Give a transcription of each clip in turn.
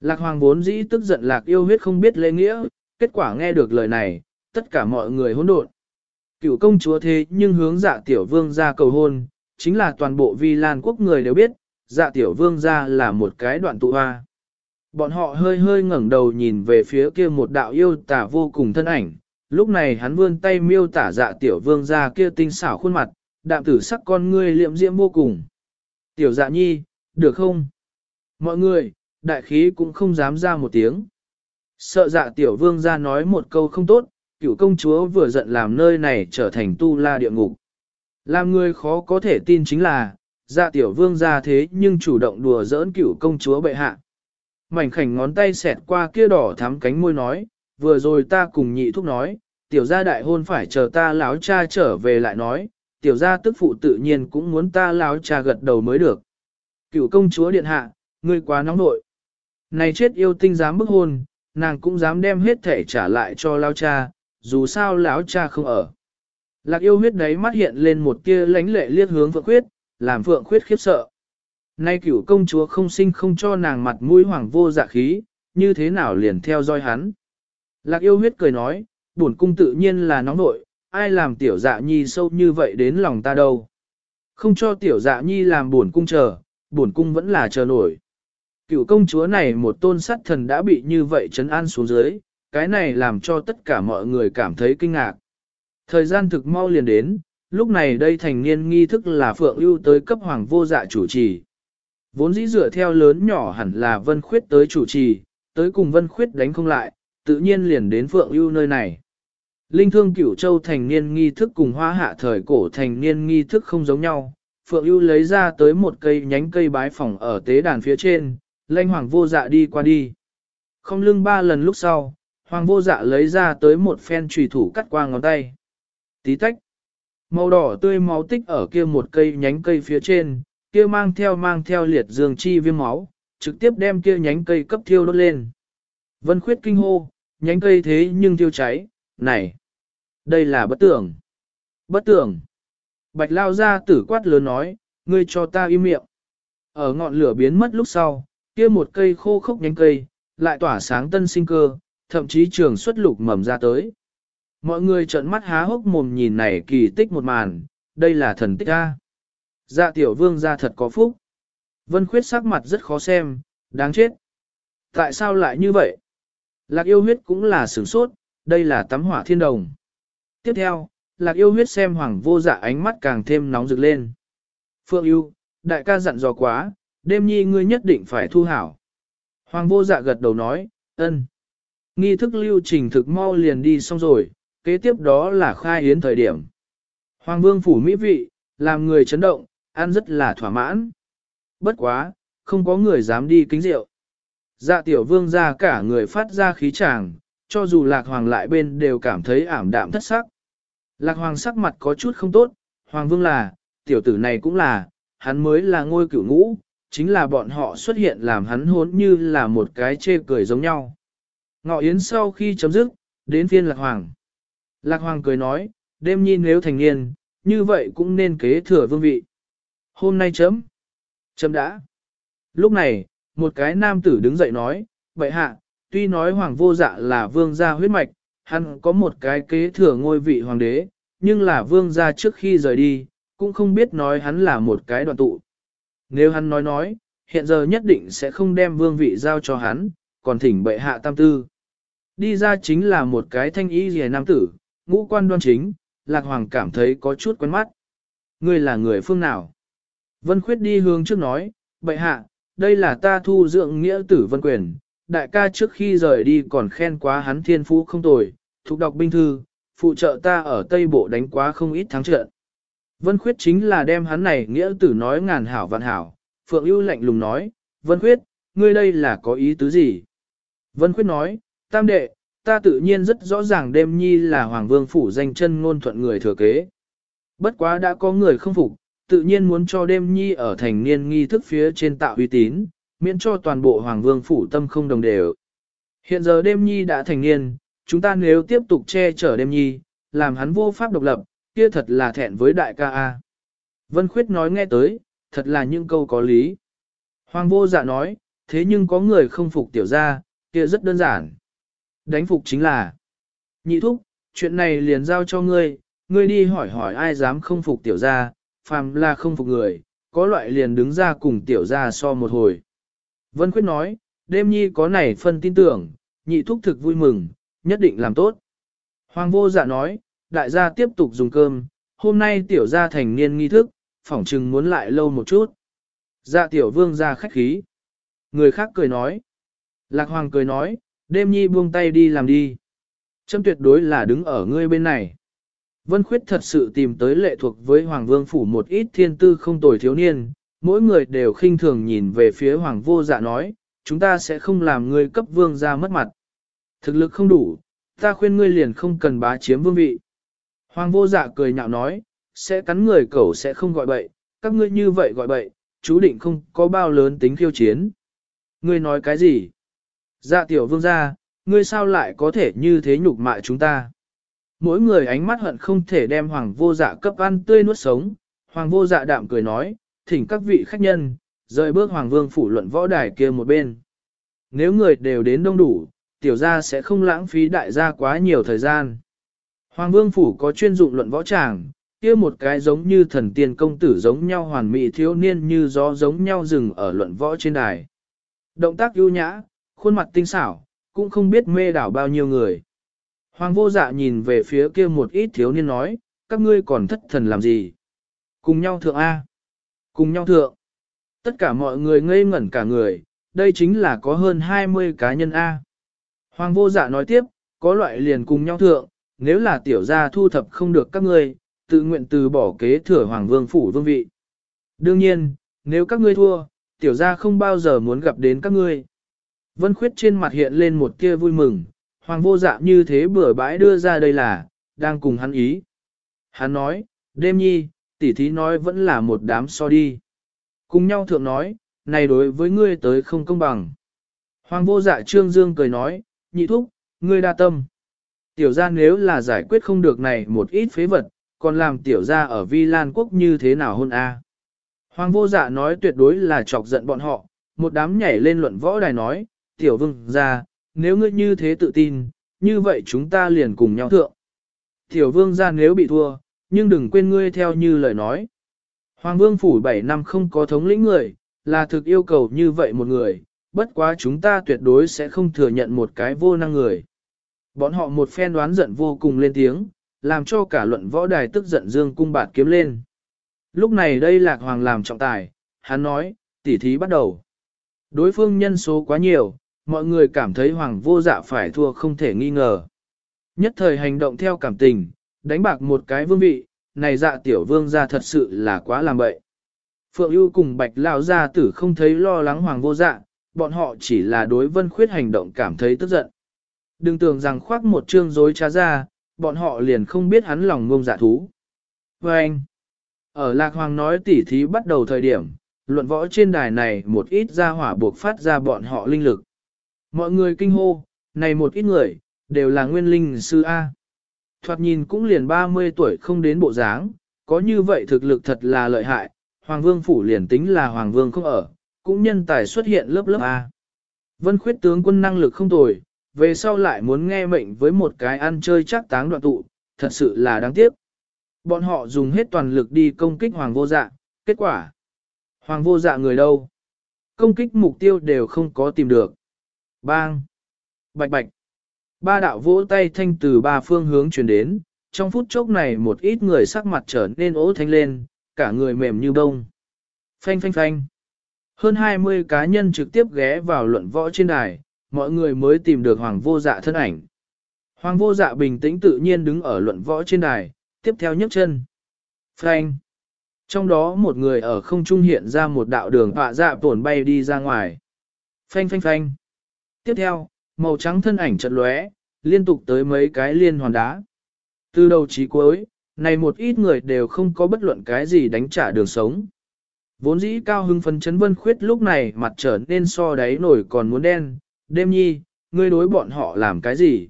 Lạc hoàng vốn dĩ tức giận lạc yêu huyết không biết lễ nghĩa, kết quả nghe được lời này, tất cả mọi người hỗn độn. Cựu công chúa thế nhưng hướng dạ tiểu vương ra cầu hôn, chính là toàn bộ vi lan quốc người đều biết, dạ tiểu vương ra là một cái đoạn tụ hoa. Bọn họ hơi hơi ngẩng đầu nhìn về phía kia một đạo yêu tả vô cùng thân ảnh, lúc này hắn vươn tay miêu tả dạ tiểu vương ra kia tinh xảo khuôn mặt, đạm tử sắc con ngươi liệm diễm vô cùng. Tiểu dạ nhi, được không? Mọi người, đại khí cũng không dám ra một tiếng. Sợ dạ tiểu vương ra nói một câu không tốt, cựu công chúa vừa giận làm nơi này trở thành tu la địa ngục. Làm người khó có thể tin chính là, dạ tiểu vương ra thế nhưng chủ động đùa giỡn cựu công chúa bệ hạ. Mảnh khảnh ngón tay xẹt qua kia đỏ thắm cánh môi nói, vừa rồi ta cùng nhị thúc nói, tiểu gia đại hôn phải chờ ta láo cha trở về lại nói, tiểu gia tức phụ tự nhiên cũng muốn ta láo cha gật đầu mới được. Cựu công chúa điện hạ, ngươi quá nóng nội. Này chết yêu tinh dám bức hôn, nàng cũng dám đem hết thể trả lại cho lao cha, dù sao lão cha không ở. Lạc yêu huyết đấy mắt hiện lên một tia lánh lệ liếc hướng Phượng Khuyết, làm Phượng Khuyết khiếp sợ. Nay cửu công chúa không sinh không cho nàng mặt mũi hoàng vô dạ khí, như thế nào liền theo dõi hắn. Lạc yêu huyết cười nói, buồn cung tự nhiên là nóng nội, ai làm tiểu dạ nhi sâu như vậy đến lòng ta đâu. Không cho tiểu dạ nhi làm buồn cung chờ, buồn cung vẫn là chờ nổi. Cựu công chúa này một tôn sắt thần đã bị như vậy chấn an xuống dưới, cái này làm cho tất cả mọi người cảm thấy kinh ngạc. Thời gian thực mau liền đến, lúc này đây thành niên nghi thức là Phượng ưu tới cấp hoàng vô dạ chủ trì. Vốn dĩ dựa theo lớn nhỏ hẳn là Vân Khuyết tới chủ trì, tới cùng Vân Khuyết đánh không lại, tự nhiên liền đến Phượng ưu nơi này. Linh thương cửu châu thành niên nghi thức cùng hoa hạ thời cổ thành niên nghi thức không giống nhau. Phượng ưu lấy ra tới một cây nhánh cây bái phòng ở tế đàn phía trên, lanh hoàng vô dạ đi qua đi. Không lưng ba lần lúc sau, hoàng vô dạ lấy ra tới một phen trùy thủ cắt qua ngón tay. Tí tách. Màu đỏ tươi máu tích ở kia một cây nhánh cây phía trên, kia mang theo mang theo liệt dương chi viêm máu, trực tiếp đem kia nhánh cây cấp thiêu đốt lên. Vân khuyết kinh hô, nhánh cây thế nhưng thiêu cháy, này, đây là bất tưởng. Bất tưởng. Bạch lao ra tử quát lớn nói, ngươi cho ta im miệng. Ở ngọn lửa biến mất lúc sau, kia một cây khô khốc nhánh cây, lại tỏa sáng tân sinh cơ, thậm chí trường xuất lục mầm ra tới. Mọi người trợn mắt há hốc mồm nhìn này kỳ tích một màn, đây là thần tích A. Dạ tiểu vương ra thật có phúc. Vân khuyết sắc mặt rất khó xem, đáng chết. Tại sao lại như vậy? Lạc yêu huyết cũng là sửng sốt, đây là tắm hỏa thiên đồng. Tiếp theo, lạc yêu huyết xem hoàng vô dạ ánh mắt càng thêm nóng rực lên. Phượng yêu, đại ca dặn dò quá, đêm nhi ngươi nhất định phải thu hảo. Hoàng vô dạ gật đầu nói, ân. Nghi thức lưu trình thực mau liền đi xong rồi, kế tiếp đó là khai yến thời điểm. Hoàng vương phủ mỹ vị, làm người chấn động, ăn rất là thỏa mãn. Bất quá, không có người dám đi kính rượu. Dạ tiểu vương ra cả người phát ra khí tràng, cho dù lạc hoàng lại bên đều cảm thấy ảm đạm thất sắc. Lạc hoàng sắc mặt có chút không tốt, hoàng vương là, tiểu tử này cũng là, hắn mới là ngôi cửu ngũ, chính là bọn họ xuất hiện làm hắn hốn như là một cái chê cười giống nhau. Ngọ yến sau khi chấm dứt, đến phiên lạc hoàng. Lạc hoàng cười nói, đêm nhi nếu thành niên, như vậy cũng nên kế thừa vương vị. Hôm nay chấm. Chấm đã. Lúc này, một cái nam tử đứng dậy nói, vậy hạ, tuy nói hoàng vô dạ là vương gia huyết mạch, hắn có một cái kế thừa ngôi vị hoàng đế, nhưng là vương gia trước khi rời đi, cũng không biết nói hắn là một cái đoạn tụ. Nếu hắn nói nói, hiện giờ nhất định sẽ không đem vương vị giao cho hắn, còn thỉnh bệ hạ tam tư. Đi ra chính là một cái thanh ý rìa nam tử, ngũ quan đoan chính, lạc hoàng cảm thấy có chút quen mắt. Ngươi là người phương nào? Vân khuyết đi hướng trước nói, bệ hạ, đây là ta thu dưỡng nghĩa tử vân quyền, đại ca trước khi rời đi còn khen quá hắn thiên phú không tồi, thuộc đọc binh thư, phụ trợ ta ở Tây Bộ đánh quá không ít thắng trận. Vân Khuyết chính là đem hắn này nghĩa tử nói ngàn hảo vạn hảo, Phượng ưu lạnh lùng nói, Vân Khuyết, ngươi đây là có ý tứ gì? Vân Khuyết nói, tam đệ, ta tự nhiên rất rõ ràng đêm nhi là Hoàng Vương Phủ danh chân ngôn thuận người thừa kế. Bất quá đã có người không phục, tự nhiên muốn cho đêm nhi ở thành niên nghi thức phía trên tạo uy tín, miễn cho toàn bộ Hoàng Vương Phủ tâm không đồng đều. Hiện giờ đêm nhi đã thành niên, chúng ta nếu tiếp tục che chở đêm nhi, làm hắn vô pháp độc lập, kia thật là thẹn với đại ca A. Vân Khuyết nói nghe tới, thật là những câu có lý. Hoàng vô dạ nói, thế nhưng có người không phục tiểu gia, kia rất đơn giản. Đánh phục chính là nhị thúc, chuyện này liền giao cho ngươi, ngươi đi hỏi hỏi ai dám không phục tiểu gia, phàm là không phục người, có loại liền đứng ra cùng tiểu gia so một hồi. Vân Khuyết nói, đêm nhi có này phân tin tưởng, nhị thúc thực vui mừng, nhất định làm tốt. Hoàng vô dạ nói, đại gia tiếp tục dùng cơm, hôm nay tiểu gia thành niên nghi thức, phỏng chừng muốn lại lâu một chút. Dạ tiểu vương ra khách khí. Người khác cười nói. Lạc hoàng cười nói, đêm nhi buông tay đi làm đi. Châm tuyệt đối là đứng ở ngươi bên này. Vân Khuyết thật sự tìm tới lệ thuộc với Hoàng Vương Phủ một ít thiên tư không tồi thiếu niên, mỗi người đều khinh thường nhìn về phía Hoàng Vô Dạ nói, chúng ta sẽ không làm ngươi cấp vương ra mất mặt. Thực lực không đủ, ta khuyên ngươi liền không cần bá chiếm vương vị. Hoàng Vô Dạ cười nhạo nói, sẽ cắn người cẩu sẽ không gọi bậy, các ngươi như vậy gọi bậy, chú định không có bao lớn tính khiêu chiến. Ngươi nói cái gì? Dạ tiểu vương gia, ngươi sao lại có thể như thế nhục mại chúng ta? Mỗi người ánh mắt hận không thể đem hoàng vô dạ cấp ăn tươi nuốt sống. Hoàng vô dạ đạm cười nói, thỉnh các vị khách nhân, rời bước hoàng vương phủ luận võ đài kia một bên. Nếu người đều đến đông đủ, tiểu gia sẽ không lãng phí đại gia quá nhiều thời gian. Hoàng vương phủ có chuyên dụng luận võ tràng, kia một cái giống như thần tiên công tử giống nhau hoàn mỹ thiếu niên như gió giống nhau dừng ở luận võ trên đài. Động tác ưu nhã, khuôn mặt tinh xảo, cũng không biết mê đảo bao nhiêu người. Hoàng vô dạ nhìn về phía kia một ít thiếu niên nói, các ngươi còn thất thần làm gì? Cùng nhau thượng A. Cùng nhau thượng. Tất cả mọi người ngây ngẩn cả người, đây chính là có hơn 20 cá nhân A. Hoàng vô dạ nói tiếp, có loại liền cùng nhau thượng, nếu là tiểu gia thu thập không được các ngươi, tự nguyện từ bỏ kế thừa Hoàng vương phủ vương vị. Đương nhiên, nếu các ngươi thua, tiểu gia không bao giờ muốn gặp đến các ngươi. Vân khuyết trên mặt hiện lên một tia vui mừng, Hoàng vô dạ như thế bừa bãi đưa ra đây là, đang cùng hắn ý. Hắn nói, đêm nhi, tỷ thí nói vẫn là một đám so đi. Cùng nhau thượng nói, này đối với ngươi tới không công bằng. Hoàng vô dạ trương dương cười nói, nhị thúc, ngươi đa tâm. Tiểu gia nếu là giải quyết không được này một ít phế vật, còn làm tiểu gia ở Vi Lan Quốc như thế nào hôn a? Hoàng vô dạ nói tuyệt đối là chọc giận bọn họ, một đám nhảy lên luận võ đài nói, tiểu vương gia, nếu ngươi như thế tự tin, như vậy chúng ta liền cùng nhau thượng. Tiểu vương gia nếu bị thua, nhưng đừng quên ngươi theo như lời nói. Hoàng vương phủ 7 năm không có thống lĩnh người, là thực yêu cầu như vậy một người, bất quá chúng ta tuyệt đối sẽ không thừa nhận một cái vô năng người. Bọn họ một phen đoán giận vô cùng lên tiếng, làm cho cả luận võ đài tức giận dương cung bạt kiếm lên. Lúc này đây lạc hoàng làm trọng tài, hắn nói, tỉ thí bắt đầu. Đối phương nhân số quá nhiều, mọi người cảm thấy hoàng vô dạ phải thua không thể nghi ngờ. Nhất thời hành động theo cảm tình, đánh bạc một cái vương vị, này dạ tiểu vương ra thật sự là quá làm bậy. Phượng ưu cùng bạch lao gia tử không thấy lo lắng hoàng vô dạ, bọn họ chỉ là đối vân khuyết hành động cảm thấy tức giận. Đừng tưởng rằng khoác một chương dối trá ra, bọn họ liền không biết hắn lòng ngông dạ thú. Và anh, ở Lạc Hoàng nói tỉ thí bắt đầu thời điểm, luận võ trên đài này một ít ra hỏa buộc phát ra bọn họ linh lực. Mọi người kinh hô, này một ít người, đều là nguyên linh sư A. Thoạt nhìn cũng liền 30 tuổi không đến bộ dáng, có như vậy thực lực thật là lợi hại, Hoàng Vương phủ liền tính là Hoàng Vương không ở, cũng nhân tài xuất hiện lớp lớp A. Vân khuyết tướng quân năng lực không tồi, về sau lại muốn nghe mệnh với một cái ăn chơi chắc táng đoạn tụ, thật sự là đáng tiếc. Bọn họ dùng hết toàn lực đi công kích Hoàng vô dạ, kết quả. Hoàng vô dạ người đâu? Công kích mục tiêu đều không có tìm được. Bang! Bạch bạch! Ba đạo vỗ tay thanh từ ba phương hướng truyền đến, trong phút chốc này một ít người sắc mặt trở nên ố thanh lên, cả người mềm như bông. Phanh phanh phanh! Hơn 20 cá nhân trực tiếp ghé vào luận võ trên đài, mọi người mới tìm được hoàng vô dạ thân ảnh. Hoàng vô dạ bình tĩnh tự nhiên đứng ở luận võ trên đài, tiếp theo nhấc chân. Phanh! Trong đó một người ở không trung hiện ra một đạo đường họa dạ tổn bay đi ra ngoài. Phanh phanh phanh! Tiếp theo, màu trắng thân ảnh chợt lóe, liên tục tới mấy cái liên hoàn đá. Từ đầu chí cuối, này một ít người đều không có bất luận cái gì đánh trả đường sống. Vốn dĩ cao hưng phấn chấn vân khuyết lúc này mặt trở nên so đáy nổi còn muốn đen, đêm nhi, ngươi đối bọn họ làm cái gì?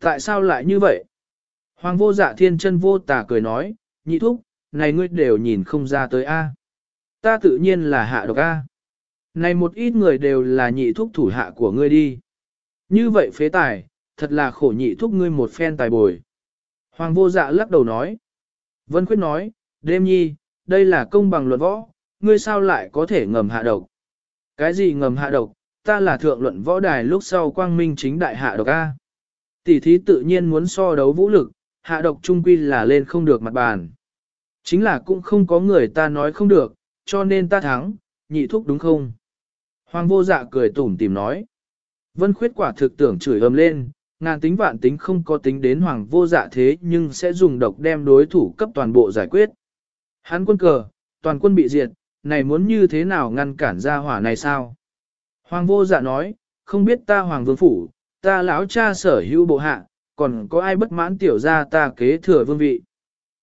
Tại sao lại như vậy? Hoàng vô dạ thiên chân vô tà cười nói, nhị thúc, này ngươi đều nhìn không ra tới A. Ta tự nhiên là hạ độc A. Này một ít người đều là nhị thúc thủ hạ của ngươi đi. Như vậy phế tài, thật là khổ nhị thúc ngươi một phen tài bồi. Hoàng vô dạ lắc đầu nói. Vân Khuyết nói, đêm nhi, đây là công bằng luận võ, ngươi sao lại có thể ngầm hạ độc. Cái gì ngầm hạ độc, ta là thượng luận võ đài lúc sau quang minh chính đại hạ độc A. Tỷ thí tự nhiên muốn so đấu vũ lực, hạ độc trung quy là lên không được mặt bàn. Chính là cũng không có người ta nói không được, cho nên ta thắng, nhị thúc đúng không? Hoàng vô dạ cười tủm tìm nói. Vân khuyết quả thực tưởng chửi ầm lên, ngàn tính vạn tính không có tính đến hoàng vô dạ thế nhưng sẽ dùng độc đem đối thủ cấp toàn bộ giải quyết. Hắn quân cờ, toàn quân bị diệt, này muốn như thế nào ngăn cản ra hỏa này sao? Hoàng vô dạ nói, không biết ta hoàng vương phủ, ta lão cha sở hữu bộ hạ, còn có ai bất mãn tiểu gia ta kế thừa vương vị.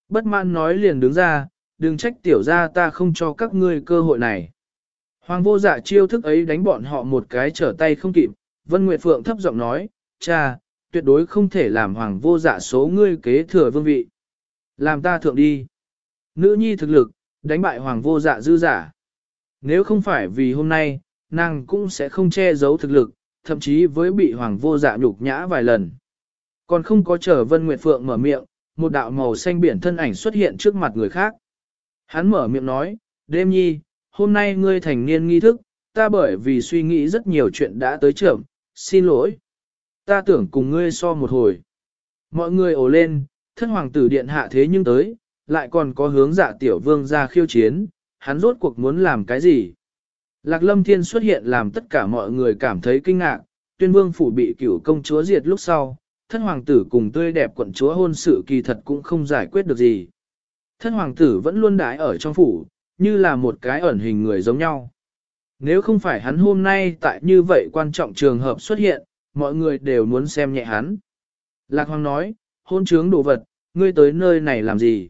Bất mãn nói liền đứng ra, đừng trách tiểu gia ta không cho các ngươi cơ hội này. Hoàng vô dạ chiêu thức ấy đánh bọn họ một cái trở tay không kịp, Vân Nguyệt Phượng thấp giọng nói, cha, tuyệt đối không thể làm hoàng vô dạ số ngươi kế thừa vương vị. Làm ta thượng đi. Nữ nhi thực lực, đánh bại hoàng vô dạ dư giả. Nếu không phải vì hôm nay, nàng cũng sẽ không che giấu thực lực, thậm chí với bị hoàng vô dạ nhục nhã vài lần. Còn không có chờ Vân Nguyệt Phượng mở miệng, một đạo màu xanh biển thân ảnh xuất hiện trước mặt người khác. Hắn mở miệng nói, đêm nhi, hôm nay ngươi thành niên nghi thức, ta bởi vì suy nghĩ rất nhiều chuyện đã tới trưởng, xin lỗi. Ta tưởng cùng ngươi so một hồi. Mọi người ồ lên, thân hoàng tử điện hạ thế nhưng tới, lại còn có hướng dạ tiểu vương ra khiêu chiến, hắn rốt cuộc muốn làm cái gì? Lạc lâm thiên xuất hiện làm tất cả mọi người cảm thấy kinh ngạc, tuyên vương phủ bị cửu công chúa diệt lúc sau, thân hoàng tử cùng tươi đẹp quận chúa hôn sự kỳ thật cũng không giải quyết được gì. Thân hoàng tử vẫn luôn đái ở trong phủ, như là một cái ẩn hình người giống nhau. Nếu không phải hắn hôm nay tại như vậy quan trọng trường hợp xuất hiện, mọi người đều muốn xem nhẹ hắn. Lạc hoàng nói, hôn trướng đồ vật, ngươi tới nơi này làm gì?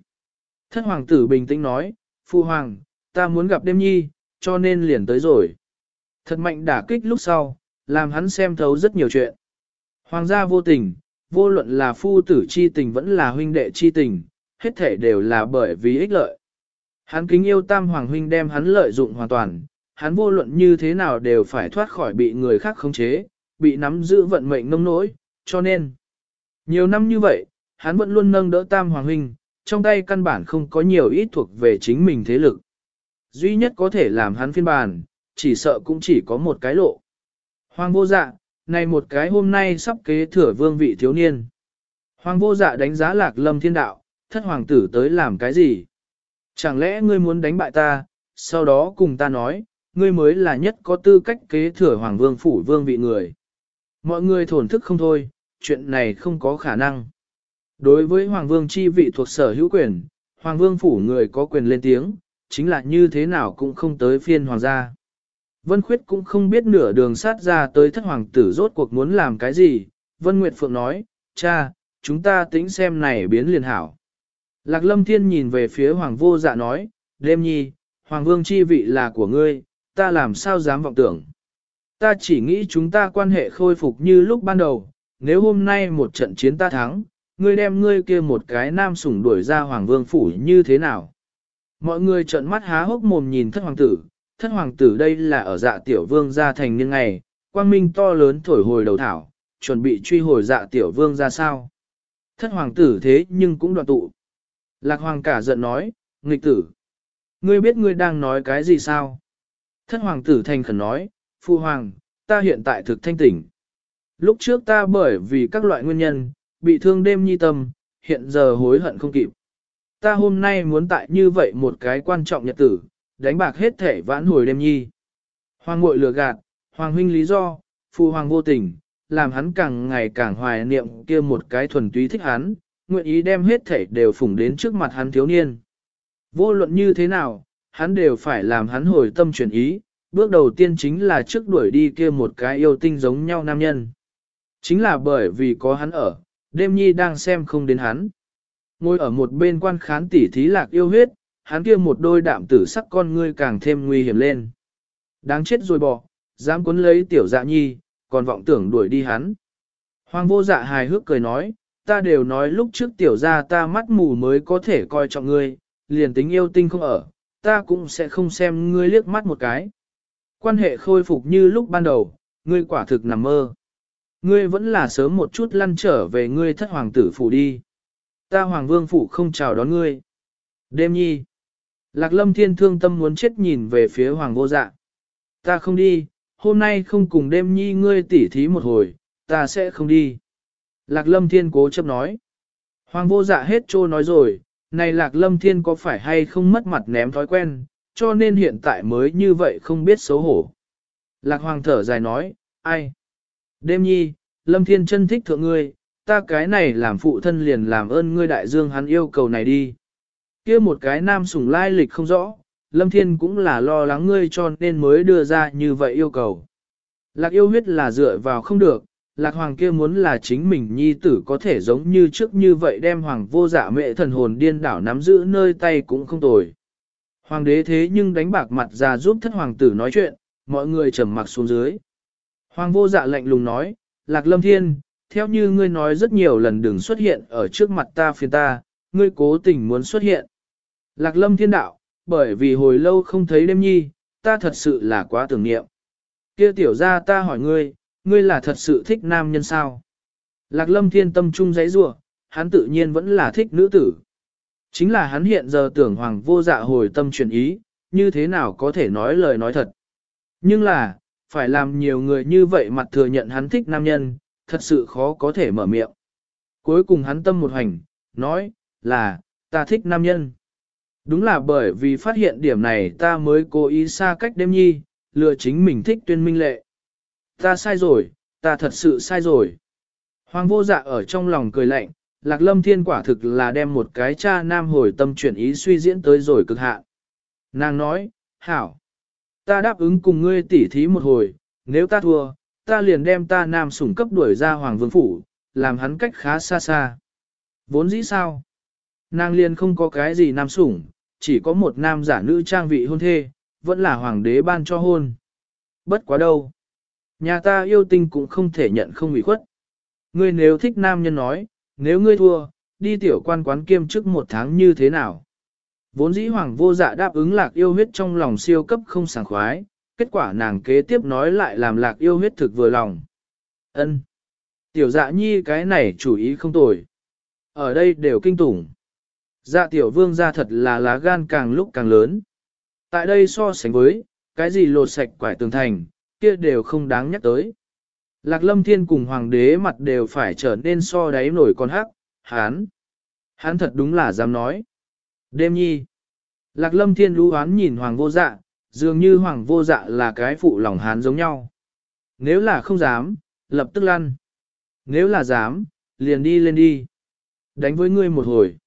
Thân hoàng tử bình tĩnh nói, Phu hoàng, ta muốn gặp đêm nhi, cho nên liền tới rồi. Thật mạnh đả kích lúc sau, làm hắn xem thấu rất nhiều chuyện. Hoàng gia vô tình, vô luận là phu tử chi tình vẫn là huynh đệ chi tình, hết thể đều là bởi vì ích lợi. Hắn kính yêu tam hoàng huynh đem hắn lợi dụng hoàn toàn, hắn vô luận như thế nào đều phải thoát khỏi bị người khác khống chế, bị nắm giữ vận mệnh nông nỗi, cho nên. Nhiều năm như vậy, hắn vẫn luôn nâng đỡ tam hoàng huynh, trong tay căn bản không có nhiều ít thuộc về chính mình thế lực. Duy nhất có thể làm hắn phiên bản, chỉ sợ cũng chỉ có một cái lộ. Hoàng vô dạ, này một cái hôm nay sắp kế thừa vương vị thiếu niên. Hoàng vô dạ đánh giá lạc lâm thiên đạo, thất hoàng tử tới làm cái gì? Chẳng lẽ ngươi muốn đánh bại ta, sau đó cùng ta nói, ngươi mới là nhất có tư cách kế thừa hoàng vương phủ vương vị người. Mọi người thổn thức không thôi, chuyện này không có khả năng. Đối với hoàng vương chi vị thuộc sở hữu quyền, hoàng vương phủ người có quyền lên tiếng, chính là như thế nào cũng không tới phiên hoàng gia. Vân Khuyết cũng không biết nửa đường sát ra tới thất hoàng tử rốt cuộc muốn làm cái gì. Vân Nguyệt Phượng nói, cha, chúng ta tính xem này biến liền hảo. Lạc Lâm Thiên nhìn về phía hoàng vô dạ nói, đêm nhi, hoàng vương chi vị là của ngươi, ta làm sao dám vọng tưởng. Ta chỉ nghĩ chúng ta quan hệ khôi phục như lúc ban đầu, nếu hôm nay một trận chiến ta thắng, ngươi đem ngươi kia một cái nam sủng đuổi ra hoàng vương phủ như thế nào. Mọi người trợn mắt há hốc mồm nhìn thất hoàng tử, thất hoàng tử đây là ở dạ tiểu vương gia thành niên ngày, quang minh to lớn thổi hồi đầu thảo, chuẩn bị truy hồi dạ tiểu vương ra sao. Thất hoàng tử thế nhưng cũng đoạn tụ. Lạc hoàng cả giận nói, nghịch tử. Ngươi biết ngươi đang nói cái gì sao? Thất hoàng tử thành khẩn nói, phu hoàng, ta hiện tại thực thanh tỉnh. Lúc trước ta bởi vì các loại nguyên nhân, bị thương đêm nhi tâm, hiện giờ hối hận không kịp. Ta hôm nay muốn tại như vậy một cái quan trọng nhật tử, đánh bạc hết thể vãn hồi đêm nhi. Hoàng ngội lừa gạt, hoàng huynh lý do, phụ hoàng vô tình, làm hắn càng ngày càng hoài niệm kia một cái thuần túy thích hắn, nguyện ý đem hết thể đều phủng đến trước mặt hắn thiếu niên. Vô luận như thế nào, hắn đều phải làm hắn hồi tâm chuyển ý, bước đầu tiên chính là trước đuổi đi kia một cái yêu tinh giống nhau nam nhân. Chính là bởi vì có hắn ở, đêm nhi đang xem không đến hắn. Ngồi ở một bên quan khán tỉ thí lạc yêu huyết, hắn kia một đôi đạm tử sắc con ngươi càng thêm nguy hiểm lên. Đáng chết rồi bỏ, dám cuốn lấy tiểu dạ nhi, còn vọng tưởng đuổi đi hắn. Hoàng vô dạ hài hước cười nói, ta đều nói lúc trước tiểu gia ta mắt mù mới có thể coi trọng ngươi, liền tính yêu tinh không ở, ta cũng sẽ không xem ngươi liếc mắt một cái. Quan hệ khôi phục như lúc ban đầu, ngươi quả thực nằm mơ. Ngươi vẫn là sớm một chút lăn trở về ngươi thất hoàng tử phủ đi. Ta hoàng vương phủ không chào đón ngươi. Đêm nhi. Lạc lâm thiên thương tâm muốn chết nhìn về phía hoàng vô dạ. Ta không đi, hôm nay không cùng đêm nhi ngươi tỉ thí một hồi, ta sẽ không đi. Lạc lâm thiên cố chấp nói. Hoàng vô dạ hết trô nói rồi, này lạc lâm thiên có phải hay không mất mặt ném thói quen, cho nên hiện tại mới như vậy không biết xấu hổ. Lạc hoàng thở dài nói, ai? Đêm nhi, lâm thiên chân thích thượng ngươi, ta cái này làm phụ thân liền làm ơn ngươi đại dương hắn yêu cầu này đi. kia một cái nam sủng lai lịch không rõ, lâm thiên cũng là lo lắng ngươi cho nên mới đưa ra như vậy yêu cầu. Lạc yêu huyết là dựa vào không được, lạc hoàng kia muốn là chính mình nhi tử có thể giống như trước như vậy đem hoàng vô dạ mẹ thần hồn điên đảo nắm giữ nơi tay cũng không tồi. Hoàng đế thế nhưng đánh bạc mặt ra giúp thất hoàng tử nói chuyện, mọi người trầm mặc xuống dưới. Hoàng vô dạ lạnh lùng nói, Lạc Lâm Thiên, theo như ngươi nói rất nhiều lần đừng xuất hiện ở trước mặt ta phiền ta, ngươi cố tình muốn xuất hiện. Lạc Lâm Thiên đạo, bởi vì hồi lâu không thấy đêm nhi, ta thật sự là quá tưởng niệm. Kia tiểu ra ta hỏi ngươi, ngươi là thật sự thích nam nhân sao? Lạc Lâm Thiên tâm trung giấy rủa, hắn tự nhiên vẫn là thích nữ tử. Chính là hắn hiện giờ tưởng hoàng vô dạ hồi tâm chuyển ý, như thế nào có thể nói lời nói thật. Nhưng là, phải làm nhiều người như vậy mặt thừa nhận hắn thích nam nhân, thật sự khó có thể mở miệng. Cuối cùng hắn tâm một hành, nói, là, ta thích nam nhân. Đúng là bởi vì phát hiện điểm này ta mới cố ý xa cách đêm nhi, lừa chính mình thích tuyên minh lệ. Ta sai rồi, ta thật sự sai rồi. Hoàng vô dạ ở trong lòng cười lạnh, lạc lâm thiên quả thực là đem một cái cha nam hồi tâm chuyển ý suy diễn tới rồi cực hạn. Nàng nói, hảo, ta đáp ứng cùng ngươi tỉ thí một hồi, nếu ta thua, ta liền đem ta nam sủng cấp đuổi ra hoàng vương phủ, làm hắn cách khá xa xa. Vốn dĩ sao? Nàng liền không có cái gì nam sủng, chỉ có một nam giả nữ trang vị hôn thê, vẫn là hoàng đế ban cho hôn. Bất quá đâu. Nhà ta yêu tinh cũng không thể nhận không bị khuất. Ngươi nếu thích nam nhân nói, nếu ngươi thua, đi tiểu quan quán kiêm chức một tháng như thế nào? Vốn dĩ hoàng vô dạ đáp ứng lạc yêu huyết trong lòng siêu cấp không sảng khoái, kết quả nàng kế tiếp nói lại làm lạc yêu huyết thực vừa lòng. ân Tiểu dạ nhi cái này chủ ý không tồi. Ở đây đều kinh tủng. Dạ tiểu vương ra thật là lá gan càng lúc càng lớn. Tại đây so sánh với, cái gì lột sạch quải tường thành, kia đều không đáng nhắc tới. Lạc lâm thiên cùng hoàng đế mặt đều phải trở nên so đáy nổi con hắc, hán. Hán thật đúng là dám nói. Đêm nhi. Lạc lâm thiên lũ hán nhìn hoàng vô dạ, dường như hoàng vô dạ là cái phụ lòng hán giống nhau. Nếu là không dám, lập tức lăn. Nếu là dám, liền đi lên đi. Đánh với ngươi một hồi.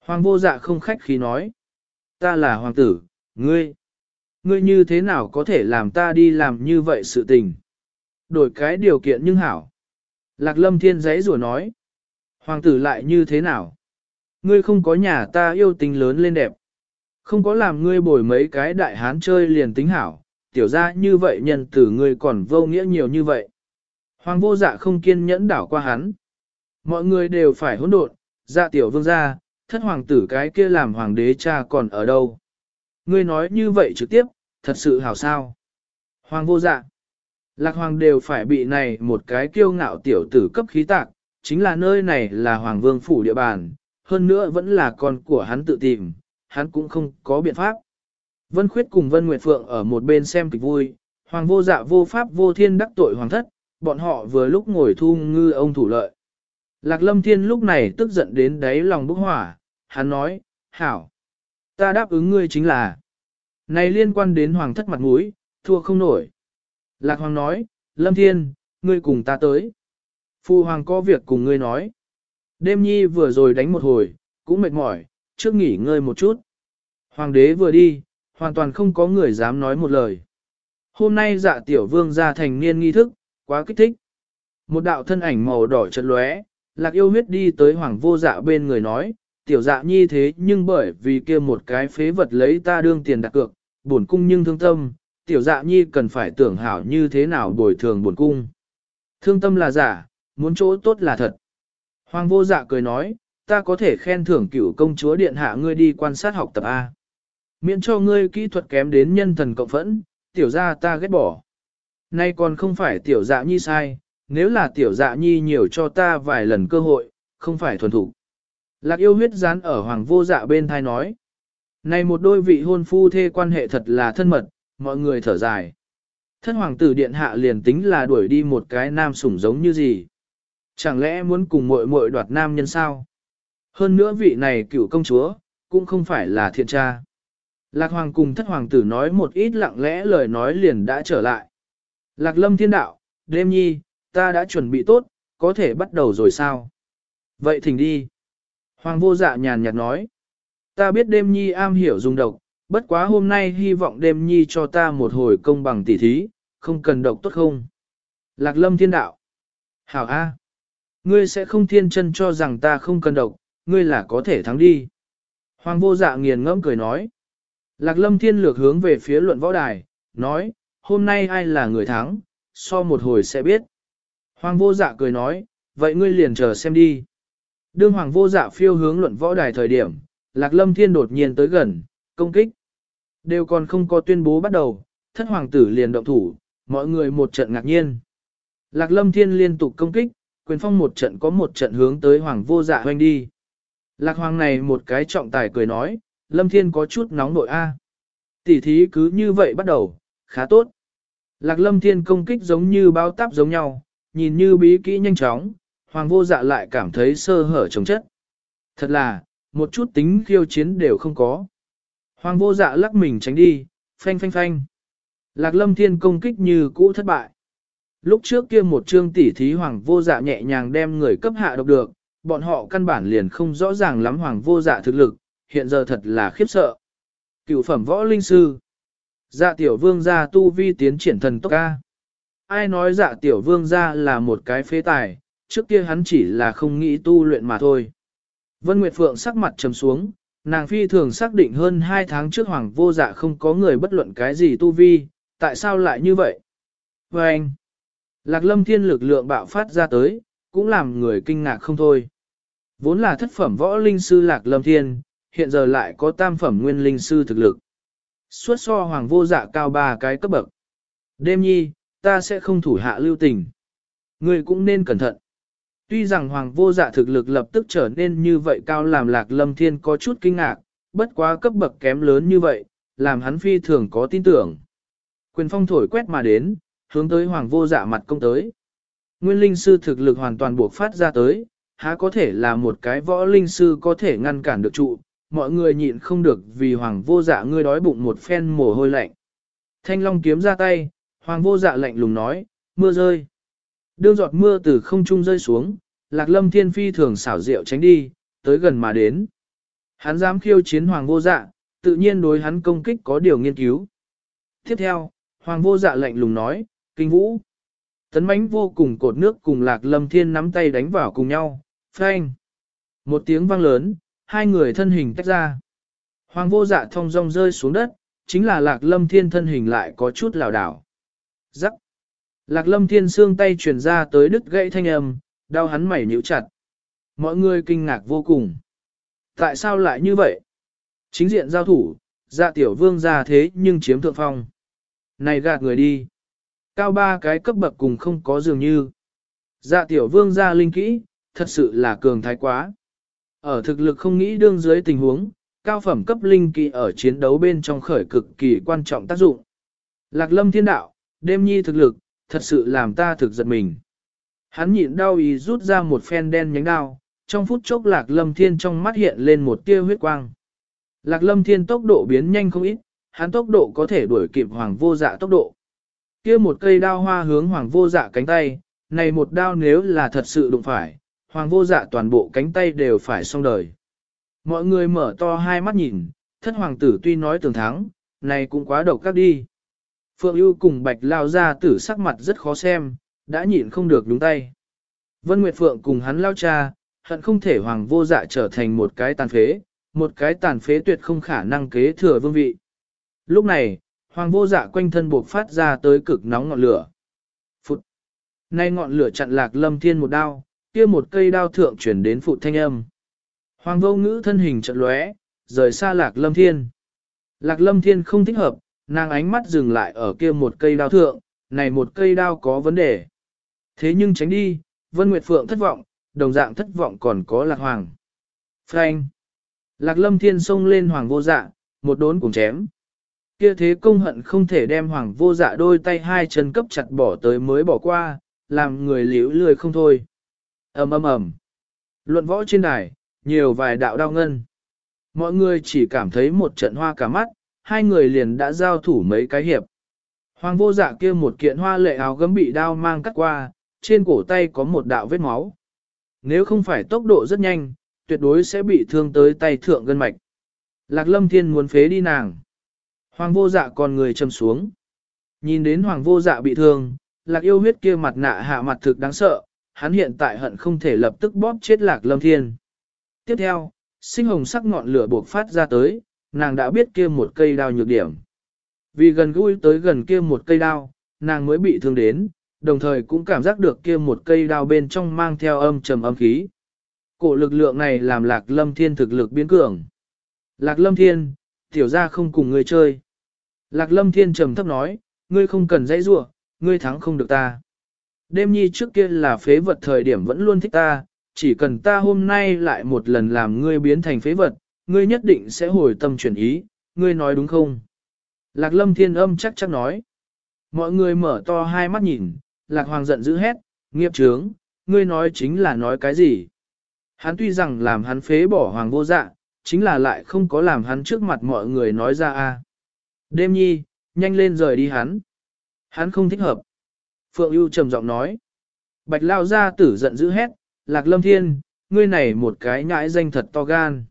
Hoàng vô dạ không khách khí nói. Ta là hoàng tử, ngươi. Ngươi như thế nào có thể làm ta đi làm như vậy sự tình? Đổi cái điều kiện nhưng hảo. Lạc lâm thiên giấy rủa nói. Hoàng tử lại như thế nào? Ngươi không có nhà ta yêu tình lớn lên đẹp. Không có làm ngươi bồi mấy cái đại hán chơi liền tính hảo, tiểu ra như vậy nhân tử ngươi còn vô nghĩa nhiều như vậy. Hoàng vô dạ không kiên nhẫn đảo qua hắn. Mọi người đều phải hỗn độn, dạ tiểu vương gia, thất hoàng tử cái kia làm hoàng đế cha còn ở đâu. Ngươi nói như vậy trực tiếp, thật sự hảo sao. Hoàng vô dạ. Lạc hoàng đều phải bị này một cái kiêu ngạo tiểu tử cấp khí tạc, chính là nơi này là hoàng vương phủ địa bàn, hơn nữa vẫn là con của hắn tự tìm, hắn cũng không có biện pháp. Vân Khuyết cùng Vân Nguyệt Phượng ở một bên xem kịch vui, hoàng vô dạ vô pháp vô thiên đắc tội hoàng thất, bọn họ vừa lúc ngồi thu ngư ông thủ lợi. Lạc Lâm Thiên lúc này tức giận đến đáy lòng bốc hỏa, hắn nói, hảo, ta đáp ứng ngươi chính là, này liên quan đến hoàng thất mặt mũi, thua không nổi. Lạc Hoàng nói, Lâm Thiên, ngươi cùng ta tới. Phu Hoàng có việc cùng ngươi nói. Đêm nhi vừa rồi đánh một hồi, cũng mệt mỏi, trước nghỉ ngơi một chút. Hoàng đế vừa đi, hoàn toàn không có người dám nói một lời. Hôm nay dạ tiểu vương ra thành niên nghi thức, quá kích thích. Một đạo thân ảnh màu đỏ chật lóe, lạc yêu huyết đi tới hoàng vô dạ bên người nói, tiểu dạ nhi thế nhưng bởi vì kia một cái phế vật lấy ta đương tiền đặt cược, buồn cung nhưng thương tâm, tiểu dạ nhi cần phải tưởng hảo như thế nào bồi thường buồn cung. Thương tâm là giả, muốn chỗ tốt là thật. Hoàng vô dạ cười nói, ta có thể khen thưởng cửu công chúa điện hạ ngươi đi quan sát học tập A. Miễn cho ngươi kỹ thuật kém đến nhân thần cộng phẫn, tiểu gia ta ghét bỏ. Nay còn không phải tiểu dạ nhi sai, nếu là tiểu dạ nhi nhiều cho ta vài lần cơ hội, không phải thuần thủ. Lạc yêu huyết dán ở hoàng vô dạ bên thai nói. Này một đôi vị hôn phu thê quan hệ thật là thân mật, mọi người thở dài. Thân hoàng tử điện hạ liền tính là đuổi đi một cái nam sủng giống như gì. Chẳng lẽ muốn cùng muội muội đoạt nam nhân sao? Hơn nữa vị này cựu công chúa, cũng không phải là thiện tra. Lạc hoàng cùng thất hoàng tử nói một ít lặng lẽ lời nói liền đã trở lại. Lạc lâm thiên đạo, đêm nhi, ta đã chuẩn bị tốt, có thể bắt đầu rồi sao? Vậy thỉnh đi. Hoàng vô dạ nhàn nhạt nói. Ta biết đêm nhi am hiểu dùng độc, bất quá hôm nay hy vọng đêm nhi cho ta một hồi công bằng tỉ thí, không cần độc tốt không? Lạc lâm thiên đạo. Hảo A. Ngươi sẽ không thiên chân cho rằng ta không cần độc, ngươi là có thể thắng đi. Hoàng vô dạ nghiền ngẫm cười nói. Lạc lâm thiên lược hướng về phía luận võ đài, nói, hôm nay ai là người thắng, so một hồi sẽ biết. Hoàng vô dạ cười nói, vậy ngươi liền chờ xem đi. Đương hoàng vô dạ phiêu hướng luận võ đài thời điểm, lạc lâm thiên đột nhiên tới gần, công kích. Đều còn không có tuyên bố bắt đầu, thất hoàng tử liền động thủ, mọi người một trận ngạc nhiên. Lạc lâm thiên liên tục công kích, quyền phong một trận có một trận hướng tới hoàng vô dạ hoanh đi. Lạc hoàng này một cái trọng tài cười nói, lâm thiên có chút nóng nội a. Tỷ thí cứ như vậy bắt đầu, khá tốt. Lạc lâm thiên công kích giống như bao táp giống nhau, nhìn như bí kỹ nhanh chóng, hoàng vô dạ lại cảm thấy sơ hở trồng chất. Thật là, một chút tính khiêu chiến đều không có. Hoàng vô dạ lắc mình tránh đi, phanh phanh phanh. Lạc lâm thiên công kích như cũ thất bại. Lúc trước kia một chương tỉ thí hoàng vô dạ nhẹ nhàng đem người cấp hạ độc được, bọn họ căn bản liền không rõ ràng lắm hoàng vô dạ thực lực, hiện giờ thật là khiếp sợ. Cựu phẩm võ linh sư. Dạ tiểu vương gia tu vi tiến triển thần tốc ca. Ai nói dạ tiểu vương gia là một cái phế tài, trước kia hắn chỉ là không nghĩ tu luyện mà thôi. Vân Nguyệt Phượng sắc mặt trầm xuống, nàng phi thường xác định hơn 2 tháng trước hoàng vô dạ không có người bất luận cái gì tu vi, tại sao lại như vậy? Và anh, Lạc lâm thiên lực lượng bạo phát ra tới, cũng làm người kinh ngạc không thôi. Vốn là thất phẩm võ linh sư Lạc lâm thiên, hiện giờ lại có tam phẩm nguyên linh sư thực lực. Suốt so hoàng vô dạ cao ba cái cấp bậc. Đêm nhi, ta sẽ không thủ hạ lưu tình. Ngươi cũng nên cẩn thận. Tuy rằng hoàng vô dạ thực lực lập tức trở nên như vậy cao làm lạc lâm thiên có chút kinh ngạc, bất quá cấp bậc kém lớn như vậy, làm hắn phi thường có tin tưởng. Quyền phong thổi quét mà đến, hướng tới hoàng vô dạ mặt công tới. Nguyên linh sư thực lực hoàn toàn buộc phát ra tới, há có thể là một cái võ linh sư có thể ngăn cản được trụ, mọi người nhịn không được vì hoàng vô dạ ngươi đói bụng một phen mồ hôi lạnh. Thanh long kiếm ra tay, hoàng vô dạ lạnh lùng nói, mưa rơi. Đương giọt mưa từ không trung rơi xuống, lạc lâm thiên phi thường xảo diệu tránh đi, tới gần mà đến. Hắn dám khiêu chiến hoàng vô dạ, tự nhiên đối hắn công kích có điều nghiên cứu. Tiếp theo, hoàng vô dạ lạnh lùng nói, kinh vũ. Tấn mãnh vô cùng cột nước cùng lạc lâm thiên nắm tay đánh vào cùng nhau, phanh. Một tiếng vang lớn, hai người thân hình tách ra. Hoàng vô dạ thông rong rơi xuống đất, chính là lạc lâm thiên thân hình lại có chút lảo đảo. Rắc. Lạc lâm thiên xương tay truyền ra tới đứt gãy thanh âm, đau hắn mảy nhíu chặt. Mọi người kinh ngạc vô cùng. Tại sao lại như vậy? Chính diện giao thủ, dạ tiểu vương ra thế nhưng chiếm thượng phong. Này gạt người đi. Cao ba cái cấp bậc cùng không có dường như. Dạ tiểu vương ra linh kỹ, thật sự là cường thái quá. Ở thực lực không nghĩ đương dưới tình huống, cao phẩm cấp linh kỳ ở chiến đấu bên trong khởi cực kỳ quan trọng tác dụng. Lạc lâm thiên đạo, đêm nhi thực lực, thật sự làm ta thực giật mình. Hắn nhịn đau ý rút ra một phen đen nhánh đao, trong phút chốc lạc lâm thiên trong mắt hiện lên một tia huyết quang. Lạc lâm thiên tốc độ biến nhanh không ít, hắn tốc độ có thể đuổi kịp hoàng vô dạ tốc độ. kia một cây đao hoa hướng hoàng vô dạ cánh tay, này một đao nếu là thật sự đụng phải, hoàng vô dạ toàn bộ cánh tay đều phải xong đời. Mọi người mở to hai mắt nhìn, thất hoàng tử tuy nói tường thắng, này cũng quá độc các đi. Phượng ưu cùng bạch lao ra tử sắc mặt rất khó xem, đã nhịn không được đúng tay. Vân Nguyệt Phượng cùng hắn lao cha, hận không thể hoàng vô dạ trở thành một cái tàn phế, một cái tàn phế tuyệt không khả năng kế thừa vương vị. Lúc này, hoàng vô dạ quanh thân buộc phát ra tới cực nóng ngọn lửa. Phụt! Nay ngọn lửa chặn lạc lâm thiên một đao, kia một cây đao thượng chuyển đến phụ thanh âm. Hoàng vô ngữ thân hình trận lóe, rời xa lạc lâm thiên. Lạc lâm thiên không thích hợp, nàng ánh mắt dừng lại ở kia một cây đao thượng, này một cây đao có vấn đề. Thế nhưng tránh đi, Vân Nguyệt Phượng thất vọng, đồng dạng thất vọng còn có Lạc Hoàng. Frank! Lạc Lâm Thiên xông lên Hoàng vô dạ, một đốn cùng chém. Kia thế công hận không thể đem Hoàng vô dạ đôi tay hai chân cấp chặt bỏ tới mới bỏ qua, làm người liễu lười không thôi ầm ầm ầm. Luận võ trên đài, nhiều vài đạo đao ngân. Mọi người chỉ cảm thấy một trận hoa cả mắt, hai người liền đã giao thủ mấy cái hiệp. Hoàng vô dạ kia một kiện hoa lệ áo gấm bị đao mang cắt qua, trên cổ tay có một đạo vết máu. Nếu không phải tốc độ rất nhanh, tuyệt đối sẽ bị thương tới tay thượng gân mạch. Lạc lâm thiên muốn phế đi nàng. Hoàng vô dạ còn người châm xuống. Nhìn đến hoàng vô dạ bị thương, lạc yêu huyết kia mặt nạ hạ mặt thực đáng sợ, hắn hiện tại hận không thể lập tức bóp chết lạc lâm thiên. Tiếp theo, sinh hồng sắc ngọn lửa buộc phát ra tới, nàng đã biết kia một cây đao nhược điểm. Vì gần gũi tới gần kia một cây đao, nàng mới bị thương đến, đồng thời cũng cảm giác được kia một cây đao bên trong mang theo âm trầm âm khí. Cổ lực lượng này làm lạc lâm thiên thực lực biến cường. Lạc lâm thiên, tiểu ra không cùng ngươi chơi. Lạc lâm thiên trầm thấp nói, ngươi không cần dãy rua, ngươi thắng không được ta. Đêm nhi trước kia là phế vật thời điểm vẫn luôn thích ta, chỉ cần ta hôm nay lại một lần làm ngươi biến thành phế vật, ngươi nhất định sẽ hồi tâm chuyển ý, ngươi nói đúng không? Lạc lâm thiên âm chắc chắc nói. Mọi người mở to hai mắt nhìn, lạc hoàng giận dữ hét, nghiệp trướng, ngươi nói chính là nói cái gì? Hắn tuy rằng làm hắn phế bỏ hoàng vô dạ, chính là lại không có làm hắn trước mặt mọi người nói ra a. Đêm nhi, nhanh lên rời đi hắn. Hắn không thích hợp. Phượng ưu trầm giọng nói. Bạch lao ra tử giận dữ hét, lạc lâm thiên, ngươi này một cái nhãi danh thật to gan.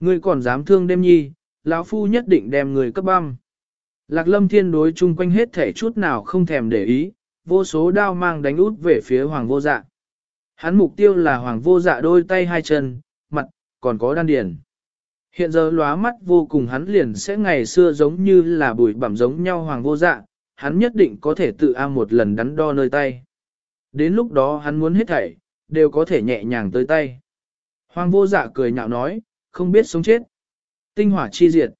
Ngươi còn dám thương đêm nhi, lão phu nhất định đem người cấp băm. Lạc lâm thiên đối chung quanh hết thể chút nào không thèm để ý, vô số đao mang đánh út về phía hoàng vô dạ. Hắn mục tiêu là hoàng vô dạ đôi tay hai chân, mặt, còn có đan điền. Hiện giờ lóa mắt vô cùng hắn liền sẽ ngày xưa giống như là bụi bẩm giống nhau hoàng vô dạ, hắn nhất định có thể tự am một lần đắn đo nơi tay. Đến lúc đó hắn muốn hết thảy, đều có thể nhẹ nhàng tới tay. Hoàng vô dạ cười nhạo nói, không biết sống chết. Tinh hỏa chi diệt.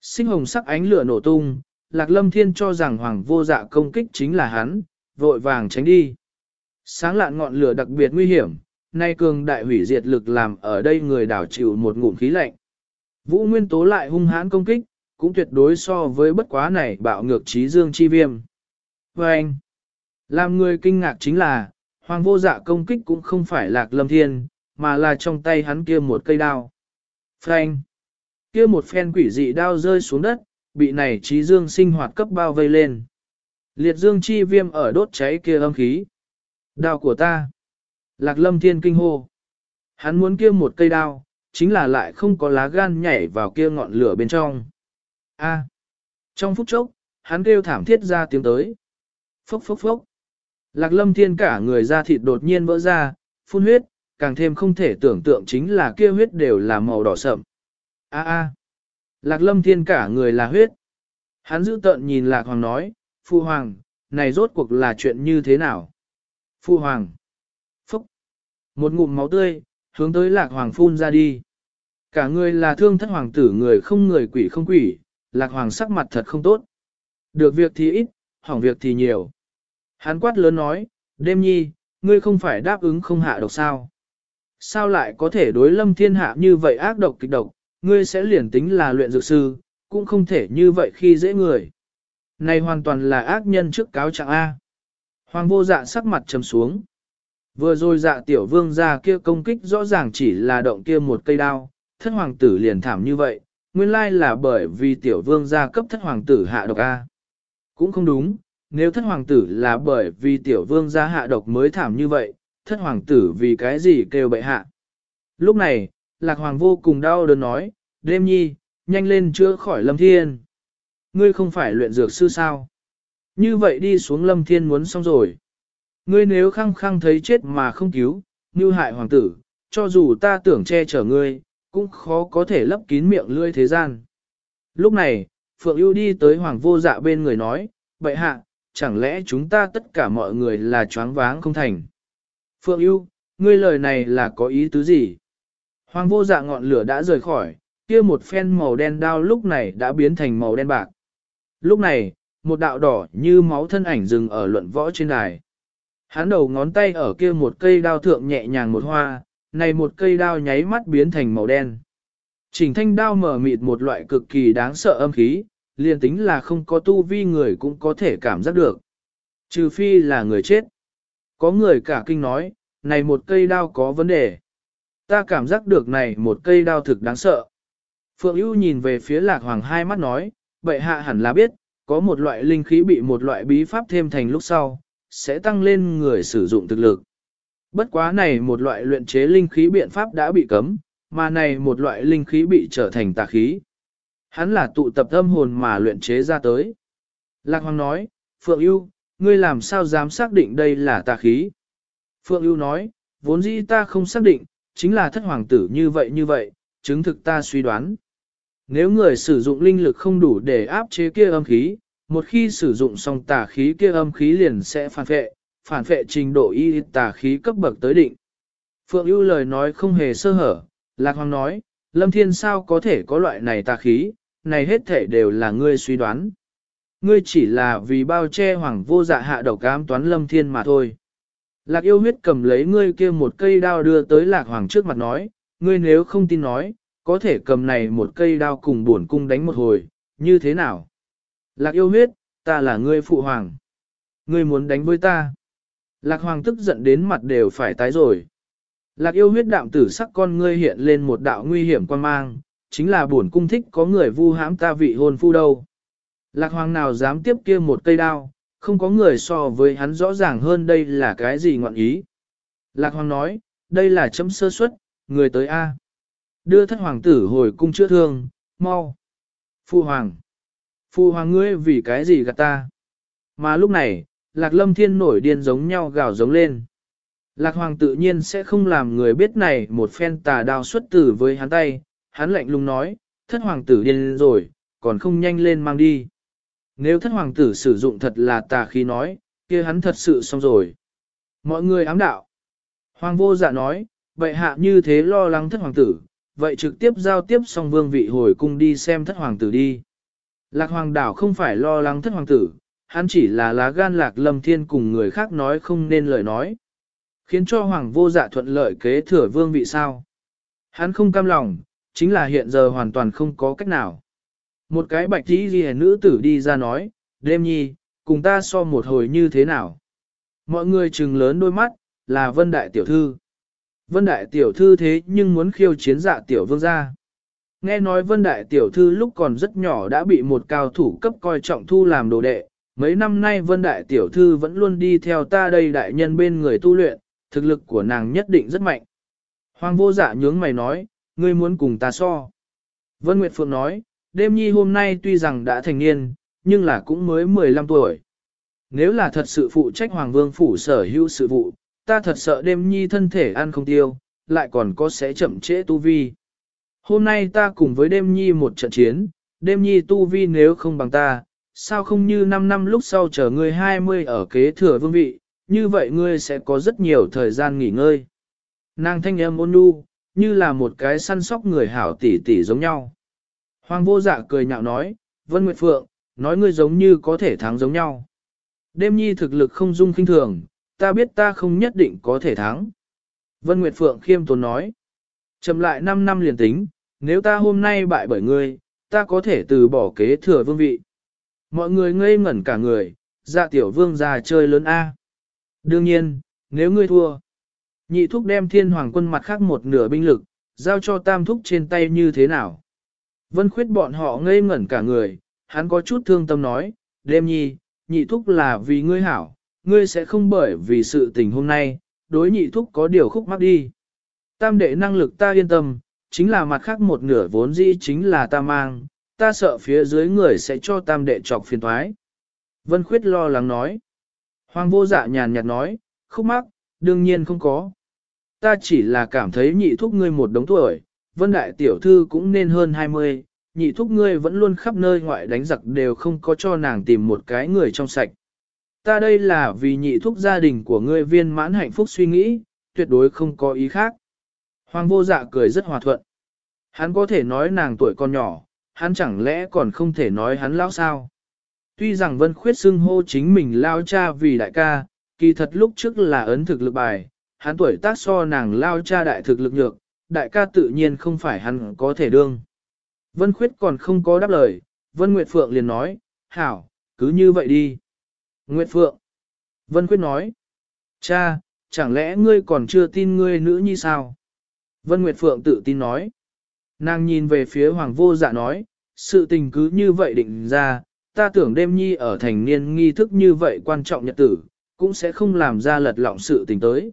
Sinh hồng sắc ánh lửa nổ tung, Lạc Lâm Thiên cho rằng Hoàng vô dạ công kích chính là hắn, vội vàng tránh đi. Sáng lạn ngọn lửa đặc biệt nguy hiểm, nay cường đại hủy diệt lực làm ở đây người đảo chịu một ngụm khí lạnh. Vũ Nguyên Tố lại hung hãn công kích, cũng tuyệt đối so với bất quá này bạo ngược trí dương chi viêm. Và anh, làm người kinh ngạc chính là, Hoàng vô dạ công kích cũng không phải lạc lâm thiên, mà là trong tay hắn kia một cây đao. Frank, kia một phen quỷ dị đao rơi xuống đất, bị này trí dương sinh hoạt cấp bao vây lên. Liệt dương chi viêm ở đốt cháy kia âm khí. Đao của ta. Lạc lâm thiên kinh hô. Hắn muốn kia một cây đao, chính là lại không có lá gan nhảy vào kia ngọn lửa bên trong. A. Trong phút chốc, hắn kêu thảm thiết ra tiếng tới. Phốc phốc phốc. Lạc lâm thiên cả người da thịt đột nhiên vỡ ra, phun huyết, càng thêm không thể tưởng tượng chính là kia huyết đều là màu đỏ sậm. A a. Lạc lâm thiên cả người là huyết. Hắn giữ tợn nhìn lạc hoàng nói, Phu hoàng, này rốt cuộc là chuyện như thế nào? Phu hoàng. Phúc. Một ngụm máu tươi, hướng tới lạc hoàng phun ra đi. Cả người là thương thất hoàng tử người không người quỷ không quỷ, lạc hoàng sắc mặt thật không tốt. Được việc thì ít, hỏng việc thì nhiều. Hắn quát lớn nói, đêm nhi, ngươi không phải đáp ứng không hạ độc sao? Sao lại có thể đối lâm thiên hạ như vậy ác độc kịch độc, ngươi sẽ liền tính là luyện dược sư, cũng không thể như vậy khi dễ người. Này hoàn toàn là ác nhân trước cáo trạng A. Hoàng vô dạ sắc mặt trầm xuống. Vừa rồi dạ tiểu vương ra kia công kích rõ ràng chỉ là động kia một cây đao, thất hoàng tử liền thảm như vậy, nguyên lai là bởi vì tiểu vương gia cấp thất hoàng tử hạ độc A. Cũng không đúng, nếu thất hoàng tử là bởi vì tiểu vương gia hạ độc mới thảm như vậy, thất hoàng tử vì cái gì kêu bệ hạ. Lúc này, lạc hoàng vô cùng đau đớn nói, đêm nhi, nhanh lên chữa khỏi lâm thiên. Ngươi không phải luyện dược sư sao? Như vậy đi xuống lâm thiên muốn xong rồi. Ngươi nếu khăng khăng thấy chết mà không cứu, như hại hoàng tử, cho dù ta tưởng che chở ngươi, cũng khó có thể lấp kín miệng lưỡi thế gian. Lúc này, Phượng ưu đi tới hoàng vô dạ bên người nói, bệ hạ, chẳng lẽ chúng ta tất cả mọi người là choáng váng không thành? Phượng ưu, ngươi lời này là có ý tứ gì? Hoàng vô dạ ngọn lửa đã rời khỏi, kia một phen màu đen đao lúc này đã biến thành màu đen bạc. Lúc này, một đạo đỏ như máu thân ảnh dừng ở luận võ trên đài. Hắn đầu ngón tay ở kia một cây đao thượng nhẹ nhàng một hoa, này một cây đao nháy mắt biến thành màu đen. Trình thanh đao mở mịt một loại cực kỳ đáng sợ âm khí, liền tính là không có tu vi người cũng có thể cảm giác được. Trừ phi là người chết. Có người cả kinh nói, này một cây đao có vấn đề. Ta cảm giác được này một cây đao thực đáng sợ. Phượng ưu nhìn về phía lạc hoàng hai mắt nói, bệ hạ hẳn là biết, có một loại linh khí bị một loại bí pháp thêm thành lúc sau, sẽ tăng lên người sử dụng thực lực. Bất quá này một loại luyện chế linh khí biện pháp đã bị cấm, mà này một loại linh khí bị trở thành tà khí. Hắn là tụ tập âm hồn mà luyện chế ra tới. Lạc Hoàng nói, Phượng ưu, ngươi làm sao dám xác định đây là tà khí? Phượng ưu nói, vốn dĩ ta không xác định, chính là thất hoàng tử như vậy như vậy, chứng thực ta suy đoán. Nếu người sử dụng linh lực không đủ để áp chế kia âm khí, một khi sử dụng xong tà khí kia âm khí liền sẽ phản vệ phản phệ trình độ y tà khí cấp bậc tới định. Phượng ưu lời nói không hề sơ hở, Lạc Hoàng nói, Lâm Thiên sao có thể có loại này tà khí, này hết thể đều là ngươi suy đoán. Ngươi chỉ là vì bao che hoàng vô dạ hạ độc cám toán Lâm Thiên mà thôi. Lạc yêu huyết cầm lấy ngươi kia một cây đao đưa tới Lạc Hoàng trước mặt nói, ngươi nếu không tin nói, có thể cầm này một cây đao cùng bổn cung đánh một hồi, như thế nào? Lạc yêu huyết, ta là ngươi phụ hoàng. Ngươi muốn đánh với ta. Lạc hoàng tức giận đến mặt đều phải tái rồi. Lạc yêu huyết đạm tử sắc con ngươi hiện lên một đạo nguy hiểm quan mang, chính là bổn cung thích có người vu hãm ta vị hôn phu đâu. Lạc hoàng nào dám tiếp kia một cây đao, không có người so với hắn rõ ràng hơn đây là cái gì ngọn ý. Lạc hoàng nói, đây là chấm sơ suất, người tới A. Đưa thất hoàng tử hồi cung chữa thương, mau. Phu hoàng. Phu hoàng ngươi vì cái gì gạt ta? Mà lúc này, lạc lâm thiên nổi điên giống nhau gào giống lên. Lạc hoàng tự nhiên sẽ không làm người biết này một phen tà đao xuất tử với hắn tay, hắn lạnh lùng nói, thất hoàng tử điên rồi, còn không nhanh lên mang đi. Nếu thất hoàng tử sử dụng thật là tà khí nói, kia hắn thật sự xong rồi. Mọi người ám đạo. Hoàng vô dạ nói, vậy hạ như thế lo lắng thất hoàng tử, vậy trực tiếp giao tiếp xong vương vị hồi cung đi xem thất hoàng tử đi. Lạc hoàng đảo không phải lo lắng thất hoàng tử, hắn chỉ là lá gan lạc lâm thiên cùng người khác nói không nên lời nói. Khiến cho hoàng vô dạ thuận lợi kế thừa vương vị sao. Hắn không cam lòng, chính là hiện giờ hoàn toàn không có cách nào. Một cái bạch tí ghi nữ tử đi ra nói, đêm nhi, cùng ta so một hồi như thế nào. Mọi người trừng lớn đôi mắt, là vân đại tiểu thư. Vân đại tiểu thư thế nhưng muốn khiêu chiến dạ tiểu vương gia. Nghe nói vân đại tiểu thư lúc còn rất nhỏ đã bị một cao thủ cấp coi trọng thu làm đồ đệ. Mấy năm nay vân đại tiểu thư vẫn luôn đi theo ta đây đại nhân bên người tu luyện, thực lực của nàng nhất định rất mạnh. Hoàng vô dạ nhướng mày nói, ngươi muốn cùng ta so. Vân Nguyệt Phượng nói, đêm nhi hôm nay tuy rằng đã thành niên, nhưng là cũng mới 15 tuổi. Nếu là thật sự phụ trách Hoàng Vương Phủ sở hữu sự vụ, ta thật sợ đêm nhi thân thể ăn không tiêu, lại còn có sẽ chậm trễ tu vi. Hôm nay ta cùng với đêm nhi một trận chiến, đêm nhi tu vi nếu không bằng ta, sao không như 5 năm lúc sau chờ ngươi 20 ở kế thừa vương vị, như vậy ngươi sẽ có rất nhiều thời gian nghỉ ngơi. Nàng thanh âm ôn nhu, như là một cái săn sóc người hảo tỷ tỷ giống nhau. Hoàng vô dạ cười nhạo nói, Vân Nguyệt Phượng, nói ngươi giống như có thể thắng giống nhau. Đêm nhi thực lực không dung kinh thường, ta biết ta không nhất định có thể thắng. Vân Nguyệt Phượng khiêm tốn nói, chậm lại 5 năm liền tính, nếu ta hôm nay bại bởi ngươi, ta có thể từ bỏ kế thừa vương vị. Mọi người ngây ngẩn cả người, dạ tiểu vương già chơi lớn A. Đương nhiên, nếu ngươi thua, nhị thúc đem thiên hoàng quân mặt khác một nửa binh lực, giao cho tam thúc trên tay như thế nào. Vân khuyết bọn họ ngây ngẩn cả người, hắn có chút thương tâm nói, đêm nhi, nhị thúc là vì ngươi hảo, ngươi sẽ không bởi vì sự tình hôm nay, đối nhị thúc có điều khúc mắc đi. Tam đệ năng lực ta yên tâm, chính là mặt khác một nửa vốn dĩ chính là ta mang, ta sợ phía dưới người sẽ cho tam đệ chọc phiền thoái. Vân Khuyết lo lắng nói. Hoàng vô dạ nhàn nhạt nói, khúc mắc, đương nhiên không có. Ta chỉ là cảm thấy nhị thúc ngươi một đống tuổi, vân đại tiểu thư cũng nên hơn 20, nhị thúc ngươi vẫn luôn khắp nơi ngoại đánh giặc đều không có cho nàng tìm một cái người trong sạch. Ta đây là vì nhị thúc gia đình của ngươi viên mãn hạnh phúc suy nghĩ, tuyệt đối không có ý khác. Hoàng vô dạ cười rất hòa thuận. Hắn có thể nói nàng tuổi còn nhỏ, hắn chẳng lẽ còn không thể nói hắn lão sao? Tuy rằng Vân Khuyết xưng hô chính mình lao cha vì đại ca, kỳ thật lúc trước là ấn thực lực bài, hắn tuổi tác so nàng lao cha đại thực lực nhược, đại ca tự nhiên không phải hắn có thể đương. Vân Khuyết còn không có đáp lời, Vân Nguyệt Phượng liền nói, hảo, cứ như vậy đi. Nguyệt Phượng. Vân Khuyết nói, cha, chẳng lẽ ngươi còn chưa tin ngươi nữ như sao? Vân Nguyệt Phượng tự tin nói. Nàng nhìn về phía Hoàng vô dạ nói, sự tình cứ như vậy định ra, ta tưởng đêm nhi ở thành niên nghi thức như vậy quan trọng nhật tử, cũng sẽ không làm ra lật lọng sự tình tới.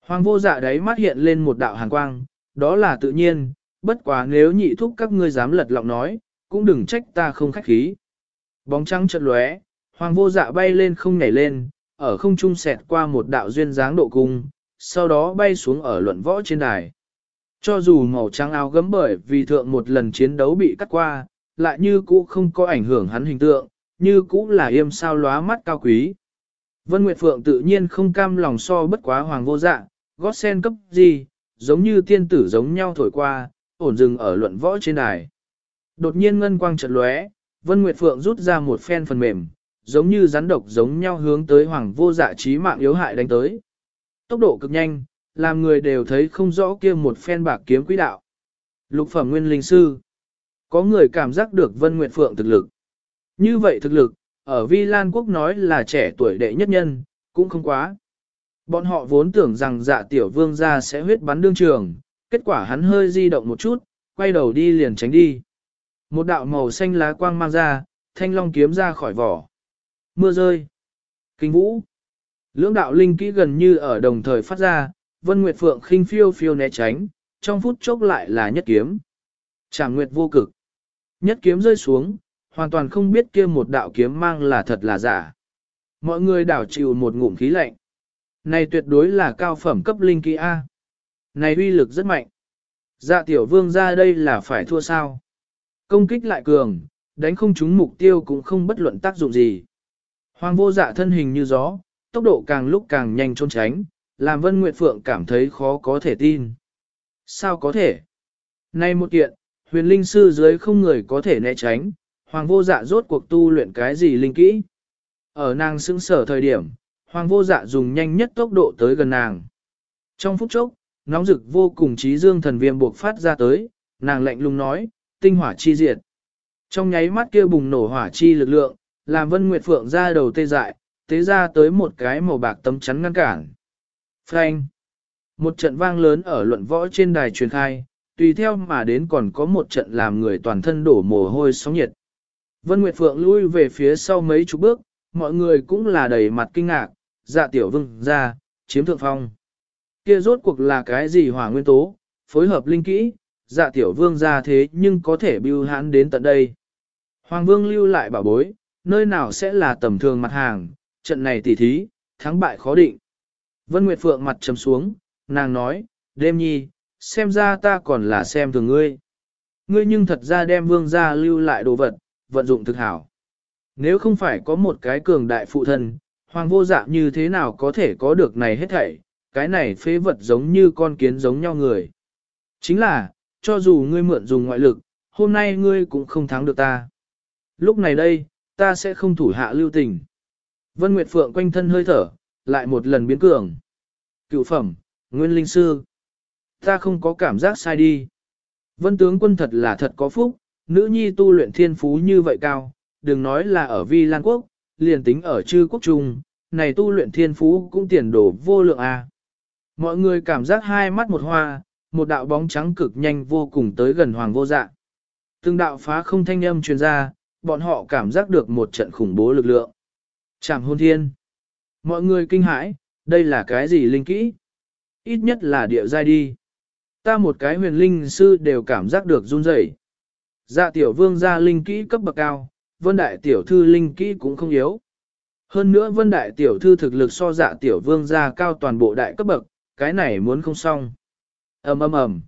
Hoàng vô dạ đấy mắt hiện lên một đạo hàn quang, đó là tự nhiên, bất quá nếu nhị thúc các ngươi dám lật lọng nói, cũng đừng trách ta không khách khí. Bóng trắng chợt lóe, hoàng vô dạ bay lên không nhảy lên, ở không trung xẹt qua một đạo duyên dáng độ cung, sau đó bay xuống ở luận võ trên đài. Cho dù màu trắng áo gấm bởi vì thượng một lần chiến đấu bị cắt qua, lại như cũ không có ảnh hưởng hắn hình tượng, như cũ là yêm sao lóa mắt cao quý. Vân Nguyệt Phượng tự nhiên không cam lòng so bất quá hoàng vô dạ, gót sen cấp gì, giống như tiên tử giống nhau thổi qua, ổn dừng ở luận võ trên đài. Đột nhiên ngân quang chợt lóe, Vân Nguyệt Phượng rút ra một phen phần mềm, giống như rắn độc giống nhau hướng tới hoàng vô dạ trí mạng yếu hại đánh tới. Tốc độ cực nhanh, làm người đều thấy không rõ kia một phen bạc kiếm quý đạo. Lục phẩm nguyên linh sư. Có người cảm giác được Vân Nguyệt Phượng thực lực. Như vậy thực lực, ở Vi Lan Quốc nói là trẻ tuổi đệ nhất nhân, cũng không quá. Bọn họ vốn tưởng rằng dạ tiểu vương gia sẽ huyết bắn đương trường, kết quả hắn hơi di động một chút, quay đầu đi liền tránh đi. Một đạo màu xanh lá quang mang ra, thanh long kiếm ra khỏi vỏ. Mưa rơi. Kinh vũ. Lưỡng đạo linh kỹ gần như ở đồng thời phát ra, Vân Nguyệt Phượng khinh phiêu phiêu né tránh, trong phút chốc lại là nhất kiếm. Trảm Nguyệt vô cực. Nhất kiếm rơi xuống, hoàn toàn không biết kia một đạo kiếm mang là thật là giả. Mọi người đảo chịu một ngụm khí lạnh. Này tuyệt đối là cao phẩm cấp linh kỳ A. Này uy lực rất mạnh. Dạ tiểu vương ra đây là phải thua sao. Công kích lại cường, đánh không trúng mục tiêu cũng không bất luận tác dụng gì. Hoàng vô dạ thân hình như gió, tốc độ càng lúc càng nhanh trốn tránh, làm Vân Nguyệt Phượng cảm thấy khó có thể tin. Sao có thể? Nay một kiện, huyền linh sư dưới không người có thể né tránh, hoàng vô dạ rốt cuộc tu luyện cái gì linh kỹ. Ở nàng xứng sở thời điểm, hoàng vô dạ dùng nhanh nhất tốc độ tới gần nàng. Trong phút chốc, nóng rực vô cùng trí dương thần viêm buộc phát ra tới, nàng lạnh lùng nói, tinh hỏa chi diệt. Trong nháy mắt kia bùng nổ hỏa chi lực lượng, làm Vân Nguyệt Phượng ra đầu tê dại, tế ra tới một cái màu bạc tấm chắn ngăn cản. Phanh! Một trận vang lớn ở luận võ trên đài truyền khai, tùy theo mà đến còn có một trận làm người toàn thân đổ mồ hôi sóng nhiệt. Vân Nguyệt Phượng lui về phía sau mấy chục bước, mọi người cũng là đầy mặt kinh ngạc, dạ tiểu vương ra, chiếm thượng phong. Kia rốt cuộc là cái gì hỏa nguyên tố, phối hợp linh kỹ, dạ tiểu vương ra thế nhưng có thể bưu hãn đến tận đây. Hoàng vương lưu lại bảo bối, nơi nào sẽ là tầm thường mặt hàng, trận này tỉ thí, thắng bại khó định. Vân Nguyệt Phượng mặt trầm xuống, nàng nói, đêm nhi, xem ra ta còn là xem thường ngươi. Ngươi nhưng thật ra đem vương gia lưu lại đồ vật, vận dụng thực hảo. Nếu không phải có một cái cường đại phụ thân, hoàng vô dạ như thế nào có thể có được này hết thảy, cái này phế vật giống như con kiến giống nhau người. Chính là, cho dù ngươi mượn dùng ngoại lực, hôm nay ngươi cũng không thắng được ta. Lúc này đây, ta sẽ không thủ hạ lưu tình. Vân Nguyệt Phượng quanh thân hơi thở, lại một lần biến cường. Cựu phẩm, Nguyên Linh Sư. Ta không có cảm giác sai đi. Vân tướng quân thật là thật có phúc, nữ nhi tu luyện thiên phú như vậy cao, đừng nói là ở Vi Lan Quốc, liền tính ở chư quốc trung, này tu luyện thiên phú cũng tiền đổ vô lượng a. À. Mọi người cảm giác hai mắt một hoa, một đạo bóng trắng cực nhanh vô cùng tới gần hoàng vô dạ. Từng đạo phá không thanh âm truyền ra, bọn họ cảm giác được một trận khủng bố lực lượng. Chẳng hôn thiên. Mọi người kinh hãi, đây là cái gì linh kỹ? Ít nhất là địa giai đi. Ta một cái huyền linh sư đều cảm giác được run rẩy. Dạ tiểu vương gia linh kỹ cấp bậc cao, vân đại tiểu thư linh kỹ cũng không yếu. Hơn nữa vân đại tiểu thư thực lực so dạ tiểu vương gia cao toàn bộ đại cấp bậc, cái này muốn không xong. ầm ầm ầm.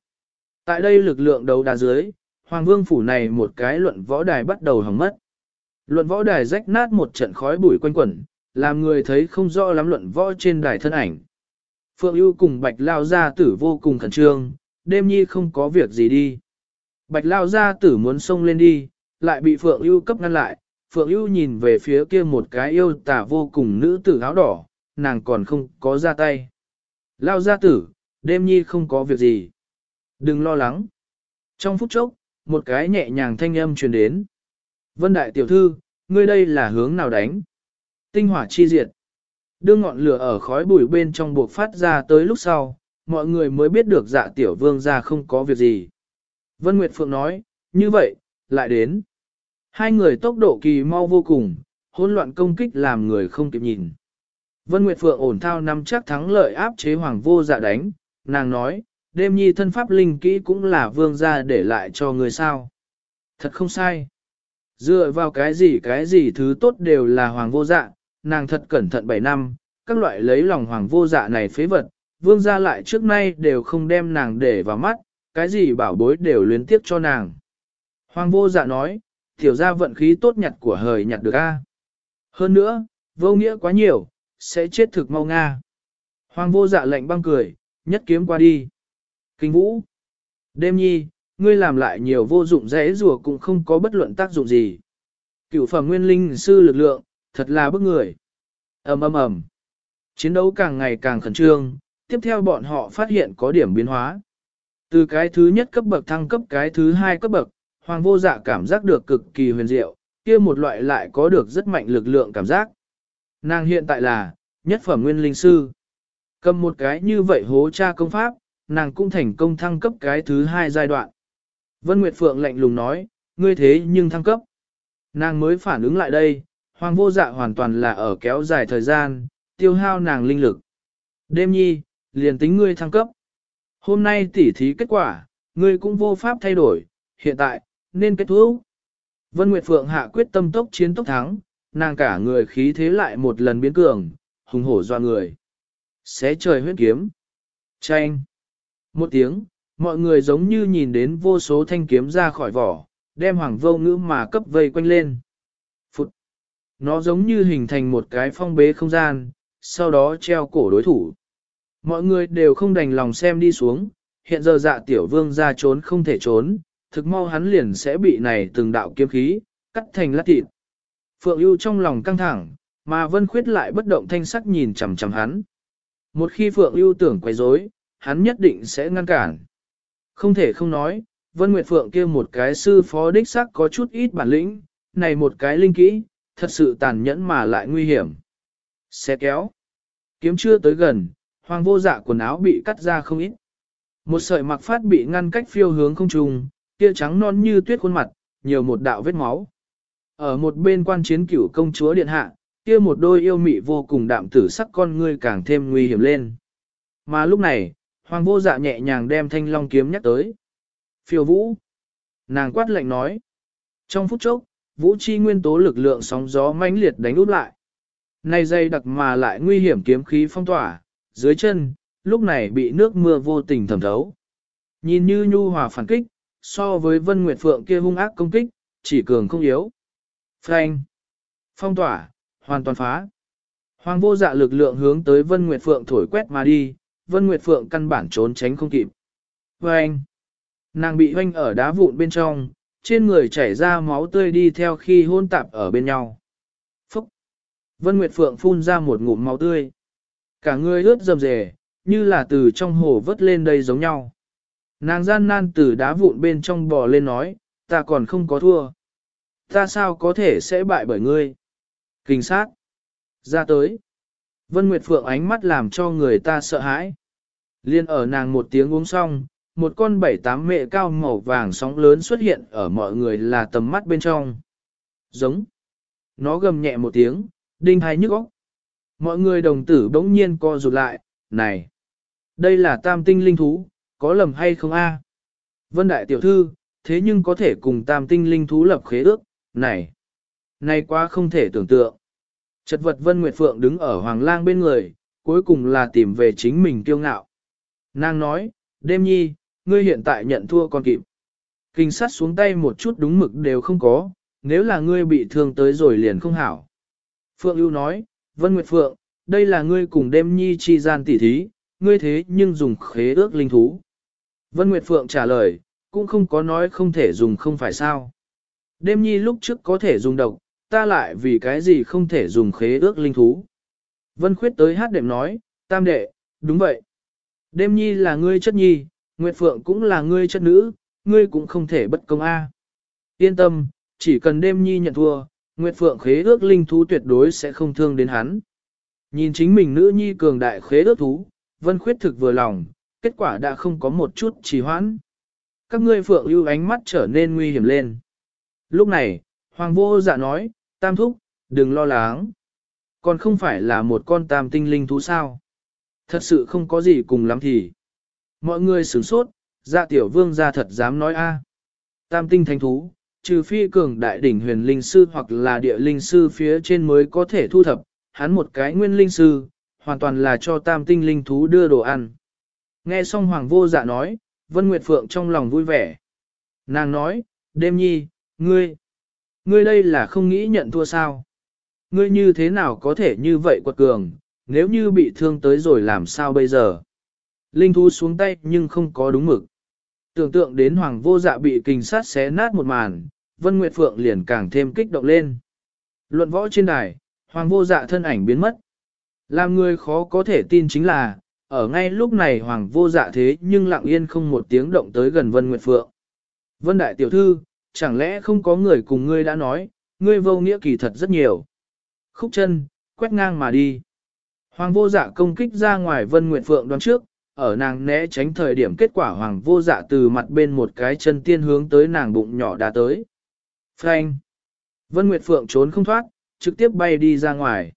Tại đây lực lượng đấu đá dưới, hoàng vương phủ này một cái luận võ đài bắt đầu hỏng mất. Luận võ đài rách nát một trận khói bụi quanh quẩn, làm người thấy không rõ lắm luận võ trên đài thân ảnh. Phượng ưu cùng bạch lao gia tử vô cùng khẩn trương, đêm nhi không có việc gì đi. Bạch lao gia tử muốn xông lên đi, lại bị Phượng ưu cấp ngăn lại, Phượng ưu nhìn về phía kia một cái yêu tả vô cùng nữ tử áo đỏ, nàng còn không có ra tay. Lao gia tử, đêm nhi không có việc gì. Đừng lo lắng. Trong phút chốc, một cái nhẹ nhàng thanh âm truyền đến. Vân đại tiểu thư, ngươi đây là hướng nào đánh? Tinh hỏa chi diệt. Đưa ngọn lửa ở khói bụi bên trong buộc phát ra tới lúc sau, mọi người mới biết được dạ tiểu vương ra không có việc gì. Vân Nguyệt Phượng nói, như vậy, lại đến. Hai người tốc độ kỳ mau vô cùng, hỗn loạn công kích làm người không kịp nhìn. Vân Nguyệt Phượng ổn thao nắm chắc thắng lợi áp chế hoàng vô dạ đánh, nàng nói, đêm nhi thân pháp linh kỹ cũng là vương gia để lại cho người sao. Thật không sai. Dựa vào cái gì cái gì thứ tốt đều là hoàng vô dạ, nàng thật cẩn thận 7 năm, các loại lấy lòng hoàng vô dạ này phế vật, vương gia lại trước nay đều không đem nàng để vào mắt, cái gì bảo bối đều luyến tiếp cho nàng. Hoàng vô dạ nói, tiểu gia vận khí tốt nhặt của hời nhặt được a. Hơn nữa, vô nghĩa quá nhiều, sẽ chết thực mau nga. Hoàng vô dạ lệnh băng cười, nhất kiếm qua đi. Kinh vũ. Đêm nhi, ngươi làm lại nhiều vô dụng dễ rùa cũng không có bất luận tác dụng gì. Cựu phẩm nguyên linh sư lực lượng, thật là bức người. ầm ầm ầm. Chiến đấu càng ngày càng khẩn trương, tiếp theo bọn họ phát hiện có điểm biến hóa. Từ cái thứ nhất cấp bậc thăng cấp cái thứ hai cấp bậc, hoàng vô dạ cảm giác được cực kỳ huyền diệu, kia một loại lại có được rất mạnh lực lượng cảm giác. Nàng hiện tại là, nhất phẩm nguyên linh sư. Cầm một cái như vậy hố tra công pháp, nàng cũng thành công thăng cấp cái thứ hai giai đoạn. Vân Nguyệt Phượng lạnh lùng nói, ngươi thế nhưng thăng cấp. Nàng mới phản ứng lại đây, hoàng vô dạ hoàn toàn là ở kéo dài thời gian, tiêu hao nàng linh lực. Đêm nhi, liền tính ngươi thăng cấp. Hôm nay tỉ thí kết quả, ngươi cũng vô pháp thay đổi, hiện tại, nên kết thúc. Vân Nguyệt Phượng hạ quyết tâm tốc chiến tốc thắng, nàng cả người khí thế lại một lần biến cường, hùng hổ doa người. Xé trời huyết kiếm. Chanh. Một tiếng, mọi người giống như nhìn đến vô số thanh kiếm ra khỏi vỏ, đem hoàng vô ngữ mà cấp vây quanh lên. Nó giống như hình thành một cái phong bế không gian, sau đó treo cổ đối thủ. Mọi người đều không đành lòng xem đi xuống, hiện giờ dạ tiểu vương ra trốn không thể trốn, thực mau hắn liền sẽ bị này từng đạo kiếm khí, cắt thành lát thịt. Phượng ưu trong lòng căng thẳng, mà Vân Khuyết lại bất động thanh sắc nhìn chằm chằm hắn. Một khi Phượng ưu tưởng quay rối, hắn nhất định sẽ ngăn cản. Không thể không nói, Vân Nguyệt Phượng kia một cái sư phó đích sắc có chút ít bản lĩnh, này một cái linh kỹ, thật sự tàn nhẫn mà lại nguy hiểm. Xe kéo. Kiếm chưa tới gần, hoàng vô dạ quần áo bị cắt ra không ít. Một sợi mặc phát bị ngăn cách phiêu hướng không trùng, kia trắng non như tuyết khuôn mặt, nhiều một đạo vết máu. Ở một bên quan chiến cửu công chúa điện hạ, kia một đôi yêu mị vô cùng đạm tử sắc con ngươi càng thêm nguy hiểm lên. Mà lúc này, hoàng vô dạ nhẹ nhàng đem thanh long kiếm nhắc tới. Phiêu vũ. Nàng quát lệnh nói. Trong phút chốc, vũ chi nguyên tố lực lượng sóng gió mãnh liệt đánh úp lại. Này dây đặc mà lại nguy hiểm kiếm khí phong tỏa, dưới chân, lúc này bị nước mưa vô tình thẩm thấu. Nhìn như nhu hòa phản kích, so với Vân Nguyệt Phượng kia hung ác công kích, chỉ cường không yếu. Phanh. Phong tỏa, hoàn toàn phá. Hoàng vô dạ lực lượng hướng tới Vân Nguyệt Phượng thổi quét mà đi, Vân Nguyệt Phượng căn bản trốn tránh không kịp. Phanh. Nàng bị hoanh ở đá vụn bên trong, trên người chảy ra máu tươi đi theo khi hôn tạp ở bên nhau. Phúc! Vân Nguyệt Phượng phun ra một ngụm máu tươi. Cả người ướt dầm rề, như là từ trong hồ vớt lên đây giống nhau. Nàng gian nan từ đá vụn bên trong bò lên nói, ta còn không có thua. Ta sao có thể sẽ bại bởi ngươi? Kinh sát! Ra tới! Vân Nguyệt Phượng ánh mắt làm cho người ta sợ hãi. Liên ở nàng một tiếng uống xong, một con bảy tám mẹ cao màu vàng sóng lớn xuất hiện ở mọi người là tầm mắt bên trong. Giống. Nó gầm nhẹ một tiếng, đinh hai nhức óc. Mọi người đồng tử bỗng nhiên co rụt lại, này. Đây là tam tinh linh thú, có lầm hay không a? Vân đại tiểu thư, thế nhưng có thể cùng tam tinh linh thú lập khế ước, này. Này quá không thể tưởng tượng. Chật vật Vân Nguyệt Phượng đứng ở Hoàng lang bên người, cuối cùng là tìm về chính mình kiêu ngạo. Nàng nói, đêm nhi, ngươi hiện tại nhận thua còn kịp. Kinh sát xuống tay một chút đúng mực đều không có, nếu là ngươi bị thương tới rồi liền không hảo. Phượng ưu nói, Vân Nguyệt Phượng, đây là ngươi cùng đêm nhi chi gian tỉ thí, ngươi thế nhưng dùng khế ước linh thú. Vân Nguyệt Phượng trả lời, cũng không có nói không thể dùng không phải sao. Đêm nhi lúc trước có thể dùng độc, ta lại vì cái gì không thể dùng khế ước linh thú. Vân Khuyết tới hát đệm nói, tam đệ, đúng vậy. Đêm nhi là ngươi chất nhi, Nguyệt Phượng cũng là ngươi chất nữ, ngươi cũng không thể bất công a. Yên tâm, chỉ cần đêm nhi nhận thua, Nguyệt Phượng khế ước linh thú tuyệt đối sẽ không thương đến hắn. Nhìn chính mình nữ nhi cường đại khế ước thú, Vân Khuyết thực vừa lòng, kết quả đã không có một chút trì hoãn. Các ngươi Phượng ưu ánh mắt trở nên nguy hiểm lên. Lúc này, Hoàng vô dạ nói, Tam Thúc, đừng lo lắng. Còn không phải là một con tam tinh linh thú sao. Thật sự không có gì cùng lắm thì. Mọi người sửng sốt, dạ tiểu vương ra thật dám nói a. Tam tinh thánh thú, trừ phi cường đại đỉnh huyền linh sư hoặc là địa linh sư phía trên mới có thể thu thập, hắn một cái nguyên linh sư, hoàn toàn là cho tam tinh linh thú đưa đồ ăn. Nghe xong hoàng vô dạ nói, Vân Nguyệt Phượng trong lòng vui vẻ. Nàng nói, đêm nhi, ngươi, ngươi đây là không nghĩ nhận thua sao? Ngươi như thế nào có thể như vậy quật cường, nếu như bị thương tới rồi làm sao bây giờ? Linh thú xuống tay nhưng không có đúng mực. Tưởng tượng đến hoàng vô dạ bị kình sát xé nát một màn, Vân Nguyệt Phượng liền càng thêm kích động lên. Luận võ trên đài, hoàng vô dạ thân ảnh biến mất. Làm người khó có thể tin chính là, ở ngay lúc này hoàng vô dạ thế nhưng lặng yên không một tiếng động tới gần Vân Nguyệt Phượng. Vân Đại Tiểu Thư, chẳng lẽ không có người cùng ngươi đã nói, ngươi vô nghĩa kỳ thật rất nhiều. Khúc chân, quét ngang mà đi. Hoàng vô dạ công kích ra ngoài Vân Nguyệt Phượng đoán trước, ở nàng né tránh thời điểm kết quả hoàng vô dạ từ mặt bên một cái chân tiên hướng tới nàng bụng nhỏ đã tới. Frank! Vân Nguyệt Phượng trốn không thoát, trực tiếp bay đi ra ngoài.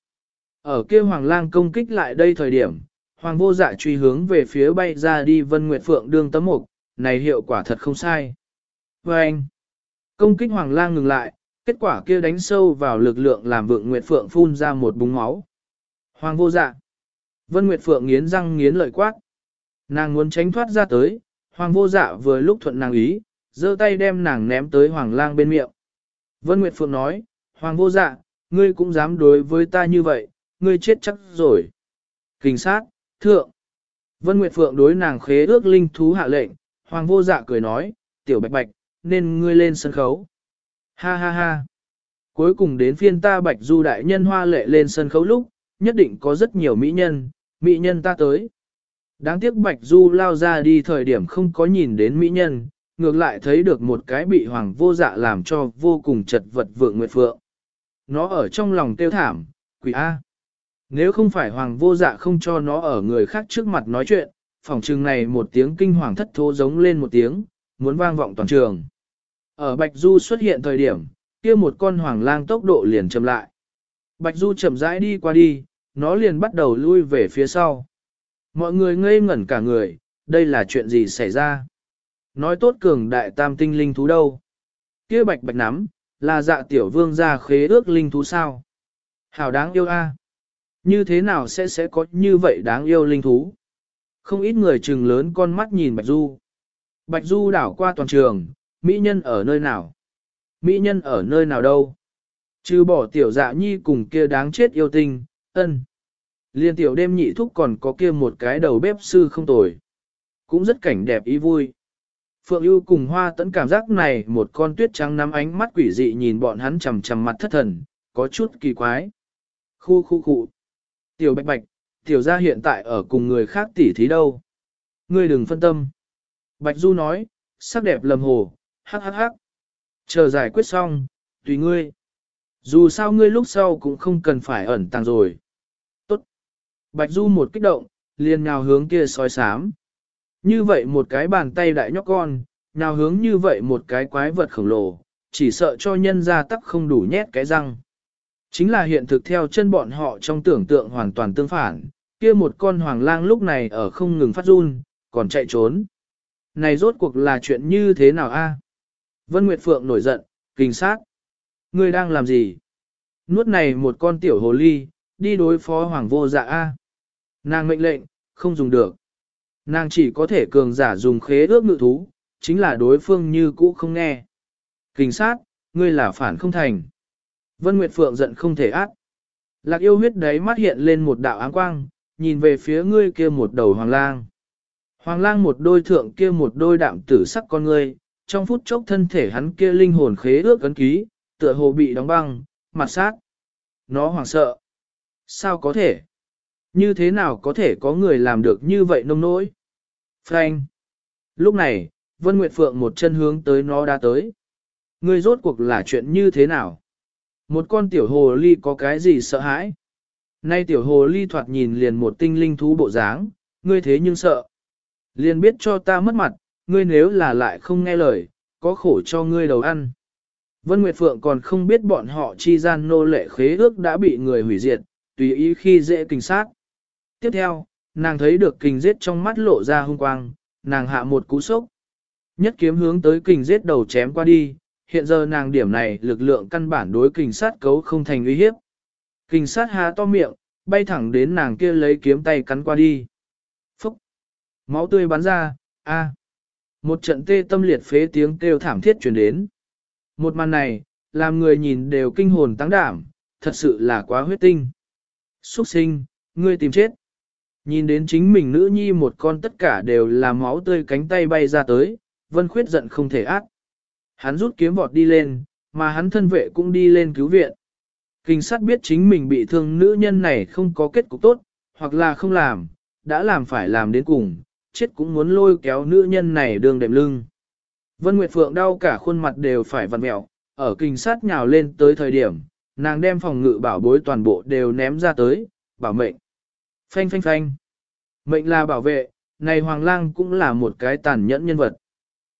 Ở kia hoàng lang công kích lại đây thời điểm, hoàng vô dạ truy hướng về phía bay ra đi Vân Nguyệt Phượng đương tấm mục, này hiệu quả thật không sai. Frank! Công kích hoàng lang ngừng lại, kết quả kia đánh sâu vào lực lượng làm vượng Nguyệt Phượng phun ra một búng máu. Hoàng vô dạ! Vân Nguyệt Phượng nghiến răng nghiến lợi quát. Nàng muốn tránh thoát ra tới, hoàng vô dạ vừa lúc thuận nàng ý, giơ tay đem nàng ném tới hoàng lang bên miệng. Vân Nguyệt Phượng nói, hoàng vô dạ, ngươi cũng dám đối với ta như vậy, ngươi chết chắc rồi. Kinh sát, thượng. Vân Nguyệt Phượng đối nàng khế ước linh thú hạ lệnh, hoàng vô dạ cười nói, tiểu bạch bạch, nên ngươi lên sân khấu. Ha ha ha. Cuối cùng đến phiên ta bạch du đại nhân hoa lệ lên sân khấu lúc, nhất định có rất nhiều mỹ nhân, mỹ nhân ta tới. Đáng tiếc Bạch Du lao ra đi thời điểm không có nhìn đến mỹ nhân, ngược lại thấy được một cái bị hoàng vô dạ làm cho vô cùng chật vật vượng nguyệt phượng. Nó ở trong lòng tiêu thảm, quỷ A. Nếu không phải hoàng vô dạ không cho nó ở người khác trước mặt nói chuyện, phòng trường này một tiếng kinh hoàng thất thố giống lên một tiếng, muốn vang vọng toàn trường. Ở Bạch Du xuất hiện thời điểm, kia một con hoàng lang tốc độ liền chậm lại. Bạch Du chậm rãi đi qua đi, nó liền bắt đầu lui về phía sau. Mọi người ngây ngẩn cả người, đây là chuyện gì xảy ra? Nói tốt cường đại tam tinh linh thú đâu? kia bạch bạch nắm, là dạ tiểu vương gia khế ước linh thú sao? Hảo đáng yêu a. À. Như thế nào sẽ sẽ có như vậy đáng yêu linh thú? Không ít người trừng lớn con mắt nhìn Bạch Du. Bạch Du đảo qua toàn trường, mỹ nhân ở nơi nào? Mỹ nhân ở nơi nào đâu? Chứ bỏ tiểu dạ nhi cùng kia đáng chết yêu tinh, ân. Liên tiểu đêm nhị thúc còn có kia một cái đầu bếp sư không tồi. Cũng rất cảnh đẹp ý vui. Phượng ưu cùng hoa tẫn cảm giác này một con tuyết trắng nắm ánh mắt quỷ dị nhìn bọn hắn chầm chầm mặt thất thần, có chút kỳ quái. Khu khu khu. Tiểu bạch bạch, tiểu gia hiện tại ở cùng người khác tỉ thí đâu. Ngươi đừng phân tâm. Bạch Du nói, sắc đẹp lầm hồ, hắc hắc hắc. Chờ giải quyết xong, tùy ngươi. Dù sao ngươi lúc sau cũng không cần phải ẩn tàng rồi. Bạch Du một kích động, liền nhào hướng kia sói sám. Như vậy một cái bàn tay đại nhóc con, nhào hướng như vậy một cái quái vật khổng lồ, chỉ sợ cho nhân ra tắc không đủ nhét cái răng. Chính là hiện thực theo chân bọn họ trong tưởng tượng hoàn toàn tương phản, kia một con hoàng lang lúc này ở không ngừng phát run, còn chạy trốn. Này rốt cuộc là chuyện như thế nào a? Vân Nguyệt Phượng nổi giận, kinh sát. Ngươi đang làm gì? Nuốt này một con tiểu hồ ly, đi đối phó hoàng vô dạ A. Nàng mệnh lệnh, không dùng được. Nàng chỉ có thể cường giả dùng khế ước ngự thú, chính là đối phương như cũ không nghe. Kinh sát, ngươi là phản không thành. Vân Nguyệt Phượng giận không thể át. Lạc yêu huyết đấy mắt hiện lên một đạo áng quang, nhìn về phía ngươi kia một đầu hoàng lang. Hoàng lang một đôi thượng kia một đôi đạm tử sắc con ngươi, trong phút chốc thân thể hắn kia linh hồn khế ước cấn ký, tựa hồ bị đóng băng, mặt sát. Nó hoảng sợ. Sao có thể? Như thế nào có thể có người làm được như vậy nông nỗi? Frank. Lúc này, Vân Nguyệt Phượng một chân hướng tới nó đã tới. Ngươi rốt cuộc là chuyện như thế nào? Một con tiểu hồ ly có cái gì sợ hãi? Nay tiểu hồ ly thoạt nhìn liền một tinh linh thú bộ dáng, ngươi thế nhưng sợ. Liền biết cho ta mất mặt, ngươi nếu là lại không nghe lời, có khổ cho ngươi đầu ăn. Vân Nguyệt Phượng còn không biết bọn họ chi gian nô lệ khế ước đã bị người hủy diệt, tùy ý khi dễ kinh sát. Tiếp theo, nàng thấy được kình giết trong mắt lộ ra hung quang, nàng hạ một cú sốc. Nhất kiếm hướng tới kình giết đầu chém qua đi, hiện giờ nàng điểm này lực lượng căn bản đối kình sát cấu không thành uy hiếp. Kình sát há to miệng, bay thẳng đến nàng kia lấy kiếm tay cắn qua đi. Phúc! Máu tươi bắn ra, a Một trận tê tâm liệt phế tiếng kêu thảm thiết truyền đến. Một màn này, làm người nhìn đều kinh hồn tăng đảm, thật sự là quá huyết tinh. Xuất sinh, ngươi tìm chết. Nhìn đến chính mình nữ nhi một con tất cả đều là máu tươi cánh tay bay ra tới, vân khuyết giận không thể ác. Hắn rút kiếm vọt đi lên, mà hắn thân vệ cũng đi lên cứu viện. Kinh sát biết chính mình bị thương nữ nhân này không có kết cục tốt, hoặc là không làm, đã làm phải làm đến cùng, chết cũng muốn lôi kéo nữ nhân này đường đệm lưng. Vân Nguyệt Phượng đau cả khuôn mặt đều phải vặn mẹo, ở kinh sát nhào lên tới thời điểm, nàng đem phòng ngự bảo bối toàn bộ đều ném ra tới, bảo mệnh. Phanh phanh phanh. Mệnh là bảo vệ, này Hoàng Lang cũng là một cái tàn nhẫn nhân vật.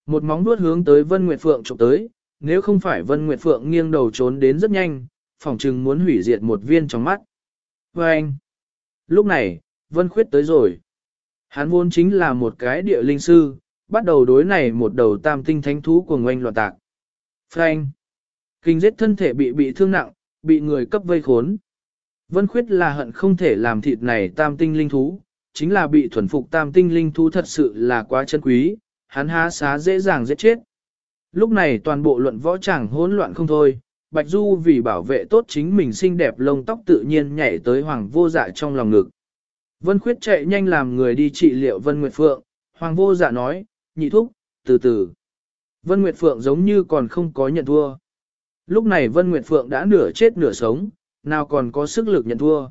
Một móng vuốt hướng tới Vân Nguyệt Phượng chụp tới, nếu không phải Vân Nguyệt Phượng nghiêng đầu trốn đến rất nhanh, phòng trừng muốn hủy diệt một viên trong mắt. Và anh, lúc này, Vân Khuyết tới rồi. Hắn vốn chính là một cái địa linh sư, bắt đầu đối này một đầu tam tinh thánh thú của ngoanh loạn tạc. Frank, kinh giết thân thể bị bị thương nặng, bị người cấp vây khốn. Vân Khuyết là hận không thể làm thịt này tam tinh linh thú, chính là bị thuần phục tam tinh linh thú thật sự là quá chân quý, hắn há xá dễ dàng giết chết. Lúc này toàn bộ luận võ chẳng hỗn loạn không thôi, Bạch Du vì bảo vệ tốt chính mình xinh đẹp lông tóc tự nhiên nhảy tới hoàng vô dạ trong lòng ngực. Vân Khuyết chạy nhanh làm người đi trị liệu Vân Nguyệt Phượng, hoàng vô dạ nói, nhị thúc, từ từ. Vân Nguyệt Phượng giống như còn không có nhận thua. Lúc này Vân Nguyệt Phượng đã nửa chết nửa sống, nào còn có sức lực nhận thua.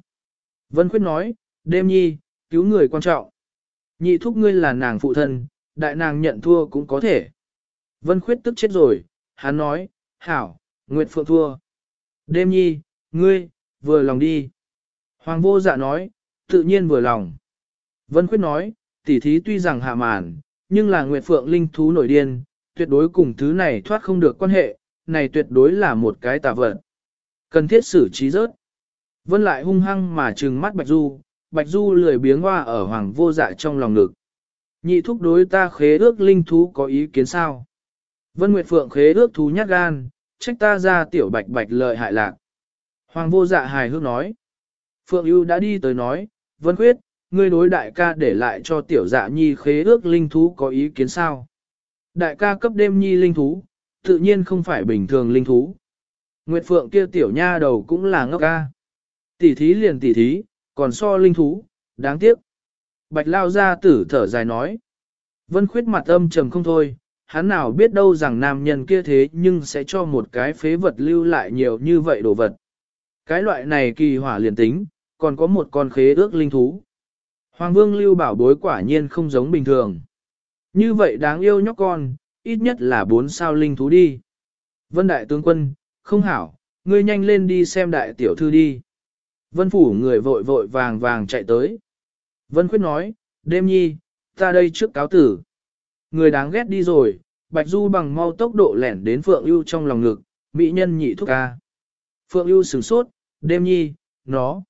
Vân Khuyết nói, đêm nhi, cứu người quan trọng. Nhị thúc ngươi là nàng phụ thân, đại nàng nhận thua cũng có thể. Vân Khuyết tức chết rồi, hắn nói, hảo, Nguyệt Phượng thua. Đêm nhi, ngươi, vừa lòng đi. Hoàng vô dạ nói, tự nhiên vừa lòng. Vân Khuyết nói, tỉ thí tuy rằng hạ màn, nhưng là Nguyệt Phượng linh thú nổi điên, tuyệt đối cùng thứ này thoát không được quan hệ, này tuyệt đối là một cái tà vật. Cần thiết xử trí rớt. Vân lại hung hăng mà trừng mắt Bạch Du, Bạch Du lười biếng hoa ở hoàng vô dạ trong lòng ngực. Nhị thúc đối ta khế ước linh thú có ý kiến sao? Vân Nguyệt Phượng khế ước thú nhát gan, trách ta ra tiểu bạch bạch lợi hại lạc. Hoàng vô dạ hài hước nói. Phượng ưu đã đi tới nói, Vân Khuyết, ngươi đối đại ca để lại cho tiểu dạ nhi khế ước linh thú có ý kiến sao? Đại ca cấp đêm nhi linh thú, tự nhiên không phải bình thường linh thú. Nguyệt Phượng kia tiểu nha đầu cũng là ngốc ca. Tỷ thí liền tỷ thí, còn so linh thú, đáng tiếc. Bạch lao ra tử thở dài nói. Vân khuyết mặt âm trầm không thôi, hắn nào biết đâu rằng nam nhân kia thế nhưng sẽ cho một cái phế vật lưu lại nhiều như vậy đồ vật. Cái loại này kỳ hỏa liền tính, còn có một con khế ước linh thú. Hoàng vương lưu bảo bối quả nhiên không giống bình thường. Như vậy đáng yêu nhóc con, ít nhất là bốn sao linh thú đi. Vân đại tướng quân, không hảo, ngươi nhanh lên đi xem đại tiểu thư đi. Vân phủ người vội vội vàng vàng chạy tới. Vân khuyết nói, đêm nhi, ta đây trước cáo tử. Người đáng ghét đi rồi, Bạch Du bằng mau tốc độ lẻn đến Phượng ưu trong lòng ngực, mỹ nhân nhị thúc ca. Phượng ưu sửng sốt, đêm nhi, nó.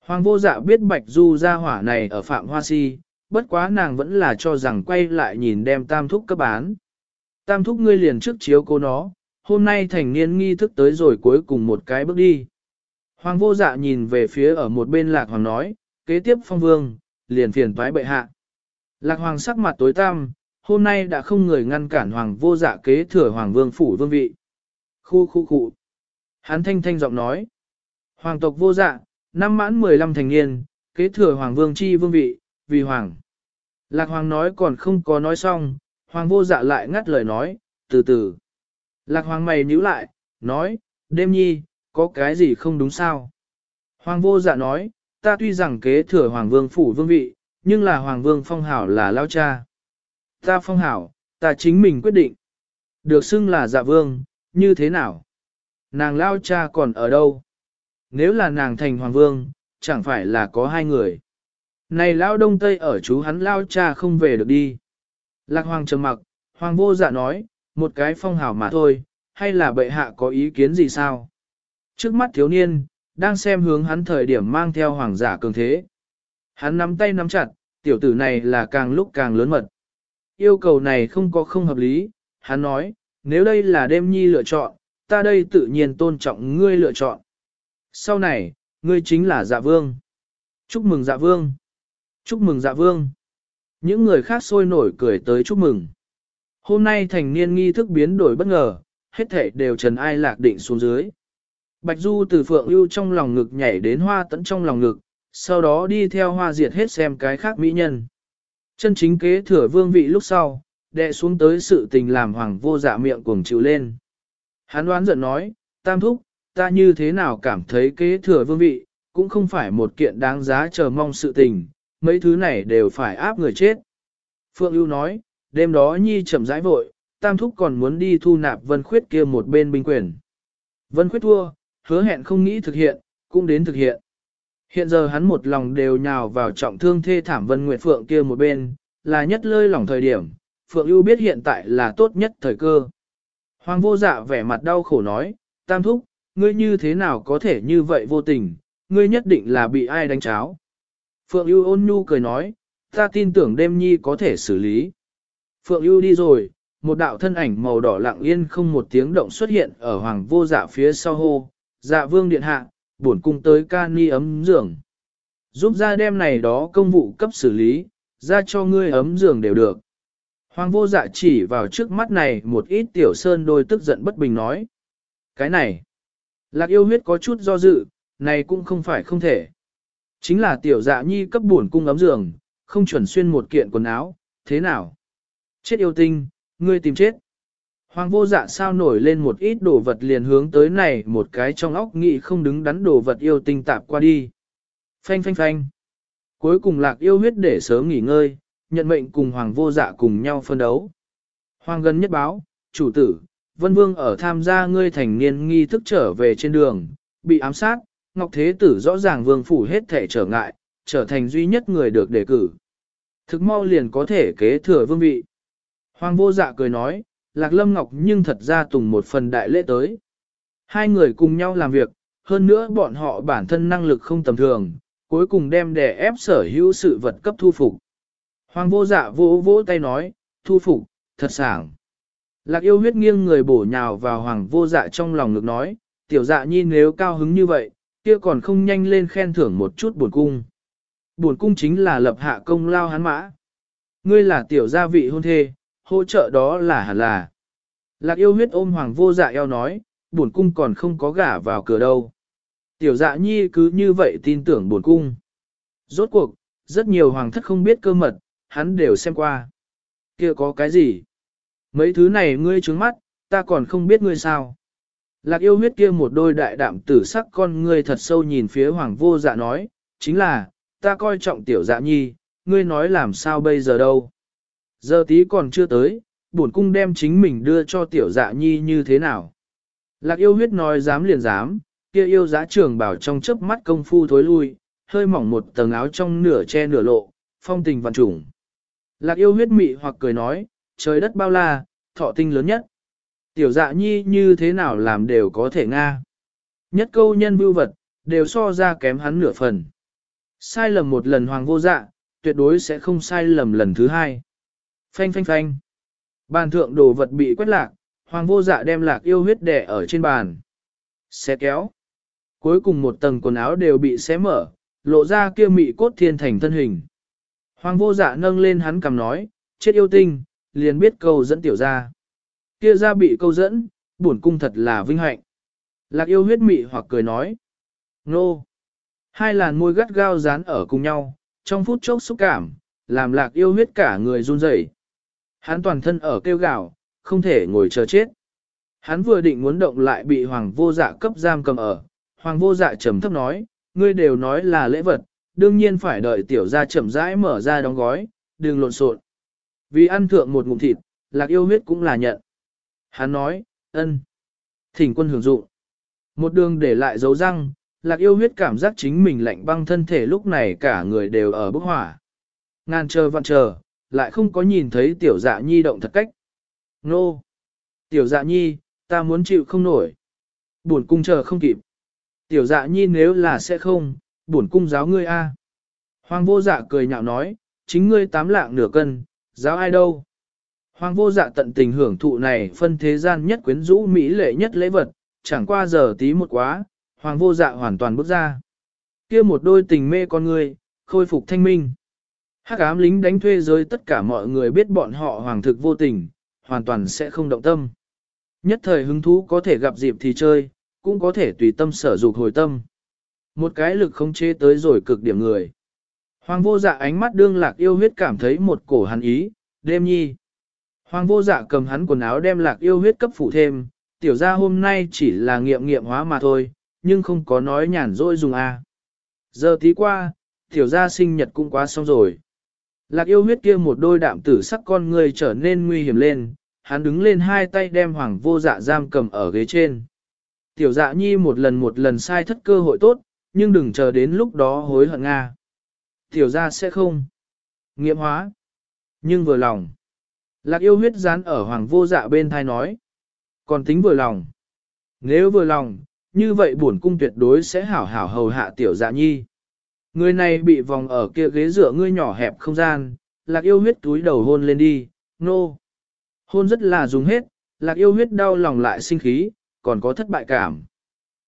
Hoàng vô dạ biết Bạch Du ra hỏa này ở Phạm Hoa Si, bất quá nàng vẫn là cho rằng quay lại nhìn đem tam thúc cấp bán. Tam thúc ngươi liền trước chiếu cô nó, hôm nay thành niên nghi thức tới rồi cuối cùng một cái bước đi. Hoàng vô dạ nhìn về phía ở một bên lạc hoàng nói, kế tiếp phong vương, liền phiền thoái bệ hạ. Lạc hoàng sắc mặt tối tăm, hôm nay đã không người ngăn cản hoàng vô dạ kế thừa hoàng vương phủ vương vị. Khu khu khu. Hắn thanh thanh giọng nói. Hoàng tộc vô dạ, năm mãn 15 thành niên, kế thừa hoàng vương chi vương vị, vì hoàng. Lạc hoàng nói còn không có nói xong, hoàng vô dạ lại ngắt lời nói, từ từ. Lạc hoàng mày nhíu lại, nói, đêm nhi, có cái gì không đúng sao? Hoàng vô dạ nói, ta tuy rằng kế thừa Hoàng vương phủ vương vị, nhưng là Hoàng vương phong hảo là lao cha. Ta phong hảo, ta chính mình quyết định. Được xưng là dạ vương, như thế nào? Nàng lao cha còn ở đâu? Nếu là nàng thành Hoàng vương, chẳng phải là có hai người. Này lao đông tây ở chú hắn lao cha không về được đi. Lạc Hoàng trầm mặc, Hoàng vô dạ nói, một cái phong hảo mà thôi, hay là bệ hạ có ý kiến gì sao? Trước mắt thiếu niên, đang xem hướng hắn thời điểm mang theo hoàng giả cường thế. Hắn nắm tay nắm chặt, tiểu tử này là càng lúc càng lớn mật. Yêu cầu này không có không hợp lý, hắn nói, nếu đây là đêm nhi lựa chọn, ta đây tự nhiên tôn trọng ngươi lựa chọn. Sau này, ngươi chính là dạ vương. Chúc mừng dạ vương. Chúc mừng dạ vương. Những người khác sôi nổi cười tới chúc mừng. Hôm nay thành niên nghi thức biến đổi bất ngờ, hết thể đều trần ai lạc định xuống dưới. Bạch Du từ phượng ưu trong lòng ngực nhảy đến hoa tẫn trong lòng ngực, sau đó đi theo hoa diệt hết xem cái khác mỹ nhân. Chân chính kế thừa vương vị lúc sau, đệ xuống tới sự tình làm hoàng vô dạ miệng cuồng chịu lên. Hắn đoán giận nói, tam thúc, ta như thế nào cảm thấy kế thừa vương vị, cũng không phải một kiện đáng giá chờ mong sự tình, mấy thứ này đều phải áp người chết. Phượng ưu nói, đêm đó nhi chậm rãi vội, tam thúc còn muốn đi thu nạp vân khuyết kia một bên binh quyền. Vân khuyết thua, hứa hẹn không nghĩ thực hiện, cũng đến thực hiện. Hiện giờ hắn một lòng đều nhào vào trọng thương thê thảm Vân Nguyệt Phượng kia một bên, là nhất lơi lỏng thời điểm, Phượng ưu biết hiện tại là tốt nhất thời cơ. Hoàng vô dạ vẻ mặt đau khổ nói, tam thúc, ngươi như thế nào có thể như vậy vô tình, ngươi nhất định là bị ai đánh cháo. Phượng ưu ôn nhu cười nói, ta tin tưởng đêm nhi có thể xử lý. Phượng ưu đi rồi, một đạo thân ảnh màu đỏ lặng yên không một tiếng động xuất hiện ở hoàng vô dạ phía sau hô, dạ vương điện hạ, bổn cung tới ca ni ấm giường. Giúp ra đêm này đó công vụ cấp xử lý, ra cho ngươi ấm giường đều được. Hoàng vô dạ chỉ vào trước mắt này một ít tiểu sơn đôi tức giận bất bình nói. Cái này, lạc yêu huyết có chút do dự, này cũng không phải không thể. Chính là tiểu dạ nhi cấp buồn cung ấm giường, không chuẩn xuyên một kiện quần áo, thế nào? Chết yêu tinh, ngươi tìm chết. Hoàng vô dạ sao nổi lên một ít đồ vật liền hướng tới này một cái trong óc nghị không đứng đắn đồ vật yêu tinh tạp qua đi. Phanh phanh phanh. Cuối cùng lạc yêu huyết để sớm nghỉ ngơi, nhận mệnh cùng hoàng vô dạ cùng nhau phân đấu. Hoàng gần nhất báo, chủ tử, vân vương ở tham gia ngươi thành niên nghi thức trở về trên đường, bị ám sát, Ngọc Thế Tử rõ ràng vương phủ hết thể trở ngại, trở thành duy nhất người được đề cử. Thực mau liền có thể kế thừa vương vị. Hoàng vô dạ cười nói, Lạc Lâm Ngọc nhưng thật ra tùng một phần đại lễ tới. Hai người cùng nhau làm việc, hơn nữa bọn họ bản thân năng lực không tầm thường, cuối cùng đem đè ép sở hữu sự vật cấp thu phục. Hoàng vô dạ vỗ vỗ tay nói, thu phục, thật sảng. Lạc yêu huyết nghiêng người bổ nhào vào hoàng vô dạ trong lòng ngực nói, tiểu dạ nhi nếu cao hứng như vậy, kia còn không nhanh lên khen thưởng một chút buồn cung. Buồn cung chính là lập hạ công lao hắn mã. Ngươi là tiểu gia vị hôn thê, hỗ trợ đó là hẳn là. Lạc yêu huyết ôm hoàng vô dạ eo nói, buồn cung còn không có gả vào cửa đâu. Tiểu dạ nhi cứ như vậy tin tưởng buồn cung. Rốt cuộc, rất nhiều hoàng thất không biết cơ mật, hắn đều xem qua. kia có cái gì? Mấy thứ này ngươi trướng mắt, ta còn không biết ngươi sao. Lạc yêu huyết kia một đôi đại đạm tử sắc con ngươi thật sâu nhìn phía hoàng vô dạ nói, chính là, ta coi trọng tiểu dạ nhi, ngươi nói làm sao bây giờ đâu. Giờ tí còn chưa tới, bổn cung đem chính mình đưa cho tiểu dạ nhi như thế nào. Lạc yêu huyết nói dám liền dám, kia yêu giá trường bảo trong chớp mắt công phu thối lui, hơi mỏng một tầng áo trong nửa che nửa lộ, phong tình vạn trùng. Lạc yêu huyết mị hoặc cười nói, trời đất bao la, thọ tinh lớn nhất. Tiểu dạ nhi như thế nào làm đều có thể nga. Nhất câu nhân vưu vật, đều so ra kém hắn nửa phần. Sai lầm một lần hoàng vô dạ, tuyệt đối sẽ không sai lầm lần thứ hai. Phanh phanh phanh. Bàn thượng đồ vật bị quét lạc, hoàng vô dạ đem lạc yêu huyết đẻ ở trên bàn. Xé kéo. Cuối cùng một tầng quần áo đều bị xé mở, lộ ra kia mị cốt thiên thành thân hình. Hoàng vô dạ nâng lên hắn cầm nói, chết yêu tinh, liền biết câu dẫn tiểu ra. Kia ra bị câu dẫn, bổn cung thật là vinh hạnh. Lạc yêu huyết mị hoặc cười nói. Nô. Hai làn môi gắt gao dán ở cùng nhau, trong phút chốc xúc cảm, làm lạc yêu huyết cả người run rẩy. Hắn toàn thân ở kêu gạo, không thể ngồi chờ chết. Hắn vừa định muốn động lại bị hoàng vô dạ cấp giam cầm ở, hoàng vô dạ trầm thấp nói, ngươi đều nói là lễ vật, đương nhiên phải đợi tiểu gia chậm rãi mở ra đóng gói, đừng lộn xộn. Vì ăn thượng một ngụm thịt, lạc yêu huyết cũng là nhận. Hắn nói, ân, thỉnh quân hưởng dụng. Một đường để lại dấu răng, lạc yêu huyết cảm giác chính mình lạnh băng thân thể lúc này cả người đều ở bức hỏa. Ngàn chờ vạn chờ, lại không có nhìn thấy tiểu dạ nhi động thật cách. Nô! Tiểu dạ nhi, ta muốn chịu không nổi. Buồn cung chờ không kịp. Tiểu dạ nhi nếu là sẽ không, buồn cung giáo ngươi a. Hoàng vô dạ cười nhạo nói, chính ngươi tám lạng nửa cân, giáo ai đâu. Hoàng vô dạ tận tình hưởng thụ này phân thế gian nhất quyến rũ mỹ lệ nhất lễ vật, chẳng qua giờ tí một quá, hoàng vô dạ hoàn toàn bước ra. kia một đôi tình mê con người, khôi phục thanh minh. Hắc ám lính đánh thuê giới tất cả mọi người biết bọn họ hoàng thực vô tình, hoàn toàn sẽ không động tâm. Nhất thời hứng thú có thể gặp dịp thì chơi, cũng có thể tùy tâm sở dục hồi tâm. Một cái lực không chế tới rồi cực điểm người. Hoàng vô dạ ánh mắt đương lạc yêu huyết cảm thấy một cổ hắn ý, đêm nhi. Hoàng vô dạ cầm hắn quần áo đem lạc yêu huyết cấp phủ thêm, tiểu ra hôm nay chỉ là nghiệm nghiệm hóa mà thôi, nhưng không có nói nhàn rỗi dùng a. Giờ tí qua, tiểu ra sinh nhật cũng quá xong rồi. Lạc yêu huyết kia một đôi đạm tử sắc con người trở nên nguy hiểm lên, hắn đứng lên hai tay đem hoàng vô dạ giam cầm ở ghế trên. Tiểu dạ nhi một lần một lần sai thất cơ hội tốt, nhưng đừng chờ đến lúc đó hối hận Nga. Tiểu ra sẽ không. Nghiệm hóa. Nhưng vừa lòng. Lạc yêu huyết dán ở hoàng vô dạ bên thai nói. Còn tính vừa lòng. Nếu vừa lòng, như vậy bổn cung tuyệt đối sẽ hảo hảo hầu hạ tiểu dạ nhi. Người này bị vòng ở kia ghế dựa ngươi nhỏ hẹp không gian, lạc yêu huyết túi đầu hôn lên đi, nô. No. Hôn rất là dùng hết, lạc yêu huyết đau lòng lại sinh khí, còn có thất bại cảm.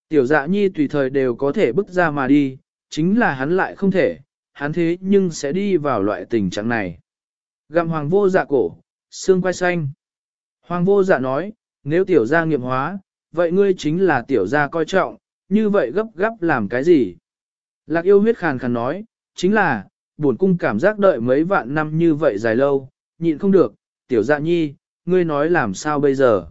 Tiểu dạ nhi tùy thời đều có thể bước ra mà đi, chính là hắn lại không thể, hắn thế nhưng sẽ đi vào loại tình trạng này. Gặm hoàng vô dạ cổ, xương quai xanh. Hoàng vô dạ nói, nếu tiểu gia nghiệp hóa, vậy ngươi chính là tiểu gia coi trọng, như vậy gấp gấp làm cái gì? Lạc yêu huyết khàn khàn nói, chính là, buồn cung cảm giác đợi mấy vạn năm như vậy dài lâu, nhịn không được, tiểu dạ nhi, ngươi nói làm sao bây giờ?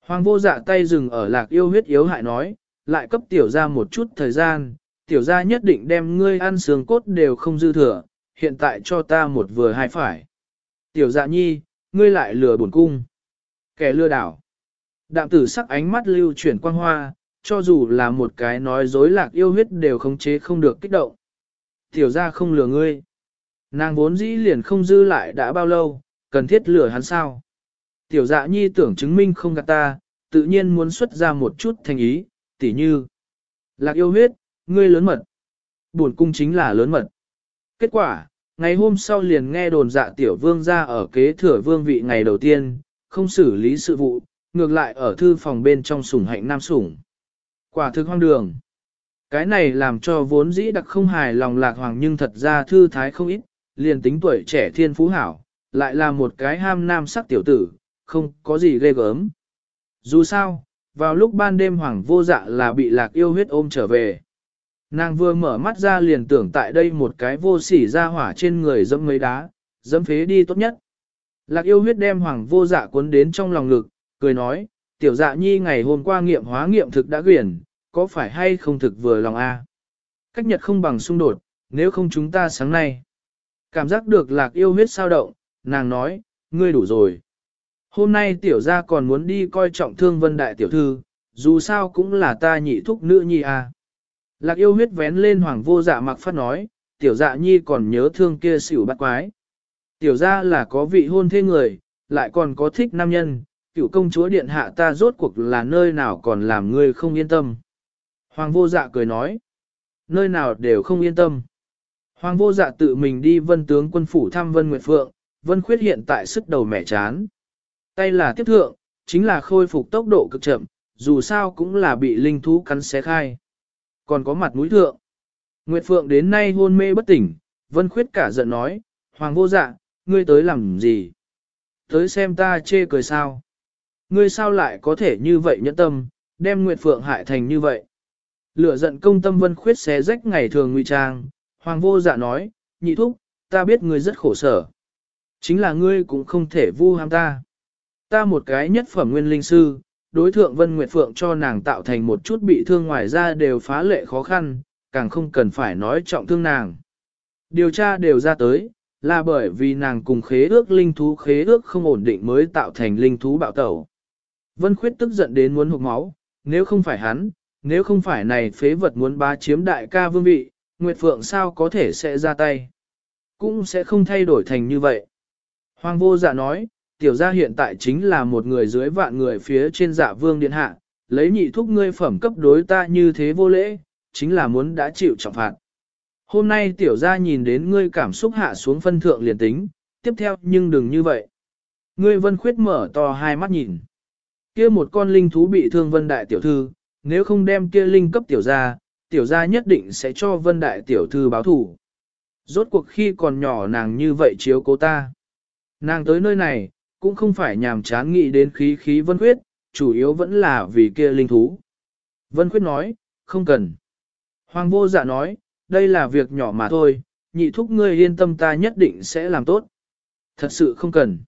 Hoàng vô dạ tay dừng ở lạc yêu huyết yếu hại nói, lại cấp tiểu gia một chút thời gian, tiểu gia nhất định đem ngươi ăn sướng cốt đều không dư thừa, hiện tại cho ta một vừa hai phải. Tiểu dạ nhi, ngươi lại lừa bổn cung. Kẻ lừa đảo. Đạm tử sắc ánh mắt lưu chuyển quang hoa, cho dù là một cái nói dối lạc yêu huyết đều khống chế không được kích động. Tiểu ra không lừa ngươi. Nàng vốn dĩ liền không dư lại đã bao lâu, cần thiết lừa hắn sao. Tiểu dạ nhi tưởng chứng minh không gạt ta, tự nhiên muốn xuất ra một chút thành ý, tỉ như. Lạc yêu huyết, ngươi lớn mật. Buồn cung chính là lớn mật. Kết quả, ngày hôm sau liền nghe đồn dạ tiểu vương ra ở kế thừa vương vị ngày đầu tiên, không xử lý sự vụ, ngược lại ở thư phòng bên trong sủng hạnh nam sủng. Quả thực hoang đường. Cái này làm cho vốn dĩ đặc không hài lòng lạc hoàng nhưng thật ra thư thái không ít, liền tính tuổi trẻ thiên phú hảo, lại là một cái ham nam sắc tiểu tử, không có gì ghê gớm. Dù sao, vào lúc ban đêm hoàng vô dạ là bị lạc yêu huyết ôm trở về. Nàng vừa mở mắt ra liền tưởng tại đây một cái vô sỉ ra hỏa trên người dẫm mấy đá, dẫm phế đi tốt nhất. Lạc yêu huyết đem hoàng vô dạ cuốn đến trong lòng ngực, cười nói, tiểu dạ nhi ngày hôm qua nghiệm hóa nghiệm thực đã quyển, có phải hay không thực vừa lòng a? Cách nhật không bằng xung đột, nếu không chúng ta sáng nay. Cảm giác được lạc yêu huyết sao động, nàng nói, ngươi đủ rồi. Hôm nay tiểu gia còn muốn đi coi trọng thương vân đại tiểu thư, dù sao cũng là ta nhị thúc nữ nhi a. Lạc yêu huyết vén lên hoàng vô dạ mặc phát nói, tiểu dạ nhi còn nhớ thương kia xỉu bắt quái. Tiểu gia là có vị hôn thê người, lại còn có thích nam nhân, cựu công chúa điện hạ ta rốt cuộc là nơi nào còn làm ngươi không yên tâm. Hoàng vô dạ cười nói, nơi nào đều không yên tâm. Hoàng vô dạ tự mình đi vân tướng quân phủ thăm vân nguyệt phượng, vân khuyết hiện tại sức đầu mẻ chán. Tay là tiếp thượng, chính là khôi phục tốc độ cực chậm, dù sao cũng là bị linh thú cắn xé khai. Còn có mặt mũi thượng. Nguyệt Phượng đến nay hôn mê bất tỉnh, Vân Khuyết cả giận nói, Hoàng vô dạ, ngươi tới làm gì? Tới xem ta chê cười sao? Ngươi sao lại có thể như vậy nhẫn tâm, đem Nguyệt Phượng hại thành như vậy? Lửa giận công tâm Vân Khuyết xé rách ngày thường nguy trang, Hoàng vô dạ nói, nhị thúc, ta biết ngươi rất khổ sở. Chính là ngươi cũng không thể vu ham ta. Ta một cái nhất phẩm nguyên linh sư, đối thượng Vân Nguyệt Phượng cho nàng tạo thành một chút bị thương ngoài ra đều phá lệ khó khăn, càng không cần phải nói trọng thương nàng. Điều tra đều ra tới, là bởi vì nàng cùng khế ước linh thú khế ước không ổn định mới tạo thành linh thú bạo tẩu. Vân Khuyết tức giận đến muốn hụt máu, nếu không phải hắn, nếu không phải này phế vật muốn bá chiếm đại ca vương vị, Nguyệt Phượng sao có thể sẽ ra tay. Cũng sẽ không thay đổi thành như vậy. Hoàng vô dạ nói, tiểu gia hiện tại chính là một người dưới vạn người phía trên dạ vương điện hạ, lấy nhị thúc ngươi phẩm cấp đối ta như thế vô lễ, chính là muốn đã chịu trọng phạt. Hôm nay tiểu gia nhìn đến ngươi cảm xúc hạ xuống phân thượng liền tính, tiếp theo nhưng đừng như vậy. Ngươi vân khuyết mở to hai mắt nhìn. kia một con linh thú bị thương vân đại tiểu thư, nếu không đem kia linh cấp tiểu gia, tiểu gia nhất định sẽ cho vân đại tiểu thư báo thủ. Rốt cuộc khi còn nhỏ nàng như vậy chiếu cố ta. Nàng tới nơi này, cũng không phải nhàm chán nghĩ đến khí khí vân khuyết, chủ yếu vẫn là vì kia linh thú. Vân khuyết nói, không cần. Hoàng vô dạ nói, đây là việc nhỏ mà thôi, nhị thúc ngươi yên tâm ta nhất định sẽ làm tốt. Thật sự không cần.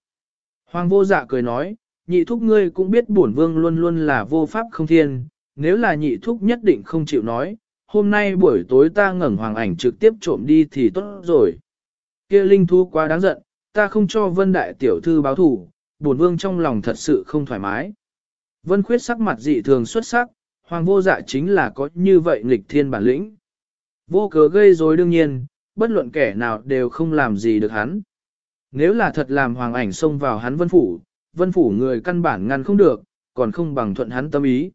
Hoàng vô dạ cười nói, nhị thúc ngươi cũng biết bổn vương luôn luôn là vô pháp không thiên, nếu là nhị thúc nhất định không chịu nói, hôm nay buổi tối ta ngẩng hoàng ảnh trực tiếp trộm đi thì tốt rồi. kia linh thú quá đáng giận, ta không cho vân đại tiểu thư báo thủ, bổn vương trong lòng thật sự không thoải mái. Vân khuyết sắc mặt dị thường xuất sắc, hoàng vô dạ chính là có như vậy nghịch thiên bản lĩnh. Vô cớ gây rối đương nhiên, bất luận kẻ nào đều không làm gì được hắn. Nếu là thật làm hoàng ảnh xông vào hắn vân phủ, vân phủ người căn bản ngăn không được, còn không bằng thuận hắn tâm ý.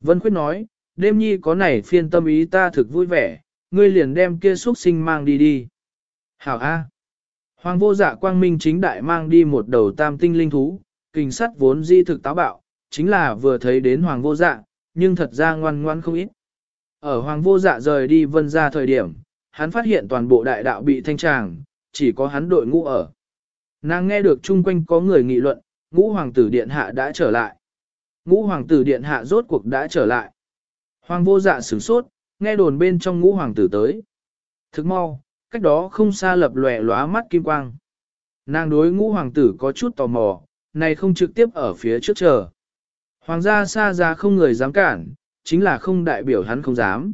Vân khuyết nói, đêm nhi có này phiên tâm ý ta thực vui vẻ, ngươi liền đem kia xuất sinh mang đi đi. Hảo A. Hoàng vô dạ quang minh chính đại mang đi một đầu tam tinh linh thú, kinh sắt vốn di thực táo bạo, chính là vừa thấy đến hoàng vô dạ, nhưng thật ra ngoan ngoan không ít. Ở hoàng vô dạ rời đi vân ra thời điểm, hắn phát hiện toàn bộ đại đạo bị thanh tràng, chỉ có hắn đội ngũ ở. Nàng nghe được chung quanh có người nghị luận, ngũ hoàng tử điện hạ đã trở lại. Ngũ hoàng tử điện hạ rốt cuộc đã trở lại. Hoàng vô dạ sửng sốt, nghe đồn bên trong ngũ hoàng tử tới. Thức mau, cách đó không xa lập lòe lóa mắt kim quang. Nàng đối ngũ hoàng tử có chút tò mò, này không trực tiếp ở phía trước chờ. Hoàng gia xa ra không người dám cản, chính là không đại biểu hắn không dám.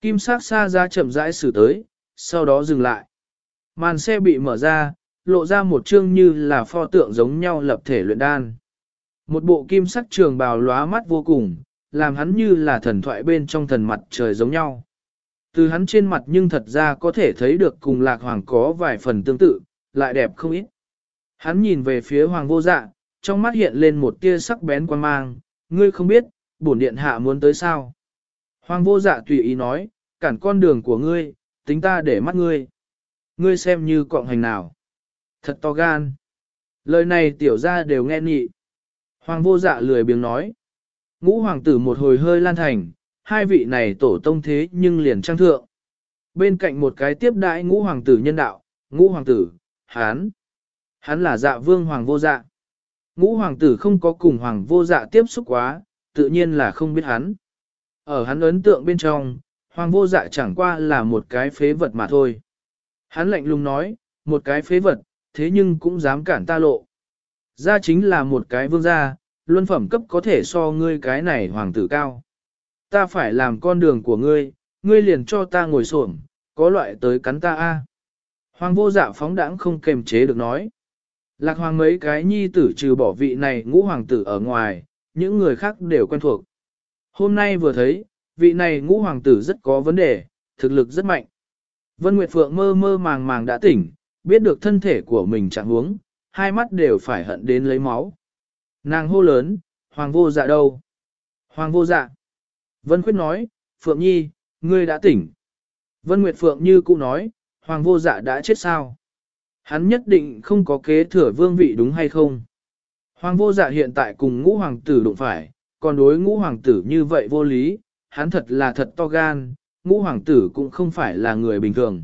Kim sắc xa ra chậm rãi xử tới, sau đó dừng lại. Màn xe bị mở ra, lộ ra một chương như là pho tượng giống nhau lập thể luyện đan. Một bộ kim sắc trường bào lóa mắt vô cùng, làm hắn như là thần thoại bên trong thần mặt trời giống nhau. Từ hắn trên mặt nhưng thật ra có thể thấy được cùng lạc hoàng có vài phần tương tự, lại đẹp không ít. Hắn nhìn về phía hoàng vô dạ, trong mắt hiện lên một tia sắc bén quan mang, ngươi không biết, bổn điện hạ muốn tới sao. Hoàng vô dạ tùy ý nói, cản con đường của ngươi, tính ta để mắt ngươi. Ngươi xem như cọng hành nào. Thật to gan. Lời này tiểu ra đều nghe nhị. Hoàng vô dạ lười biếng nói. Ngũ hoàng tử một hồi hơi lan thành, hai vị này tổ tông thế nhưng liền trang thượng. Bên cạnh một cái tiếp đãi ngũ hoàng tử nhân đạo, ngũ hoàng tử, hán. Hắn là dạ vương hoàng vô dạ. Ngũ hoàng tử không có cùng hoàng vô dạ tiếp xúc quá, tự nhiên là không biết hắn. Ở hắn ấn tượng bên trong, hoàng vô dạ chẳng qua là một cái phế vật mà thôi. Hắn lạnh lùng nói, một cái phế vật, thế nhưng cũng dám cản ta lộ. Gia chính là một cái vương gia, luân phẩm cấp có thể so ngươi cái này hoàng tử cao. Ta phải làm con đường của ngươi, ngươi liền cho ta ngồi xổm, có loại tới cắn ta a. Hoàng vô dạ phóng đãng không kềm chế được nói. Lạc hoàng mấy cái nhi tử trừ bỏ vị này ngũ hoàng tử ở ngoài, những người khác đều quen thuộc. Hôm nay vừa thấy, vị này ngũ hoàng tử rất có vấn đề, thực lực rất mạnh. Vân Nguyệt Phượng mơ mơ màng màng đã tỉnh, biết được thân thể của mình trạng huống, hai mắt đều phải hận đến lấy máu. Nàng hô lớn, hoàng vô dạ đâu? Hoàng vô dạ. Vân Khuyết nói, Phượng Nhi, ngươi đã tỉnh. Vân Nguyệt Phượng như cũ nói, Hoàng vô dạ đã chết sao? Hắn nhất định không có kế thừa vương vị đúng hay không? Hoàng vô dạ hiện tại cùng ngũ hoàng tử đụng phải, còn đối ngũ hoàng tử như vậy vô lý, hắn thật là thật to gan, ngũ hoàng tử cũng không phải là người bình thường.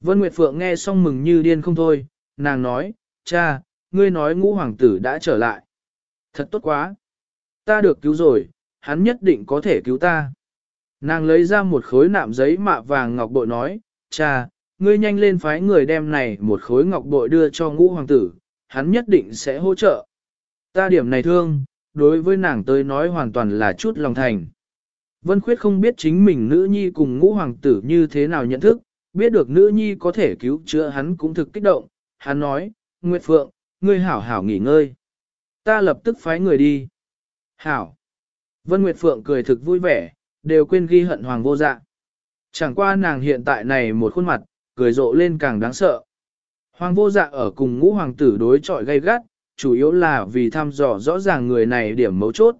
Vân Nguyệt Phượng nghe xong mừng như điên không thôi, nàng nói, cha, ngươi nói ngũ hoàng tử đã trở lại. Thật tốt quá. Ta được cứu rồi, hắn nhất định có thể cứu ta. Nàng lấy ra một khối nạm giấy mạ vàng ngọc bội nói, cha, ngươi nhanh lên phái người đem này một khối ngọc bội đưa cho ngũ hoàng tử, hắn nhất định sẽ hỗ trợ. Ta điểm này thương, đối với nàng tới nói hoàn toàn là chút lòng thành. Vân Khuyết không biết chính mình nữ nhi cùng ngũ hoàng tử như thế nào nhận thức, biết được nữ nhi có thể cứu chữa hắn cũng thực kích động, hắn nói, Nguyệt Phượng, ngươi hảo hảo nghỉ ngơi. Ta lập tức phái người đi. Hảo. Vân Nguyệt Phượng cười thực vui vẻ, đều quên ghi hận hoàng vô dạ. Chẳng qua nàng hiện tại này một khuôn mặt, cười rộ lên càng đáng sợ. Hoàng vô dạ ở cùng ngũ hoàng tử đối chọi gay gắt, chủ yếu là vì thăm dò rõ ràng người này điểm mấu chốt.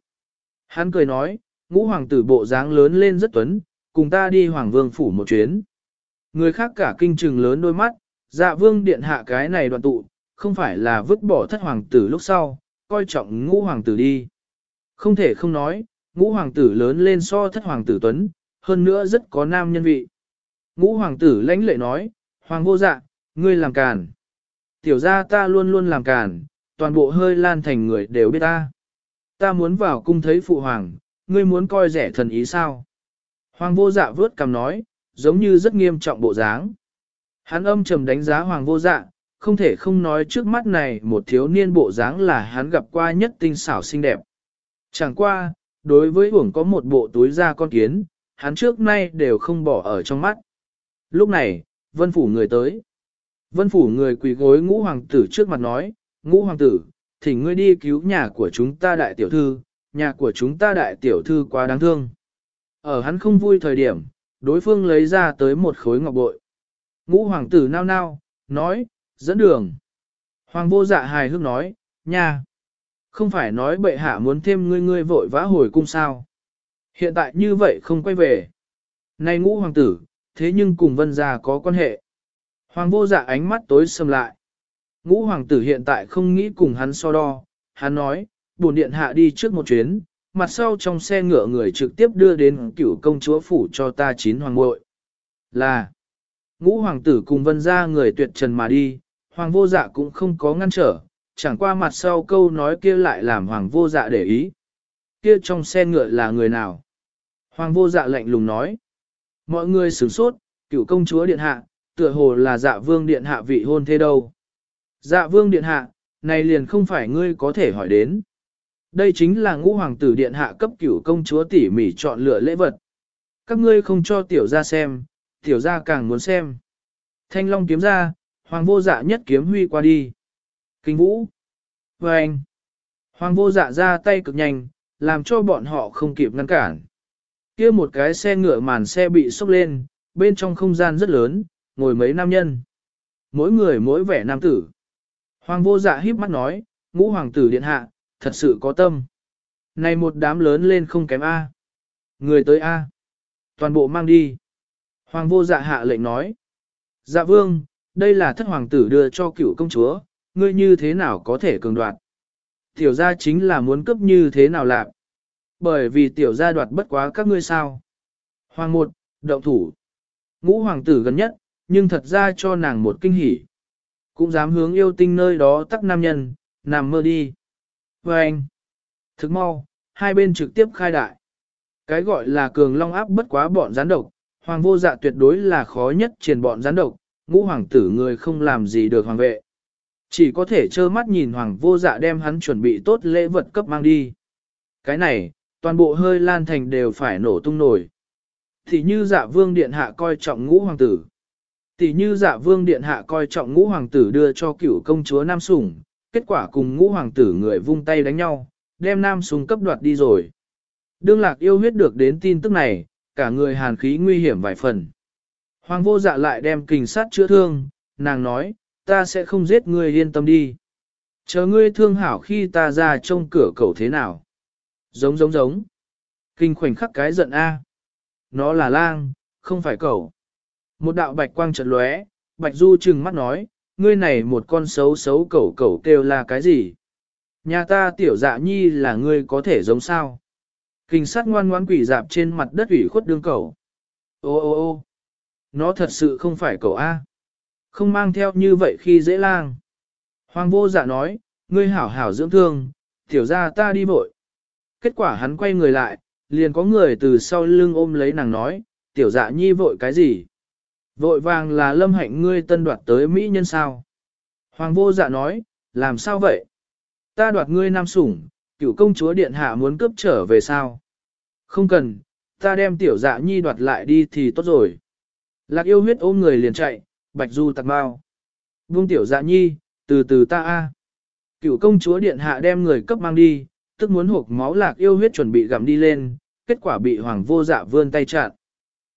Hắn cười nói, ngũ hoàng tử bộ dáng lớn lên rất tuấn, cùng ta đi hoàng vương phủ một chuyến. Người khác cả kinh trừng lớn đôi mắt, dạ vương điện hạ cái này đoạn tụ, không phải là vứt bỏ thất hoàng tử lúc sau, coi trọng ngũ hoàng tử đi. Không thể không nói, ngũ hoàng tử lớn lên so thất hoàng tử tuấn, hơn nữa rất có nam nhân vị. Ngũ hoàng tử lãnh lệ nói, hoàng vô dạ, ngươi làm càn. Tiểu ra ta luôn luôn làm càn, toàn bộ hơi lan thành người đều biết ta. Ta muốn vào cung thấy phụ hoàng, ngươi muốn coi rẻ thần ý sao? Hoàng vô dạ vớt cầm nói, giống như rất nghiêm trọng bộ dáng. Hắn âm trầm đánh giá hoàng vô dạ, không thể không nói trước mắt này một thiếu niên bộ dáng là hắn gặp qua nhất tinh xảo xinh đẹp. Chẳng qua, đối với uổng có một bộ túi da con kiến, hắn trước nay đều không bỏ ở trong mắt. Lúc này, vân phủ người tới. Vân phủ người quỳ gối ngũ hoàng tử trước mặt nói, ngũ hoàng tử, thỉnh ngươi đi cứu nhà của chúng ta đại tiểu thư, nhà của chúng ta đại tiểu thư quá đáng thương. Ở hắn không vui thời điểm, đối phương lấy ra tới một khối ngọc bội. Ngũ hoàng tử nao nao, nói, dẫn đường. Hoàng vô dạ hài hước nói, nha. Không phải nói bệ hạ muốn thêm ngươi ngươi vội vã hồi cung sao. Hiện tại như vậy không quay về. Này ngũ hoàng tử, thế nhưng cùng vân gia có quan hệ. Hoàng vô dạ ánh mắt tối sầm lại. Ngũ hoàng tử hiện tại không nghĩ cùng hắn so đo, hắn nói, bổn điện hạ đi trước một chuyến, mặt sau trong xe ngựa người trực tiếp đưa đến cửu công chúa phủ cho ta chín hoàng muội Là, ngũ hoàng tử cùng vân gia người tuyệt trần mà đi, hoàng vô dạ cũng không có ngăn trở, chẳng qua mặt sau câu nói kia lại làm hoàng vô dạ để ý. Kia trong xe ngựa là người nào? Hoàng vô dạ lạnh lùng nói. Mọi người sửng sốt, cựu công chúa điện hạ, tựa hồ là dạ vương điện hạ vị hôn thế đâu. Dạ vương điện hạ, này liền không phải ngươi có thể hỏi đến. Đây chính là ngũ hoàng tử điện hạ cấp cửu công chúa tỉ mỉ chọn lựa lễ vật. Các ngươi không cho tiểu ra xem, tiểu ra càng muốn xem. Thanh long kiếm ra, hoàng vô dạ nhất kiếm huy qua đi. Kinh vũ. Và anh. Hoàng vô dạ ra tay cực nhanh, làm cho bọn họ không kịp ngăn cản. kia một cái xe ngựa màn xe bị sốc lên, bên trong không gian rất lớn, ngồi mấy nam nhân. Mỗi người mỗi vẻ nam tử. Hoàng vô dạ híp mắt nói, ngũ hoàng tử điện hạ, thật sự có tâm. Này một đám lớn lên không kém A. Người tới A. Toàn bộ mang đi. Hoàng vô dạ hạ lệnh nói. Dạ vương, đây là thất hoàng tử đưa cho cựu công chúa, ngươi như thế nào có thể cường đoạt. Tiểu gia chính là muốn cấp như thế nào lạc. Bởi vì tiểu gia đoạt bất quá các ngươi sao. Hoàng một, động thủ. Ngũ hoàng tử gần nhất, nhưng thật ra cho nàng một kinh hỉ. Cũng dám hướng yêu tinh nơi đó tắc nam nhân, nằm mơ đi. Và anh, thức mau, hai bên trực tiếp khai đại. Cái gọi là cường long áp bất quá bọn gián độc, hoàng vô dạ tuyệt đối là khó nhất triển bọn gián độc, ngũ hoàng tử người không làm gì được hoàng vệ. Chỉ có thể trơ mắt nhìn hoàng vô dạ đem hắn chuẩn bị tốt lễ vật cấp mang đi. Cái này, toàn bộ hơi lan thành đều phải nổ tung nổi. Thì như dạ vương điện hạ coi trọng ngũ hoàng tử. Tỷ như dạ vương điện hạ coi trọng ngũ hoàng tử đưa cho cựu công chúa Nam Sủng, kết quả cùng ngũ hoàng tử người vung tay đánh nhau, đem Nam Sủng cấp đoạt đi rồi. Đương lạc yêu huyết được đến tin tức này, cả người hàn khí nguy hiểm vài phần. Hoàng vô dạ lại đem kình sát chữa thương, nàng nói, ta sẽ không giết ngươi yên tâm đi. Chờ ngươi thương hảo khi ta ra trông cửa cầu thế nào. Giống giống giống. Kinh khoảnh khắc cái giận A. Nó là lang, không phải cầu. Một đạo bạch quang chợt lóe, bạch du trừng mắt nói, ngươi này một con xấu xấu cầu cầu kêu là cái gì? Nhà ta tiểu dạ nhi là ngươi có thể giống sao? Kinh sát ngoan ngoãn quỷ dạp trên mặt đất ủy khuất đương cầu. Ô ô ô nó thật sự không phải cầu A. Không mang theo như vậy khi dễ lang. Hoàng vô dạ nói, ngươi hảo hảo dưỡng thương, tiểu ra ta đi vội. Kết quả hắn quay người lại, liền có người từ sau lưng ôm lấy nàng nói, tiểu dạ nhi vội cái gì? Vội vàng là lâm hạnh ngươi tân đoạt tới Mỹ nhân sao. Hoàng vô dạ nói, làm sao vậy? Ta đoạt ngươi nam sủng, Cựu công chúa điện hạ muốn cướp trở về sao? Không cần, ta đem tiểu dạ nhi đoạt lại đi thì tốt rồi. Lạc yêu huyết ôm người liền chạy, bạch du tạc bao. Vung tiểu dạ nhi, từ từ ta a. Cựu công chúa điện hạ đem người cấp mang đi, tức muốn hộp máu lạc yêu huyết chuẩn bị gặm đi lên, kết quả bị hoàng vô dạ vươn tay chặn.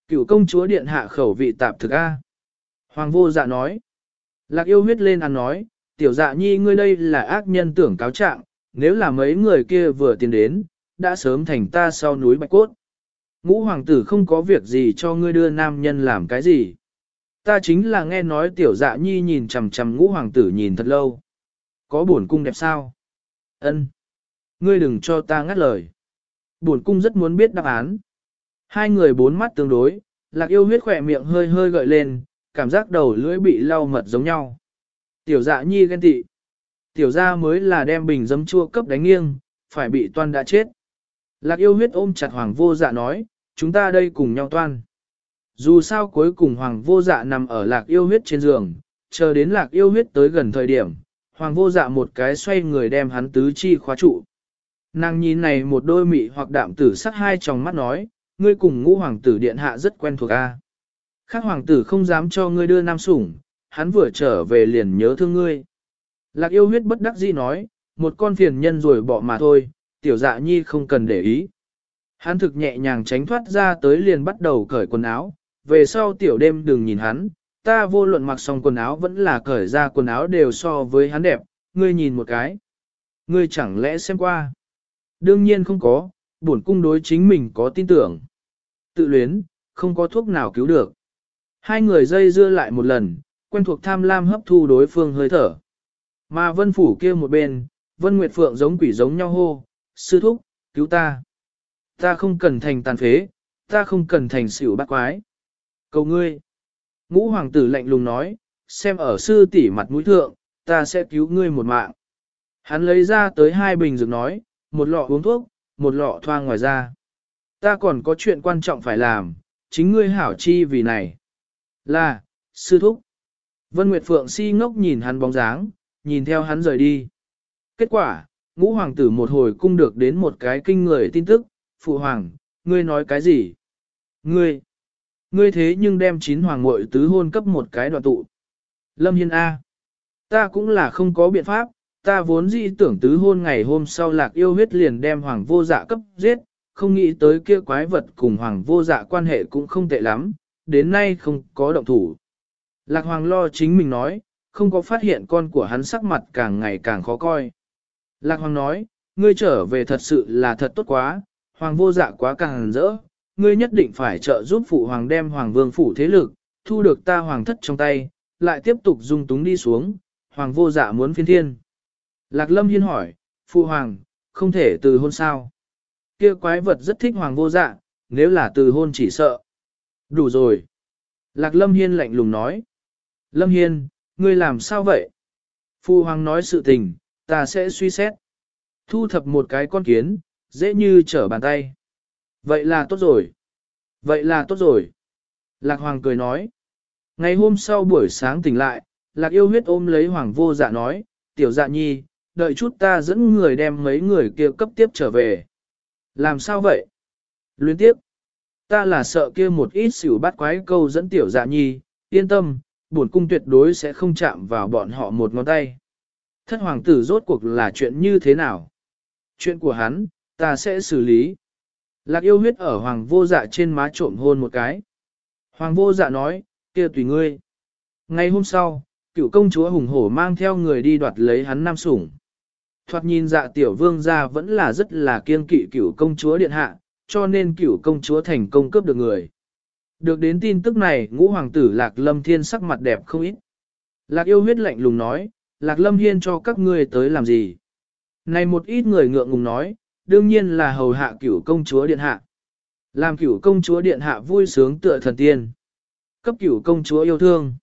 Cựu công chúa điện hạ khẩu vị tạp thực a. Hoàng vô dạ nói. Lạc yêu huyết lên ăn nói, tiểu dạ nhi ngươi đây là ác nhân tưởng cáo trạng, nếu là mấy người kia vừa tiến đến, đã sớm thành ta sau núi bạch cốt. Ngũ hoàng tử không có việc gì cho ngươi đưa nam nhân làm cái gì. Ta chính là nghe nói tiểu dạ nhi nhìn chằm chằm ngũ hoàng tử nhìn thật lâu. Có buồn cung đẹp sao? Ân, Ngươi đừng cho ta ngắt lời. Buồn cung rất muốn biết đáp án. Hai người bốn mắt tương đối, lạc yêu huyết khỏe miệng hơi hơi gợi lên, cảm giác đầu lưỡi bị lau mật giống nhau. Tiểu dạ nhi ghen tị. Tiểu gia mới là đem bình dấm chua cấp đánh nghiêng, phải bị toan đã chết. Lạc yêu huyết ôm chặt hoàng vô dạ nói, chúng ta đây cùng nhau toan. Dù sao cuối cùng hoàng vô dạ nằm ở lạc yêu huyết trên giường, chờ đến lạc yêu huyết tới gần thời điểm, hoàng vô dạ một cái xoay người đem hắn tứ chi khóa trụ. Nàng nhìn này một đôi mị hoặc đạm tử sắc hai tròng mắt nói, ngươi cùng ngũ hoàng tử điện hạ rất quen thuộc a. Khác hoàng tử không dám cho ngươi đưa nam sủng, hắn vừa trở về liền nhớ thương ngươi. Lạc yêu huyết bất đắc dĩ nói, một con phiền nhân rồi bỏ mà thôi, tiểu dạ nhi không cần để ý. Hắn thực nhẹ nhàng tránh thoát ra tới liền bắt đầu cởi quần áo, về sau tiểu đêm đừng nhìn hắn, ta vô luận mặc xong quần áo vẫn là cởi ra quần áo đều so với hắn đẹp, ngươi nhìn một cái. Ngươi chẳng lẽ xem qua? Đương nhiên không có, bổn cung đối chính mình có tin tưởng. Tự luyến, không có thuốc nào cứu được. Hai người dây dưa lại một lần, quen thuộc tham lam hấp thu đối phương hơi thở. Mà vân phủ kia một bên, vân nguyệt phượng giống quỷ giống nhau hô, sư thúc, cứu ta. Ta không cần thành tàn phế, ta không cần thành xỉu bác quái. Cầu ngươi. Ngũ hoàng tử lạnh lùng nói, xem ở sư tỷ mặt mũi thượng, ta sẽ cứu ngươi một mạng. Hắn lấy ra tới hai bình dược nói, một lọ uống thuốc, một lọ thoa ngoài ra. Ta còn có chuyện quan trọng phải làm, chính ngươi hảo chi vì này. Là, sư thúc. Vân Nguyệt Phượng si ngốc nhìn hắn bóng dáng, nhìn theo hắn rời đi. Kết quả, ngũ hoàng tử một hồi cung được đến một cái kinh người tin tức, phụ hoàng, ngươi nói cái gì? Ngươi, ngươi thế nhưng đem chín hoàng muội tứ hôn cấp một cái đoạn tụ. Lâm Hiên A, ta cũng là không có biện pháp, ta vốn dĩ tưởng tứ hôn ngày hôm sau lạc yêu huyết liền đem hoàng vô dạ cấp giết, không nghĩ tới kia quái vật cùng hoàng vô dạ quan hệ cũng không tệ lắm, đến nay không có động thủ. Lạc hoàng lo chính mình nói, không có phát hiện con của hắn sắc mặt càng ngày càng khó coi. Lạc Hoàng nói, ngươi trở về thật sự là thật tốt quá, Hoàng vô dạ quá càng rỡ, ngươi nhất định phải trợ giúp phụ hoàng đem Hoàng vương phủ thế lực, thu được ta Hoàng thất trong tay, lại tiếp tục dung túng đi xuống, Hoàng vô dạ muốn phiên thiên. Lạc Lâm Hiên hỏi, phụ hoàng, không thể từ hôn sao? Kia quái vật rất thích Hoàng vô dạ, nếu là từ hôn chỉ sợ. Đủ rồi. Lạc Lâm Hiên lạnh lùng nói. Lâm Hiên, ngươi làm sao vậy? Phụ hoàng nói sự tình, ta sẽ suy xét. Thu thập một cái con kiến, dễ như trở bàn tay. Vậy là tốt rồi. Vậy là tốt rồi. Lạc hoàng cười nói. Ngày hôm sau buổi sáng tỉnh lại, lạc yêu huyết ôm lấy hoàng vô dạ nói, tiểu dạ nhi, đợi chút ta dẫn người đem mấy người kia cấp tiếp trở về. Làm sao vậy? Luyến tiếp. Ta là sợ kia một ít xỉu bắt quái câu dẫn tiểu dạ nhi, yên tâm, bổn cung tuyệt đối sẽ không chạm vào bọn họ một ngón tay. Thất hoàng tử rốt cuộc là chuyện như thế nào? Chuyện của hắn, ta sẽ xử lý. Lạc yêu huyết ở hoàng vô dạ trên má trộm hôn một cái. Hoàng vô dạ nói, kia tùy ngươi. Ngày hôm sau, cựu công chúa hùng hổ mang theo người đi đoạt lấy hắn nam sủng. Thoạt nhìn dạ tiểu vương gia vẫn là rất là kiên kỵ cựu công chúa điện hạ, cho nên cựu công chúa thành công cướp được người. Được đến tin tức này, ngũ hoàng tử Lạc Lâm Thiên sắc mặt đẹp không ít. Lạc yêu huyết lạnh lùng nói, Lạc Lâm Hiên cho các ngươi tới làm gì? Này một ít người ngượng ngùng nói, đương nhiên là hầu hạ cửu công chúa điện hạ. Làm cửu công chúa điện hạ vui sướng tựa thần tiên. Cấp cửu công chúa yêu thương.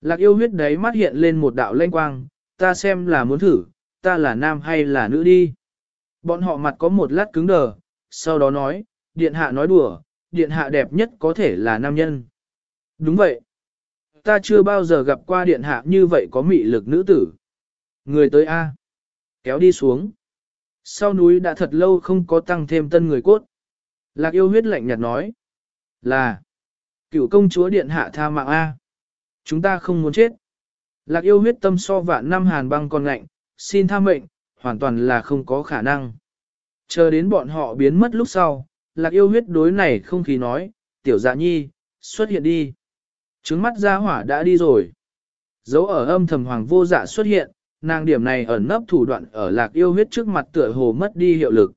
Lạc yêu huyết đấy mắt hiện lên một đạo lanh quang, ta xem là muốn thử, ta là nam hay là nữ đi. Bọn họ mặt có một lát cứng đờ, sau đó nói, điện hạ nói đùa, điện hạ đẹp nhất có thể là nam nhân. Đúng vậy. Ta chưa bao giờ gặp qua điện hạ như vậy có mị lực nữ tử. Người tới A. Kéo đi xuống. Sau núi đã thật lâu không có tăng thêm tân người cốt. Lạc yêu huyết lạnh nhạt nói. Là. Cựu công chúa điện hạ tha mạng A. Chúng ta không muốn chết. Lạc yêu huyết tâm so vạn năm hàn băng còn lạnh, xin tha mệnh, hoàn toàn là không có khả năng. Chờ đến bọn họ biến mất lúc sau, lạc yêu huyết đối này không khí nói, tiểu dạ nhi, xuất hiện đi. Trứng mắt ra hỏa đã đi rồi. Dấu ở âm thầm hoàng vô dạ xuất hiện, nàng điểm này ẩn nấp thủ đoạn ở lạc yêu huyết trước mặt tựa hồ mất đi hiệu lực.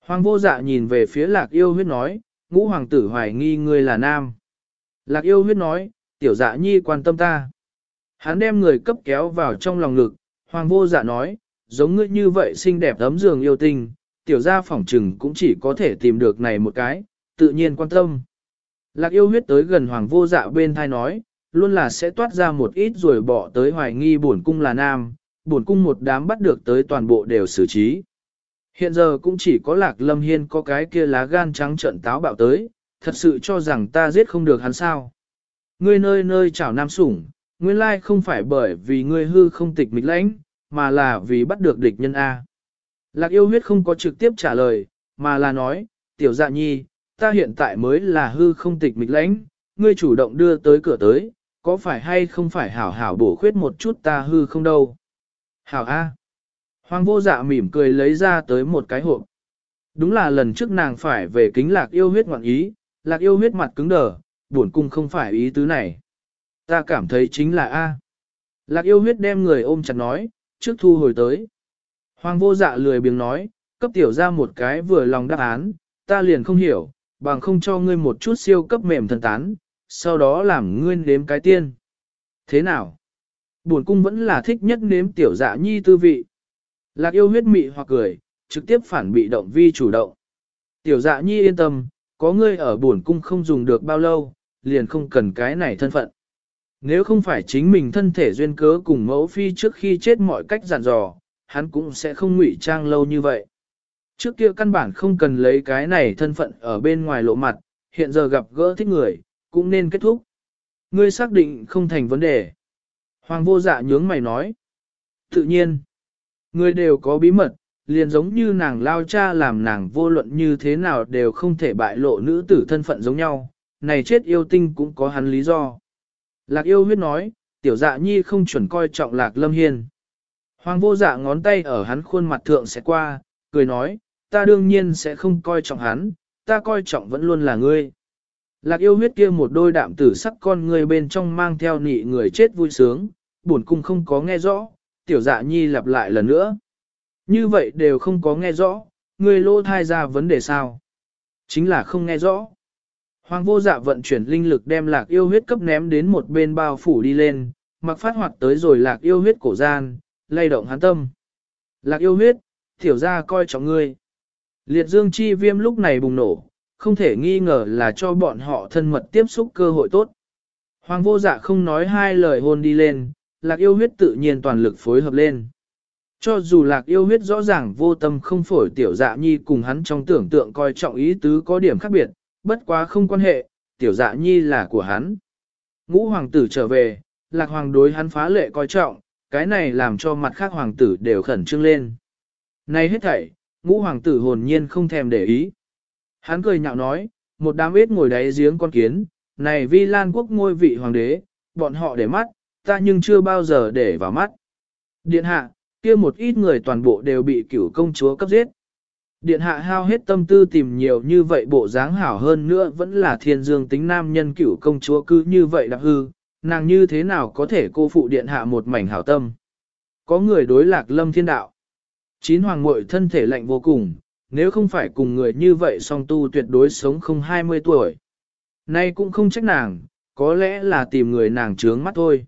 Hoàng vô dạ nhìn về phía lạc yêu huyết nói, ngũ hoàng tử hoài nghi ngươi là nam. Lạc yêu huyết nói, tiểu dạ nhi quan tâm ta. Hắn đem người cấp kéo vào trong lòng ngực, hoàng vô dạ nói, giống ngươi như vậy xinh đẹp ấm giường yêu tình, tiểu gia phỏng trừng cũng chỉ có thể tìm được này một cái, tự nhiên quan tâm. Lạc yêu huyết tới gần hoàng vô dạ bên thai nói, luôn là sẽ toát ra một ít rồi bỏ tới hoài nghi bổn cung là nam, bổn cung một đám bắt được tới toàn bộ đều xử trí. Hiện giờ cũng chỉ có lạc lâm hiên có cái kia lá gan trắng trận táo bạo tới, thật sự cho rằng ta giết không được hắn sao. Ngươi nơi nơi chảo nam sủng, nguyên lai không phải bởi vì ngươi hư không tịch mịch lãnh, mà là vì bắt được địch nhân A. Lạc yêu huyết không có trực tiếp trả lời, mà là nói, tiểu dạ nhi, ta hiện tại mới là hư không tịch mịch lãnh, ngươi chủ động đưa tới cửa tới, có phải hay không phải hảo hảo bổ khuyết một chút ta hư không đâu. Hảo A. Hoàng vô dạ mỉm cười lấy ra tới một cái hộp. Đúng là lần trước nàng phải về kính lạc yêu huyết ngoạn ý, lạc yêu huyết mặt cứng đờ, buồn cung không phải ý tứ này. Ta cảm thấy chính là A. Lạc yêu huyết đem người ôm chặt nói, trước thu hồi tới. Hoàng vô dạ lười biếng nói, cấp tiểu ra một cái vừa lòng đáp án, ta liền không hiểu, bằng không cho ngươi một chút siêu cấp mềm thần tán, sau đó làm ngươi đếm cái tiên. Thế nào? Buồn cung vẫn là thích nhất nếm tiểu dạ nhi tư vị. Lạc yêu huyết mị hoặc cười, trực tiếp phản bị động vi chủ động. Tiểu dạ nhi yên tâm, có ngươi ở buồn cung không dùng được bao lâu, liền không cần cái này thân phận. Nếu không phải chính mình thân thể duyên cớ cùng mẫu phi trước khi chết mọi cách giản dò, hắn cũng sẽ không ngụy trang lâu như vậy. Trước kia căn bản không cần lấy cái này thân phận ở bên ngoài lộ mặt, hiện giờ gặp gỡ thích người, cũng nên kết thúc. Ngươi xác định không thành vấn đề. Hoàng vô dạ nhướng mày nói. Tự nhiên, người đều có bí mật, liền giống như nàng lao cha làm nàng vô luận như thế nào đều không thể bại lộ nữ tử thân phận giống nhau, này chết yêu tinh cũng có hắn lý do. Lạc yêu huyết nói, tiểu dạ nhi không chuẩn coi trọng lạc lâm hiên. Hoàng vô dạ ngón tay ở hắn khuôn mặt thượng sẽ qua, cười nói, ta đương nhiên sẽ không coi trọng hắn, ta coi trọng vẫn luôn là ngươi. Lạc yêu huyết kia một đôi đạm tử sắc con người bên trong mang theo nị người chết vui sướng, buồn cung không có nghe rõ, tiểu dạ nhi lặp lại lần nữa. Như vậy đều không có nghe rõ, người lô thai ra vấn đề sao? Chính là không nghe rõ. Hoàng vô dạ vận chuyển linh lực đem lạc yêu huyết cấp ném đến một bên bao phủ đi lên, mặc phát hoạt tới rồi lạc yêu huyết cổ gian, lay động hắn tâm. Lạc yêu huyết, tiểu ra coi trọng ngươi. Liệt dương chi viêm lúc này bùng nổ, không thể nghi ngờ là cho bọn họ thân mật tiếp xúc cơ hội tốt. Hoàng vô dạ không nói hai lời hôn đi lên, lạc yêu huyết tự nhiên toàn lực phối hợp lên. Cho dù lạc yêu huyết rõ ràng vô tâm không phổi tiểu dạ nhi cùng hắn trong tưởng tượng coi trọng ý tứ có điểm khác biệt, bất quá không quan hệ, tiểu dạ nhi là của hắn. Ngũ hoàng tử trở về, lạc hoàng đối hắn phá lệ coi trọng, cái này làm cho mặt khác hoàng tử đều khẩn trương lên. Này hết thảy, ngũ hoàng tử hồn nhiên không thèm để ý. Hắn cười nhạo nói, một đám ếch ngồi đáy giếng con kiến, này vi lan quốc ngôi vị hoàng đế, bọn họ để mắt, ta nhưng chưa bao giờ để vào mắt. Điện hạ, kia một ít người toàn bộ đều bị cửu công chúa cấp giết. Điện hạ hao hết tâm tư tìm nhiều như vậy bộ dáng hảo hơn nữa vẫn là thiên dương tính nam nhân cửu công chúa cứ như vậy đặc hư, nàng như thế nào có thể cô phụ điện hạ một mảnh hảo tâm. Có người đối lạc lâm thiên đạo. Chín hoàng muội thân thể lạnh vô cùng, nếu không phải cùng người như vậy song tu tuyệt đối sống không 20 tuổi. Nay cũng không trách nàng, có lẽ là tìm người nàng trướng mắt thôi.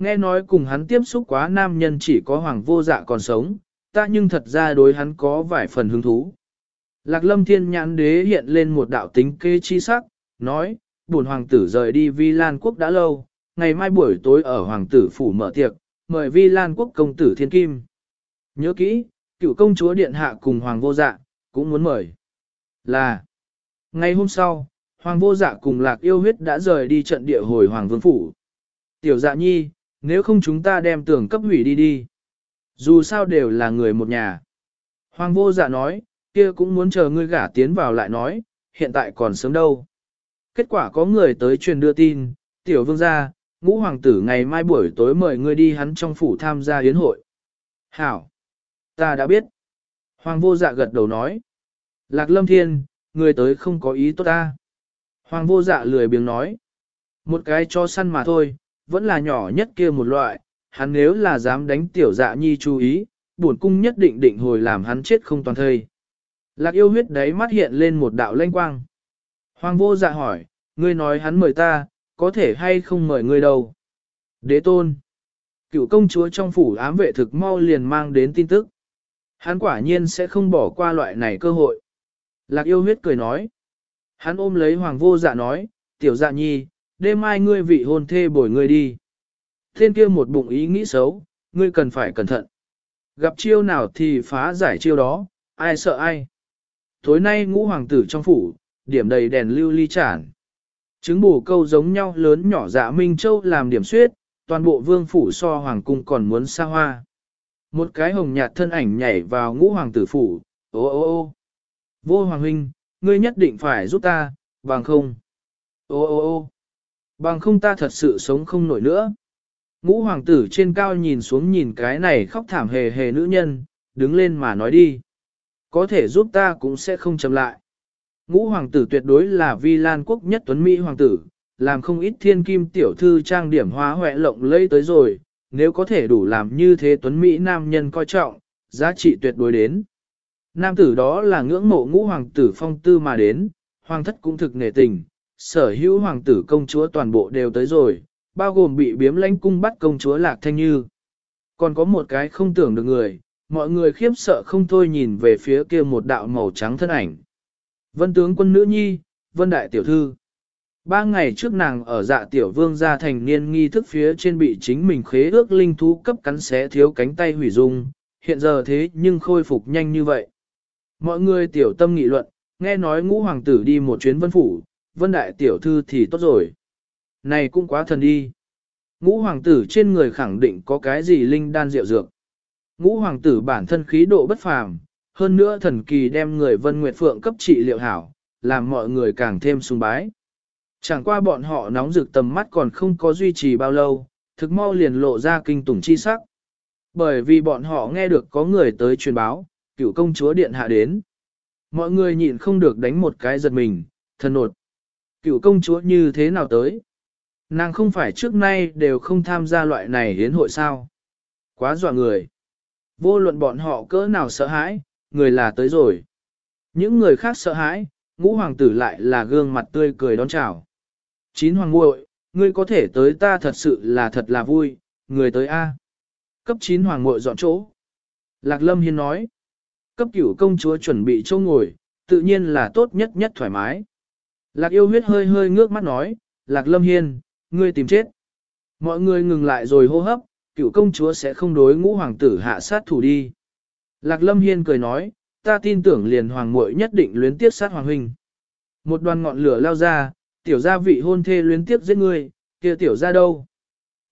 Nghe nói cùng hắn tiếp xúc quá nam nhân chỉ có hoàng vô dạ còn sống, ta nhưng thật ra đối hắn có vài phần hứng thú. Lạc lâm thiên nhãn đế hiện lên một đạo tính kê chi sắc, nói, buồn hoàng tử rời đi vi lan quốc đã lâu, ngày mai buổi tối ở hoàng tử phủ mở tiệc, mời vi lan quốc công tử thiên kim. Nhớ kỹ, cựu công chúa điện hạ cùng hoàng vô dạ, cũng muốn mời. Là, ngày hôm sau, hoàng vô dạ cùng lạc yêu huyết đã rời đi trận địa hồi hoàng vương phủ. Tiểu dạ nhi, nếu không chúng ta đem tường cấp hủy đi đi. Dù sao đều là người một nhà. Hoàng vô dạ nói, kia cũng muốn chờ ngươi gả tiến vào lại nói, hiện tại còn sớm đâu. Kết quả có người tới truyền đưa tin, tiểu vương gia, ngũ hoàng tử ngày mai buổi tối mời ngươi đi hắn trong phủ tham gia yến hội. Hảo! Ta đã biết. Hoàng vô dạ gật đầu nói. Lạc lâm thiên, người tới không có ý tốt ta. Hoàng vô dạ lười biếng nói. Một cái cho săn mà thôi, vẫn là nhỏ nhất kia một loại, hắn nếu là dám đánh tiểu dạ nhi chú ý, bổn cung nhất định định hồi làm hắn chết không toàn thây. Lạc yêu huyết đấy mắt hiện lên một đạo lanh quang. Hoàng vô dạ hỏi, ngươi nói hắn mời ta, có thể hay không mời ngươi đâu? Đế tôn. Cựu công chúa trong phủ ám vệ thực mau liền mang đến tin tức. Hắn quả nhiên sẽ không bỏ qua loại này cơ hội. Lạc yêu huyết cười nói. Hắn ôm lấy hoàng vô dạ nói, tiểu dạ nhi, đêm mai ngươi vị hôn thê bồi ngươi đi. Thiên kia một bụng ý nghĩ xấu, ngươi cần phải cẩn thận. Gặp chiêu nào thì phá giải chiêu đó, ai sợ ai. Tối nay ngũ hoàng tử trong phủ, điểm đầy đèn lưu ly chản. Trứng bù câu giống nhau lớn nhỏ dạ Minh Châu làm điểm suyết, toàn bộ vương phủ so hoàng cung còn muốn xa hoa. Một cái hồng nhạt thân ảnh nhảy vào ngũ hoàng tử phủ, ô ô ô. Vô hoàng huynh, ngươi nhất định phải giúp ta, bằng không. Ô ô ô. Bằng không ta thật sự sống không nổi nữa. Ngũ hoàng tử trên cao nhìn xuống nhìn cái này khóc thảm hề hề nữ nhân, đứng lên mà nói đi. Có thể giúp ta cũng sẽ không chậm lại. Ngũ hoàng tử tuyệt đối là vi lan quốc nhất tuấn Mỹ hoàng tử, làm không ít thiên kim tiểu thư trang điểm hóa hoẹ lộng lây tới rồi, nếu có thể đủ làm như thế tuấn Mỹ nam nhân coi trọng, giá trị tuyệt đối đến. Nam tử đó là ngưỡng mộ ngũ hoàng tử phong tư mà đến, hoàng thất cũng thực nể tình, sở hữu hoàng tử công chúa toàn bộ đều tới rồi, bao gồm bị biếm lãnh cung bắt công chúa Lạc Thanh Như. Còn có một cái không tưởng được người, mọi người khiếp sợ không thôi nhìn về phía kia một đạo màu trắng thân ảnh. Vân tướng quân nữ nhi, vân đại tiểu thư. Ba ngày trước nàng ở dạ tiểu vương gia thành niên nghi thức phía trên bị chính mình khế ước linh thú cấp cắn xé thiếu cánh tay hủy dung, hiện giờ thế nhưng khôi phục nhanh như vậy. Mọi người tiểu tâm nghị luận, nghe nói ngũ hoàng tử đi một chuyến vân phủ, vân đại tiểu thư thì tốt rồi. Này cũng quá thần đi. Ngũ hoàng tử trên người khẳng định có cái gì linh đan rượu dược. Ngũ hoàng tử bản thân khí độ bất phàm, hơn nữa thần kỳ đem người Vân Nguyệt Phượng cấp trị liệu hảo, làm mọi người càng thêm sung bái. Chẳng qua bọn họ nóng rực tầm mắt còn không có duy trì bao lâu, thực mau liền lộ ra kinh tủng chi sắc. Bởi vì bọn họ nghe được có người tới truyền báo, cựu công chúa điện hạ đến. Mọi người nhịn không được đánh một cái giật mình, thần nột. Cựu công chúa như thế nào tới? Nàng không phải trước nay đều không tham gia loại này hiến hội sao? Quá dọa người. Vô luận bọn họ cỡ nào sợ hãi, người là tới rồi. Những người khác sợ hãi, ngũ hoàng tử lại là gương mặt tươi cười đón chào. Chín hoàng muội, ngươi có thể tới ta thật sự là thật là vui, người tới A. Cấp chín hoàng muội dọn chỗ. Lạc lâm hiên nói. Cấp cửu công chúa chuẩn bị chỗ ngồi, tự nhiên là tốt nhất nhất thoải mái. Lạc yêu huyết hơi hơi ngước mắt nói, Lạc lâm hiên, ngươi tìm chết. Mọi người ngừng lại rồi hô hấp, cựu công chúa sẽ không đối ngũ hoàng tử hạ sát thủ đi. Lạc lâm hiên cười nói, ta tin tưởng liền hoàng muội nhất định luyến tiếp sát hoàng huynh. Một đoàn ngọn lửa lao ra, tiểu gia vị hôn thê luyến tiếp giết ngươi, kia tiểu gia đâu?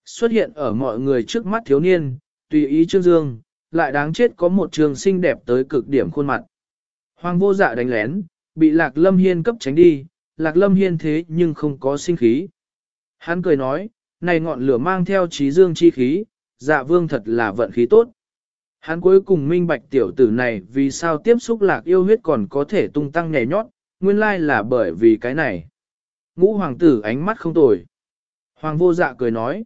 Xuất hiện ở mọi người trước mắt thiếu niên, tùy ý trương dương, lại đáng chết có một trường xinh đẹp tới cực điểm khuôn mặt. Hoàng vô dạ đánh lén, bị lạc lâm hiên cấp tránh đi, lạc lâm hiên thế nhưng không có sinh khí. Hắn cười nói, này ngọn lửa mang theo trí dương chi khí, dạ vương thật là vận khí tốt. Hắn cuối cùng minh bạch tiểu tử này vì sao tiếp xúc lạc yêu huyết còn có thể tung tăng nhảy nhót, nguyên lai là bởi vì cái này. Ngũ hoàng tử ánh mắt không tồi. Hoàng vô dạ cười nói.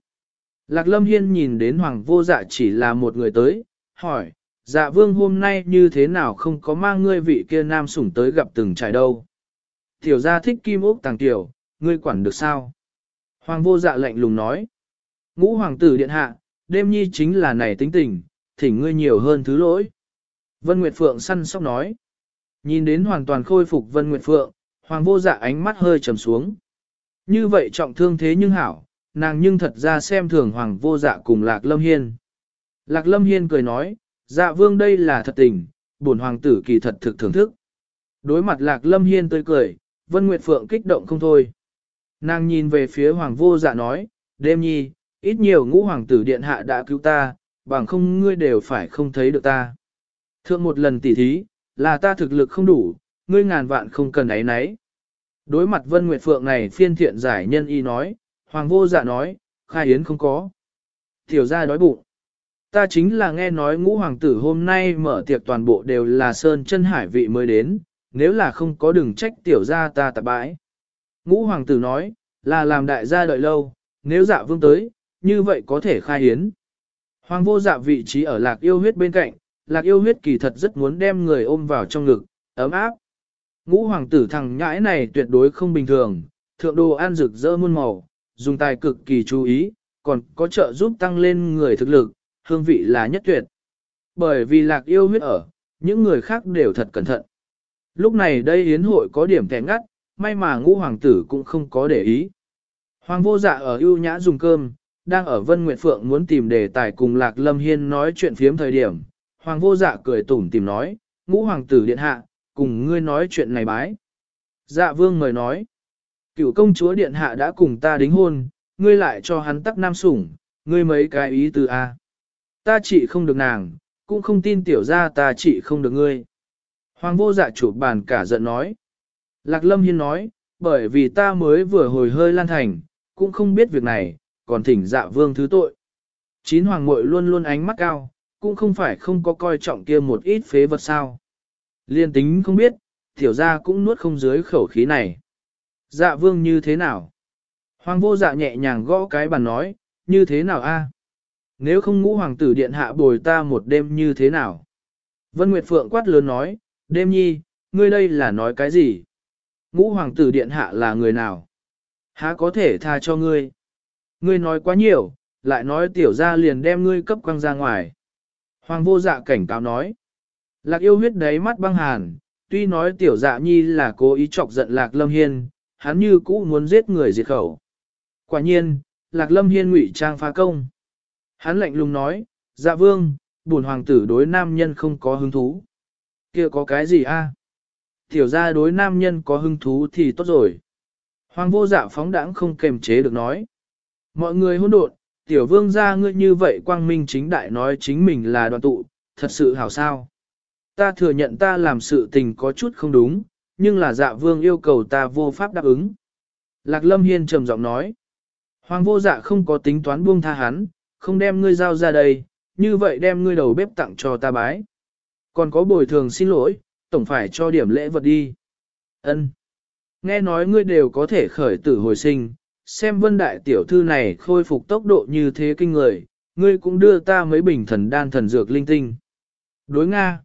Lạc lâm hiên nhìn đến hoàng vô dạ chỉ là một người tới, hỏi, dạ vương hôm nay như thế nào không có mang ngươi vị kia nam sủng tới gặp từng trải đâu. Tiểu gia thích kim ốc tàng tiểu, ngươi quản được sao? Hoàng vô dạ lạnh lùng nói. Ngũ hoàng tử điện hạ, đêm nhi chính là này tính tình, thỉnh ngươi nhiều hơn thứ lỗi. Vân Nguyệt Phượng săn sóc nói. Nhìn đến hoàn toàn khôi phục Vân Nguyệt Phượng, hoàng vô dạ ánh mắt hơi trầm xuống. Như vậy trọng thương thế nhưng hảo, nàng nhưng thật ra xem thường hoàng vô dạ cùng Lạc Lâm Hiên. Lạc Lâm Hiên cười nói, dạ vương đây là thật tình, bổn hoàng tử kỳ thật thực thưởng thức. Đối mặt Lạc Lâm Hiên tươi cười, Vân Nguyệt Phượng kích động không thôi. Nàng nhìn về phía hoàng vô dạ nói, đêm nhi, ít nhiều ngũ hoàng tử điện hạ đã cứu ta, bằng không ngươi đều phải không thấy được ta. Thượng một lần tỉ thí, là ta thực lực không đủ, ngươi ngàn vạn không cần ấy nấy. Đối mặt Vân Nguyệt Phượng này phiên thiện giải nhân y nói, Hoàng vô dạ nói, khai yến không có. Tiểu ra đói bụng. Ta chính là nghe nói ngũ hoàng tử hôm nay mở tiệc toàn bộ đều là sơn chân hải vị mới đến, nếu là không có đừng trách tiểu gia ta tạp bãi. Ngũ hoàng tử nói, là làm đại gia đợi lâu, nếu dạ vương tới, như vậy có thể khai hiến. Hoàng vô dạ vị trí ở lạc yêu huyết bên cạnh, lạc yêu huyết kỳ thật rất muốn đem người ôm vào trong ngực, ấm áp. Ngũ hoàng tử thằng nhãi này tuyệt đối không bình thường, thượng đồ ăn rực rỡ muôn màu, dùng tài cực kỳ chú ý, còn có trợ giúp tăng lên người thực lực, hương vị là nhất tuyệt. Bởi vì lạc yêu huyết ở, những người khác đều thật cẩn thận. Lúc này đây hiến hội có điểm thẻ ngắt, may mà ngũ hoàng tử cũng không có để ý. Hoàng vô dạ ở ưu nhã dùng cơm, đang ở Vân Nguyệt Phượng muốn tìm đề tài cùng Lạc Lâm Hiên nói chuyện phiếm thời điểm. Hoàng vô dạ cười tủm tìm nói, ngũ hoàng tử điện hạ, cùng ngươi nói chuyện này bái. Dạ vương mời nói, cựu công chúa điện hạ đã cùng ta đính hôn, ngươi lại cho hắn tắc nam sủng, ngươi mấy cái ý từ A. Ta chỉ không được nàng, cũng không tin tiểu ra ta chỉ không được ngươi. Hoàng vô dạ chủ bàn cả giận nói. Lạc lâm hiên nói, bởi vì ta mới vừa hồi hơi lan thành, cũng không biết việc này, còn thỉnh dạ vương thứ tội. Chín hoàng muội luôn luôn ánh mắt cao, cũng không phải không có coi trọng kia một ít phế vật sao. Liên tính không biết, tiểu ra cũng nuốt không dưới khẩu khí này. Dạ vương như thế nào? Hoàng vô dạ nhẹ nhàng gõ cái bàn nói, như thế nào a? Nếu không ngũ hoàng tử điện hạ bồi ta một đêm như thế nào? Vân Nguyệt Phượng quát lớn nói, đêm nhi, ngươi đây là nói cái gì? Ngũ hoàng tử điện hạ là người nào? Há có thể tha cho ngươi? Ngươi nói quá nhiều, lại nói tiểu ra liền đem ngươi cấp quăng ra ngoài. Hoàng vô dạ cảnh cáo nói. Lạc yêu huyết đấy mắt băng hàn, tuy nói tiểu dạ nhi là cố ý chọc giận lạc lâm hiên, hắn như cũ muốn giết người diệt khẩu. Quả nhiên, lạc lâm hiên ngụy trang phá công. Hắn lạnh lùng nói, dạ vương, bổn hoàng tử đối nam nhân không có hứng thú kia có cái gì a? Tiểu gia đối nam nhân có hứng thú thì tốt rồi. Hoàng vô dạ phóng đãng không kềm chế được nói. Mọi người hỗn độn, tiểu vương gia ngươi như vậy quang minh chính đại nói chính mình là đoàn tụ, thật sự hảo sao. Ta thừa nhận ta làm sự tình có chút không đúng, nhưng là dạ vương yêu cầu ta vô pháp đáp ứng. Lạc lâm hiên trầm giọng nói. Hoàng vô dạ không có tính toán buông tha hắn, không đem ngươi giao ra đây, như vậy đem ngươi đầu bếp tặng cho ta bái. Còn có bồi thường xin lỗi, tổng phải cho điểm lễ vật đi. Ân. Nghe nói ngươi đều có thể khởi tử hồi sinh, xem vân đại tiểu thư này khôi phục tốc độ như thế kinh người, ngươi cũng đưa ta mấy bình thần đan thần dược linh tinh. Đối Nga.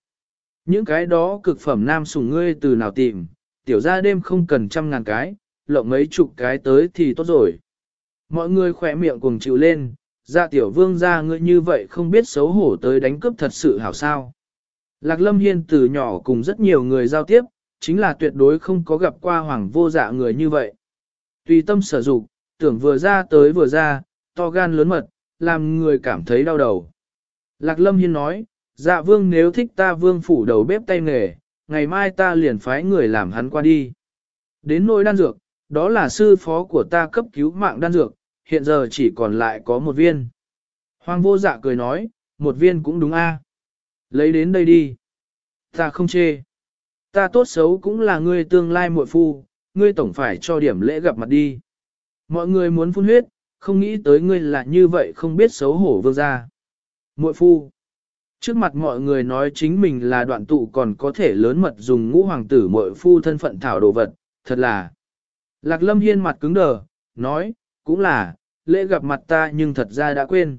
Những cái đó cực phẩm nam sủng ngươi từ nào tìm, tiểu ra đêm không cần trăm ngàn cái, lộng mấy chục cái tới thì tốt rồi. Mọi người khỏe miệng cùng chịu lên, ra tiểu vương ra ngươi như vậy không biết xấu hổ tới đánh cướp thật sự hảo sao. Lạc lâm hiên từ nhỏ cùng rất nhiều người giao tiếp, chính là tuyệt đối không có gặp qua hoàng vô dạ người như vậy. Tùy tâm sở dụng, tưởng vừa ra tới vừa ra, to gan lớn mật, làm người cảm thấy đau đầu. Lạc lâm hiên nói, dạ vương nếu thích ta vương phủ đầu bếp tay nghề, ngày mai ta liền phái người làm hắn qua đi. Đến nỗi đan dược, đó là sư phó của ta cấp cứu mạng đan dược, hiện giờ chỉ còn lại có một viên. Hoàng vô dạ cười nói, một viên cũng đúng a. Lấy đến đây đi. Ta không chê. Ta tốt xấu cũng là ngươi tương lai muội phu, ngươi tổng phải cho điểm lễ gặp mặt đi. Mọi người muốn phun huyết, không nghĩ tới ngươi là như vậy không biết xấu hổ vương gia. Muội phu. Trước mặt mọi người nói chính mình là đoạn tụ còn có thể lớn mật dùng ngũ hoàng tử muội phu thân phận thảo đồ vật, thật là. Lạc lâm hiên mặt cứng đờ, nói, cũng là, lễ gặp mặt ta nhưng thật ra đã quên.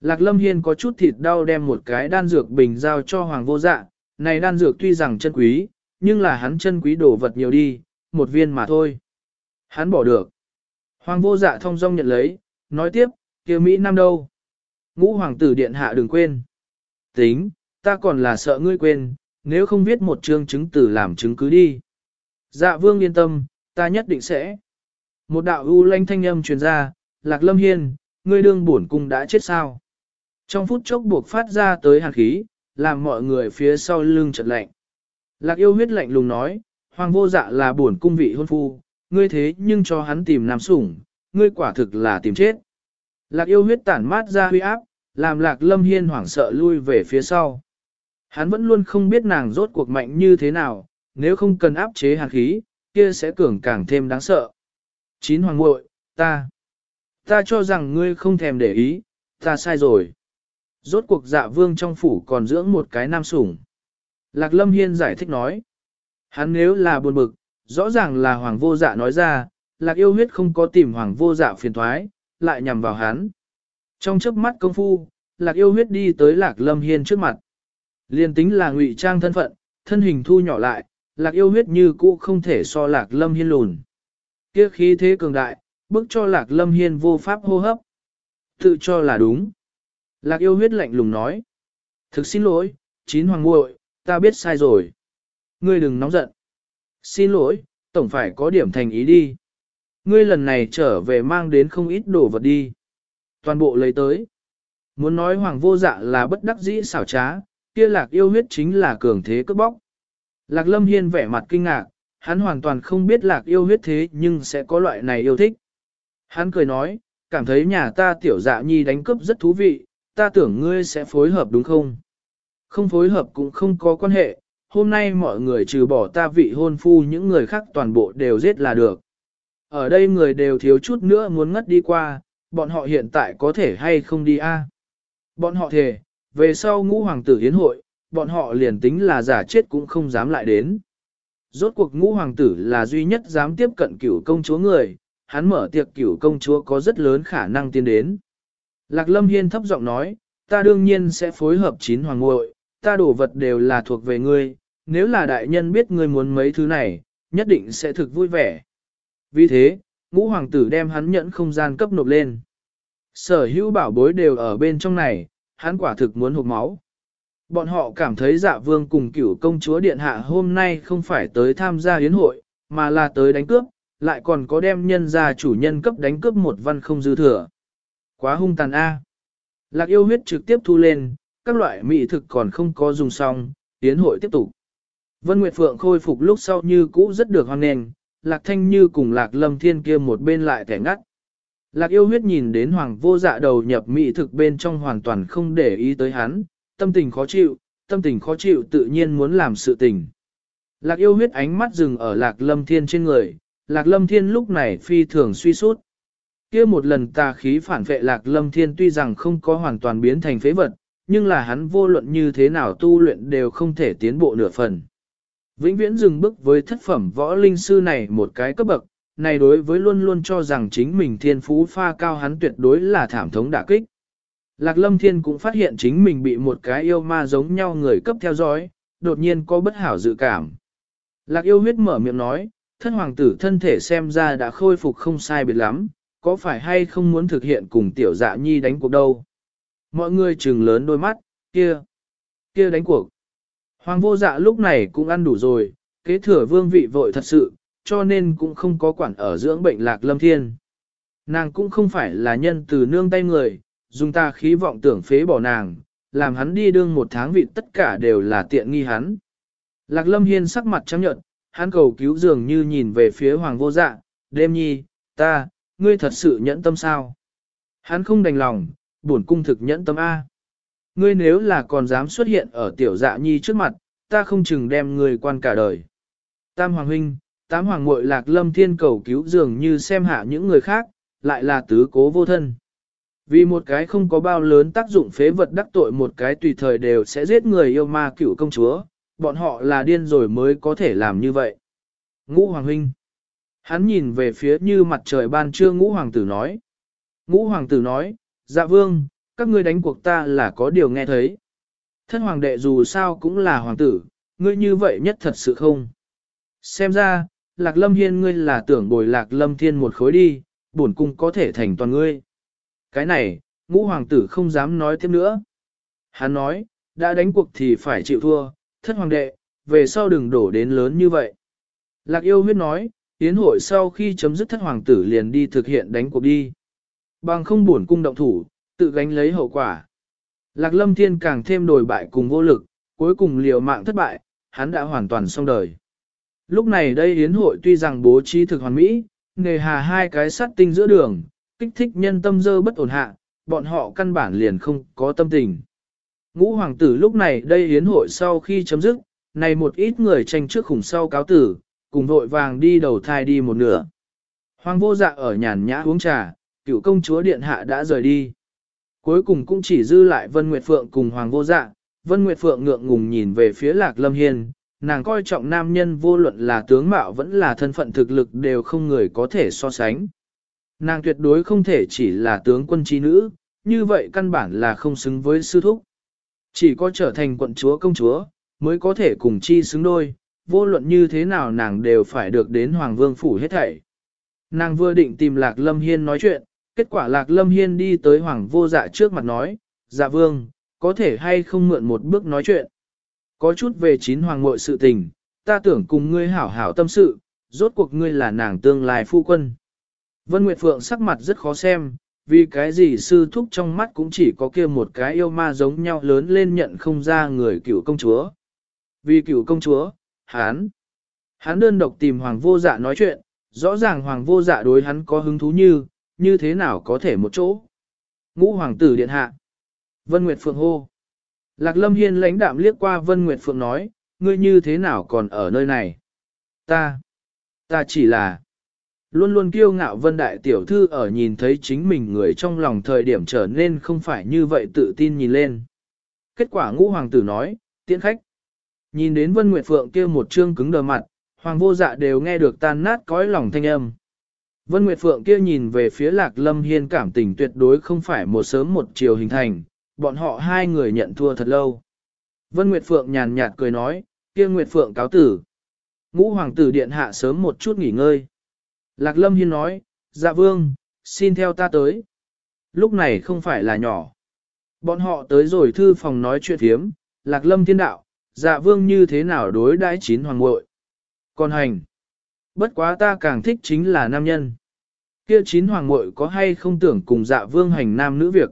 Lạc lâm hiên có chút thịt đau đem một cái đan dược bình giao cho hoàng vô dạ, này đan dược tuy rằng chân quý, nhưng là hắn chân quý đồ vật nhiều đi, một viên mà thôi. Hắn bỏ được. Hoàng vô dạ thông dong nhận lấy, nói tiếp, kia Mỹ Nam đâu? Ngũ hoàng tử điện hạ đừng quên. Tính, ta còn là sợ ngươi quên, nếu không viết một chương chứng tử làm chứng cứ đi. Dạ vương yên tâm, ta nhất định sẽ. Một đạo ưu lanh thanh âm truyền ra, lạc lâm hiên, ngươi đương bổn cung đã chết sao? Trong phút chốc buộc phát ra tới hàn khí, làm mọi người phía sau lưng chợt lạnh. Lạc yêu huyết lạnh lùng nói, hoàng vô dạ là buồn cung vị hôn phu, ngươi thế nhưng cho hắn tìm nam sủng, ngươi quả thực là tìm chết. Lạc yêu huyết tản mát ra huy áp, làm lạc lâm hiên hoảng sợ lui về phía sau. Hắn vẫn luôn không biết nàng rốt cuộc mạnh như thế nào, nếu không cần áp chế hàn khí, kia sẽ cường càng thêm đáng sợ. Chín hoàng muội, ta, ta cho rằng ngươi không thèm để ý, ta sai rồi. Rốt cuộc dạ vương trong phủ còn dưỡng một cái nam sủng. Lạc Lâm Hiên giải thích nói, hắn nếu là buồn bực, rõ ràng là hoàng vô dạ nói ra, lạc yêu huyết không có tìm hoàng vô dạ phiền thoái, lại nhằm vào hắn. Trong chớp mắt công phu, lạc yêu huyết đi tới lạc lâm hiên trước mặt. Liên tính là ngụy trang thân phận, thân hình thu nhỏ lại, lạc yêu huyết như cũ không thể so lạc lâm hiên lùn. Kia khí thế cường đại, bức cho lạc lâm hiên vô pháp hô hấp. Tự cho là đúng. Lạc yêu huyết lạnh lùng nói. Thực xin lỗi, chín hoàng muội, ta biết sai rồi. Ngươi đừng nóng giận. Xin lỗi, tổng phải có điểm thành ý đi. Ngươi lần này trở về mang đến không ít đồ vật đi. Toàn bộ lấy tới. Muốn nói hoàng vô dạ là bất đắc dĩ xảo trá, kia lạc yêu huyết chính là cường thế cướp bóc. Lạc lâm hiên vẻ mặt kinh ngạc, hắn hoàn toàn không biết lạc yêu huyết thế nhưng sẽ có loại này yêu thích. Hắn cười nói, cảm thấy nhà ta tiểu dạ nhi đánh cướp rất thú vị, ta tưởng ngươi sẽ phối hợp đúng không? Không phối hợp cũng không có quan hệ, hôm nay mọi người trừ bỏ ta vị hôn phu những người khác toàn bộ đều giết là được. Ở đây người đều thiếu chút nữa muốn ngất đi qua, bọn họ hiện tại có thể hay không đi a? Bọn họ thề, về sau ngũ hoàng tử hiến hội, bọn họ liền tính là giả chết cũng không dám lại đến. Rốt cuộc ngũ hoàng tử là duy nhất dám tiếp cận cửu công chúa người, hắn mở tiệc cửu công chúa có rất lớn khả năng tiến đến. Lạc lâm hiên thấp giọng nói, ta đương nhiên sẽ phối hợp chín hoàng ngội, ta đổ vật đều là thuộc về ngươi, nếu là đại nhân biết ngươi muốn mấy thứ này, nhất định sẽ thực vui vẻ. Vì thế, ngũ hoàng tử đem hắn nhẫn không gian cấp nộp lên. Sở hữu bảo bối đều ở bên trong này, hắn quả thực muốn hụt máu. Bọn họ cảm thấy dạ vương cùng cửu công chúa điện hạ hôm nay không phải tới tham gia hiến hội, mà là tới đánh cướp, lại còn có đem nhân ra chủ nhân cấp đánh cướp một văn không dư thừa. Quá hung tàn A. Lạc yêu huyết trực tiếp thu lên, các loại mỹ thực còn không có dùng xong, tiến hội tiếp tục. Vân Nguyệt Phượng khôi phục lúc sau như cũ rất được hoan nghênh, Lạc Thanh Như cùng Lạc Lâm Thiên kia một bên lại kẻ ngắt. Lạc yêu huyết nhìn đến hoàng vô dạ đầu nhập mỹ thực bên trong hoàn toàn không để ý tới hắn, tâm tình khó chịu, tâm tình khó chịu tự nhiên muốn làm sự tình. Lạc yêu huyết ánh mắt dừng ở lạc lâm thiên trên người, lạc lâm thiên lúc này phi thường suy sút kia một lần tà khí phản vệ lạc lâm thiên tuy rằng không có hoàn toàn biến thành phế vật, nhưng là hắn vô luận như thế nào tu luyện đều không thể tiến bộ nửa phần. Vĩnh viễn dừng bước với thất phẩm võ linh sư này một cái cấp bậc, này đối với luôn luôn cho rằng chính mình thiên phú pha cao hắn tuyệt đối là thảm thống đả kích. Lạc Lâm Thiên cũng phát hiện chính mình bị một cái yêu ma giống nhau người cấp theo dõi, đột nhiên có bất hảo dự cảm. Lạc yêu huyết mở miệng nói, thân hoàng tử thân thể xem ra đã khôi phục không sai biệt lắm, có phải hay không muốn thực hiện cùng tiểu dạ nhi đánh cuộc đâu. Mọi người trừng lớn đôi mắt, kia, kia đánh cuộc. Hoàng vô dạ lúc này cũng ăn đủ rồi, kế thừa vương vị vội thật sự, cho nên cũng không có quản ở dưỡng bệnh lạc lâm thiên. Nàng cũng không phải là nhân từ nương tay người, dùng ta khí vọng tưởng phế bỏ nàng, làm hắn đi đương một tháng vị tất cả đều là tiện nghi hắn. Lạc lâm hiên sắc mặt trắng nhợt, hắn cầu cứu dường như nhìn về phía hoàng vô dạ, đêm nhi, ta, ngươi thật sự nhẫn tâm sao? Hắn không đành lòng, buồn cung thực nhẫn tâm A. Ngươi nếu là còn dám xuất hiện ở tiểu dạ nhi trước mặt, ta không chừng đem ngươi quan cả đời. Tam Hoàng Huynh, Tám Hoàng muội lạc lâm thiên cầu cứu dường như xem hạ những người khác, lại là tứ cố vô thân. Vì một cái không có bao lớn tác dụng phế vật đắc tội một cái tùy thời đều sẽ giết người yêu ma cựu công chúa, bọn họ là điên rồi mới có thể làm như vậy. Ngũ Hoàng Huynh Hắn nhìn về phía như mặt trời ban trưa Ngũ Hoàng Tử nói. Ngũ Hoàng Tử nói, dạ vương, các ngươi đánh cuộc ta là có điều nghe thấy. Thân Hoàng đệ dù sao cũng là Hoàng Tử, ngươi như vậy nhất thật sự không? Xem ra, Lạc Lâm Hiên ngươi là tưởng bồi Lạc Lâm Thiên một khối đi, bổn cung có thể thành toàn ngươi. Cái này, ngũ hoàng tử không dám nói thêm nữa. Hắn nói, đã đánh cuộc thì phải chịu thua, thất hoàng đệ, về sau đừng đổ đến lớn như vậy. Lạc yêu huyết nói, Yến hội sau khi chấm dứt thất hoàng tử liền đi thực hiện đánh cuộc đi. Bằng không buồn cung động thủ, tự gánh lấy hậu quả. Lạc lâm thiên càng thêm đồi bại cùng vô lực, cuối cùng liều mạng thất bại, hắn đã hoàn toàn xong đời. Lúc này đây yến hội tuy rằng bố trí thực hoàn mỹ, nề hà hai cái sắt tinh giữa đường, kích thích nhân tâm dơ bất ổn hạ, bọn họ căn bản liền không có tâm tình. Ngũ hoàng tử lúc này đây Yến hội sau khi chấm dứt, này một ít người tranh trước khủng sau cáo tử, cùng vội vàng đi đầu thai đi một nửa. Hoàng vô dạ ở nhàn nhã uống trà, cựu công chúa điện hạ đã rời đi. Cuối cùng cũng chỉ dư lại Vân Nguyệt Phượng cùng Hoàng vô dạ, Vân Nguyệt Phượng ngượng ngùng nhìn về phía Lạc Lâm Hiên, nàng coi trọng nam nhân vô luận là tướng mạo vẫn là thân phận thực lực đều không người có thể so sánh. Nàng tuyệt đối không thể chỉ là tướng quân trí nữ, như vậy căn bản là không xứng với sư thúc. Chỉ có trở thành quận chúa công chúa, mới có thể cùng chi xứng đôi, vô luận như thế nào nàng đều phải được đến Hoàng Vương Phủ hết thảy. Nàng vừa định tìm Lạc Lâm Hiên nói chuyện, kết quả Lạc Lâm Hiên đi tới Hoàng Vô Dạ trước mặt nói, Dạ Vương, có thể hay không mượn một bước nói chuyện. Có chút về chín hoàng Mội sự tình, ta tưởng cùng ngươi hảo hảo tâm sự, rốt cuộc ngươi là nàng tương lai phu quân. Vân Nguyệt Phượng sắc mặt rất khó xem, vì cái gì sư thúc trong mắt cũng chỉ có kia một cái yêu ma giống nhau lớn lên nhận không ra người cựu công chúa. Vì cựu công chúa, hán, hán đơn độc tìm hoàng vô dạ nói chuyện, rõ ràng hoàng vô dạ đối hắn có hứng thú như, như thế nào có thể một chỗ. Ngũ hoàng tử điện hạ. Vân Nguyệt Phượng hô. Lạc Lâm Hiên lãnh đạm liếc qua Vân Nguyệt Phượng nói, ngươi như thế nào còn ở nơi này? Ta, ta chỉ là, luôn luôn kiêu ngạo Vân Đại Tiểu Thư ở nhìn thấy chính mình người trong lòng thời điểm trở nên không phải như vậy tự tin nhìn lên. Kết quả ngũ hoàng tử nói, tiễn khách. Nhìn đến Vân Nguyệt Phượng kia một trương cứng đờ mặt, hoàng vô dạ đều nghe được tan nát cõi lòng thanh âm. Vân Nguyệt Phượng kia nhìn về phía Lạc Lâm Hiên cảm tình tuyệt đối không phải một sớm một chiều hình thành, bọn họ hai người nhận thua thật lâu. Vân Nguyệt Phượng nhàn nhạt cười nói, kia Nguyệt Phượng cáo tử. Ngũ hoàng tử điện hạ sớm một chút nghỉ ngơi. Lạc Lâm Hiên nói, dạ vương, xin theo ta tới. Lúc này không phải là nhỏ. Bọn họ tới rồi thư phòng nói chuyện thiếm, Lạc Lâm thiên đạo, dạ vương như thế nào đối đãi chín hoàng muội Còn hành. Bất quá ta càng thích chính là nam nhân. Kia chín hoàng muội có hay không tưởng cùng dạ vương hành nam nữ việc.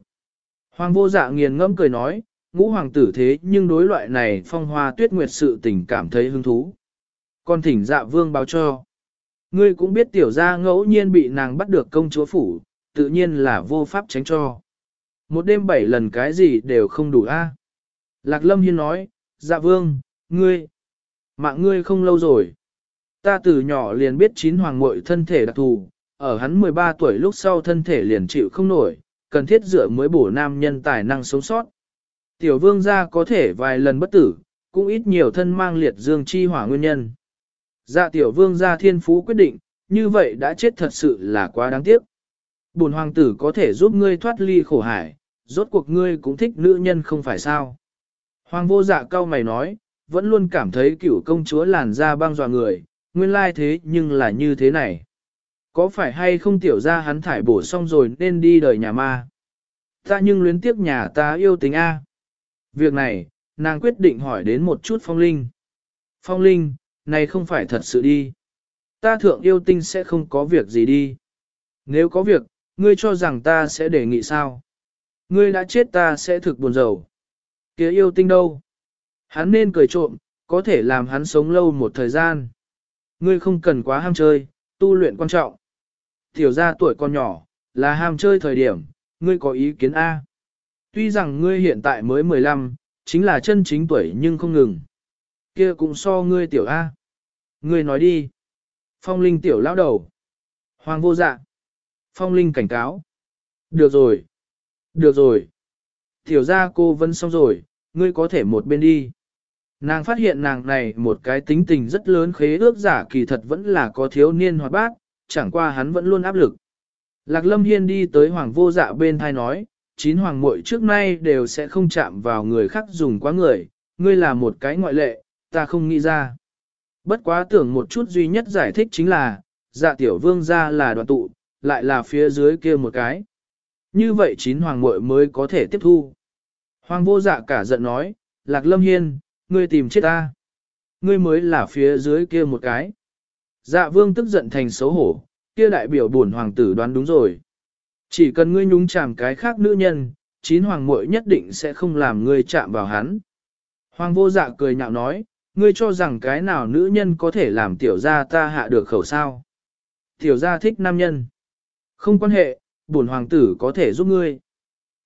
Hoàng vô dạ nghiền ngẫm cười nói, ngũ hoàng tử thế nhưng đối loại này phong hoa tuyết nguyệt sự tình cảm thấy hứng thú. Còn thỉnh dạ vương báo cho. Ngươi cũng biết tiểu gia ngẫu nhiên bị nàng bắt được công chúa phủ, tự nhiên là vô pháp tránh cho. Một đêm bảy lần cái gì đều không đủ a. Lạc lâm hiên nói, dạ vương, ngươi, mạng ngươi không lâu rồi. Ta từ nhỏ liền biết chín hoàng muội thân thể đặc thù, ở hắn 13 tuổi lúc sau thân thể liền chịu không nổi, cần thiết dựa mới bổ nam nhân tài năng sống sót. Tiểu vương gia có thể vài lần bất tử, cũng ít nhiều thân mang liệt dương chi hỏa nguyên nhân. Dạ tiểu vương gia thiên phú quyết định, như vậy đã chết thật sự là quá đáng tiếc. Bổn hoàng tử có thể giúp ngươi thoát ly khổ hải, rốt cuộc ngươi cũng thích nữ nhân không phải sao. Hoàng vô dạ cao mày nói, vẫn luôn cảm thấy cửu công chúa làn da băng dọa người, nguyên lai thế nhưng là như thế này. Có phải hay không tiểu ra hắn thải bổ xong rồi nên đi đời nhà ma? Ta nhưng luyến tiếc nhà ta yêu tính A. Việc này, nàng quyết định hỏi đến một chút phong linh. Phong linh, này không phải thật sự đi. Ta thượng yêu tinh sẽ không có việc gì đi. Nếu có việc, ngươi cho rằng ta sẽ đề nghị sao? Ngươi đã chết ta sẽ thực buồn rầu. Kia yêu tinh đâu? Hắn nên cười trộm, có thể làm hắn sống lâu một thời gian. Ngươi không cần quá ham chơi, tu luyện quan trọng. Tiểu gia tuổi còn nhỏ, là ham chơi thời điểm, ngươi có ý kiến A. Tuy rằng ngươi hiện tại mới 15, chính là chân chính tuổi nhưng không ngừng. Kia cũng so ngươi tiểu A. Ngươi nói đi. Phong Linh tiểu lão đầu. Hoàng vô dạ. Phong Linh cảnh cáo. Được rồi. Được rồi. Tiểu gia cô vẫn xong rồi, ngươi có thể một bên đi. Nàng phát hiện nàng này một cái tính tình rất lớn khế ước giả kỳ thật vẫn là có thiếu niên hoạt bát, chẳng qua hắn vẫn luôn áp lực. Lạc Lâm Hiên đi tới hoàng vô dạ bên thai nói, chín hoàng muội trước nay đều sẽ không chạm vào người khác dùng quá người, ngươi là một cái ngoại lệ, ta không nghĩ ra. Bất quá tưởng một chút duy nhất giải thích chính là, dạ tiểu vương ra là đoàn tụ, lại là phía dưới kia một cái. Như vậy chín hoàng muội mới có thể tiếp thu. Hoàng vô dạ cả giận nói, Lạc Lâm Hiên, ngươi tìm chết ta. Ngươi mới là phía dưới kia một cái. Dạ vương tức giận thành xấu hổ, kia đại biểu bổn hoàng tử đoán đúng rồi. Chỉ cần ngươi nhúng chạm cái khác nữ nhân, chín hoàng muội nhất định sẽ không làm ngươi chạm vào hắn. Hoàng vô dạ cười nhạo nói, ngươi cho rằng cái nào nữ nhân có thể làm tiểu gia ta hạ được khẩu sao. Tiểu gia thích nam nhân. Không quan hệ, bổn hoàng tử có thể giúp ngươi.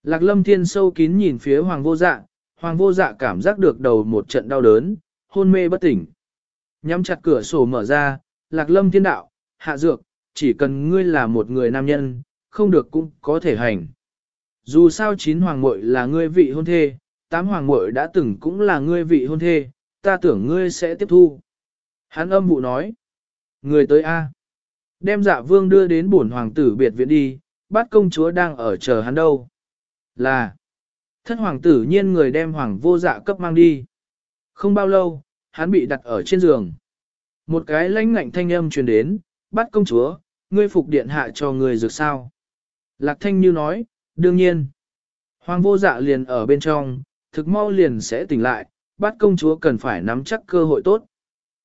Lạc lâm thiên sâu kín nhìn phía hoàng vô dạ, hoàng vô dạ cảm giác được đầu một trận đau đớn, hôn mê bất tỉnh. Nhắm chặt cửa sổ mở ra, lạc lâm thiên đạo, hạ dược, chỉ cần ngươi là một người nam nhân, không được cũng có thể hành. Dù sao chín hoàng muội là ngươi vị hôn thê, tám hoàng muội đã từng cũng là ngươi vị hôn thê, ta tưởng ngươi sẽ tiếp thu. Hắn âm vụ nói, người tới A. Đem dạ vương đưa đến bổn hoàng tử biệt viện đi, Bát công chúa đang ở chờ hắn đâu. Là, thất hoàng tử nhiên người đem hoàng vô dạ cấp mang đi. Không bao lâu, hắn bị đặt ở trên giường. Một cái lãnh ngạnh thanh âm truyền đến, bắt công chúa, ngươi phục điện hạ cho người dược sao. Lạc thanh như nói, đương nhiên. Hoàng vô dạ liền ở bên trong, thực mau liền sẽ tỉnh lại, bắt công chúa cần phải nắm chắc cơ hội tốt.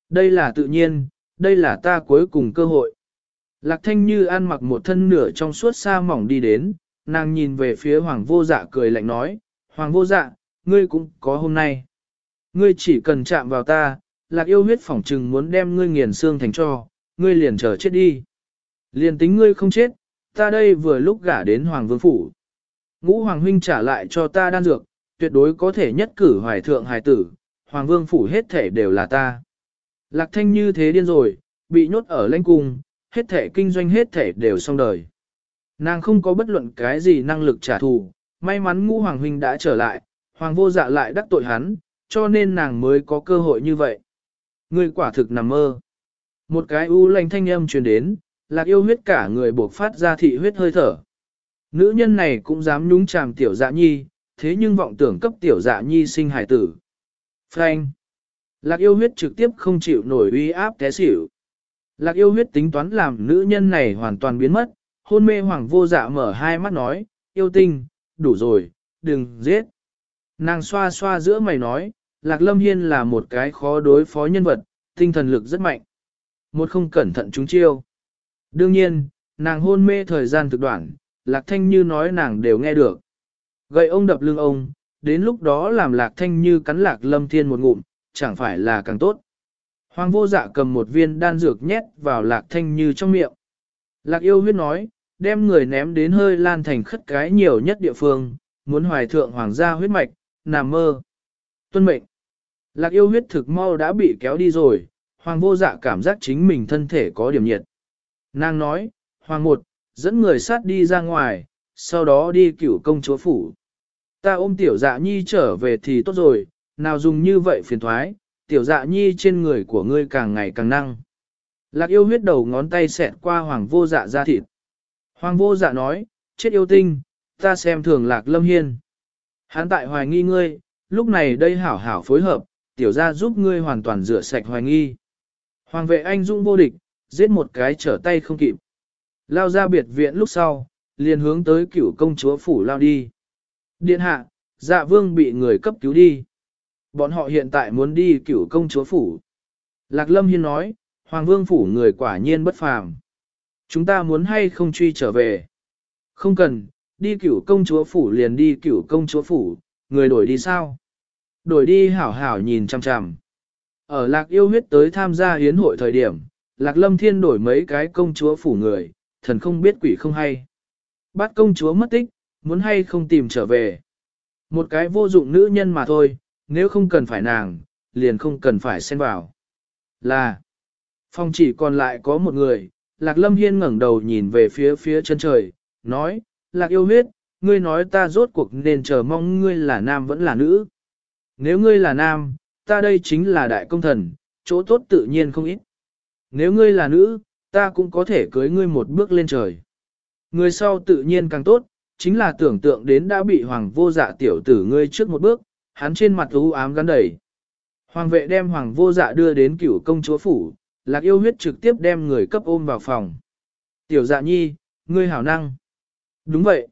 Đây là tự nhiên, đây là ta cuối cùng cơ hội. Lạc thanh như ăn mặc một thân nửa trong suốt xa mỏng đi đến, nàng nhìn về phía hoàng vô dạ cười lạnh nói, hoàng vô dạ, ngươi cũng có hôm nay. Ngươi chỉ cần chạm vào ta, lạc yêu huyết phỏng trừng muốn đem ngươi nghiền xương thành cho, ngươi liền chờ chết đi. Liền tính ngươi không chết, ta đây vừa lúc gả đến hoàng vương phủ. Ngũ hoàng huynh trả lại cho ta đan dược, tuyệt đối có thể nhất cử hoài thượng hài tử, hoàng vương phủ hết thể đều là ta. Lạc thanh như thế điên rồi, bị nhốt ở lãnh cung, hết thể kinh doanh hết thể đều xong đời. Nàng không có bất luận cái gì năng lực trả thù, may mắn ngũ hoàng huynh đã trở lại, hoàng vô dạ lại đắc tội hắn, cho nên nàng mới có cơ hội như vậy. Người quả thực nằm mơ. Một cái u lành thanh âm truyền đến, lạc yêu huyết cả người buộc phát ra thị huyết hơi thở. Nữ nhân này cũng dám nhúng chàm tiểu dạ nhi, thế nhưng vọng tưởng cấp tiểu dạ nhi sinh hải tử. Frank. Lạc yêu huyết trực tiếp không chịu nổi uy áp té xỉu. Lạc yêu huyết tính toán làm nữ nhân này hoàn toàn biến mất, hôn mê hoàng vô dạ mở hai mắt nói, yêu tinh, đủ rồi, đừng giết. Nàng xoa xoa giữa mày nói, Lạc Lâm Hiên là một cái khó đối phó nhân vật, tinh thần lực rất mạnh. Một không cẩn thận chúng chiêu. Đương nhiên, nàng hôn mê thời gian thực đoạn, Lạc Thanh Như nói nàng đều nghe được. Gậy ông đập lưng ông, đến lúc đó làm Lạc Thanh Như cắn Lạc Lâm Thiên một ngụm, chẳng phải là càng tốt. Hoàng vô dạ cầm một viên đan dược nhét vào Lạc Thanh Như trong miệng. Lạc yêu huyết nói, đem người ném đến hơi lan thành khất cái nhiều nhất địa phương, muốn hoài thượng hoàng gia huyết mạch, nằm mơ. Tuân mệnh. Lạc yêu huyết thực mau đã bị kéo đi rồi, hoàng vô dạ cảm giác chính mình thân thể có điểm nhiệt. Nàng nói, hoàng một, dẫn người sát đi ra ngoài, sau đó đi cửu công chúa phủ. Ta ôm tiểu dạ nhi trở về thì tốt rồi, nào dùng như vậy phiền thoái, tiểu dạ nhi trên người của ngươi càng ngày càng năng. Lạc yêu huyết đầu ngón tay xẹt qua hoàng vô dạ ra thịt. Hoàng vô dạ nói, chết yêu tinh, ta xem thường lạc lâm hiên. Hán tại hoài nghi ngươi, lúc này đây hảo hảo phối hợp, tiểu gia giúp ngươi hoàn toàn rửa sạch hoài nghi. Hoàng vệ anh dũng vô địch, giết một cái trở tay không kịp. Lao ra biệt viện lúc sau, liền hướng tới cửu công chúa phủ lao đi. Điện hạ, dạ vương bị người cấp cứu đi. Bọn họ hiện tại muốn đi cửu công chúa phủ. Lạc lâm hiên nói, hoàng vương phủ người quả nhiên bất phàm. Chúng ta muốn hay không truy trở về. Không cần, đi cửu công chúa phủ liền đi cửu công chúa phủ, người đổi đi sao? Đổi đi hảo hảo nhìn chằm chằm. Ở lạc yêu huyết tới tham gia hiến hội thời điểm, lạc lâm thiên đổi mấy cái công chúa phủ người, thần không biết quỷ không hay. Bắt công chúa mất tích, muốn hay không tìm trở về. Một cái vô dụng nữ nhân mà thôi, nếu không cần phải nàng, liền không cần phải xen vào. Là, phong chỉ còn lại có một người, Lạc Lâm Hiên ngẩng đầu nhìn về phía phía chân trời, nói, Lạc yêu huyết, ngươi nói ta rốt cuộc nên chờ mong ngươi là nam vẫn là nữ. Nếu ngươi là nam, ta đây chính là đại công thần, chỗ tốt tự nhiên không ít. Nếu ngươi là nữ, ta cũng có thể cưới ngươi một bước lên trời. Người sau tự nhiên càng tốt, chính là tưởng tượng đến đã bị hoàng vô dạ tiểu tử ngươi trước một bước, hắn trên mặt u ám gắn đầy. Hoàng vệ đem hoàng vô dạ đưa đến cửu công chúa phủ, lạc yêu huyết trực tiếp đem người cấp ôm vào phòng. Tiểu dạ nhi, ngươi hảo năng. Đúng vậy.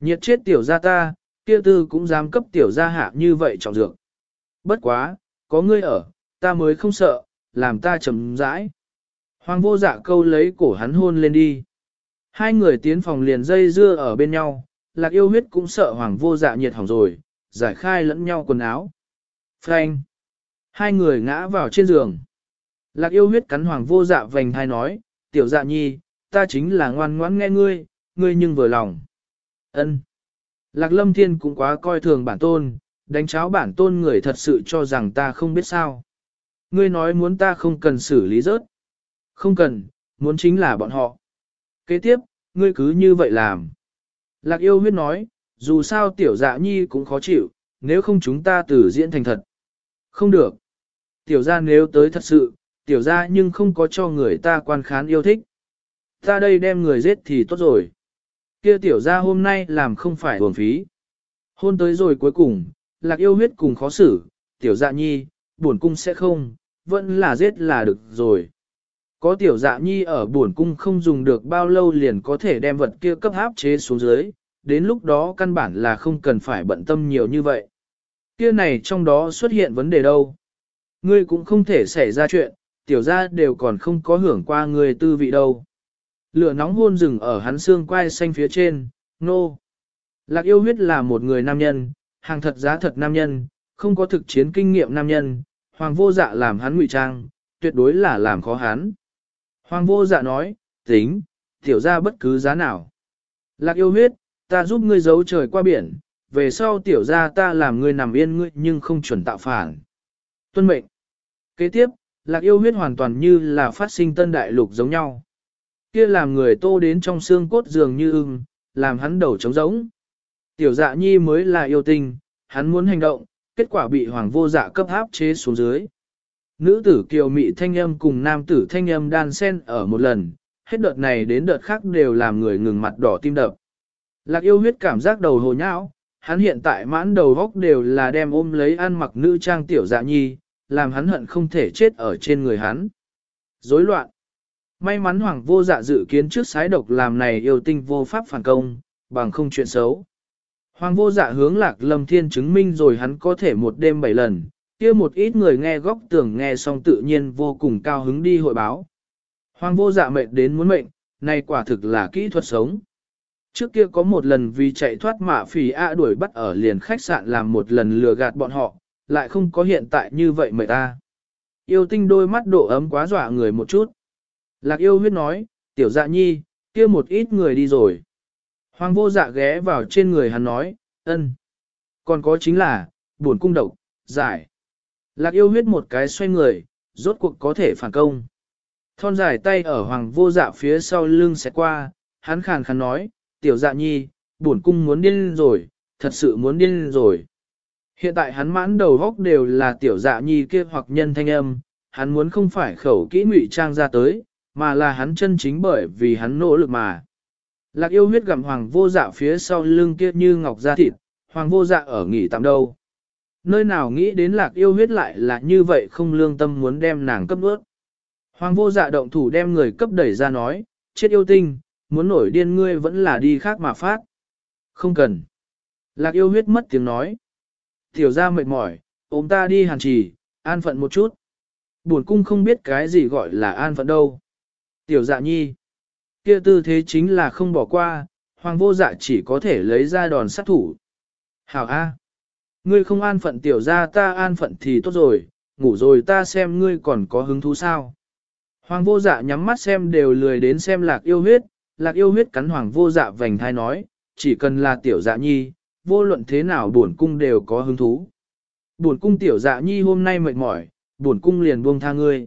Nhiệt chết tiểu gia ta, kia tư cũng dám cấp tiểu gia hạ như vậy trọng dược. Bất quá, có ngươi ở, ta mới không sợ, làm ta chấm rãi. Hoàng vô dạ câu lấy cổ hắn hôn lên đi. Hai người tiến phòng liền dây dưa ở bên nhau, lạc yêu huyết cũng sợ hoàng vô dạ nhiệt hỏng rồi, giải khai lẫn nhau quần áo. Frank! Hai người ngã vào trên giường. Lạc yêu huyết cắn hoàng vô dạ vành hai nói, tiểu dạ nhi, ta chính là ngoan ngoãn nghe ngươi, ngươi nhưng vừa lòng. Ân. Lạc lâm thiên cũng quá coi thường bản tôn, đánh cháo bản tôn người thật sự cho rằng ta không biết sao. Ngươi nói muốn ta không cần xử lý rớt. Không cần, muốn chính là bọn họ. Kế tiếp, ngươi cứ như vậy làm. Lạc yêu huyết nói, dù sao tiểu dạ nhi cũng khó chịu, nếu không chúng ta tử diễn thành thật. Không được. Tiểu gia nếu tới thật sự, tiểu gia nhưng không có cho người ta quan khán yêu thích. Ta đây đem người giết thì tốt rồi. Kia tiểu gia hôm nay làm không phải buồn phí. Hôn tới rồi cuối cùng, lạc yêu huyết cùng khó xử, tiểu dạ nhi, buồn cung sẽ không, vẫn là giết là được rồi. Có tiểu dạ nhi ở buồn cung không dùng được bao lâu liền có thể đem vật kia cấp áp chế xuống dưới, đến lúc đó căn bản là không cần phải bận tâm nhiều như vậy. Kia này trong đó xuất hiện vấn đề đâu. Ngươi cũng không thể xảy ra chuyện, tiểu gia đều còn không có hưởng qua người tư vị đâu. Lửa nóng hôn rừng ở hắn xương quai xanh phía trên, nô. No. Lạc yêu huyết là một người nam nhân, hàng thật giá thật nam nhân, không có thực chiến kinh nghiệm nam nhân, hoàng vô dạ làm hắn ngụy trang, tuyệt đối là làm khó hắn. Hoàng vô dạ nói, tính, tiểu ra bất cứ giá nào. Lạc yêu huyết, ta giúp ngươi giấu trời qua biển, về sau tiểu ra ta làm ngươi nằm yên ngươi nhưng không chuẩn tạo phản. Tuân mệnh. Kế tiếp, lạc yêu huyết hoàn toàn như là phát sinh tân đại lục giống nhau. Kia làm người tô đến trong xương cốt dường như ưng, làm hắn đầu trống rỗng. Tiểu dạ nhi mới là yêu tình, hắn muốn hành động, kết quả bị hoàng vô dạ cấp áp chế xuống dưới. Nữ tử kiều mị thanh âm cùng nam tử thanh âm đan sen ở một lần, hết đợt này đến đợt khác đều làm người ngừng mặt đỏ tim đập. Lạc yêu huyết cảm giác đầu hồ nhão, hắn hiện tại mãn đầu góc đều là đem ôm lấy ăn mặc nữ trang tiểu dạ nhi, làm hắn hận không thể chết ở trên người hắn. Rối loạn. May mắn hoàng vô dạ dự kiến trước sái độc làm này yêu tinh vô pháp phản công, bằng không chuyện xấu. Hoàng vô dạ hướng lạc lâm thiên chứng minh rồi hắn có thể một đêm bảy lần, kia một ít người nghe góc tưởng nghe xong tự nhiên vô cùng cao hứng đi hội báo. Hoàng vô dạ mệt đến muốn mệnh, này quả thực là kỹ thuật sống. Trước kia có một lần vì chạy thoát mạ phì A đuổi bắt ở liền khách sạn làm một lần lừa gạt bọn họ, lại không có hiện tại như vậy mời ta. Yêu tinh đôi mắt độ ấm quá dọa người một chút. Lạc yêu huyết nói, tiểu dạ nhi, kia một ít người đi rồi. Hoàng vô dạ ghé vào trên người hắn nói, ân. Còn có chính là, buồn cung độc, giải. Lạc yêu huyết một cái xoay người, rốt cuộc có thể phản công. Thon dài tay ở hoàng vô dạ phía sau lưng sẽ qua, hắn khàn khàn nói, tiểu dạ nhi, buồn cung muốn điên rồi, thật sự muốn điên rồi. Hiện tại hắn mãn đầu góc đều là tiểu dạ nhi kia hoặc nhân thanh âm, hắn muốn không phải khẩu kỹ ngụy trang ra tới, mà là hắn chân chính bởi vì hắn nỗ lực mà. Lạc yêu huyết gặm hoàng vô dạ phía sau lưng kia như ngọc da thịt, hoàng vô dạ ở nghỉ tạm đâu. Nơi nào nghĩ đến lạc yêu huyết lại là như vậy không lương tâm muốn đem nàng cấp ướt. Hoàng vô dạ động thủ đem người cấp đẩy ra nói, chết yêu tinh, muốn nổi điên ngươi vẫn là đi khác mà phát. Không cần. Lạc yêu huyết mất tiếng nói. Tiểu ra mệt mỏi, ôm ta đi hàn trì, an phận một chút. Buồn cung không biết cái gì gọi là an phận đâu. Tiểu dạ nhi kia tư thế chính là không bỏ qua, hoàng vô dạ chỉ có thể lấy ra đòn sát thủ. Hảo A. Ngươi không an phận tiểu ra ta an phận thì tốt rồi, ngủ rồi ta xem ngươi còn có hứng thú sao. Hoàng vô dạ nhắm mắt xem đều lười đến xem lạc yêu huyết, lạc yêu huyết cắn hoàng vô dạ vành thai nói, chỉ cần là tiểu dạ nhi, vô luận thế nào buồn cung đều có hứng thú. Buồn cung tiểu dạ nhi hôm nay mệt mỏi, buồn cung liền buông tha ngươi.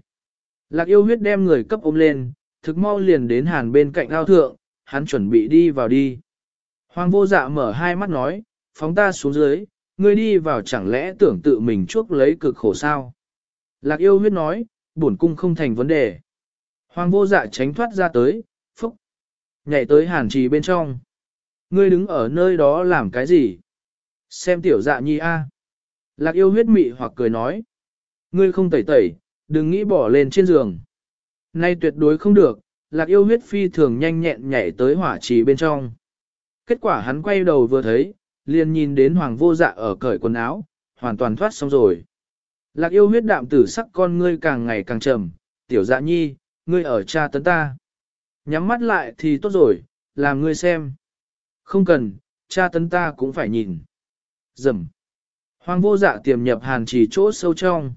Lạc yêu huyết đem người cấp ôm lên, thực mau liền đến hàn bên cạnh ao thượng, hắn chuẩn bị đi vào đi. Hoàng vô dạ mở hai mắt nói, phóng ta xuống dưới, ngươi đi vào chẳng lẽ tưởng tự mình chuốc lấy cực khổ sao. Lạc yêu huyết nói, bổn cung không thành vấn đề. Hoàng vô dạ tránh thoát ra tới, nhảy tới hàn trì bên trong. Ngươi đứng ở nơi đó làm cái gì? Xem tiểu dạ nhi a. Lạc yêu huyết mị hoặc cười nói. Ngươi không tẩy tẩy, đừng nghĩ bỏ lên trên giường. Nay tuyệt đối không được, lạc yêu huyết phi thường nhanh nhẹn nhảy tới hỏa trì bên trong. Kết quả hắn quay đầu vừa thấy, liền nhìn đến hoàng vô dạ ở cởi quần áo, hoàn toàn thoát xong rồi. Lạc yêu huyết đạm tử sắc con ngươi càng ngày càng trầm, tiểu dạ nhi, ngươi ở cha tấn ta. Nhắm mắt lại thì tốt rồi, làm ngươi xem. Không cần, cha tấn ta cũng phải nhìn. Dầm. Hoàng vô dạ tiềm nhập hàn trì chỗ sâu trong.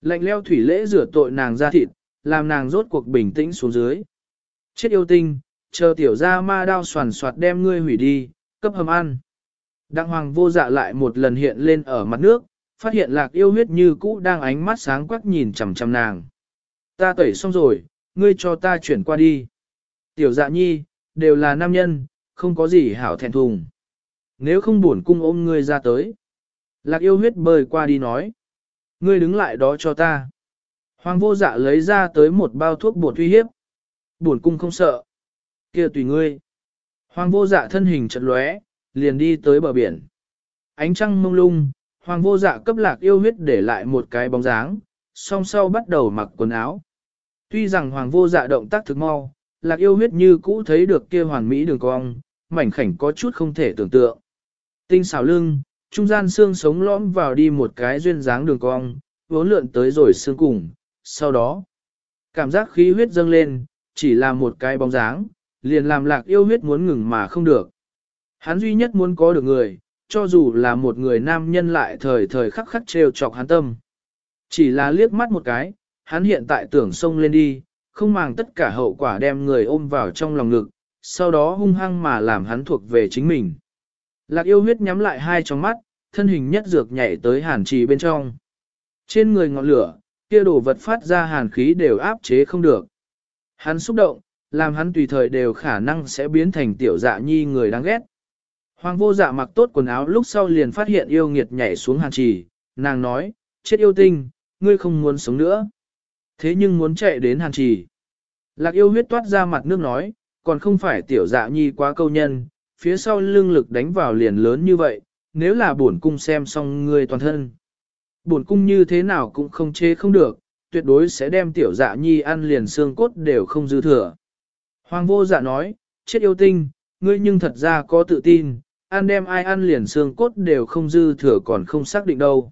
Lạnh leo thủy lễ rửa tội nàng ra thịt, làm nàng rốt cuộc bình tĩnh xuống dưới. Chết yêu tinh, chờ tiểu ra ma đao soàn soạt đem ngươi hủy đi, cấp hầm ăn. Đặng hoàng vô dạ lại một lần hiện lên ở mặt nước, phát hiện lạc yêu huyết như cũ đang ánh mắt sáng quắc nhìn chằm chằm nàng. Ta tẩy xong rồi, ngươi cho ta chuyển qua đi. Tiểu dạ nhi, đều là nam nhân, không có gì hảo thẹn thùng. Nếu không buồn cung ôm ngươi ra tới. Lạc yêu huyết bơi qua đi nói. Ngươi đứng lại đó cho ta. Hoàng vô dạ lấy ra tới một bao thuốc bột uy hiếp. Buồn cung không sợ. kia tùy ngươi. Hoàng vô dạ thân hình chật lóe, liền đi tới bờ biển. Ánh trăng mông lung, hoàng vô dạ cấp lạc yêu huyết để lại một cái bóng dáng, song sau bắt đầu mặc quần áo. Tuy rằng hoàng vô dạ động tác thực mau, lạc yêu huyết như cũ thấy được kia hoàn mỹ đường cong, mảnh khảnh có chút không thể tưởng tượng. Tinh xảo lưng, trung gian xương sống lõm vào đi một cái duyên dáng đường cong, vốn lượn tới rồi xương cùng, sau đó, cảm giác khí huyết dâng lên, chỉ là một cái bóng dáng, liền làm lạc yêu huyết muốn ngừng mà không được. Hắn duy nhất muốn có được người, cho dù là một người nam nhân lại thời thời khắc khắc trêu chọc hắn tâm. Chỉ là liếc mắt một cái, hắn hiện tại tưởng xông lên đi, không màng tất cả hậu quả đem người ôm vào trong lòng ngực, sau đó hung hăng mà làm hắn thuộc về chính mình. Lạc yêu huyết nhắm lại hai tròng mắt, thân hình nhất dược nhảy tới hàn trì bên trong. Trên người ngọn lửa, kia đồ vật phát ra hàn khí đều áp chế không được. Hắn xúc động, làm hắn tùy thời đều khả năng sẽ biến thành tiểu dạ nhi người đáng ghét. Hoàng vô dạ mặc tốt quần áo lúc sau liền phát hiện yêu nghiệt nhảy xuống hàn trì, nàng nói, chết yêu tinh, ngươi không muốn sống nữa. Thế nhưng muốn chạy đến hàn trì. Lạc yêu huyết toát ra mặt nước nói, còn không phải tiểu dạ nhi quá câu nhân, phía sau lưng lực đánh vào liền lớn như vậy, nếu là bổn cung xem xong ngươi toàn thân. Bổn cung như thế nào cũng không chê không được, tuyệt đối sẽ đem tiểu dạ nhi ăn liền xương cốt đều không dư thừa. Hoàng vô dạ nói, chết yêu tinh, ngươi nhưng thật ra có tự tin, ăn đem ai ăn liền xương cốt đều không dư thừa còn không xác định đâu.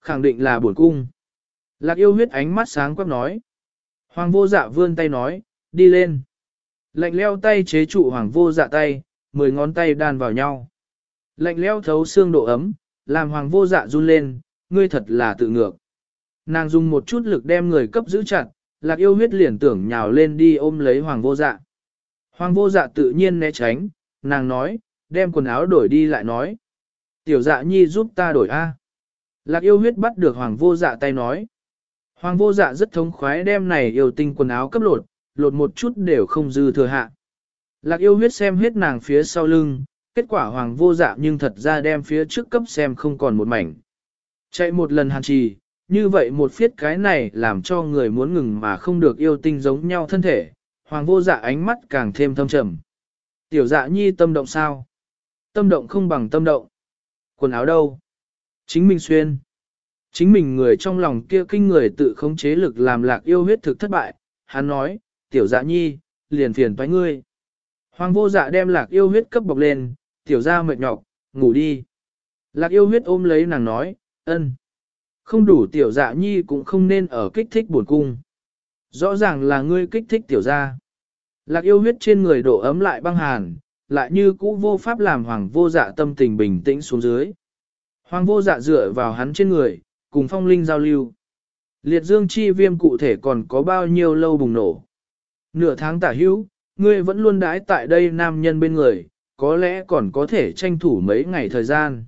Khẳng định là bổn cung. Lạc yêu huyết ánh mắt sáng quắc nói. Hoàng vô dạ vươn tay nói, đi lên. Lạnh leo tay chế trụ hoàng vô dạ tay, mười ngón tay đan vào nhau. Lạnh leo thấu xương độ ấm, làm hoàng vô dạ run lên, ngươi thật là tự ngược. Nàng dùng một chút lực đem người cấp giữ chặt, lạc yêu huyết liền tưởng nhào lên đi ôm lấy hoàng vô dạ. Hoàng vô dạ tự nhiên né tránh, nàng nói, đem quần áo đổi đi lại nói. Tiểu dạ nhi giúp ta đổi A. Lạc yêu huyết bắt được hoàng vô dạ tay nói. Hoàng vô dạ rất thống khoái đem này yêu tinh quần áo cấp lột, lột một chút đều không dư thừa hạ. Lạc yêu huyết xem hết nàng phía sau lưng, kết quả hoàng vô dạ nhưng thật ra đem phía trước cấp xem không còn một mảnh. Chạy một lần hàn trì, như vậy một phiết cái này làm cho người muốn ngừng mà không được yêu tinh giống nhau thân thể, hoàng vô dạ ánh mắt càng thêm thâm trầm. Tiểu dạ nhi tâm động sao? Tâm động không bằng tâm động. Quần áo đâu? Chính mình xuyên. Chính mình người trong lòng kia kinh người tự khống chế lực làm lạc yêu huyết thực thất bại, hắn nói, tiểu dạ nhi, liền phiền toái ngươi. Hoàng vô dạ đem lạc yêu huyết cấp bọc lên, tiểu ra mệt nhọc, ngủ đi. Lạc yêu huyết ôm lấy nàng nói, ân. Không đủ tiểu dạ nhi cũng không nên ở kích thích buồn cung. Rõ ràng là ngươi kích thích tiểu ra. Lạc yêu huyết trên người độ ấm lại băng hàn, lại như cũ vô pháp làm hoàng vô dạ tâm tình bình tĩnh xuống dưới. Hoàng vô dạ dựa vào hắn trên người, cùng phong linh giao lưu. Liệt dương chi viêm cụ thể còn có bao nhiêu lâu bùng nổ. Nửa tháng tả hữu, ngươi vẫn luôn đãi tại đây nam nhân bên người, có lẽ còn có thể tranh thủ mấy ngày thời gian.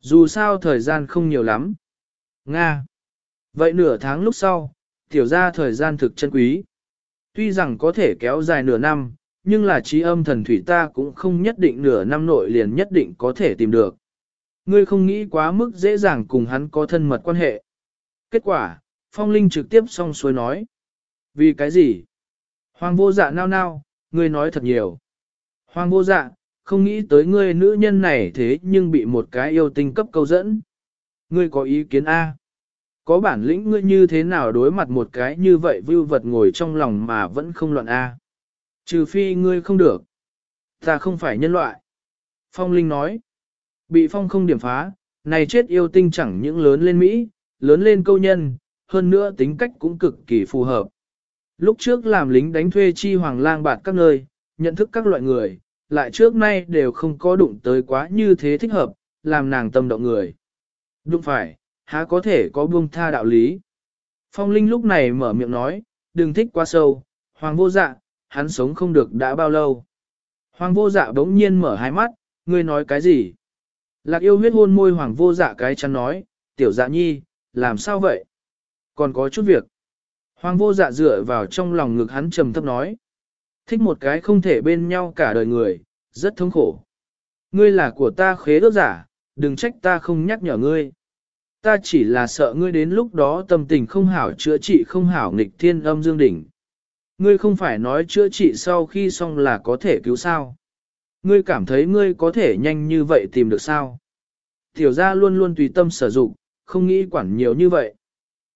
Dù sao thời gian không nhiều lắm. Nga. Vậy nửa tháng lúc sau, tiểu ra thời gian thực chân quý. Tuy rằng có thể kéo dài nửa năm, nhưng là trí âm thần thủy ta cũng không nhất định nửa năm nội liền nhất định có thể tìm được. Ngươi không nghĩ quá mức dễ dàng cùng hắn có thân mật quan hệ. Kết quả, Phong Linh trực tiếp song xuôi nói. Vì cái gì? Hoàng vô dạ nao nao, ngươi nói thật nhiều. Hoàng vô dạ, không nghĩ tới ngươi nữ nhân này thế nhưng bị một cái yêu tinh cấp câu dẫn. Ngươi có ý kiến A. Có bản lĩnh ngươi như thế nào đối mặt một cái như vậy vưu vật ngồi trong lòng mà vẫn không loạn A. Trừ phi ngươi không được. Ta không phải nhân loại. Phong Linh nói. Bị phong không điểm phá, này chết yêu tinh chẳng những lớn lên Mỹ, lớn lên câu nhân, hơn nữa tính cách cũng cực kỳ phù hợp. Lúc trước làm lính đánh thuê chi hoàng lang bạt các nơi, nhận thức các loại người, lại trước nay đều không có đụng tới quá như thế thích hợp, làm nàng tâm động người. Đúng phải, há có thể có buông tha đạo lý. Phong Linh lúc này mở miệng nói, đừng thích quá sâu, hoàng vô dạ, hắn sống không được đã bao lâu. Hoàng vô dạ bỗng nhiên mở hai mắt, ngươi nói cái gì? Lạc yêu huyết hôn môi hoàng vô dạ cái chắn nói, tiểu dạ nhi, làm sao vậy? Còn có chút việc. Hoàng vô dạ dựa vào trong lòng ngực hắn trầm thấp nói. Thích một cái không thể bên nhau cả đời người, rất thống khổ. Ngươi là của ta khế ước giả, đừng trách ta không nhắc nhở ngươi. Ta chỉ là sợ ngươi đến lúc đó tâm tình không hảo chữa trị không hảo nghịch thiên âm dương đỉnh. Ngươi không phải nói chữa trị sau khi xong là có thể cứu sao. Ngươi cảm thấy ngươi có thể nhanh như vậy tìm được sao. Tiểu gia luôn luôn tùy tâm sử dụng, không nghĩ quản nhiều như vậy.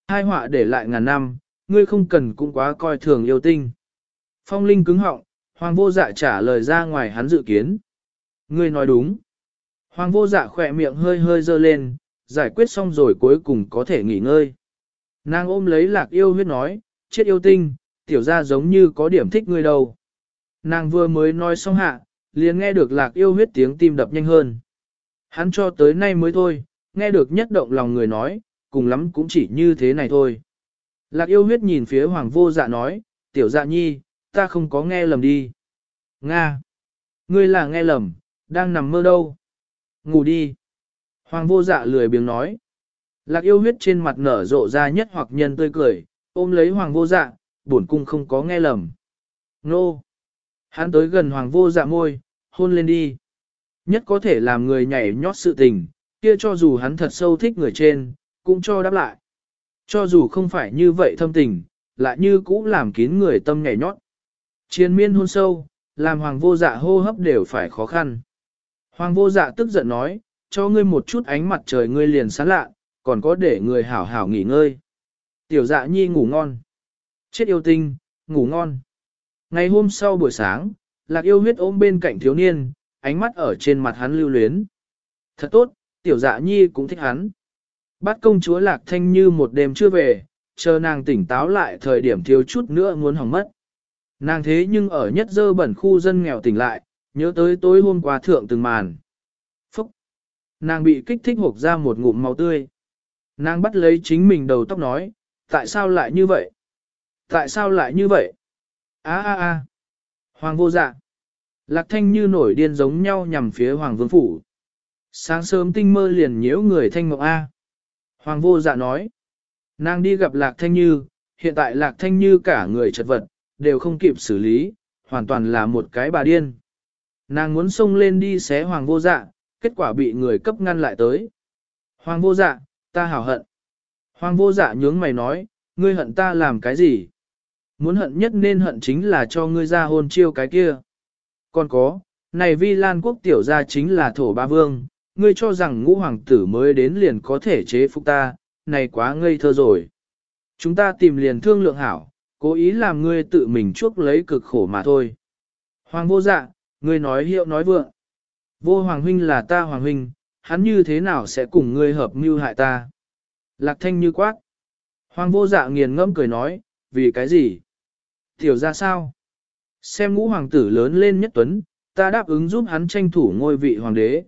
Hai họa để lại ngàn năm, ngươi không cần cũng quá coi thường yêu tinh. Phong Linh cứng họng, Hoàng vô dạ trả lời ra ngoài hắn dự kiến. Ngươi nói đúng. Hoàng vô dạ khỏe miệng hơi hơi dơ lên, giải quyết xong rồi cuối cùng có thể nghỉ ngơi. Nàng ôm lấy lạc yêu huyết nói, chết yêu tinh, tiểu ra giống như có điểm thích ngươi đâu. Nàng vừa mới nói xong hạ, liền nghe được lạc yêu huyết tiếng tim đập nhanh hơn. Hắn cho tới nay mới thôi, nghe được nhất động lòng người nói, cùng lắm cũng chỉ như thế này thôi. Lạc yêu huyết nhìn phía hoàng vô dạ nói, tiểu dạ nhi, ta không có nghe lầm đi. Nga! Ngươi là nghe lầm, đang nằm mơ đâu? Ngủ đi! Hoàng vô dạ lười biếng nói. Lạc yêu huyết trên mặt nở rộ ra nhất hoặc nhân tươi cười, ôm lấy hoàng vô dạ, bổn cung không có nghe lầm. Nô! Hắn tới gần hoàng vô dạ môi, hôn lên đi. Nhất có thể làm người nhảy nhót sự tình, kia cho dù hắn thật sâu thích người trên, cũng cho đáp lại. Cho dù không phải như vậy thâm tình, lại như cũ làm kín người tâm nhảy nhót. Chiến miên hôn sâu, làm hoàng vô dạ hô hấp đều phải khó khăn. Hoàng vô dạ tức giận nói, cho ngươi một chút ánh mặt trời ngươi liền sáng lạ, còn có để người hảo hảo nghỉ ngơi. Tiểu dạ nhi ngủ ngon. Chết yêu tinh, ngủ ngon. Ngày hôm sau buổi sáng, lạc yêu huyết ôm bên cạnh thiếu niên, ánh mắt ở trên mặt hắn lưu luyến. Thật tốt, tiểu dạ nhi cũng thích hắn. Bắt công chúa lạc thanh như một đêm chưa về, chờ nàng tỉnh táo lại thời điểm thiếu chút nữa muốn hỏng mất. Nàng thế nhưng ở nhất dơ bẩn khu dân nghèo tỉnh lại, nhớ tới tối hôm qua thượng từng màn. Phúc! Nàng bị kích thích hộp ra một ngụm máu tươi. Nàng bắt lấy chính mình đầu tóc nói, tại sao lại như vậy? Tại sao lại như vậy? Á a a, Hoàng vô dạ! Lạc thanh như nổi điên giống nhau nhằm phía Hoàng vương phủ. Sáng sớm tinh mơ liền nhiễu người thanh ngọc A. Hoàng vô dạ nói. Nàng đi gặp Lạc Thanh Như, hiện tại Lạc Thanh Như cả người chật vật, đều không kịp xử lý, hoàn toàn là một cái bà điên. Nàng muốn xông lên đi xé Hoàng vô dạ, kết quả bị người cấp ngăn lại tới. Hoàng vô dạ, ta hảo hận. Hoàng vô dạ nhướng mày nói, ngươi hận ta làm cái gì? Muốn hận nhất nên hận chính là cho ngươi ra hôn chiêu cái kia. Còn có, này vi lan quốc tiểu gia chính là thổ ba vương, ngươi cho rằng ngũ hoàng tử mới đến liền có thể chế phục ta, này quá ngây thơ rồi. Chúng ta tìm liền thương lượng hảo, cố ý làm ngươi tự mình chuốc lấy cực khổ mà thôi. Hoàng vô dạ, ngươi nói hiệu nói vượng. Vô hoàng huynh là ta hoàng huynh, hắn như thế nào sẽ cùng ngươi hợp mưu hại ta? Lạc thanh như quát. Hoàng vô dạ nghiền ngẫm cười nói, vì cái gì? Tiểu ra sao? Xem ngũ hoàng tử lớn lên nhất tuấn, ta đáp ứng giúp hắn tranh thủ ngôi vị hoàng đế.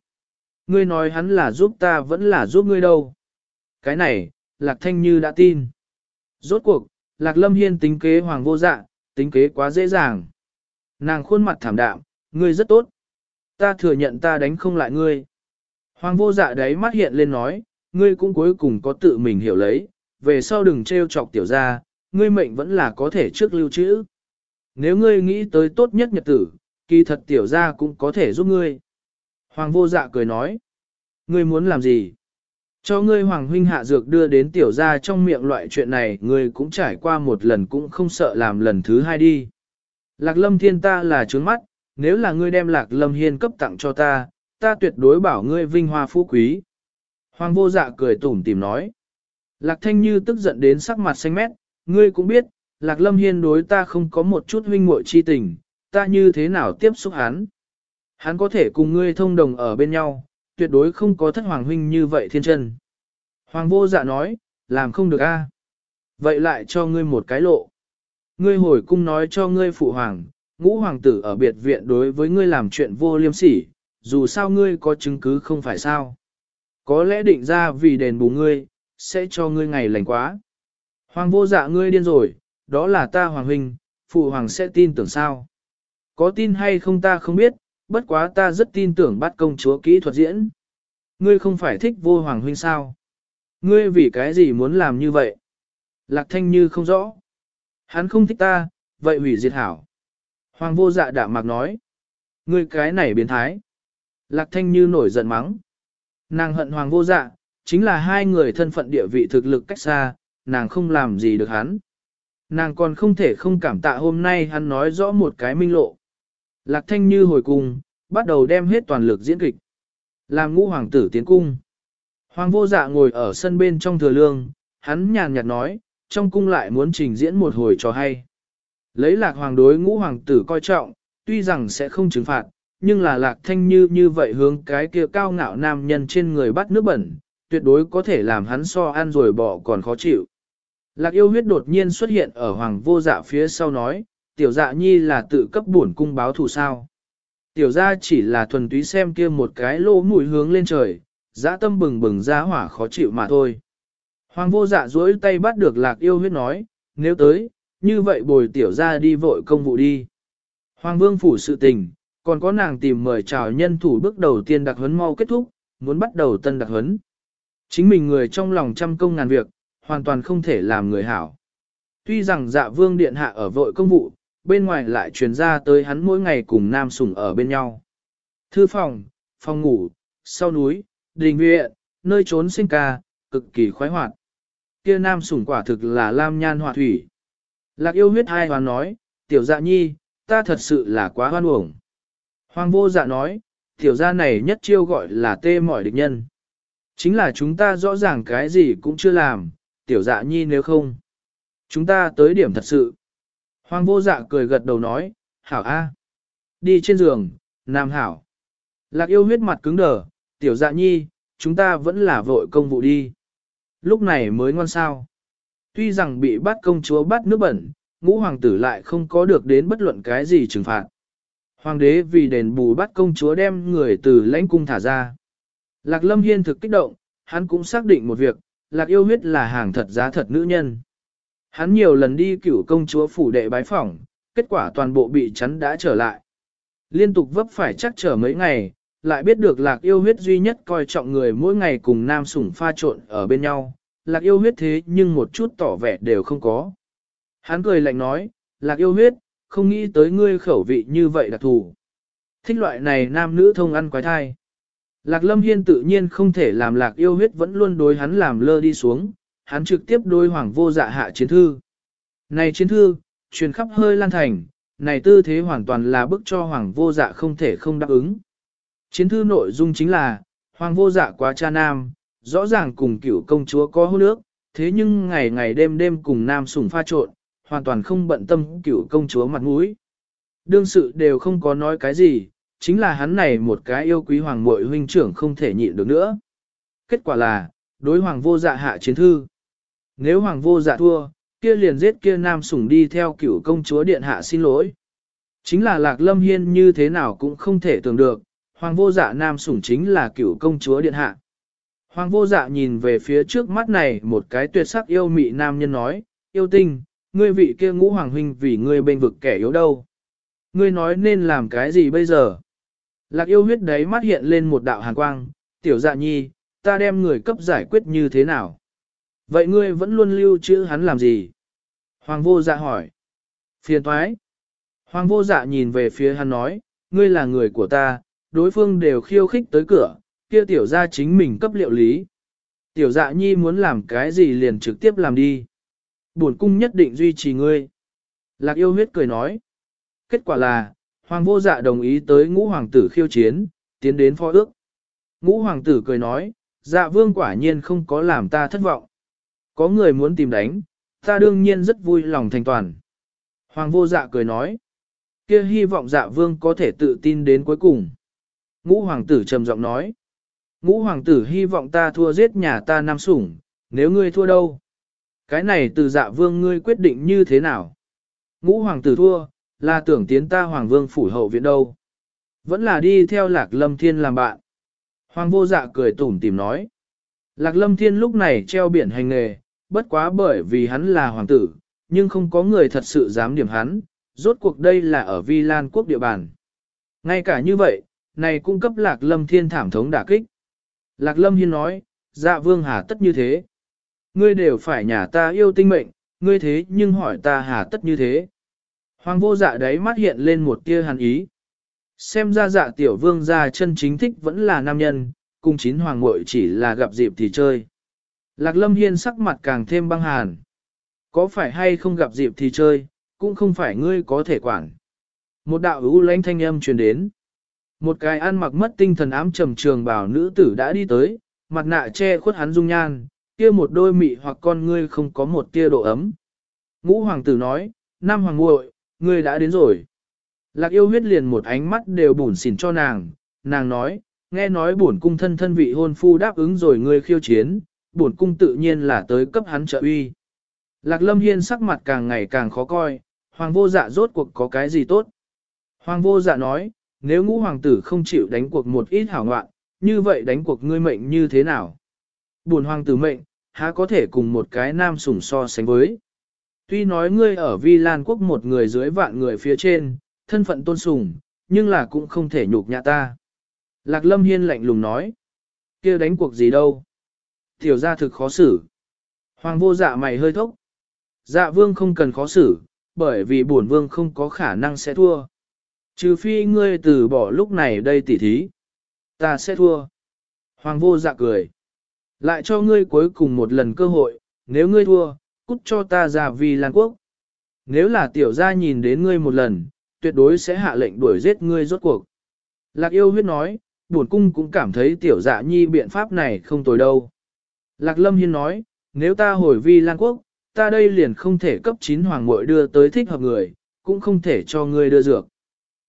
Ngươi nói hắn là giúp ta vẫn là giúp ngươi đâu. Cái này, Lạc Thanh Như đã tin. Rốt cuộc, Lạc Lâm Hiên tính kế hoàng vô dạ, tính kế quá dễ dàng. Nàng khuôn mặt thảm đạm, ngươi rất tốt. Ta thừa nhận ta đánh không lại ngươi. Hoàng vô dạ đấy mắt hiện lên nói, ngươi cũng cuối cùng có tự mình hiểu lấy, về sau đừng trêu chọc tiểu ra, ngươi mệnh vẫn là có thể trước lưu trữ. Nếu ngươi nghĩ tới tốt nhất nhật tử, kỳ thật tiểu ra cũng có thể giúp ngươi. Hoàng vô dạ cười nói, ngươi muốn làm gì? Cho ngươi hoàng huynh hạ dược đưa đến tiểu gia trong miệng loại chuyện này ngươi cũng trải qua một lần cũng không sợ làm lần thứ hai đi. Lạc lâm thiên ta là trướng mắt, nếu là ngươi đem lạc lâm hiên cấp tặng cho ta, ta tuyệt đối bảo ngươi vinh hoa phú quý. Hoàng vô dạ cười tủm tìm nói. Lạc thanh như tức giận đến sắc mặt xanh mét, ngươi cũng biết, lạc lâm hiên đối ta không có một chút huynh muội chi tình, ta như thế nào tiếp xúc hắn. Hắn có thể cùng ngươi thông đồng ở bên nhau, tuyệt đối không có thất hoàng huynh như vậy thiên chân. Hoàng vô dạ nói, làm không được a. Vậy lại cho ngươi một cái lộ. Ngươi hồi cung nói cho ngươi phụ hoàng, ngũ hoàng tử ở biệt viện đối với ngươi làm chuyện vô liêm sỉ, dù sao ngươi có chứng cứ không phải sao. Có lẽ định ra vì đền bù ngươi, sẽ cho ngươi ngày lành quá. Hoàng vô dạ ngươi điên rồi, đó là ta hoàng huynh, phụ hoàng sẽ tin tưởng sao. Có tin hay không ta không biết, bất quá ta rất tin tưởng bắt công chúa kỹ thuật diễn. ngươi không phải thích vô hoàng huynh sao? Ngươi vì cái gì muốn làm như vậy? Lạc thanh như không rõ. Hắn không thích ta, vậy hủy diệt hảo. Hoàng vô dạ đạm mạc nói. Ngươi cái này biến thái. Lạc thanh như nổi giận mắng. Nàng hận hoàng vô dạ, chính là hai người thân phận địa vị thực lực cách xa, nàng không làm gì được hắn. Nàng còn không thể không cảm tạ hôm nay hắn nói rõ một cái minh lộ. Lạc thanh như hồi cung, bắt đầu đem hết toàn lực diễn kịch. Làm ngũ hoàng tử tiến cung. Hoàng vô dạ ngồi ở sân bên trong thừa lương, hắn nhàn nhạt nói, trong cung lại muốn trình diễn một hồi trò hay. Lấy lạc hoàng đối ngũ hoàng tử coi trọng, tuy rằng sẽ không trừng phạt, nhưng là lạc thanh như như vậy hướng cái kia cao ngạo nam nhân trên người bắt nước bẩn, tuyệt đối có thể làm hắn so ăn rồi bỏ còn khó chịu. Lạc yêu huyết đột nhiên xuất hiện ở hoàng vô dạ phía sau nói, tiểu dạ nhi là tự cấp bổn cung báo thù sao. Tiểu gia chỉ là thuần túy xem kia một cái lỗ mũi hướng lên trời, dã tâm bừng bừng ra hỏa khó chịu mà thôi. Hoàng vô dạ duỗi tay bắt được lạc yêu huyết nói, nếu tới, như vậy bồi tiểu gia đi vội công vụ đi. Hoàng vương phủ sự tình, còn có nàng tìm mời chào nhân thủ bước đầu tiên đặc huấn mau kết thúc, muốn bắt đầu tân đặc huấn. Chính mình người trong lòng trăm công ngàn việc, hoàn toàn không thể làm người hảo. Tuy rằng dạ vương điện hạ ở vội công vụ, bên ngoài lại truyền ra tới hắn mỗi ngày cùng nam sủng ở bên nhau. Thư phòng, phòng ngủ, sau núi, đình viện, nơi trốn sinh ca, cực kỳ khoái hoạt. Kia nam sủng quả thực là lam nhan họa thủy. Lạc yêu huyết hai hoàn nói, tiểu dạ nhi, ta thật sự là quá hoan uổng. Hoàng vô dạ nói, tiểu gia này nhất chiêu gọi là tê mỏi địch nhân. Chính là chúng ta rõ ràng cái gì cũng chưa làm, tiểu dạ nhi nếu không. Chúng ta tới điểm thật sự. Hoàng vô dạ cười gật đầu nói, hảo a, Đi trên giường, nam hảo. Lạc yêu huyết mặt cứng đờ, tiểu dạ nhi, chúng ta vẫn là vội công vụ đi. Lúc này mới ngon sao. Tuy rằng bị bắt công chúa bắt nước bẩn, ngũ hoàng tử lại không có được đến bất luận cái gì trừng phạt. Hoàng đế vì đền bù bắt công chúa đem người từ lãnh cung thả ra. Lạc lâm hiên thực kích động, hắn cũng xác định một việc, lạc yêu huyết là hàng thật giá thật nữ nhân. Hắn nhiều lần đi cửu công chúa phủ đệ bái phỏng, kết quả toàn bộ bị chắn đã trở lại. Liên tục vấp phải chắc trở mấy ngày, lại biết được lạc yêu huyết duy nhất coi trọng người mỗi ngày cùng nam sủng pha trộn ở bên nhau, lạc yêu huyết thế nhưng một chút tỏ vẻ đều không có. Hắn cười lạnh nói, lạc yêu huyết, không nghĩ tới ngươi khẩu vị như vậy đặc thù. Thích loại này nam nữ thông ăn quái thai. Lạc lâm hiên tự nhiên không thể làm lạc yêu huyết vẫn luôn đối hắn làm lơ đi xuống, hắn trực tiếp đối hoàng vô dạ hạ chiến thư. Này chiến thư, truyền khắp hơi lan thành, này tư thế hoàn toàn là bức cho hoàng vô dạ không thể không đáp ứng. Chiến thư nội dung chính là, hoàng vô dạ quá cha nam, rõ ràng cùng cựu công chúa có hôn nước, thế nhưng ngày ngày đêm đêm cùng nam sủng pha trộn, hoàn toàn không bận tâm cựu công chúa mặt mũi. Đương sự đều không có nói cái gì, chính là hắn này một cái yêu quý hoàng muội huynh trưởng không thể nhịn được nữa. Kết quả là, đối hoàng vô dạ hạ chiến thư. Nếu hoàng vô dạ thua, kia liền giết kia nam sủng đi theo cửu công chúa điện hạ xin lỗi. Chính là lạc lâm hiên như thế nào cũng không thể tưởng được, hoàng vô dạ nam sủng chính là cửu công chúa điện hạ. Hoàng vô dạ nhìn về phía trước mắt này một cái tuyệt sắc yêu mị nam nhân nói, yêu tinh, ngươi vị kia ngũ hoàng huynh vì ngươi bên vực kẻ yếu đâu. Ngươi nói nên làm cái gì bây giờ? Lạc yêu huyết đấy mắt hiện lên một đạo hàn quang, tiểu dạ nhi, ta đem người cấp giải quyết như thế nào? Vậy ngươi vẫn luôn lưu trữ hắn làm gì? Hoàng vô dạ hỏi. Phiền thoái. Hoàng vô dạ nhìn về phía hắn nói, ngươi là người của ta, đối phương đều khiêu khích tới cửa, kia tiểu ra chính mình cấp liệu lý. Tiểu dạ nhi muốn làm cái gì liền trực tiếp làm đi. Buồn cung nhất định duy trì ngươi. Lạc yêu huyết cười nói. Kết quả là, hoàng vô dạ đồng ý tới ngũ hoàng tử khiêu chiến, tiến đến phó ước. Ngũ hoàng tử cười nói, dạ vương quả nhiên không có làm ta thất vọng. Có người muốn tìm đánh, ta đương nhiên rất vui lòng thành toàn. Hoàng vô dạ cười nói, kia hy vọng dạ vương có thể tự tin đến cuối cùng. Ngũ hoàng tử trầm giọng nói, ngũ hoàng tử hy vọng ta thua giết nhà ta nam sủng, nếu ngươi thua đâu? Cái này từ dạ vương ngươi quyết định như thế nào? Ngũ hoàng tử thua, là tưởng tiến ta hoàng vương phủ hậu viện đâu? Vẫn là đi theo lạc lâm thiên làm bạn. Hoàng vô dạ cười tủm tìm nói. Lạc lâm thiên lúc này treo biển hành nghề, bất quá bởi vì hắn là hoàng tử, nhưng không có người thật sự dám điểm hắn, rốt cuộc đây là ở Vi Lan quốc địa bàn. Ngay cả như vậy, này cung cấp lạc lâm thiên thảm thống đả kích. Lạc Lâm Hiên nói, dạ vương hà tất như thế. Ngươi đều phải nhà ta yêu tinh mệnh, ngươi thế nhưng hỏi ta hà tất như thế. Hoàng vô dạ đấy mắt hiện lên một tia hàn ý. Xem ra dạ tiểu vương gia chân chính thích vẫn là nam nhân, cùng chín hoàng muội chỉ là gặp dịp thì chơi. Lạc lâm hiên sắc mặt càng thêm băng hàn. Có phải hay không gặp dịp thì chơi, cũng không phải ngươi có thể quản. Một đạo ưu lãnh thanh âm truyền đến. Một cái ăn mặc mất tinh thần ám trầm trường bảo nữ tử đã đi tới, mặt nạ che khuất hắn dung nhan, kia một đôi mị hoặc con ngươi không có một tia độ ấm. Ngũ hoàng tử nói, Nam hoàng muội, ngươi đã đến rồi. Lạc yêu huyết liền một ánh mắt đều bùn xỉn cho nàng, nàng nói, nghe nói bổn cung thân thân vị hôn phu đáp ứng rồi ngươi khiêu chiến, bổn cung tự nhiên là tới cấp hắn trợ uy. Lạc lâm hiên sắc mặt càng ngày càng khó coi, hoàng vô dạ rốt cuộc có cái gì tốt. Hoàng vô dạ nói, nếu ngũ hoàng tử không chịu đánh cuộc một ít hảo ngoạn, như vậy đánh cuộc ngươi mệnh như thế nào? Bổn hoàng tử mệnh, há có thể cùng một cái nam sủng so sánh với. Tuy nói ngươi ở Vi Lan quốc một người dưới vạn người phía trên, thân phận tôn sùng, nhưng là cũng không thể nhục nhã ta. Lạc Lâm Hiên lạnh lùng nói, kia đánh cuộc gì đâu. Tiểu ra thực khó xử. Hoàng vô dạ mày hơi thốc. Dạ vương không cần khó xử, bởi vì bổn vương không có khả năng sẽ thua. Trừ phi ngươi từ bỏ lúc này đây tỉ thí. Ta sẽ thua. Hoàng vô dạ cười. Lại cho ngươi cuối cùng một lần cơ hội, nếu ngươi thua, cút cho ta ra vì Lan Quốc. Nếu là tiểu gia nhìn đến ngươi một lần, tuyệt đối sẽ hạ lệnh đuổi giết ngươi rốt cuộc. Lạc yêu huyết nói, buồn cung cũng cảm thấy tiểu dạ nhi biện pháp này không tồi đâu. Lạc lâm hiên nói, nếu ta hồi vi Lan Quốc, ta đây liền không thể cấp chín hoàng muội đưa tới thích hợp người, cũng không thể cho ngươi đưa dược.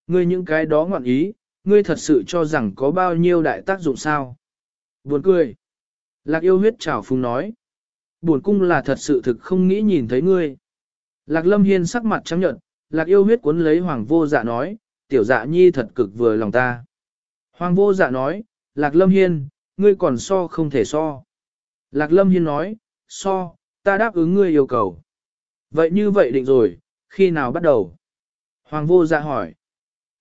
Ngươi những cái đó ngọn ý, ngươi thật sự cho rằng có bao nhiêu đại tác dụng sao? Buồn cười. Lạc yêu huyết chảo phùng nói. Buồn cung là thật sự thực không nghĩ nhìn thấy ngươi. Lạc lâm hiên sắc mặt trắng nhợt, lạc yêu huyết cuốn lấy hoàng vô dạ nói, tiểu dạ nhi thật cực vừa lòng ta. Hoàng vô dạ nói, lạc lâm hiên, ngươi còn so không thể so. Lạc lâm hiên nói, so, ta đáp ứng ngươi yêu cầu. Vậy như vậy định rồi, khi nào bắt đầu? Hoàng vô dạ hỏi.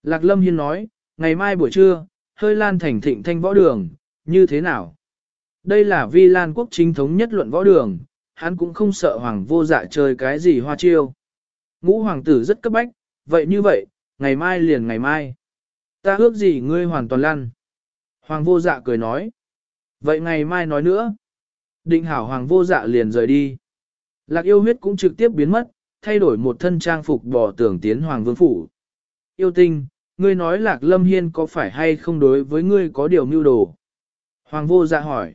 Lạc lâm hiên nói, ngày mai buổi trưa, hơi lan thành thịnh thanh võ đường, như thế nào? Đây là vi lan quốc chính thống nhất luận võ đường, hắn cũng không sợ hoàng vô dạ chơi cái gì hoa chiêu. Ngũ hoàng tử rất cấp bách, vậy như vậy, ngày mai liền ngày mai. Ta ước gì ngươi hoàn toàn lăn. Hoàng vô dạ cười nói. Vậy ngày mai nói nữa. Định hảo hoàng vô dạ liền rời đi. Lạc yêu huyết cũng trực tiếp biến mất, thay đổi một thân trang phục bỏ tưởng tiến hoàng vương phủ. Yêu tinh, ngươi nói lạc lâm hiên có phải hay không đối với ngươi có điều mưu đồ? Hoàng vô dạ hỏi.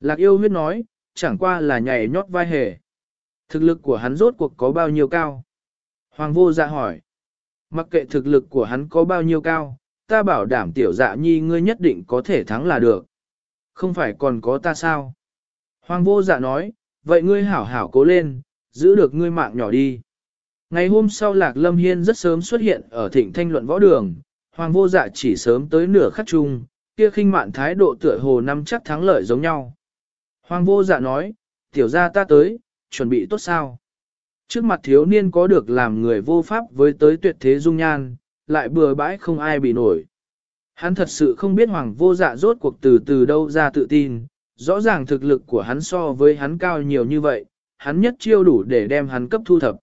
Lạc yêu huyết nói, chẳng qua là nhảy nhót vai hề. Thực lực của hắn rốt cuộc có bao nhiêu cao? Hoàng vô dạ hỏi. Mặc kệ thực lực của hắn có bao nhiêu cao, ta bảo đảm tiểu dạ nhi ngươi nhất định có thể thắng là được. Không phải còn có ta sao? Hoàng vô dạ nói, vậy ngươi hảo hảo cố lên, giữ được ngươi mạng nhỏ đi. Ngày hôm sau Lạc Lâm Hiên rất sớm xuất hiện ở thịnh thanh luận võ đường, Hoàng vô dạ chỉ sớm tới nửa khắc chung, kia khinh mạn thái độ tựa hồ năm chắc thắng lợi giống nhau. Hoàng vô dạ nói, tiểu ra ta tới, chuẩn bị tốt sao? Trước mặt thiếu niên có được làm người vô pháp với tới tuyệt thế dung nhan, lại bừa bãi không ai bị nổi. Hắn thật sự không biết hoàng vô dạ rốt cuộc từ từ đâu ra tự tin, rõ ràng thực lực của hắn so với hắn cao nhiều như vậy, hắn nhất chiêu đủ để đem hắn cấp thu thập.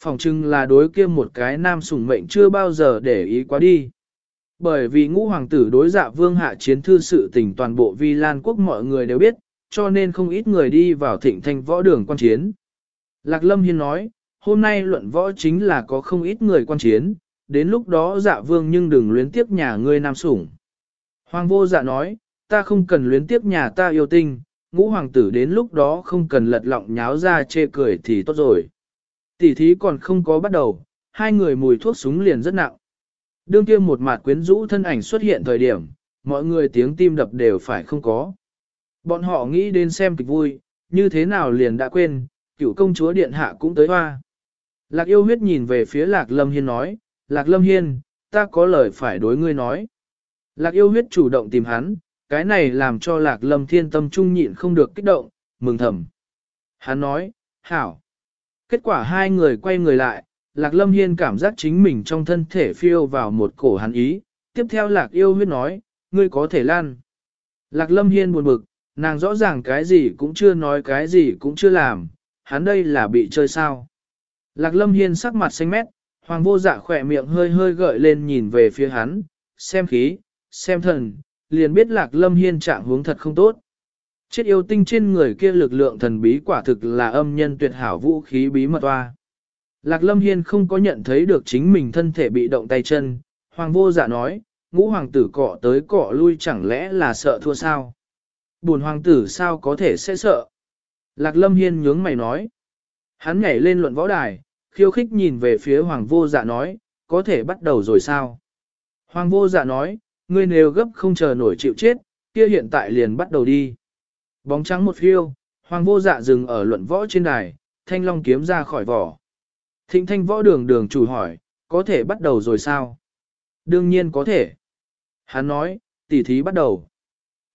Phòng trưng là đối kia một cái nam sủng mệnh chưa bao giờ để ý quá đi. Bởi vì ngũ hoàng tử đối dạ vương hạ chiến thư sự tình toàn bộ vi lan quốc mọi người đều biết, cho nên không ít người đi vào thịnh thanh võ đường quan chiến. Lạc Lâm Hiên nói, hôm nay luận võ chính là có không ít người quan chiến, đến lúc đó dạ vương nhưng đừng luyến tiếp nhà ngươi nam sủng. Hoàng vô dạ nói, ta không cần luyến tiếp nhà ta yêu tinh, ngũ hoàng tử đến lúc đó không cần lật lọng nháo ra chê cười thì tốt rồi. Tỷ thí còn không có bắt đầu, hai người mùi thuốc súng liền rất nặng. Đương kia một mặt quyến rũ thân ảnh xuất hiện thời điểm, mọi người tiếng tim đập đều phải không có. Bọn họ nghĩ đến xem kịch vui, như thế nào liền đã quên, cựu công chúa điện hạ cũng tới hoa. Lạc yêu huyết nhìn về phía Lạc Lâm Hiên nói, Lạc Lâm Hiên, ta có lời phải đối ngươi nói. Lạc yêu huyết chủ động tìm hắn, cái này làm cho Lạc Lâm Thiên tâm trung nhịn không được kích động, mừng thầm. Hắn nói, hảo. Kết quả hai người quay người lại, Lạc Lâm Hiên cảm giác chính mình trong thân thể phiêu vào một cổ hắn ý, tiếp theo Lạc yêu huyết nói, ngươi có thể lan. Lạc Lâm Hiên buồn bực, nàng rõ ràng cái gì cũng chưa nói cái gì cũng chưa làm, hắn đây là bị chơi sao. Lạc Lâm Hiên sắc mặt xanh mét, hoàng vô dạ khỏe miệng hơi hơi gợi lên nhìn về phía hắn, xem khí, xem thần, liền biết Lạc Lâm Hiên trạng hướng thật không tốt. Chết yêu tinh trên người kia lực lượng thần bí quả thực là âm nhân tuyệt hảo vũ khí bí mật toa. Lạc Lâm Hiên không có nhận thấy được chính mình thân thể bị động tay chân, hoàng vô dạ nói, ngũ hoàng tử cọ tới cọ lui chẳng lẽ là sợ thua sao? Buồn hoàng tử sao có thể sẽ sợ? Lạc Lâm Hiên nhướng mày nói. Hắn nhảy lên luận võ đài, khiêu khích nhìn về phía hoàng vô dạ nói, có thể bắt đầu rồi sao? Hoàng vô dạ nói, ngươi nếu gấp không chờ nổi chịu chết, kia hiện tại liền bắt đầu đi. Bóng trắng một phiêu, hoàng vô dạ dừng ở luận võ trên đài, thanh long kiếm ra khỏi vỏ. Thịnh thanh võ đường đường chủ hỏi, có thể bắt đầu rồi sao? Đương nhiên có thể. Hắn nói, tỉ thí bắt đầu.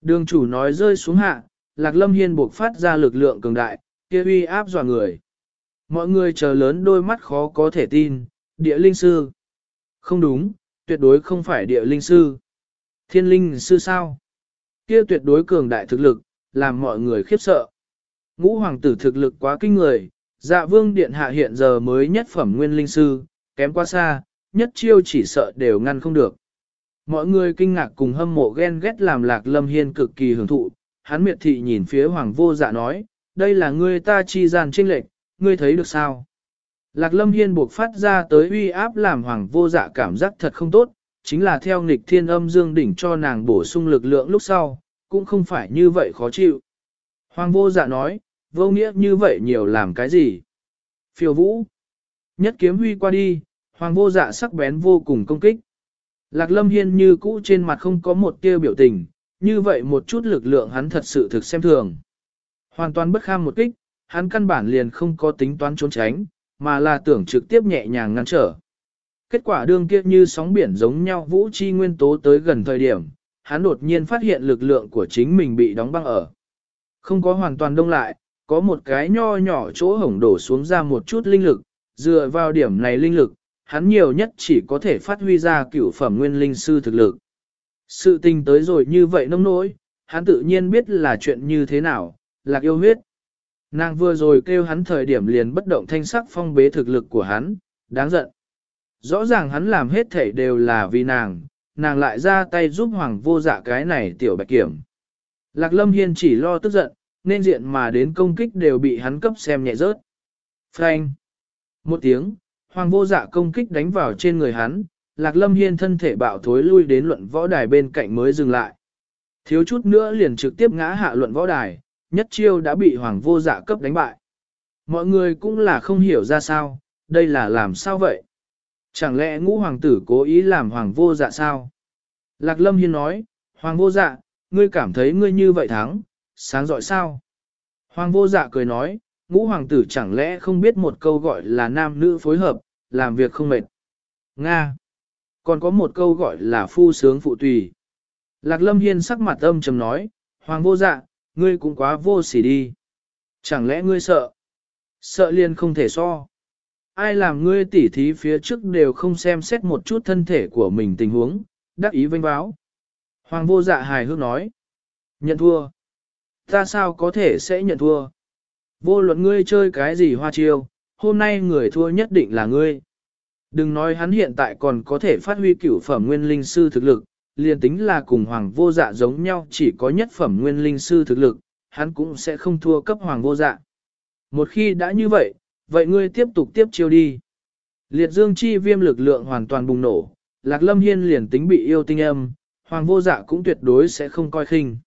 Đường chủ nói rơi xuống hạ, Lạc Lâm Hiên buộc phát ra lực lượng cường đại, kia uy áp dọa người. Mọi người chờ lớn đôi mắt khó có thể tin, địa linh sư. Không đúng, tuyệt đối không phải địa linh sư. Thiên linh sư sao? Kia tuyệt đối cường đại thực lực, làm mọi người khiếp sợ. Ngũ hoàng tử thực lực quá kinh người, dạ vương điện hạ hiện giờ mới nhất phẩm nguyên linh sư, kém quá xa, nhất chiêu chỉ sợ đều ngăn không được. Mọi người kinh ngạc cùng hâm mộ ghen ghét làm lạc lâm hiên cực kỳ hưởng thụ, hắn miệt thị nhìn phía hoàng vô dạ nói, đây là ngươi ta chi gian trinh lệch, ngươi thấy được sao? Lạc lâm hiên buộc phát ra tới uy áp làm hoàng vô dạ cảm giác thật không tốt, chính là theo nghịch thiên âm dương đỉnh cho nàng bổ sung lực lượng lúc sau, cũng không phải như vậy khó chịu. Hoàng vô dạ nói, vô nghĩa như vậy nhiều làm cái gì? Phiêu vũ. Nhất kiếm huy qua đi, hoàng vô dạ sắc bén vô cùng công kích. Lạc lâm hiên như cũ trên mặt không có một tia biểu tình, như vậy một chút lực lượng hắn thật sự thực xem thường. Hoàn toàn bất kham một kích, hắn căn bản liền không có tính toán trốn tránh, mà là tưởng trực tiếp nhẹ nhàng ngăn trở. Kết quả đương kia như sóng biển giống nhau vũ chi nguyên tố tới gần thời điểm, hắn đột nhiên phát hiện lực lượng của chính mình bị đóng băng ở. Không có hoàn toàn đông lại, có một cái nho nhỏ chỗ hổng đổ xuống ra một chút linh lực, dựa vào điểm này linh lực, hắn nhiều nhất chỉ có thể phát huy ra cửu phẩm nguyên linh sư thực lực. Sự tình tới rồi như vậy nông nỗi, hắn tự nhiên biết là chuyện như thế nào, lạc yêu huyết. Nàng vừa rồi kêu hắn thời điểm liền bất động thanh sắc phong bế thực lực của hắn, đáng giận. Rõ ràng hắn làm hết thể đều là vì nàng, nàng lại ra tay giúp hoàng vô dạ cái này tiểu bạch kiểm. Lạc lâm hiên chỉ lo tức giận, nên diện mà đến công kích đều bị hắn cấp xem nhẹ rớt. Frank! Một tiếng, hoàng vô dạ công kích đánh vào trên người hắn, lạc lâm hiên thân thể bạo thối lui đến luận võ đài bên cạnh mới dừng lại. Thiếu chút nữa liền trực tiếp ngã hạ luận võ đài, nhất chiêu đã bị hoàng vô dạ cấp đánh bại. Mọi người cũng là không hiểu ra sao, đây là làm sao vậy? Chẳng lẽ ngũ hoàng tử cố ý làm hoàng vô dạ sao? Lạc lâm hiên nói, hoàng vô dạ, ngươi cảm thấy ngươi như vậy thắng, sáng giỏi sao? Hoàng vô dạ cười nói, ngũ hoàng tử chẳng lẽ không biết một câu gọi là nam nữ phối hợp, làm việc không mệt. Nga. Còn có một câu gọi là phu sướng phụ tùy. Lạc lâm hiên sắc mặt âm trầm nói, hoàng vô dạ, ngươi cũng quá vô sỉ đi. Chẳng lẽ ngươi sợ? Sợ liền không thể so. Ai làm ngươi tỉ thí phía trước đều không xem xét một chút thân thể của mình tình huống, đắc ý vinh báo. Hoàng vô dạ hài hước nói. Nhận thua. Ta sao có thể sẽ nhận thua? Vô luận ngươi chơi cái gì hoa chiêu, hôm nay người thua nhất định là ngươi. Đừng nói hắn hiện tại còn có thể phát huy cửu phẩm nguyên linh sư thực lực, liền tính là cùng hoàng vô dạ giống nhau chỉ có nhất phẩm nguyên linh sư thực lực, hắn cũng sẽ không thua cấp hoàng vô dạ. Một khi đã như vậy, vậy ngươi tiếp tục tiếp chiêu đi. Liệt dương chi viêm lực lượng hoàn toàn bùng nổ, lạc lâm hiên liền tính bị yêu tinh âm, hoàng vô dạ cũng tuyệt đối sẽ không coi khinh.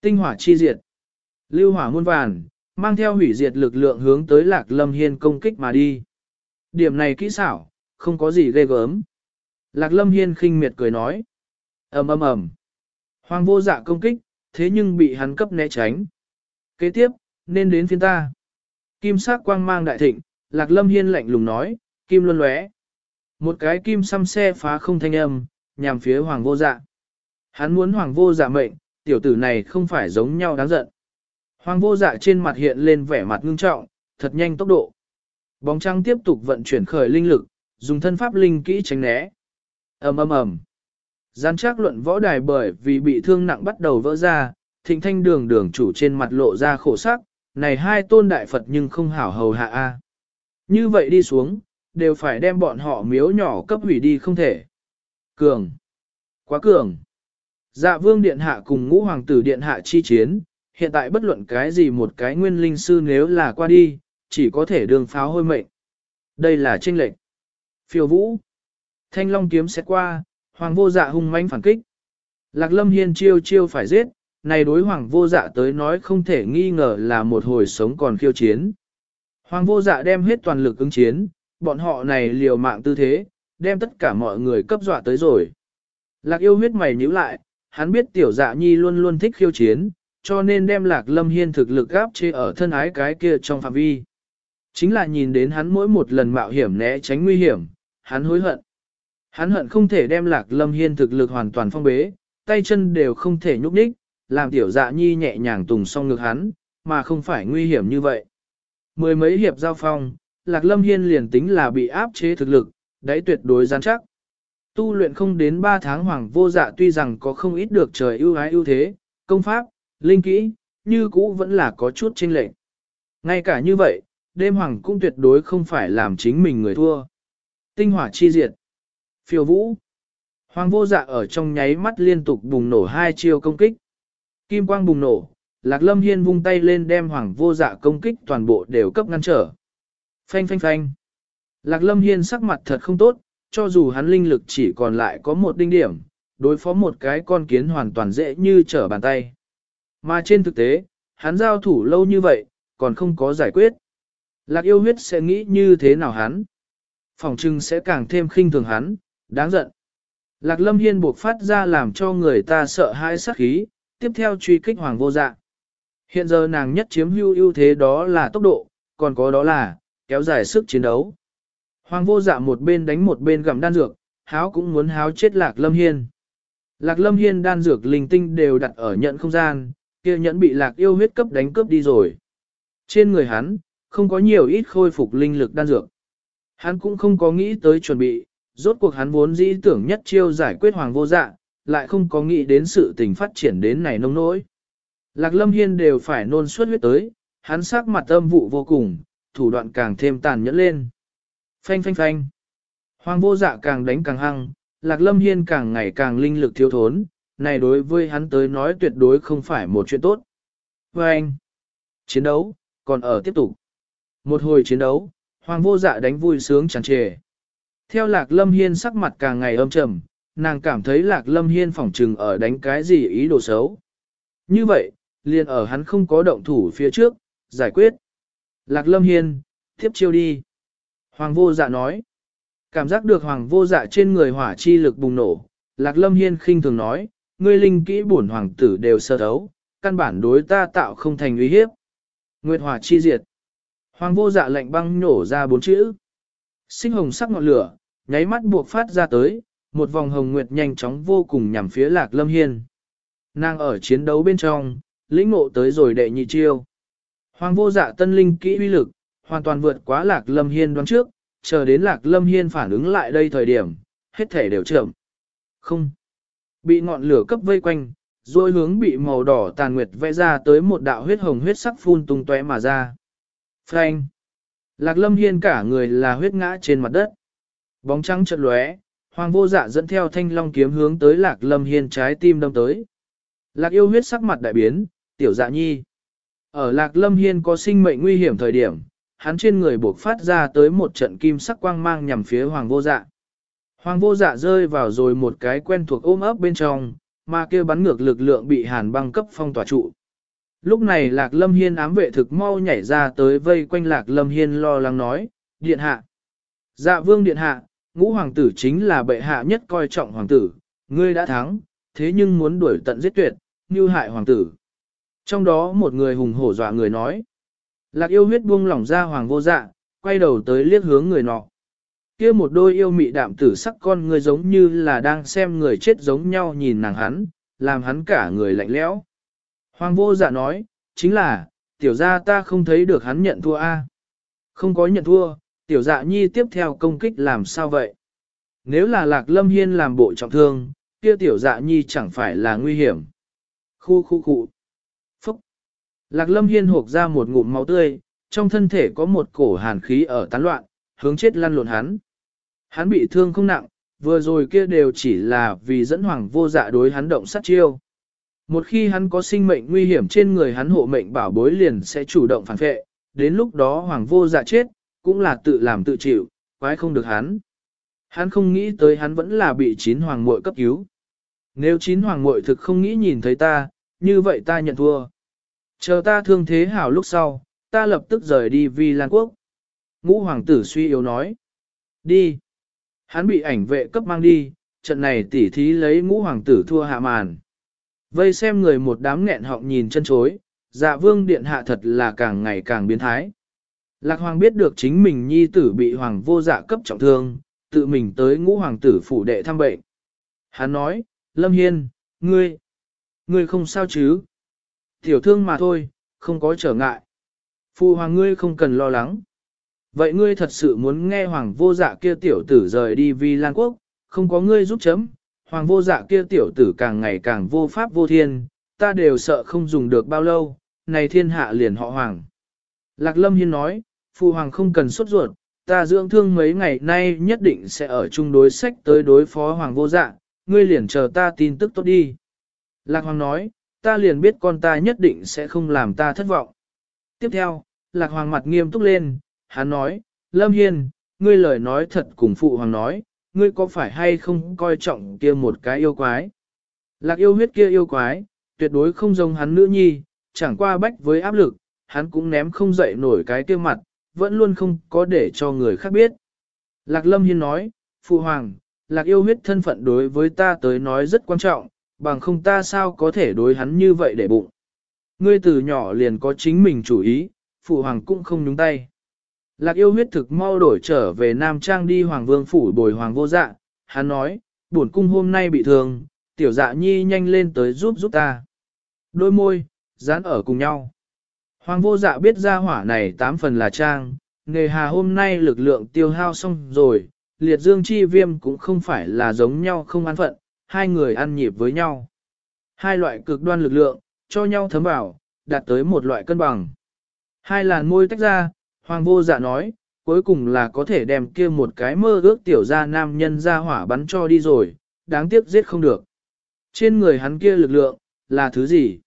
Tinh hỏa chi diệt, lưu hỏa muôn vàn, mang theo hủy diệt lực lượng hướng tới lạc lâm hiên công kích mà đi. Điểm này kỹ xảo, không có gì ghê gớm. Lạc lâm hiên khinh miệt cười nói ầm ầm ầm. Hoàng vô dạ công kích, thế nhưng bị hắn cấp né tránh. Kế tiếp, nên đến phiên ta. Kim sắc quang mang đại thịnh, Lạc Lâm Hiên lạnh lùng nói, kim luân lóe. Một cái kim xăm xe phá không thanh âm, nhằm phía hoàng vô dạ. Hắn muốn hoàng vô dạ mệnh, tiểu tử này không phải giống nhau đáng giận. Hoàng vô dạ trên mặt hiện lên vẻ mặt ngưng trọng, thật nhanh tốc độ. Bóng trăng tiếp tục vận chuyển khởi linh lực, dùng thân pháp linh kỹ tránh né. ầm ầm ầm. Gian chắc luận võ đài bởi vì bị thương nặng bắt đầu vỡ ra, thịnh thanh đường đường chủ trên mặt lộ ra khổ sắc, này hai tôn đại Phật nhưng không hảo hầu hạ a. Như vậy đi xuống, đều phải đem bọn họ miếu nhỏ cấp hủy đi không thể. Cường. Quá cường. Dạ vương điện hạ cùng ngũ hoàng tử điện hạ chi chiến, hiện tại bất luận cái gì một cái nguyên linh sư nếu là qua đi, chỉ có thể đường pháo hôi mệnh. Đây là tranh lệnh. Phiêu vũ. Thanh long kiếm sẽ qua, hoàng vô dạ hung mãnh phản kích. Lạc lâm hiên chiêu chiêu phải giết, này đối hoàng vô dạ tới nói không thể nghi ngờ là một hồi sống còn khiêu chiến. Hoàng vô dạ đem hết toàn lực ứng chiến, bọn họ này liều mạng tư thế, đem tất cả mọi người cấp dọa tới rồi. Lạc yêu huyết mày nhíu lại, hắn biết tiểu dạ nhi luôn luôn thích khiêu chiến, cho nên đem lạc lâm hiên thực lực gáp chế ở thân ái cái kia trong phạm vi. Chính là nhìn đến hắn mỗi một lần mạo hiểm né tránh nguy hiểm, hắn hối hận. Hắn hận không thể đem lạc lâm hiên thực lực hoàn toàn phong bế, tay chân đều không thể nhúc nhích, làm tiểu dạ nhi nhẹ nhàng tùng song ngực hắn, mà không phải nguy hiểm như vậy. Mười mấy hiệp giao phong, lạc lâm hiên liền tính là bị áp chế thực lực, đấy tuyệt đối gian chắc. Tu luyện không đến 3 tháng hoàng vô dạ tuy rằng có không ít được trời ưu ái ưu thế, công pháp, linh kỹ, như cũ vẫn là có chút chênh lệch. Ngay cả như vậy, đêm hoàng cũng tuyệt đối không phải làm chính mình người thua. Tinh hỏa chi diệt. Phiêu vũ. Hoàng vô dạ ở trong nháy mắt liên tục bùng nổ hai chiêu công kích. Kim quang bùng nổ, Lạc Lâm Hiên vung tay lên đem hoàng vô dạ công kích toàn bộ đều cấp ngăn trở. Phanh phanh phanh. Lạc Lâm Hiên sắc mặt thật không tốt, cho dù hắn linh lực chỉ còn lại có một đinh điểm, đối phó một cái con kiến hoàn toàn dễ như trở bàn tay. Mà trên thực tế, hắn giao thủ lâu như vậy, còn không có giải quyết. Lạc yêu huyết sẽ nghĩ như thế nào hắn? Phòng trưng sẽ càng thêm khinh thường hắn, đáng giận. Lạc lâm hiên buộc phát ra làm cho người ta sợ hãi sát khí, tiếp theo truy kích hoàng vô dạ. Hiện giờ nàng nhất chiếm hưu ưu thế đó là tốc độ, còn có đó là, kéo dài sức chiến đấu. Hoàng vô dạ một bên đánh một bên gặm đan dược, háo cũng muốn háo chết lạc lâm hiên. Lạc lâm hiên đan dược linh tinh đều đặt ở nhận không gian, kia nhẫn bị lạc yêu huyết cấp đánh cướp đi rồi. Trên người hắn, không có nhiều ít khôi phục linh lực đan dược. Hắn cũng không có nghĩ tới chuẩn bị, rốt cuộc hắn vốn dĩ tưởng nhất chiêu giải quyết hoàng vô dạ, lại không có nghĩ đến sự tình phát triển đến này nông nỗi. Lạc lâm hiên đều phải nôn suốt huyết tới, hắn sắc mặt âm vụ vô cùng, thủ đoạn càng thêm tàn nhẫn lên. Phanh phanh phanh. Hoàng vô dạ càng đánh càng hăng, lạc lâm hiên càng ngày càng linh lực thiếu thốn, này đối với hắn tới nói tuyệt đối không phải một chuyện tốt. Và anh, chiến đấu, còn ở tiếp tục. Một hồi chiến đấu, hoàng vô dạ đánh vui sướng tràn trề. Theo lạc lâm hiên sắc mặt càng ngày âm trầm, nàng cảm thấy lạc lâm hiên phỏng trừng ở đánh cái gì ý đồ xấu. Như vậy, liền ở hắn không có động thủ phía trước, giải quyết. Lạc lâm hiên, tiếp chiêu đi. Hoàng vô dạ nói. Cảm giác được hoàng vô dạ trên người hỏa chi lực bùng nổ, lạc lâm hiên khinh thường nói, ngươi linh kỹ bổn hoàng tử đều sơ thấu, căn bản đối ta tạo không thành uy hiếp. Nguyệt hỏa chi diệt. Hoàng vô dạ lệnh băng nổ ra bốn chữ. Sinh hồng sắc ngọn lửa, nháy mắt buộc phát ra tới, một vòng hồng nguyệt nhanh chóng vô cùng nhằm phía lạc lâm hiên. Nàng ở chiến đấu bên trong, lĩnh ngộ tới rồi đệ nhị chiêu. Hoàng vô dạ tân linh kỹ uy lực, hoàn toàn vượt quá lạc lâm hiên đoán trước, chờ đến lạc lâm hiên phản ứng lại đây thời điểm, hết thể đều trưởng. Không bị ngọn lửa cấp vây quanh, rồi hướng bị màu đỏ tàn nguyệt vẽ ra tới một đạo huyết hồng huyết sắc phun tung tóe mà ra. Phanh! Lạc lâm hiên cả người là huyết ngã trên mặt đất. Bóng trắng chợt lóe, hoàng vô dạ dẫn theo thanh long kiếm hướng tới lạc lâm hiên trái tim đâm tới. Lạc yêu huyết sắc mặt đại biến, tiểu dạ nhi. Ở lạc lâm hiên có sinh mệnh nguy hiểm thời điểm, hắn trên người buộc phát ra tới một trận kim sắc quang mang nhằm phía hoàng vô dạ. Hoàng vô dạ rơi vào rồi một cái quen thuộc ôm ấp bên trong, mà kia bắn ngược lực lượng bị hàn băng cấp phong tỏa trụ. Lúc này Lạc Lâm Hiên ám vệ thực mau nhảy ra tới vây quanh Lạc Lâm Hiên lo lắng nói, điện hạ. Dạ vương điện hạ, ngũ hoàng tử chính là bệ hạ nhất coi trọng hoàng tử, ngươi đã thắng, thế nhưng muốn đuổi tận giết tuyệt, như hại hoàng tử. Trong đó một người hùng hổ dọa người nói. Lạc yêu huyết buông lỏng ra hoàng vô dạ, quay đầu tới liếc hướng người nọ kia một đôi yêu mị đạm tử sắc con người giống như là đang xem người chết giống nhau nhìn nàng hắn, làm hắn cả người lạnh lẽo. Hoàng vô dạ nói, chính là, tiểu gia ta không thấy được hắn nhận thua a. Không có nhận thua, tiểu dạ nhi tiếp theo công kích làm sao vậy? Nếu là lạc lâm hiên làm bộ trọng thương, kia tiểu dạ nhi chẳng phải là nguy hiểm. Khu khu khu. Phúc. Lạc lâm hiên hộp ra một ngụm máu tươi, trong thân thể có một cổ hàn khí ở tán loạn, hướng chết lăn lộn hắn. Hắn bị thương không nặng, vừa rồi kia đều chỉ là vì dẫn hoàng vô dạ đối hắn động sát chiêu. Một khi hắn có sinh mệnh nguy hiểm trên người hắn hộ mệnh bảo bối liền sẽ chủ động phản vệ, đến lúc đó hoàng vô dạ chết, cũng là tự làm tự chịu, quái không được hắn. Hắn không nghĩ tới hắn vẫn là bị chín hoàng muội cấp cứu. Nếu chín hoàng muội thực không nghĩ nhìn thấy ta, như vậy ta nhận thua. Chờ ta thương thế hảo lúc sau, ta lập tức rời đi vì Lan Quốc. Ngũ hoàng tử suy yếu nói. Đi. Hắn bị ảnh vệ cấp mang đi, trận này tỉ thí lấy ngũ hoàng tử thua hạ màn. Vây xem người một đám nghẹn họng nhìn chân chối, dạ vương điện hạ thật là càng ngày càng biến thái. Lạc hoàng biết được chính mình nhi tử bị hoàng vô dạ cấp trọng thương, tự mình tới ngũ hoàng tử phủ đệ thăm bệnh. Hắn nói, Lâm Hiên, ngươi, ngươi không sao chứ? Tiểu thương mà thôi, không có trở ngại. Phụ hoàng ngươi không cần lo lắng. Vậy ngươi thật sự muốn nghe hoàng vô dạ kia tiểu tử rời đi vì Lan Quốc, không có ngươi giúp chấm, hoàng vô dạ kia tiểu tử càng ngày càng vô pháp vô thiên, ta đều sợ không dùng được bao lâu, này thiên hạ liền họ hoàng. Lạc Lâm Hiên nói, phụ hoàng không cần sốt ruột, ta dưỡng thương mấy ngày nay nhất định sẽ ở chung đối sách tới đối phó hoàng vô dạ, ngươi liền chờ ta tin tức tốt đi. Lạc hoàng nói, ta liền biết con ta nhất định sẽ không làm ta thất vọng. Tiếp theo, lạc hoàng mặt nghiêm túc lên, hắn nói, Lâm Hiên, ngươi lời nói thật cùng phụ hoàng nói, ngươi có phải hay không coi trọng kia một cái yêu quái. Lạc yêu huyết kia yêu quái, tuyệt đối không giống hắn nữ nhi, chẳng qua bách với áp lực, hắn cũng ném không dậy nổi cái kia mặt, vẫn luôn không có để cho người khác biết. Lạc Lâm Hiên nói, Phụ Hoàng, Lạc yêu huyết thân phận đối với ta tới nói rất quan trọng, bằng không ta sao có thể đối hắn như vậy để bụng. Ngươi từ nhỏ liền có chính mình chủ ý, Phụ Hoàng cũng không nhúng tay. Lạc yêu huyết thực mau đổi trở về Nam Trang đi Hoàng Vương Phủ bồi Hoàng vô dạ, hắn nói, buồn cung hôm nay bị thương, tiểu dạ nhi nhanh lên tới giúp giúp ta. Đôi môi, dán ở cùng nhau. Hoàng vô dạ biết ra hỏa này tám phần là trang, nghề hà hôm nay lực lượng tiêu hao xong rồi, liệt dương chi viêm cũng không phải là giống nhau không an phận, hai người ăn nhịp với nhau. Hai loại cực đoan lực lượng, cho nhau thấm vào, đạt tới một loại cân bằng. Hai làn môi tách ra, hoàng vô dạ nói, cuối cùng là có thể đem kia một cái mơ ước tiểu ra nam nhân ra hỏa bắn cho đi rồi, đáng tiếc giết không được. Trên người hắn kia lực lượng, là thứ gì?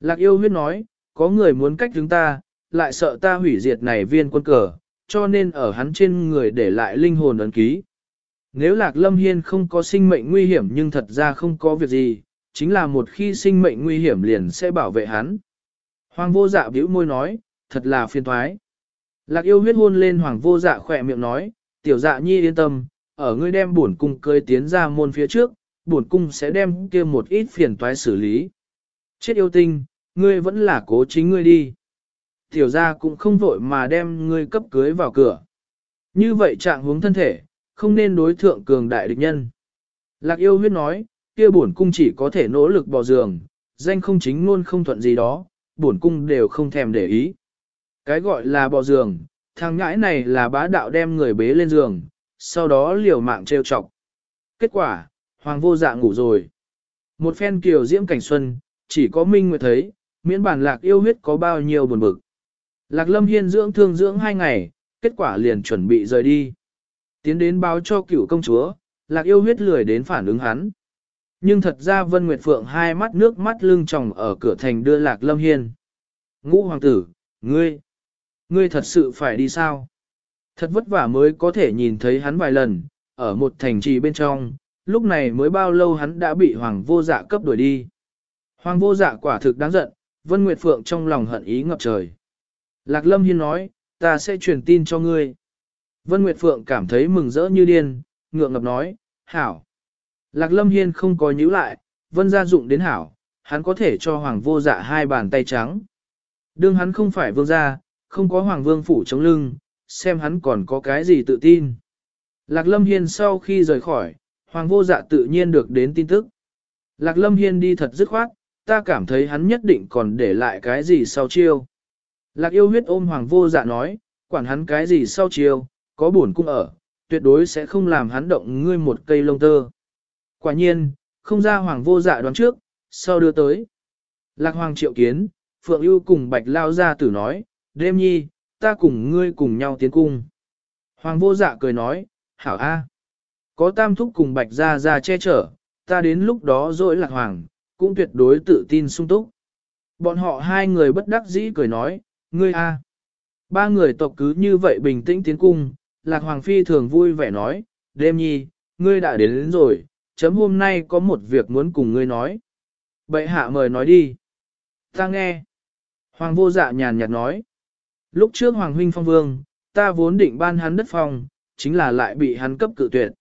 Lạc yêu huyết nói, có người muốn cách chúng ta, lại sợ ta hủy diệt này viên quân cờ, cho nên ở hắn trên người để lại linh hồn ấn ký. Nếu Lạc Lâm Hiên không có sinh mệnh nguy hiểm nhưng thật ra không có việc gì, chính là một khi sinh mệnh nguy hiểm liền sẽ bảo vệ hắn. Hoàng vô dạ bĩu môi nói, thật là phiền thoái. Lạc yêu huyết hôn lên hoàng vô dạ khỏe miệng nói, tiểu dạ nhi yên tâm, ở ngươi đem bổn cung cơi tiến ra môn phía trước, bổn cung sẽ đem kia một ít phiền toái xử lý. Chết yêu tinh, ngươi vẫn là cố chính ngươi đi. Tiểu gia cũng không vội mà đem ngươi cấp cưới vào cửa. Như vậy trạng hướng thân thể, không nên đối thượng cường đại địch nhân. Lạc yêu huyết nói, kia bổn cung chỉ có thể nỗ lực bỏ giường, danh không chính luôn không thuận gì đó, bổn cung đều không thèm để ý. Cái gọi là bò giường, thằng ngãi này là bá đạo đem người bế lên giường, sau đó liều mạng trêu chọc. Kết quả, hoàng vô dạ ngủ rồi. Một phen kiều diễm cảnh xuân, chỉ có Minh Nguyệt thấy, miễn bản lạc yêu huyết có bao nhiêu buồn bực. Lạc lâm hiên dưỡng thương dưỡng hai ngày, kết quả liền chuẩn bị rời đi. Tiến đến báo cho cựu công chúa, lạc yêu huyết lười đến phản ứng hắn. Nhưng thật ra Vân Nguyệt Phượng hai mắt nước mắt lưng tròng ở cửa thành đưa lạc lâm hiên. Ngũ hoàng tử, ngươi, ngươi thật sự phải đi sao? Thật vất vả mới có thể nhìn thấy hắn vài lần, ở một thành trì bên trong, lúc này mới bao lâu hắn đã bị hoàng vô dạ cấp đuổi đi. Hoàng vô dạ quả thực đáng giận, Vân Nguyệt Phượng trong lòng hận ý ngập trời. Lạc Lâm Hiên nói, ta sẽ truyền tin cho ngươi. Vân Nguyệt Phượng cảm thấy mừng rỡ như điên, ngượng ngập nói, hảo. Lạc Lâm Hiên không có nhíu lại, Vân gia dụng đến hảo, hắn có thể cho Hoàng vô dạ hai bàn tay trắng. Đương hắn không phải vương gia, không có Hoàng vương phủ chống lưng, xem hắn còn có cái gì tự tin. Lạc Lâm Hiên sau khi rời khỏi, Hoàng vô dạ tự nhiên được đến tin tức. Lạc Lâm Hiên đi thật dứt khoát, ta cảm thấy hắn nhất định còn để lại cái gì sau chiêu. Lạc yêu huyết ôm hoàng vô dạ nói, quản hắn cái gì sau chiêu, có buồn cung ở, tuyệt đối sẽ không làm hắn động ngươi một cây lông tơ. Quả nhiên, không ra hoàng vô dạ đoán trước, sau đưa tới. Lạc hoàng triệu kiến, Phượng ưu cùng bạch lao ra tử nói, đêm nhi, ta cùng ngươi cùng nhau tiến cung. Hoàng vô dạ cười nói, hảo a, có tam thúc cùng bạch ra ra che chở, ta đến lúc đó dỗi lạc hoàng, cũng tuyệt đối tự tin sung túc. Bọn họ hai người bất đắc dĩ cười nói, ngươi a. Ba người tộc cứ như vậy bình tĩnh tiến cung, lạc hoàng phi thường vui vẻ nói, đêm nhi, ngươi đã đến, đến rồi, chấm hôm nay có một việc muốn cùng ngươi nói. Bệ hạ mời nói đi. Ta nghe. Hoàng vô dạ nhàn nhạt nói. Lúc trước Hoàng huynh phong vương, ta vốn định ban hắn đất phong, chính là lại bị hắn cấp cự tuyệt.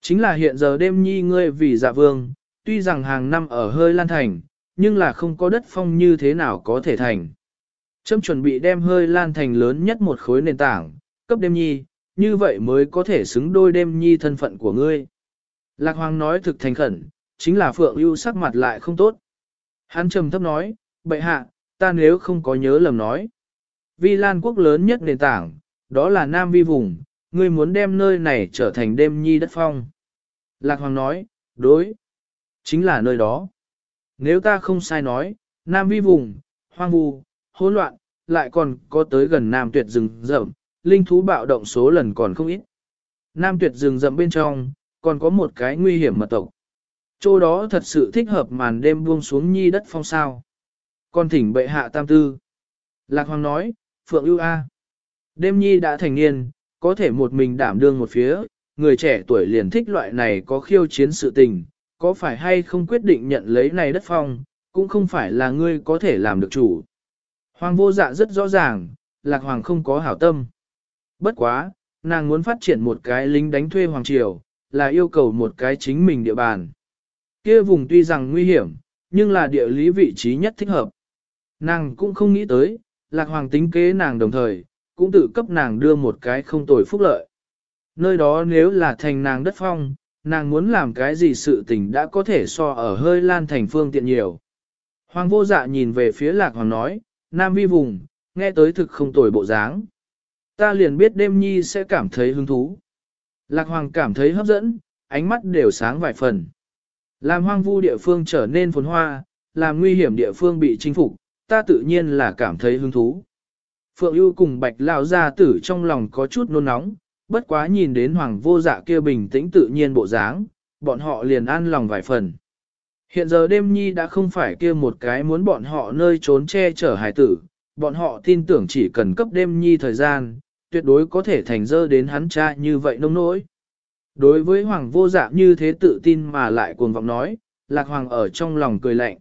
Chính là hiện giờ đêm nhi ngươi vì dạ vương, tuy rằng hàng năm ở hơi lan thành, nhưng là không có đất phong như thế nào có thể thành. Trâm chuẩn bị đem hơi lan thành lớn nhất một khối nền tảng, cấp đêm nhi, như vậy mới có thể xứng đôi đêm nhi thân phận của ngươi. Lạc Hoàng nói thực thành khẩn, chính là Phượng ưu sắc mặt lại không tốt. Hắn trầm thấp nói, bệ hạ, ta nếu không có nhớ lầm nói. Vi Lan quốc lớn nhất nền tảng, đó là Nam Vi vùng, ngươi muốn đem nơi này trở thành đêm nhi đất phong. Lạc Hoàng nói, đối, chính là nơi đó. Nếu ta không sai nói, Nam Vi vùng, hoang vu, hỗn loạn, lại còn có tới gần Nam tuyệt rừng rậm, linh thú bạo động số lần còn không ít. Nam tuyệt rừng rậm bên trong, còn có một cái nguy hiểm mật tộc. Chỗ đó thật sự thích hợp màn đêm buông xuống nhi đất phong sao. Còn thỉnh bệ hạ tam tư. Lạc Hoàng nói, Phượng ưu A. Đêm nhi đã thành niên, có thể một mình đảm đương một phía, người trẻ tuổi liền thích loại này có khiêu chiến sự tình, có phải hay không quyết định nhận lấy này đất phong, cũng không phải là ngươi có thể làm được chủ. Hoàng vô dạ rất rõ ràng, Lạc Hoàng không có hảo tâm. Bất quá, nàng muốn phát triển một cái lính đánh thuê Hoàng Triều, là yêu cầu một cái chính mình địa bàn. Kia vùng tuy rằng nguy hiểm, nhưng là địa lý vị trí nhất thích hợp. Nàng cũng không nghĩ tới, Lạc Hoàng tính kế nàng đồng thời, cũng tự cấp nàng đưa một cái không tồi phúc lợi. Nơi đó nếu là thành nàng đất phong, nàng muốn làm cái gì sự tình đã có thể so ở hơi lan thành phương tiện nhiều. Hoàng vô dạ nhìn về phía Lạc Hoàng nói, Nam vi vùng, nghe tới thực không tồi bộ dáng. Ta liền biết đêm nhi sẽ cảm thấy hứng thú. Lạc Hoàng cảm thấy hấp dẫn, ánh mắt đều sáng vài phần. Làm hoang vu địa phương trở nên phồn hoa, làm nguy hiểm địa phương bị chinh phục, ta tự nhiên là cảm thấy hứng thú. Phượng ưu cùng bạch lao gia tử trong lòng có chút nôn nóng, bất quá nhìn đến hoàng vô dạ kia bình tĩnh tự nhiên bộ dáng, bọn họ liền an lòng vài phần. Hiện giờ đêm nhi đã không phải kia một cái muốn bọn họ nơi trốn che chở hải tử, bọn họ tin tưởng chỉ cần cấp đêm nhi thời gian, tuyệt đối có thể thành dơ đến hắn cha như vậy nông nỗi. Đối với hoàng vô dạ như thế tự tin mà lại cuồng vọng nói, lạc hoàng ở trong lòng cười lạnh.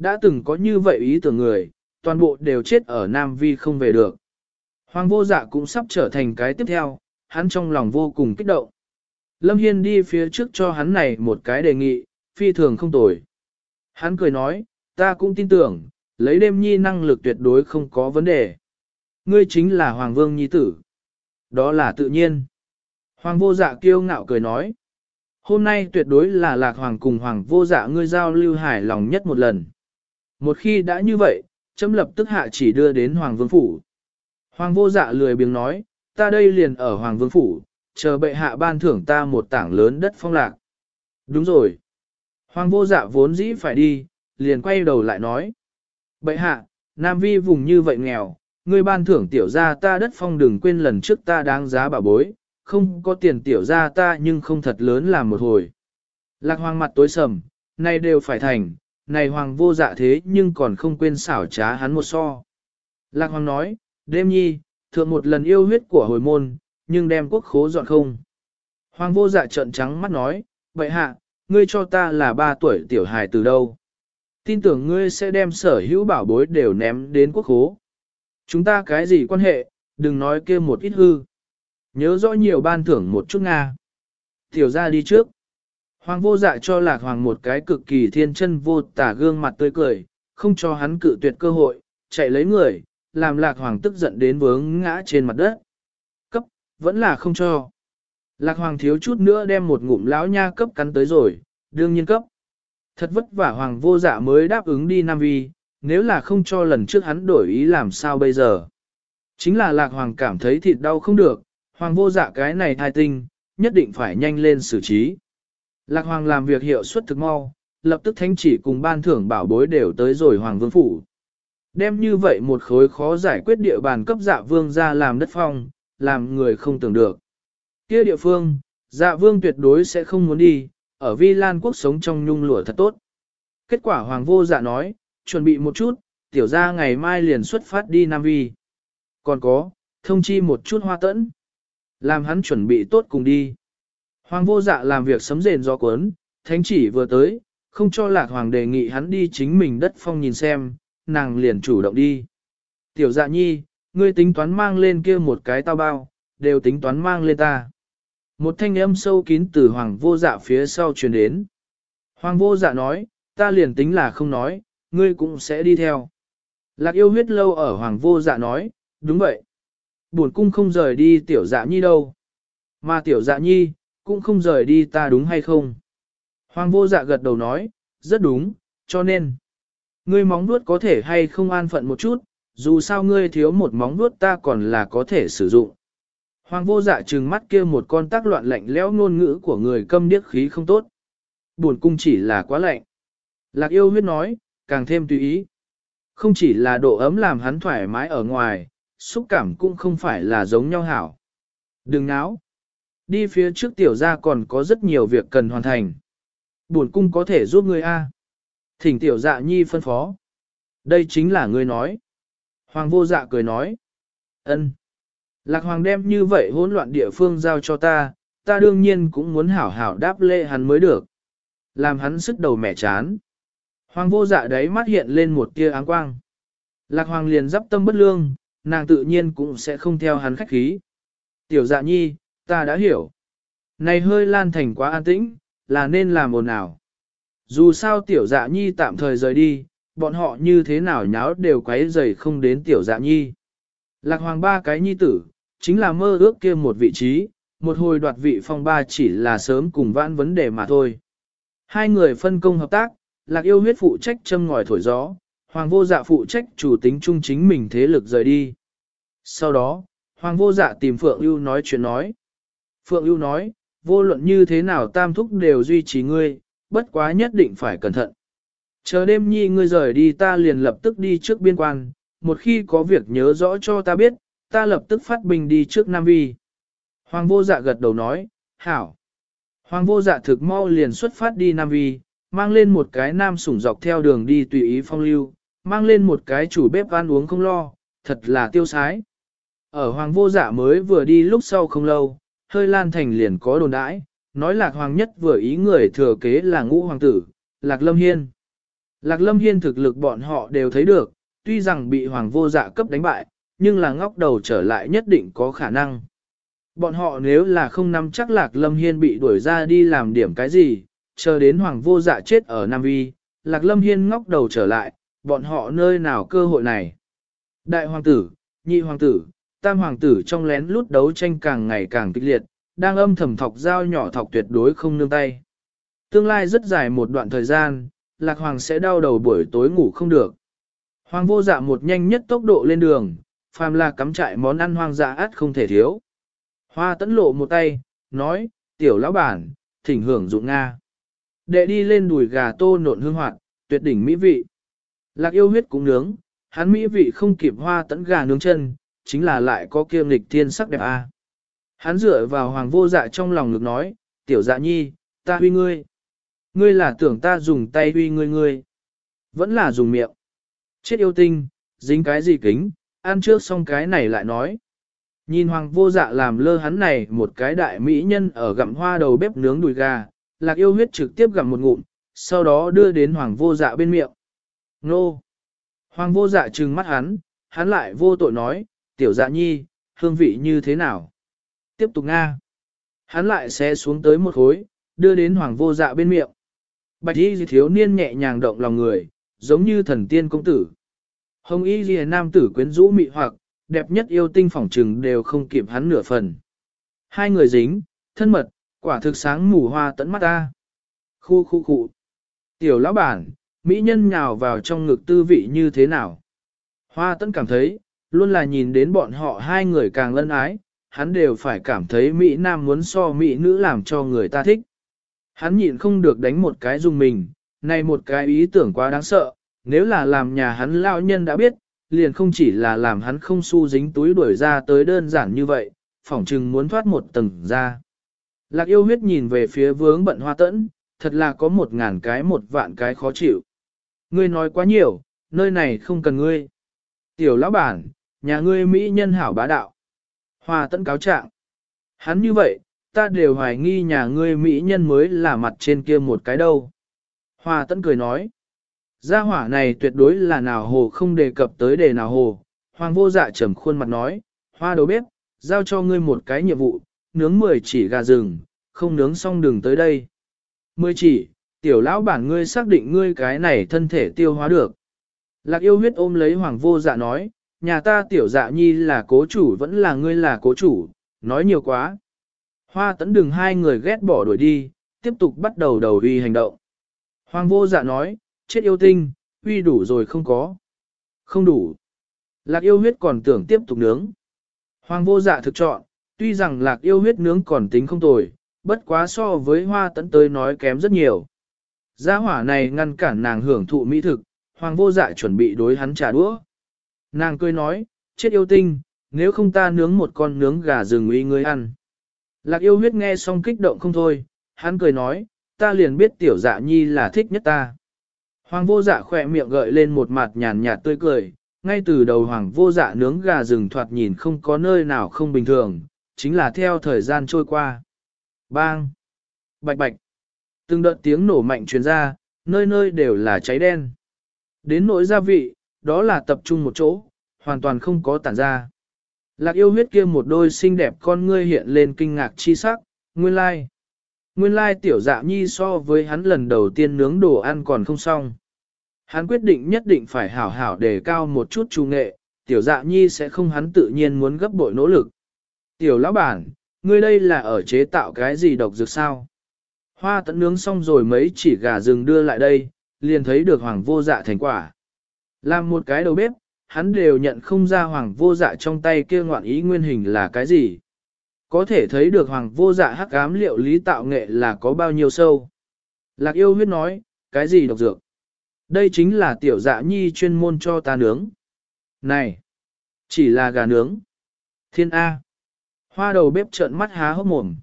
Đã từng có như vậy ý tưởng người, toàn bộ đều chết ở Nam Vi không về được. Hoàng vô dạ cũng sắp trở thành cái tiếp theo, hắn trong lòng vô cùng kích động. Lâm Hiên đi phía trước cho hắn này một cái đề nghị, phi thường không tồi. Hắn cười nói, ta cũng tin tưởng, lấy đêm nhi năng lực tuyệt đối không có vấn đề. Ngươi chính là Hoàng Vương Nhi Tử. Đó là tự nhiên. Hoàng vô dạ kiêu ngạo cười nói. Hôm nay tuyệt đối là lạc hoàng cùng hoàng vô dạ ngươi giao lưu hải lòng nhất một lần. Một khi đã như vậy, chấm lập tức hạ chỉ đưa đến hoàng vương phủ. Hoàng vô dạ lười biếng nói, ta đây liền ở hoàng vương phủ, chờ bệ hạ ban thưởng ta một tảng lớn đất phong lạc. Đúng rồi. Hoàng vô dạ vốn dĩ phải đi, liền quay đầu lại nói. Bệ hạ, Nam Vi vùng như vậy nghèo, ngươi ban thưởng tiểu ra ta đất phong đừng quên lần trước ta đáng giá bà bối, không có tiền tiểu ra ta nhưng không thật lớn làm một hồi. Lạc hoàng mặt tối sầm, nay đều phải thành, này hoàng vô dạ thế nhưng còn không quên xảo trá hắn một so. Lạc hoàng nói, đêm nhi, thượng một lần yêu huyết của hồi môn, nhưng đem quốc khố dọn không. Hoàng vô dạ trợn trắng mắt nói, vậy hạ, ngươi cho ta là ba tuổi tiểu hài từ đâu? Tin tưởng ngươi sẽ đem sở hữu bảo bối đều ném đến quốc khố. Chúng ta cái gì quan hệ, đừng nói kia một ít hư. Nhớ rõ nhiều ban thưởng một chút Nga. Tiểu ra đi trước. Hoàng vô dạ cho lạc hoàng một cái cực kỳ thiên chân vô tả gương mặt tươi cười, không cho hắn cự tuyệt cơ hội, chạy lấy người, làm lạc hoàng tức giận đến vướng ngã trên mặt đất. Cấp, vẫn là không cho. Lạc hoàng thiếu chút nữa đem một ngụm lão nha cấp cắn tới rồi, đương nhiên cấp. Thật vất vả hoàng vô dạ mới đáp ứng đi Nam Vi, nếu là không cho lần trước hắn đổi ý làm sao bây giờ. Chính là lạc hoàng cảm thấy thịt đau không được, hoàng vô dạ cái này thai tinh, nhất định phải nhanh lên xử trí. Lạc Hoàng làm việc hiệu suất thực mau, lập tức thánh chỉ cùng ban thưởng bảo bối đều tới rồi Hoàng Vương Phủ. Đem như vậy một khối khó giải quyết địa bàn cấp dạ vương ra làm đất phong, làm người không tưởng được. Kia địa phương, dạ vương tuyệt đối sẽ không muốn đi, ở Vi Lan quốc sống trong nhung lụa thật tốt. Kết quả Hoàng vô dạ nói, chuẩn bị một chút, tiểu ra ngày mai liền xuất phát đi Nam Vi. Còn có, thông chi một chút hoa tẫn. Làm hắn chuẩn bị tốt cùng đi. Hoàng vô dạ làm việc sấm rền do cuốn, thánh chỉ vừa tới, không cho lạc hoàng đề nghị hắn đi chính mình đất phong nhìn xem, nàng liền chủ động đi. Tiểu dạ nhi, ngươi tính toán mang lên kia một cái tao bao, đều tính toán mang lên ta. Một thanh âm sâu kín từ hoàng vô dạ phía sau truyền đến. Hoàng vô dạ nói, ta liền tính là không nói, ngươi cũng sẽ đi theo. Lạc yêu huyết lâu ở hoàng vô dạ nói, đúng vậy. Buồn cung không rời đi tiểu dạ nhi đâu. Mà tiểu dạ nhi, cũng không rời đi ta đúng hay không. Hoàng vô dạ gật đầu nói, rất đúng, cho nên. Ngươi móng vuốt có thể hay không an phận một chút, dù sao ngươi thiếu một móng vuốt ta còn là có thể sử dụng. Hoàng vô dạ trừng mắt kia một con tác loạn lạnh lẽo ngôn ngữ của người câm điếc khí không tốt. Buồn cung chỉ là quá lạnh. Lạc yêu huyết nói, càng thêm tùy ý. Không chỉ là độ ấm làm hắn thoải mái ở ngoài, xúc cảm cũng không phải là giống nhau hảo. Đừng náo. Đi phía trước tiểu gia còn có rất nhiều việc cần hoàn thành. Buồn cung có thể giúp ngươi a. Thỉnh tiểu dạ nhi phân phó. Đây chính là ngươi nói. Hoàng vô dạ cười nói. ân. Lạc hoàng đem như vậy hỗn loạn địa phương giao cho ta, ta đương nhiên cũng muốn hảo hảo đáp lễ hắn mới được. Làm hắn sức đầu mẻ chán. Hoàng vô dạ đấy mắt hiện lên một tia áng quang. Lạc hoàng liền dắp tâm bất lương, nàng tự nhiên cũng sẽ không theo hắn khách khí. Tiểu dạ nhi, ta đã hiểu. Này hơi lan thành quá an tĩnh, là nên làm ồn ào. Dù sao tiểu dạ nhi tạm thời rời đi, bọn họ như thế nào nháo đều quấy rầy không đến tiểu dạ nhi. Lạc hoàng ba cái nhi tử, chính là mơ ước kia một vị trí, một hồi đoạt vị phong ba chỉ là sớm cùng vãn vấn đề mà thôi. Hai người phân công hợp tác, lạc yêu huyết phụ trách châm ngòi thổi gió, hoàng vô dạ phụ trách chủ tính trung chính mình thế lực rời đi. Sau đó, hoàng vô dạ tìm Phượng ưu nói chuyện nói. Phượng ưu nói, vô luận như thế nào tam thúc đều duy trì ngươi, bất quá nhất định phải cẩn thận. Chờ đêm nhi ngươi rời đi ta liền lập tức đi trước biên quan, một khi có việc nhớ rõ cho ta biết, ta lập tức phát binh đi trước Nam Vi. Hoàng vô dạ gật đầu nói, hảo. Hoàng vô dạ thực mau liền xuất phát đi Nam Vi, mang lên một cái nam sủng dọc theo đường đi tùy ý phong lưu, mang lên một cái chủ bếp ăn uống không lo, thật là tiêu sái. Ở Hoàng vô dạ mới vừa đi lúc sau không lâu, hơi lan thành liền có đồn đãi, nói lạc hoàng nhất vừa ý người thừa kế là ngũ hoàng tử, lạc lâm hiên. Lạc lâm hiên thực lực bọn họ đều thấy được, tuy rằng bị hoàng vô dạ cấp đánh bại, nhưng là ngóc đầu trở lại nhất định có khả năng. Bọn họ nếu là không nắm chắc lạc lâm hiên bị đuổi ra đi làm điểm cái gì, chờ đến hoàng vô dạ chết ở Nam Vi, lạc lâm hiên ngóc đầu trở lại, bọn họ nơi nào cơ hội này. Đại hoàng tử, nhị hoàng tử, tam hoàng tử trong lén lút đấu tranh càng ngày càng kịch liệt, đang âm thầm thọc dao nhỏ thọc tuyệt đối không nương tay. Tương lai rất dài một đoạn thời gian, lạc hoàng sẽ đau đầu buổi tối ngủ không được. Hoàng vô dạ một nhanh nhất tốc độ lên đường, phàm là cắm trại món ăn hoang dạ át không thể thiếu. Hoa tấn lộ một tay, nói, tiểu lão bản, thỉnh hưởng dụng Nga. Đệ đi lên đùi gà tô nộn hương hoạt, tuyệt đỉnh mỹ vị. Lạc yêu huyết cũng nướng, hắn mỹ vị không kịp hoa tấn gà nướng chân, chính là lại có kiêm lịch thiên sắc đẹp a. À. Hắn dựa vào hoàng vô dạ trong lòng ngực nói, tiểu dạ nhi, ta huy ngươi. Ngươi là tưởng ta dùng tay huy ngươi ngươi. Vẫn là dùng miệng. Chết yêu tinh, dính cái gì kính, ăn trước xong cái này lại nói. Nhìn hoàng vô dạ làm lơ hắn này một cái đại mỹ nhân ở gặm hoa đầu bếp nướng đùi gà, lạc yêu huyết trực tiếp gặm một ngụm, sau đó đưa đến hoàng vô dạ bên miệng. Nô! Hoàng vô dạ trừng mắt hắn, hắn lại vô tội nói, tiểu dạ nhi, hương vị như thế nào? Tiếp tục Nga. Hắn lại sẽ xuống tới một khối, đưa đến hoàng vô dạ bên miệng. Bạch y thiếu niên nhẹ nhàng động lòng người, giống như thần tiên công tử. Hồng y ghi nam tử quyến rũ mị hoặc, đẹp nhất yêu tinh phỏng trừng đều không kịp hắn nửa phần. Hai người dính, thân mật, quả thực sáng mù hoa tận mắt ta. Khu khu khu. Tiểu lão bản, mỹ nhân nhào vào trong ngực tư vị như thế nào? Hoa tẫn cảm thấy, luôn là nhìn đến bọn họ hai người càng lân ái, hắn đều phải cảm thấy Mỹ Nam muốn so Mỹ nữ làm cho người ta thích. Hắn nhịn không được đánh một cái dùng mình, này một cái ý tưởng quá đáng sợ, nếu là làm nhà hắn lao nhân đã biết, liền không chỉ là làm hắn không su dính túi đuổi ra tới đơn giản như vậy, phỏng chừng muốn thoát một tầng ra. Lạc yêu huyết nhìn về phía vướng bận hoa tẫn, thật là có một ngàn cái một vạn cái khó chịu. Ngươi nói quá nhiều, nơi này không cần ngươi. Tiểu lão bản, nhà ngươi Mỹ nhân hảo bá đạo. Hoa tẫn cáo trạng. Hắn như vậy, ta đều hoài nghi nhà ngươi Mỹ nhân mới là mặt trên kia một cái đâu. Hoa tẫn cười nói. Gia hỏa này tuyệt đối là nào hồ không đề cập tới đề nào hồ. Hoàng vô dạ trầm khuôn mặt nói, hoa đầu bếp, giao cho ngươi một cái nhiệm vụ, nướng 10 chỉ gà rừng, không nướng xong đừng tới đây. 10 chỉ, tiểu lão bản ngươi xác định ngươi cái này thân thể tiêu hóa được. Lạc yêu huyết ôm lấy hoàng vô dạ nói, nhà ta tiểu dạ nhi là cố chủ vẫn là ngươi là cố chủ, nói nhiều quá. Hoa tấn đừng hai người ghét bỏ đuổi đi, tiếp tục bắt đầu đầu uy hành động. Hoàng vô dạ nói, chết yêu tinh, uy đủ rồi không có. Không đủ. Lạc yêu huyết còn tưởng tiếp tục nướng. Hoàng vô dạ thực chọn, tuy rằng lạc yêu huyết nướng còn tính không tồi, bất quá so với hoa tấn tới nói kém rất nhiều. Gia hỏa này ngăn cản nàng hưởng thụ mỹ thực, hoàng vô dạ chuẩn bị đối hắn trả đũa. Nàng cười nói, chết yêu tinh, nếu không ta nướng một con nướng gà rừng uy ngươi ăn. Lạc yêu huyết nghe xong kích động không thôi, hắn cười nói, ta liền biết tiểu dạ nhi là thích nhất ta. Hoàng vô dạ khỏe miệng gợi lên một mặt nhàn nhạt tươi cười, ngay từ đầu hoàng vô dạ nướng gà rừng thoạt nhìn không có nơi nào không bình thường, chính là theo thời gian trôi qua. Bang! Bạch bạch! Từng đợt tiếng nổ mạnh truyền ra, nơi nơi đều là cháy đen. Đến nỗi gia vị, đó là tập trung một chỗ, hoàn toàn không có tản ra. Lạc yêu huyết kia một đôi xinh đẹp con ngươi hiện lên kinh ngạc chi sắc, nguyên lai. Nguyên lai tiểu dạ nhi so với hắn lần đầu tiên nướng đồ ăn còn không xong. Hắn quyết định nhất định phải hảo hảo đề cao một chút trung nghệ, tiểu dạ nhi sẽ không hắn tự nhiên muốn gấp bội nỗ lực. Tiểu lão bản, ngươi đây là ở chế tạo cái gì độc dược sao? Hoa tận nướng xong rồi mấy chỉ gà rừng đưa lại đây, liền thấy được hoàng vô dạ thành quả. Làm một cái đầu bếp, hắn đều nhận không ra hoàng vô dạ trong tay kia ngoạn ý nguyên hình là cái gì. Có thể thấy được hoàng vô dạ hắc ám liệu lý tạo nghệ là có bao nhiêu sâu. Lạc yêu huyết nói, cái gì độc dược? Đây chính là tiểu dạ nhi chuyên môn cho ta nướng. Này, chỉ là gà nướng. Thiên A. Hoa đầu bếp trợn mắt há hốc mồm.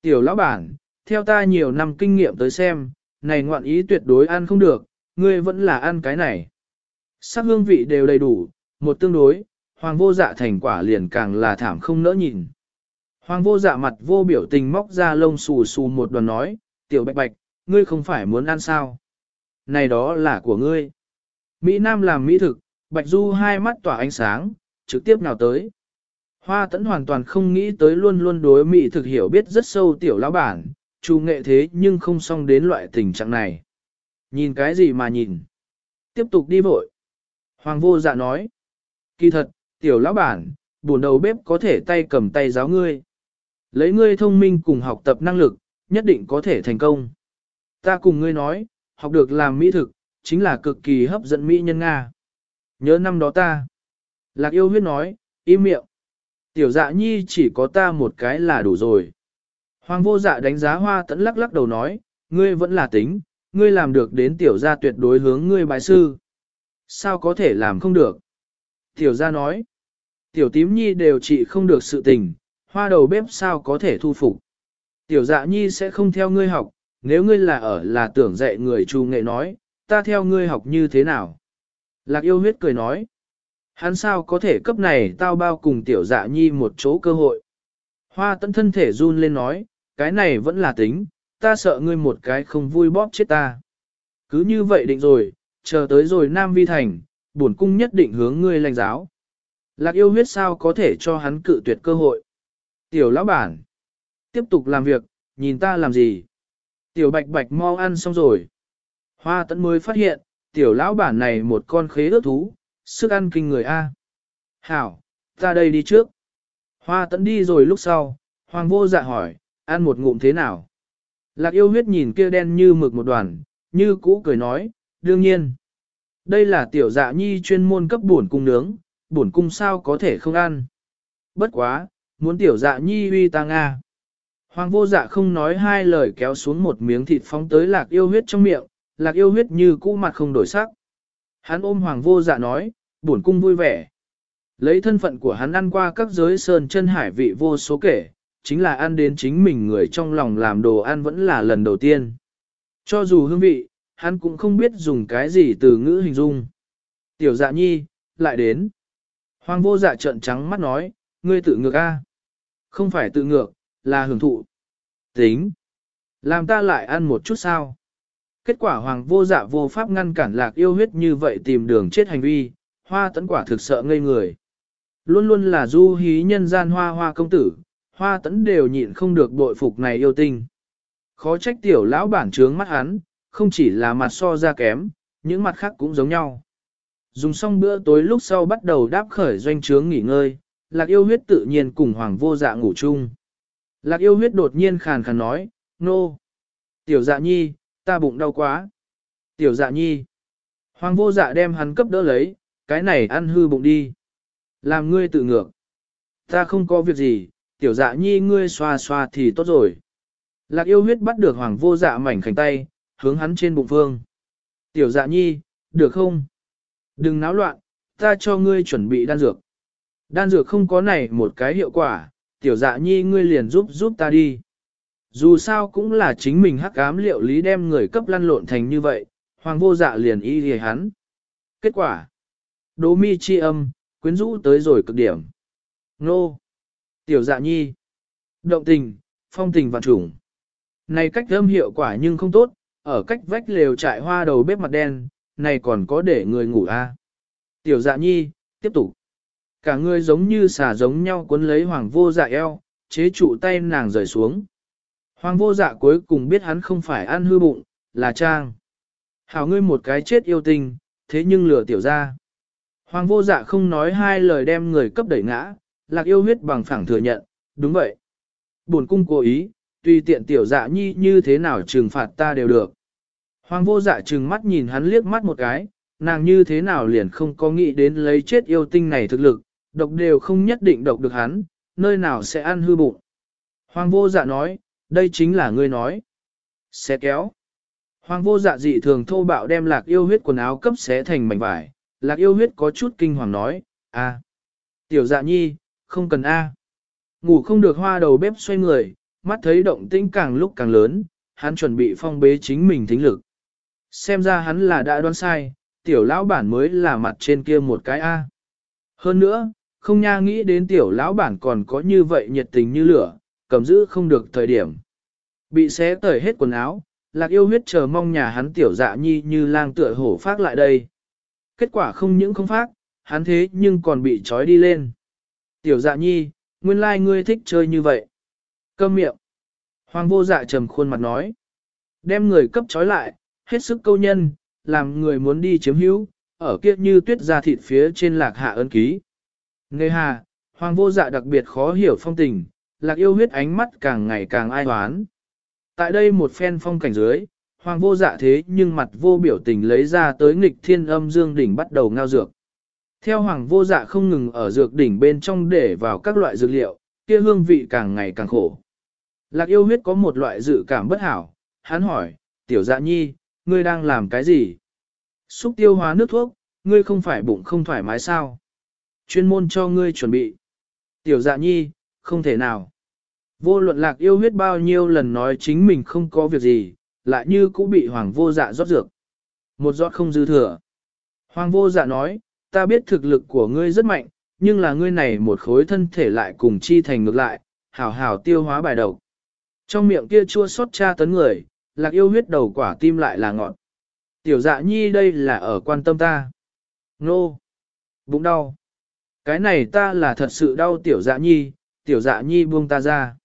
Tiểu lão bản, theo ta nhiều năm kinh nghiệm tới xem, này ngoạn ý tuyệt đối ăn không được, ngươi vẫn là ăn cái này. Sắc hương vị đều đầy đủ, một tương đối, hoàng vô dạ thành quả liền càng là thảm không nỡ nhìn. Hoàng vô dạ mặt vô biểu tình móc ra lông xù xù một đoàn nói, tiểu bạch bạch, ngươi không phải muốn ăn sao? Này đó là của ngươi. Mỹ Nam làm mỹ thực, bạch du hai mắt tỏa ánh sáng, trực tiếp nào tới. Hoa tẫn hoàn toàn không nghĩ tới luôn luôn đối mỹ thực hiểu biết rất sâu tiểu lão bản, chủ nghệ thế nhưng không xong đến loại tình trạng này. Nhìn cái gì mà nhìn? Tiếp tục đi vội. Hoàng vô dạ nói. Kỳ thật, tiểu lão bản, buồn đầu bếp có thể tay cầm tay giáo ngươi. Lấy ngươi thông minh cùng học tập năng lực, nhất định có thể thành công. Ta cùng ngươi nói, học được làm mỹ thực, chính là cực kỳ hấp dẫn mỹ nhân Nga. Nhớ năm đó ta. Lạc yêu huyết nói, im miệng. Tiểu dạ nhi chỉ có ta một cái là đủ rồi. Hoàng vô dạ đánh giá hoa tẫn lắc lắc đầu nói, ngươi vẫn là tính, ngươi làm được đến tiểu gia tuyệt đối hướng ngươi bài sư. Sao có thể làm không được? Tiểu gia nói, tiểu tím nhi đều trị không được sự tình, hoa đầu bếp sao có thể thu phục. Tiểu dạ nhi sẽ không theo ngươi học, nếu ngươi là ở là tưởng dạy người trù nghệ nói, ta theo ngươi học như thế nào? Lạc yêu huyết cười nói, hắn sao có thể cấp này tao bao cùng tiểu dạ nhi một chỗ cơ hội. Hoa tận thân thể run lên nói, cái này vẫn là tính, ta sợ ngươi một cái không vui bóp chết ta. Cứ như vậy định rồi, chờ tới rồi Nam Vi Thành, bổn cung nhất định hướng ngươi lành giáo. Lạc yêu huyết sao có thể cho hắn cự tuyệt cơ hội. Tiểu lão bản, tiếp tục làm việc, nhìn ta làm gì. Tiểu bạch bạch mau ăn xong rồi. Hoa tẫn mới phát hiện, tiểu lão bản này một con khế ước thú, sức ăn kinh người A. Hảo, ta đây đi trước. Hoa tẫn đi rồi lúc sau, hoàng vô dạ hỏi, ăn một ngụm thế nào? Lạc yêu huyết nhìn kia đen như mực một đoàn, như cũ cười nói, đương nhiên. Đây là tiểu dạ nhi chuyên môn cấp bổn cung nướng, bổn cung sao có thể không ăn. Bất quá, muốn tiểu dạ nhi uy ta Nga. Hoàng vô dạ không nói hai lời kéo xuống một miếng thịt phóng tới lạc yêu huyết trong miệng, lạc yêu huyết như cũ mặt không đổi sắc. Hắn ôm hoàng vô dạ nói, bổn cung vui vẻ. Lấy thân phận của hắn ăn qua các giới sơn chân hải vị vô số kể, chính là ăn đến chính mình người trong lòng làm đồ ăn vẫn là lần đầu tiên. Cho dù hương vị, hắn cũng không biết dùng cái gì từ ngữ hình dung. Tiểu dạ nhi, lại đến. Hoàng vô dạ trợn trắng mắt nói, ngươi tự ngược a? Không phải tự ngược, là hưởng thụ. Tính. Làm ta lại ăn một chút sao? Kết quả hoàng vô dạ vô pháp ngăn cản lạc yêu huyết như vậy tìm đường chết hành vi, hoa tấn quả thực sợ ngây người. Luôn luôn là du hí nhân gian hoa hoa công tử, hoa tấn đều nhịn không được bội phục này yêu tinh. Khó trách tiểu lão bản trướng mắt hắn, không chỉ là mặt so ra kém, những mặt khác cũng giống nhau. Dùng xong bữa tối lúc sau bắt đầu đáp khởi doanh trướng nghỉ ngơi, lạc yêu huyết tự nhiên cùng hoàng vô dạ ngủ chung. Lạc yêu huyết đột nhiên khàn khàn nói, nô. Tiểu dạ nhi, ta bụng đau quá. Tiểu dạ nhi. Hoàng vô dạ đem hắn cấp đỡ lấy, cái này ăn hư bụng đi. Làm ngươi tự ngược. Ta không có việc gì, tiểu dạ nhi ngươi xoa xoa thì tốt rồi. Lạc yêu huyết bắt được hoàng vô dạ mảnh khảnh tay, hướng hắn trên bụng phương. Tiểu dạ nhi, được không? Đừng náo loạn, ta cho ngươi chuẩn bị đan dược. Đan dược không có này một cái hiệu quả, tiểu dạ nhi ngươi liền giúp giúp ta đi. Dù sao cũng là chính mình hắc ám liệu lý đem người cấp lăn lộn thành như vậy, hoàng vô dạ liền y hề hắn. Kết quả. Đố mi chi âm, quyến rũ tới rồi cực điểm. Nô. Tiểu dạ nhi. Động tình, phong tình và trùng. Này cách âm hiệu quả nhưng không tốt, ở cách vách lều trại hoa đầu bếp mặt đen, này còn có để người ngủ a. À? Tiểu dạ nhi, tiếp tục. Cả người giống như xà giống nhau cuốn lấy hoàng vô dạ eo, chế trụ tay nàng rời xuống. Hoàng vô dạ cuối cùng biết hắn không phải ăn hư bụng, là trang. Hảo ngươi một cái chết yêu tình, thế nhưng lừa tiểu ra. Hoàng vô dạ không nói hai lời đem người cấp đẩy ngã, lạc yêu huyết bằng phẳng thừa nhận, đúng vậy. Buồn cung cố ý, tùy tiện tiểu dạ nhi như thế nào trừng phạt ta đều được. Hoàng vô dạ trừng mắt nhìn hắn liếc mắt một cái, nàng như thế nào liền không có nghĩ đến lấy chết yêu tinh này thực lực, độc đều không nhất định độc được hắn, nơi nào sẽ ăn hư bụng. Hoàng vô dạ nói, đây chính là ngươi nói. Xé kéo. Hoàng vô dạ dị thường thô bạo đem lạc yêu huyết quần áo cấp xé thành mảnh vải. Lạc yêu huyết có chút kinh hoàng nói, a, Tiểu dạ nhi, không cần a. Ngủ không được hoa đầu bếp xoay người, mắt thấy động tĩnh càng lúc càng lớn, hắn chuẩn bị phong bế chính mình thính lực. Xem ra hắn là đã đoán sai, tiểu lão bản mới là mặt trên kia một cái A. Hơn nữa, không nha nghĩ đến tiểu lão bản còn có như vậy nhiệt tình như lửa, cầm giữ không được thời điểm. Bị xé tởi hết quần áo, lạc yêu huyết chờ mong nhà hắn tiểu dạ nhi như lang tựa hổ phát lại đây. Kết quả không những không phát, hắn thế nhưng còn bị trói đi lên. Tiểu dạ nhi, nguyên lai ngươi thích chơi như vậy. Câm miệng. Hoàng vô dạ trầm khuôn mặt nói. Đem người cấp trói lại, hết sức câu nhân, làm người muốn đi chiếm hữu, ở kiếp như tuyết ra thịt phía trên lạc hạ ân ký. Nghe hà, hoàng vô dạ đặc biệt khó hiểu phong tình, lạc yêu huyết ánh mắt càng ngày càng ai hoán. Tại đây một phen phong cảnh dưới, hoàng vô dạ thế nhưng mặt vô biểu tình lấy ra tới nghịch thiên âm dương đỉnh bắt đầu ngao dược. Theo hoàng vô dạ không ngừng ở dược đỉnh bên trong để vào các loại dược liệu, kia hương vị càng ngày càng khổ. Lạc yêu huyết có một loại dự cảm bất hảo, hắn hỏi, tiểu dạ nhi, ngươi đang làm cái gì? Xúc tiêu hóa nước thuốc, ngươi không phải bụng không thoải mái sao? Chuyên môn cho ngươi chuẩn bị. Tiểu dạ nhi, không thể nào. Vô luận lạc yêu huyết bao nhiêu lần nói chính mình không có việc gì, lại như cũng bị hoàng vô dạ rót dược. Một giọt không dư thừa. Hoàng vô dạ nói, ta biết thực lực của ngươi rất mạnh, nhưng là ngươi này một khối thân thể lại cùng chi thành ngược lại, hảo hảo tiêu hóa bài độc. Trong miệng kia chua xót cha tấn người, lạc yêu huyết đầu quả tim lại là ngọn. Tiểu dạ nhi đây là ở quan tâm ta. Nô! Bụng đau. Cái này ta là thật sự đau tiểu dạ nhi, tiểu dạ nhi buông ta ra.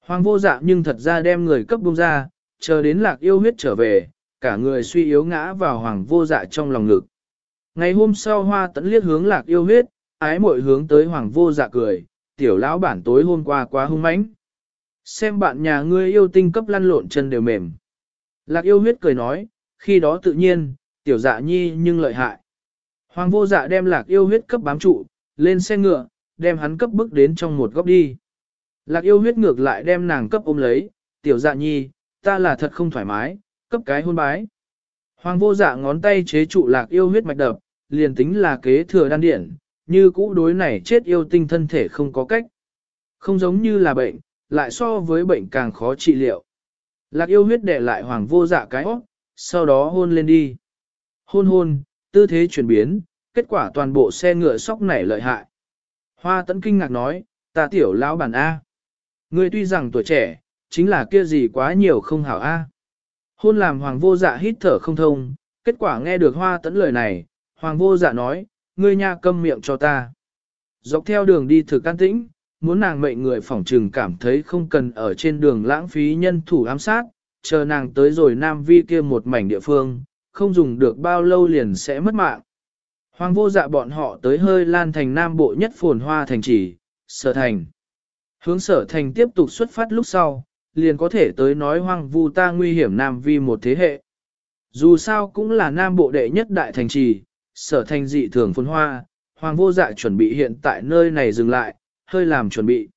Hoàng vô dạ nhưng thật ra đem người cấp buông ra, chờ đến lạc yêu huyết trở về, cả người suy yếu ngã vào hoàng vô dạ trong lòng ngực. Ngày hôm sau hoa tấn liếc hướng lạc yêu huyết, ái mội hướng tới hoàng vô dạ cười, tiểu lão bản tối hôm qua quá hung mãnh. Xem bạn nhà ngươi yêu tinh cấp lăn lộn chân đều mềm. Lạc yêu huyết cười nói, khi đó tự nhiên, tiểu dạ nhi nhưng lợi hại. Hoàng vô dạ đem lạc yêu huyết cấp bám trụ, lên xe ngựa, đem hắn cấp bước đến trong một góc đi. Lạc yêu huyết ngược lại đem nàng cấp ôm lấy, tiểu dạ nhi, ta là thật không thoải mái, cấp cái hôn bái. Hoàng vô dạ ngón tay chế trụ lạc yêu huyết mạch đập, liền tính là kế thừa đan điện, như cũ đối này chết yêu tinh thân thể không có cách. Không giống như là bệnh, lại so với bệnh càng khó trị liệu. Lạc yêu huyết để lại hoàng vô dạ cái óc, sau đó hôn lên đi. Hôn hôn, tư thế chuyển biến, kết quả toàn bộ xe ngựa sóc nảy lợi hại. Hoa tấn kinh ngạc nói, ta tiểu lão bản A. Ngươi tuy rằng tuổi trẻ, chính là kia gì quá nhiều không hảo A. Hôn làm hoàng vô dạ hít thở không thông, kết quả nghe được hoa tấn lời này, hoàng vô dạ nói, ngươi nha câm miệng cho ta. Dọc theo đường đi thử can tĩnh, muốn nàng mệnh người phỏng trừng cảm thấy không cần ở trên đường lãng phí nhân thủ ám sát, chờ nàng tới rồi Nam Vi kia một mảnh địa phương, không dùng được bao lâu liền sẽ mất mạng. Hoàng vô dạ bọn họ tới hơi lan thành Nam Bộ nhất phồn hoa thành trì, sở thành. Hướng sở thành tiếp tục xuất phát lúc sau, liền có thể tới nói hoang vu ta nguy hiểm Nam Vi một thế hệ. Dù sao cũng là Nam Bộ đệ nhất đại thành trì, sở thành dị thường phồn hoa, hoàng vô dạ chuẩn bị hiện tại nơi này dừng lại, hơi làm chuẩn bị.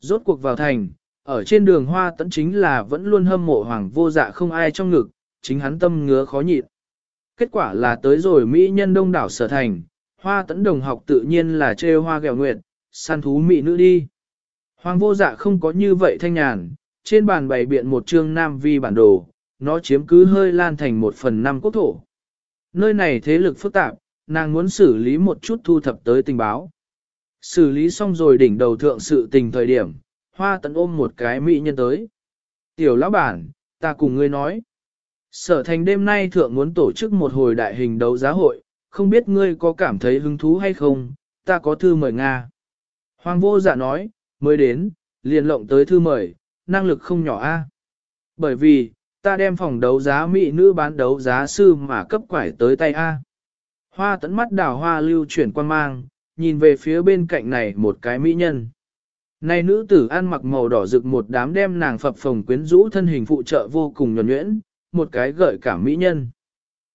Rốt cuộc vào thành, ở trên đường hoa tẫn chính là vẫn luôn hâm mộ hoàng vô dạ không ai trong ngực, chính hắn tâm ngứa khó nhịn. Kết quả là tới rồi Mỹ nhân đông đảo sở thành, hoa tẫn đồng học tự nhiên là trêu hoa gẹo nguyệt, săn thú Mỹ nữ đi. Hoàng vô dạ không có như vậy thanh nhàn, trên bàn bày biện một chương nam vi bản đồ, nó chiếm cứ hơi lan thành một phần năm quốc thổ. Nơi này thế lực phức tạp, nàng muốn xử lý một chút thu thập tới tình báo. Xử lý xong rồi đỉnh đầu thượng sự tình thời điểm, hoa tấn ôm một cái mỹ nhân tới. Tiểu lão bản, ta cùng ngươi nói. Sở thành đêm nay thượng muốn tổ chức một hồi đại hình đấu giá hội, không biết ngươi có cảm thấy hứng thú hay không, ta có thư mời Nga. Hoàng vô dạ nói, mới đến, liền lộng tới thư mời, năng lực không nhỏ a. Bởi vì, ta đem phòng đấu giá mỹ nữ bán đấu giá sư mà cấp quải tới tay a. Hoa tấn mắt đảo hoa lưu chuyển quan mang, nhìn về phía bên cạnh này một cái mỹ nhân. Này nữ tử ăn mặc màu đỏ rực một đám đem nàng phập phồng quyến rũ thân hình phụ trợ vô cùng nhuẩn nhuyễn, một cái gợi cảm mỹ nhân.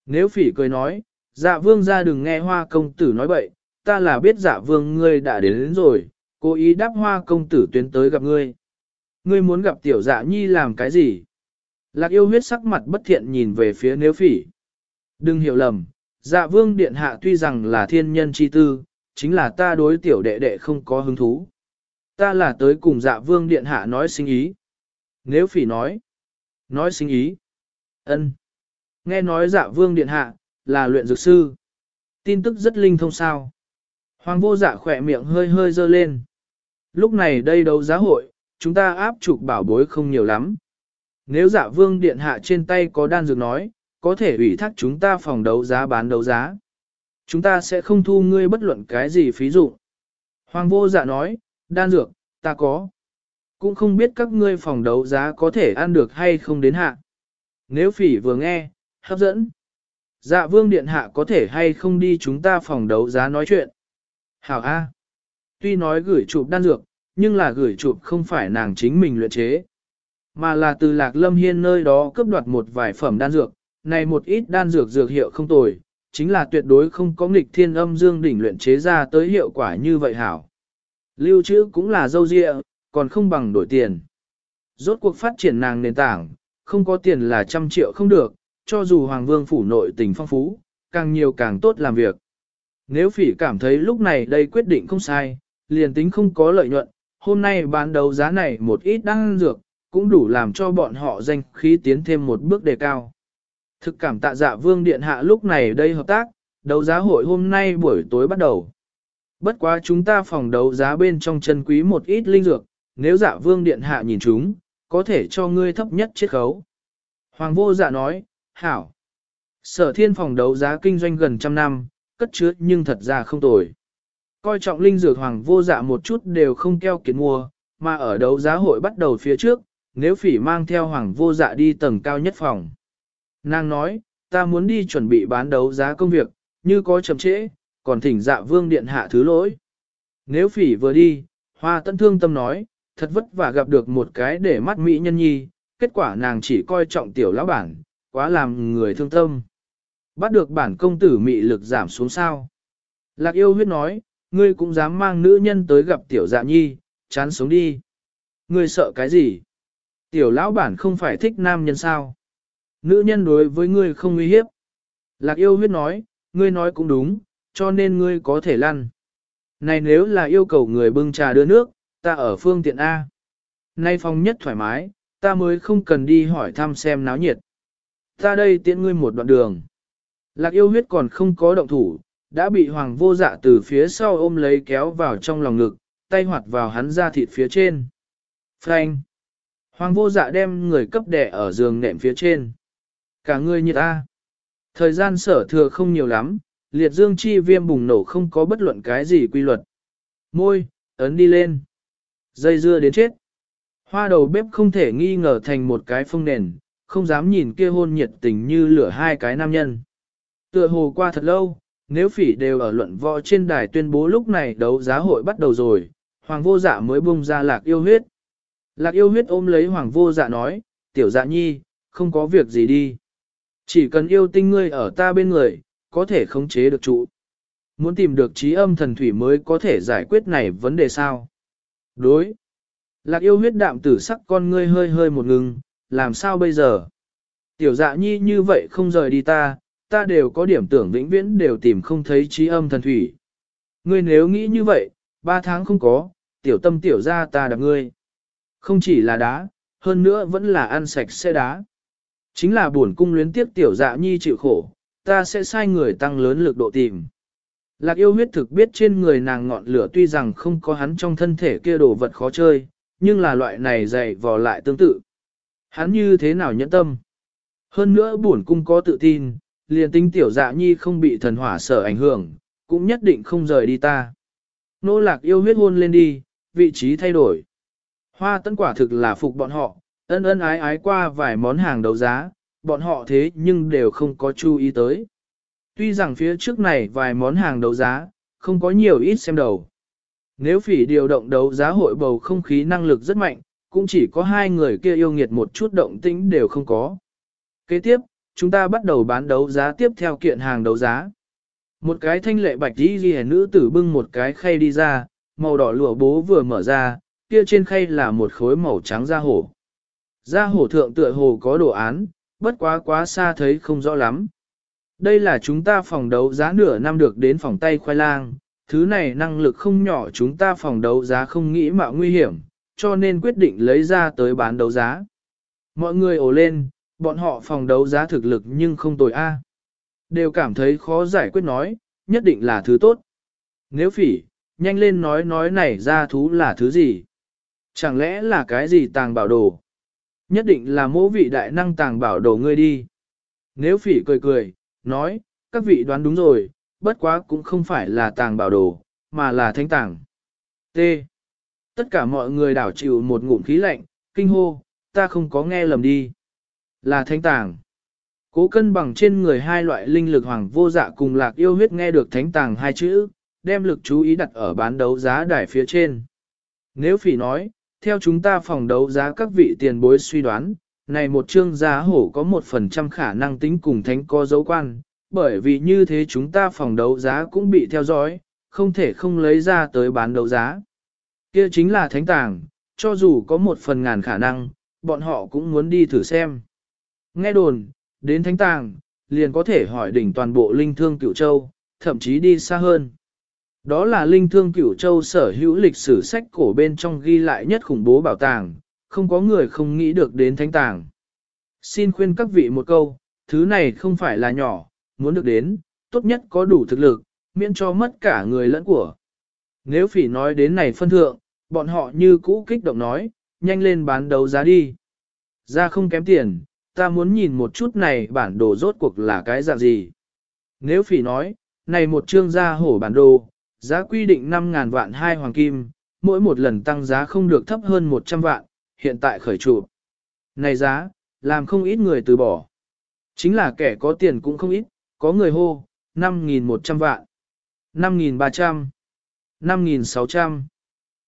Nếu phỉ cười nói, dạ vương ra đừng nghe hoa công tử nói bậy, ta là biết dạ vương ngươi đã đến, đến rồi, cố ý đáp hoa công tử tuyến tới gặp ngươi. Ngươi muốn gặp tiểu dạ nhi làm cái gì? Lạc yêu huyết sắc mặt bất thiện nhìn về phía nếu phỉ. Đừng hiểu lầm, dạ vương điện hạ tuy rằng là thiên nhân chi tư, chính là ta đối tiểu đệ đệ không có hứng thú. Ta là tới cùng dạ vương điện hạ nói sinh ý. Nếu phỉ nói, nói sinh ý. ân Nghe nói dạ vương điện hạ, là luyện dược sư. Tin tức rất linh thông sao. Hoàng vô dạ khỏe miệng hơi hơi dơ lên. Lúc này đây đấu giá hội, chúng ta áp trục bảo bối không nhiều lắm. Nếu dạ vương điện hạ trên tay có đan dược nói, có thể ủy thác chúng ta phòng đấu giá bán đấu giá. Chúng ta sẽ không thu ngươi bất luận cái gì phí dụ. Hoàng vô dạ nói, đan dược, ta có. Cũng không biết các ngươi phòng đấu giá có thể ăn được hay không đến hạ. Nếu phỉ vừa nghe, hấp dẫn. Dạ vương điện hạ có thể hay không đi chúng ta phòng đấu giá nói chuyện. Hảo A. Tuy nói gửi chụp đan dược, nhưng là gửi chụp không phải nàng chính mình luyện chế. Mà là từ lạc lâm hiên nơi đó cướp đoạt một vài phẩm đan dược, này một ít đan dược dược hiệu không tồi, chính là tuyệt đối không có nghịch thiên âm dương đỉnh luyện chế ra tới hiệu quả như vậy hảo. Lưu trữ cũng là dâu dịa, còn không bằng đổi tiền. Rốt cuộc phát triển nàng nền tảng, không có tiền là trăm triệu không được, cho dù Hoàng Vương phủ nội tình phong phú, càng nhiều càng tốt làm việc. Nếu phỉ cảm thấy lúc này đây quyết định không sai, liền tính không có lợi nhuận, hôm nay bán đấu giá này một ít đăng dược, cũng đủ làm cho bọn họ danh khí tiến thêm một bước đề cao. Thực cảm tạ dạ vương điện hạ lúc này đây hợp tác, đấu giá hội hôm nay buổi tối bắt đầu. Bất quá chúng ta phòng đấu giá bên trong chân quý một ít linh dược, nếu dạ vương điện hạ nhìn chúng, có thể cho ngươi thấp nhất chiết khấu. Hoàng vô dạ nói, hảo. Sở thiên phòng đấu giá kinh doanh gần trăm năm, cất chứa nhưng thật ra không tồi. Coi trọng linh dược hoàng vô dạ một chút đều không keo kiệt mua, mà ở đấu giá hội bắt đầu phía trước, nếu phỉ mang theo hoàng vô dạ đi tầng cao nhất phòng. Nàng nói, ta muốn đi chuẩn bị bán đấu giá công việc, như có chậm trễ, còn thỉnh dạ vương điện hạ thứ lỗi. Nếu phỉ vừa đi, hoa tân thương tâm nói, thật vất vả gặp được một cái để mắt mỹ nhân nhi, kết quả nàng chỉ coi trọng tiểu lão bản, quá làm người thương tâm. Bắt được bản công tử mị lực giảm xuống sao. Lạc yêu huyết nói, ngươi cũng dám mang nữ nhân tới gặp tiểu dạ nhi, chán sống đi. ngươi sợ cái gì? Tiểu lão bản không phải thích nam nhân sao? Nữ nhân đối với ngươi không uy hiếp. Lạc yêu huyết nói, ngươi nói cũng đúng, cho nên ngươi có thể lăn. Này nếu là yêu cầu người bưng trà đưa nước, ta ở phương tiện A. Nay phong nhất thoải mái, ta mới không cần đi hỏi thăm xem náo nhiệt. Ta đây tiễn ngươi một đoạn đường. Lạc yêu huyết còn không có động thủ, đã bị hoàng vô dạ từ phía sau ôm lấy kéo vào trong lòng ngực, tay hoạt vào hắn ra thịt phía trên. Frank! Hoàng vô dạ đem người cấp đẻ ở giường nệm phía trên. Cả người như ta. Thời gian sở thừa không nhiều lắm, liệt dương chi viêm bùng nổ không có bất luận cái gì quy luật. Môi, ấn đi lên. Dây dưa đến chết. Hoa đầu bếp không thể nghi ngờ thành một cái phông nền, không dám nhìn kia hôn nhiệt tình như lửa hai cái nam nhân. Tựa hồ qua thật lâu, nếu phỉ đều ở luận võ trên đài tuyên bố lúc này đấu giá hội bắt đầu rồi, hoàng vô dạ mới bung ra lạc yêu huyết. Lạc yêu huyết ôm lấy hoàng vô dạ nói, tiểu dạ nhi, không có việc gì đi. Chỉ cần yêu tinh ngươi ở ta bên người, có thể khống chế được trụ. Muốn tìm được trí âm thần thủy mới có thể giải quyết này vấn đề sao? Đối. Lạc yêu huyết đạm tử sắc con ngươi hơi hơi một ngừng, làm sao bây giờ? Tiểu dạ nhi như vậy không rời đi ta, ta đều có điểm tưởng vĩnh viễn đều tìm không thấy trí âm thần thủy. Ngươi nếu nghĩ như vậy, ba tháng không có, tiểu tâm tiểu ra ta đạp ngươi. Không chỉ là đá, hơn nữa vẫn là ăn sạch xe đá. Chính là buồn cung luyến tiếp tiểu dạ nhi chịu khổ, ta sẽ sai người tăng lớn lực độ tìm. Lạc yêu huyết thực biết trên người nàng ngọn lửa tuy rằng không có hắn trong thân thể kia đồ vật khó chơi, nhưng là loại này dày vò lại tương tự. Hắn như thế nào nhẫn tâm? Hơn nữa buồn cung có tự tin, liền tính tiểu dạ nhi không bị thần hỏa sở ảnh hưởng, cũng nhất định không rời đi ta. Nô lạc yêu huyết hôn lên đi, vị trí thay đổi. Hoa tân quả thực là phục bọn họ, ân ân ái ái qua vài món hàng đấu giá, bọn họ thế nhưng đều không có chú ý tới. Tuy rằng phía trước này vài món hàng đấu giá, không có nhiều ít xem đầu. Nếu phỉ điều động đấu giá hội bầu không khí năng lực rất mạnh, cũng chỉ có hai người kia yêu nghiệt một chút động tĩnh đều không có. Kế tiếp, chúng ta bắt đầu bán đấu giá tiếp theo kiện hàng đấu giá. Một cái thanh lệ bạch đi ghi nữ tử bưng một cái khay đi ra, màu đỏ lụa bố vừa mở ra, kia trên khay là một khối màu trắng da hổ gia hổ thượng tựa hồ có đồ án, bất quá quá xa thấy không rõ lắm. Đây là chúng ta phòng đấu giá nửa năm được đến phòng tay khoai lang, thứ này năng lực không nhỏ chúng ta phòng đấu giá không nghĩ mạo nguy hiểm, cho nên quyết định lấy ra tới bán đấu giá. Mọi người ồ lên, bọn họ phòng đấu giá thực lực nhưng không tồi a. Đều cảm thấy khó giải quyết nói, nhất định là thứ tốt. Nếu phỉ, nhanh lên nói nói này ra thú là thứ gì? Chẳng lẽ là cái gì tàng bảo đồ? Nhất định là mỗ vị đại năng tàng bảo đồ ngươi đi. Nếu phỉ cười cười, nói, các vị đoán đúng rồi, bất quá cũng không phải là tàng bảo đồ, mà là thánh tàng. T. Tất cả mọi người đảo chịu một ngụm khí lạnh, kinh hô, ta không có nghe lầm đi. Là thánh tàng. Cố cân bằng trên người hai loại linh lực hoàng vô dạ cùng lạc yêu huyết nghe được thánh tàng hai chữ, đem lực chú ý đặt ở bán đấu giá đài phía trên. Nếu phỉ nói, theo chúng ta phòng đấu giá các vị tiền bối suy đoán, này một chương giá hổ có một phần trăm khả năng tính cùng thánh có dấu quan, bởi vì như thế chúng ta phòng đấu giá cũng bị theo dõi, không thể không lấy ra tới bán đấu giá. Kia chính là thánh tàng, cho dù có một phần ngàn khả năng, bọn họ cũng muốn đi thử xem. Nghe đồn, đến thánh tàng, liền có thể hỏi đỉnh toàn bộ linh thương cửu châu, thậm chí đi xa hơn. Đó là linh thương cửu châu sở hữu lịch sử sách cổ bên trong ghi lại nhất khủng bố bảo tàng, không có người không nghĩ được đến thánh tàng. Xin khuyên các vị một câu, thứ này không phải là nhỏ, muốn được đến, tốt nhất có đủ thực lực, miễn cho mất cả người lẫn của. Nếu phỉ nói đến này phân thượng, bọn họ như cũ kích động nói, nhanh lên bán đấu giá đi. Ra không kém tiền, ta muốn nhìn một chút này bản đồ rốt cuộc là cái dạng gì. Nếu phỉ nói, này một chương gia hổ bản đồ, giá quy định 5.000 vạn hai hoàng kim, mỗi một lần tăng giá không được thấp hơn 100 vạn, hiện tại khởi trụ. Này giá, làm không ít người từ bỏ. Chính là kẻ có tiền cũng không ít, có người hô, 5.100 vạn, 5.300, 5.600.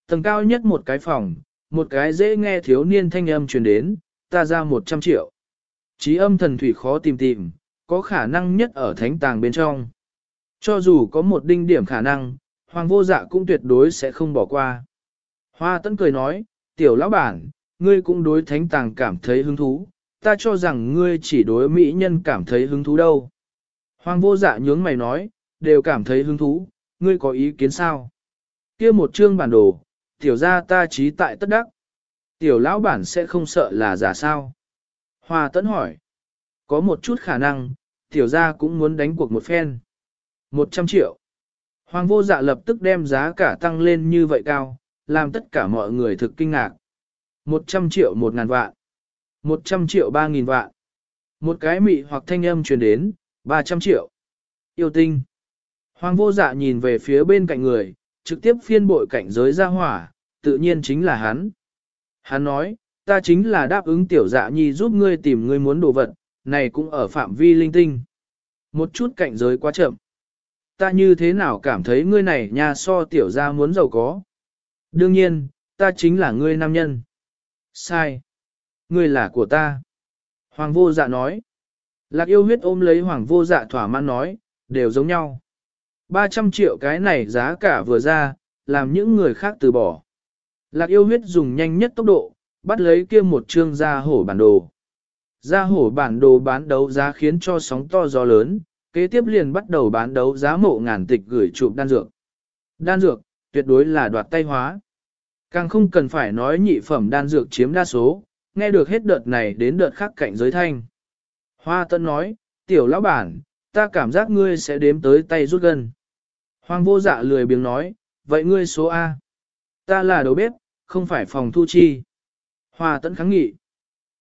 Tầng cao nhất một cái phòng, một cái dễ nghe thiếu niên thanh âm truyền đến, ta ra 100 triệu. Chí âm thần thủy khó tìm tìm, có khả năng nhất ở thánh tàng bên trong. Cho dù có một đinh điểm khả năng, hoàng vô dạ cũng tuyệt đối sẽ không bỏ qua. Hoa tấn cười nói, tiểu lão bản, ngươi cũng đối thánh tàng cảm thấy hứng thú, ta cho rằng ngươi chỉ đối mỹ nhân cảm thấy hứng thú đâu. Hoàng vô dạ nhướng mày nói, đều cảm thấy hứng thú, ngươi có ý kiến sao? kia một chương bản đồ, tiểu ra ta trí tại tất đắc. Tiểu lão bản sẽ không sợ là giả sao? Hoa tấn hỏi. Có một chút khả năng, tiểu ra cũng muốn đánh cuộc một phen. Một trăm triệu. Hoàng vô dạ lập tức đem giá cả tăng lên như vậy cao, làm tất cả mọi người thực kinh ngạc. Một trăm triệu một ngàn vạn. Một trăm triệu ba nghìn vạn. Một cái mị hoặc thanh âm truyền đến, ba trăm triệu. Yêu tinh. Hoàng vô dạ nhìn về phía bên cạnh người, trực tiếp phiên bội cảnh giới ra hỏa, tự nhiên chính là hắn. Hắn nói, ta chính là đáp ứng tiểu dạ nhi giúp ngươi tìm ngươi muốn đồ vật, này cũng ở phạm vi linh tinh. Một chút cảnh giới quá chậm. Ta như thế nào cảm thấy ngươi này nhà so tiểu ra muốn giàu có. Đương nhiên, ta chính là ngươi nam nhân. Sai. Ngươi là của ta. Hoàng vô dạ nói. Lạc yêu huyết ôm lấy hoàng vô dạ thỏa mãn nói, đều giống nhau. 300 triệu cái này giá cả vừa ra, làm những người khác từ bỏ. Lạc yêu huyết dùng nhanh nhất tốc độ, bắt lấy kia một chương ra hổ bản đồ. Ra hổ bản đồ bán đấu giá khiến cho sóng to gió lớn, kế tiếp liền bắt đầu bán đấu giá mộ ngàn tịch gửi chụp đan dược. Đan dược, tuyệt đối là đoạt tay hóa. Càng không cần phải nói nhị phẩm đan dược chiếm đa số, nghe được hết đợt này đến đợt khác cạnh giới thanh. Hoa Tân nói, tiểu lão bản, ta cảm giác ngươi sẽ đếm tới tay rút gần, Hoàng vô dạ lười biếng nói, vậy ngươi số A. Ta là đầu bếp, không phải phòng thu chi. Hoa Tân kháng nghị.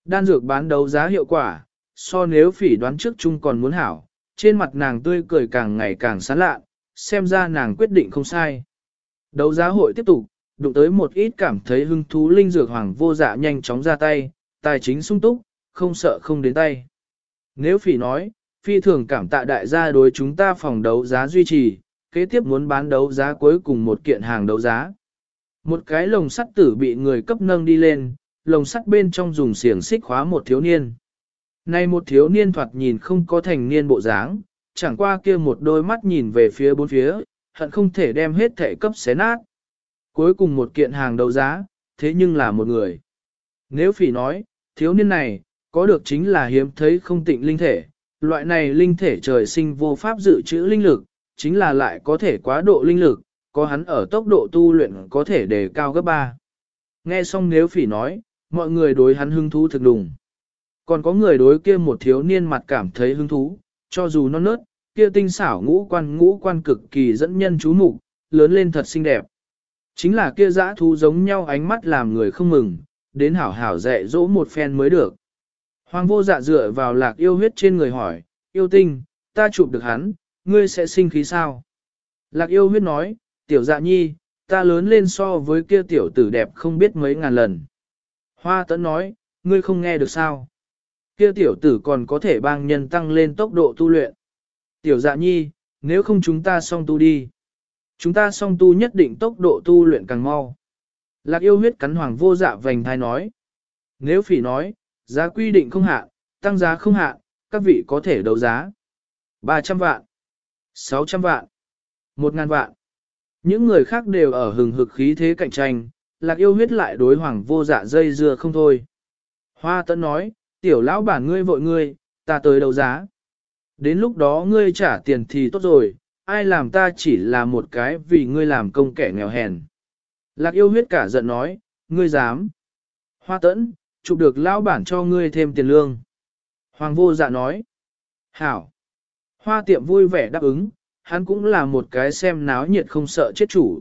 Đan dược bán đấu giá hiệu quả, so nếu phỉ đoán trước chung còn muốn hảo, trên mặt nàng tươi cười càng ngày càng sán lạ, xem ra nàng quyết định không sai. Đấu giá hội tiếp tục, đụng tới một ít cảm thấy hứng thú linh dược hoàng vô dạ nhanh chóng ra tay, tài chính sung túc, không sợ không đến tay. Nếu phỉ nói, phi thường cảm tạ đại gia đối chúng ta phòng đấu giá duy trì, kế tiếp muốn bán đấu giá cuối cùng một kiện hàng đấu giá. Một cái lồng sắt tử bị người cấp nâng đi lên, lồng sắt bên trong dùng xiềng xích khóa một thiếu niên. Này một thiếu niên thoạt nhìn không có thành niên bộ dáng, chẳng qua kia một đôi mắt nhìn về phía bốn phía, hận không thể đem hết thể cấp xé nát. Cuối cùng một kiện hàng đấu giá, thế nhưng là một người. Nếu phỉ nói, thiếu niên này, có được chính là hiếm thấy không tịnh linh thể, loại này linh thể trời sinh vô pháp dự trữ linh lực, chính là lại có thể quá độ linh lực, có hắn ở tốc độ tu luyện có thể đề cao gấp 3. Nghe xong nếu phỉ nói, mọi người đối hắn hứng thú thực đùng. Còn có người đối kia một thiếu niên mặt cảm thấy hứng thú, cho dù non nớt, kia tinh xảo ngũ quan ngũ quan cực kỳ dẫn nhân chú mục, lớn lên thật xinh đẹp. Chính là kia dã thú giống nhau ánh mắt làm người không mừng, đến hảo hảo dạy dỗ một phen mới được. Hoàng vô dạ dựa vào lạc yêu huyết trên người hỏi, yêu tinh, ta chụp được hắn, ngươi sẽ sinh khí sao? Lạc yêu huyết nói, tiểu dạ nhi, ta lớn lên so với kia tiểu tử đẹp không biết mấy ngàn lần. Hoa tấn nói, ngươi không nghe được sao? Kia tiểu tử còn có thể bang nhân tăng lên tốc độ tu luyện. Tiểu dạ nhi, nếu không chúng ta song tu đi. Chúng ta song tu nhất định tốc độ tu luyện càng mau. Lạc yêu huyết cắn hoàng vô dạ vành thai nói. Nếu phỉ nói, giá quy định không hạ, tăng giá không hạ, các vị có thể đấu giá. 300 vạn, 600 vạn, 1.000 vạn. Những người khác đều ở hừng hực khí thế cạnh tranh, lạc yêu huyết lại đối hoàng vô dạ dây dưa không thôi. Hoa tấn nói, tiểu lão bản ngươi vội ngươi, ta tới đấu giá. Đến lúc đó ngươi trả tiền thì tốt rồi, ai làm ta chỉ là một cái vì ngươi làm công kẻ nghèo hèn. Lạc yêu huyết cả giận nói, ngươi dám. Hoa tẫn, chụp được lão bản cho ngươi thêm tiền lương. Hoàng vô dạ nói, hảo. Hoa tiệm vui vẻ đáp ứng, hắn cũng là một cái xem náo nhiệt không sợ chết chủ.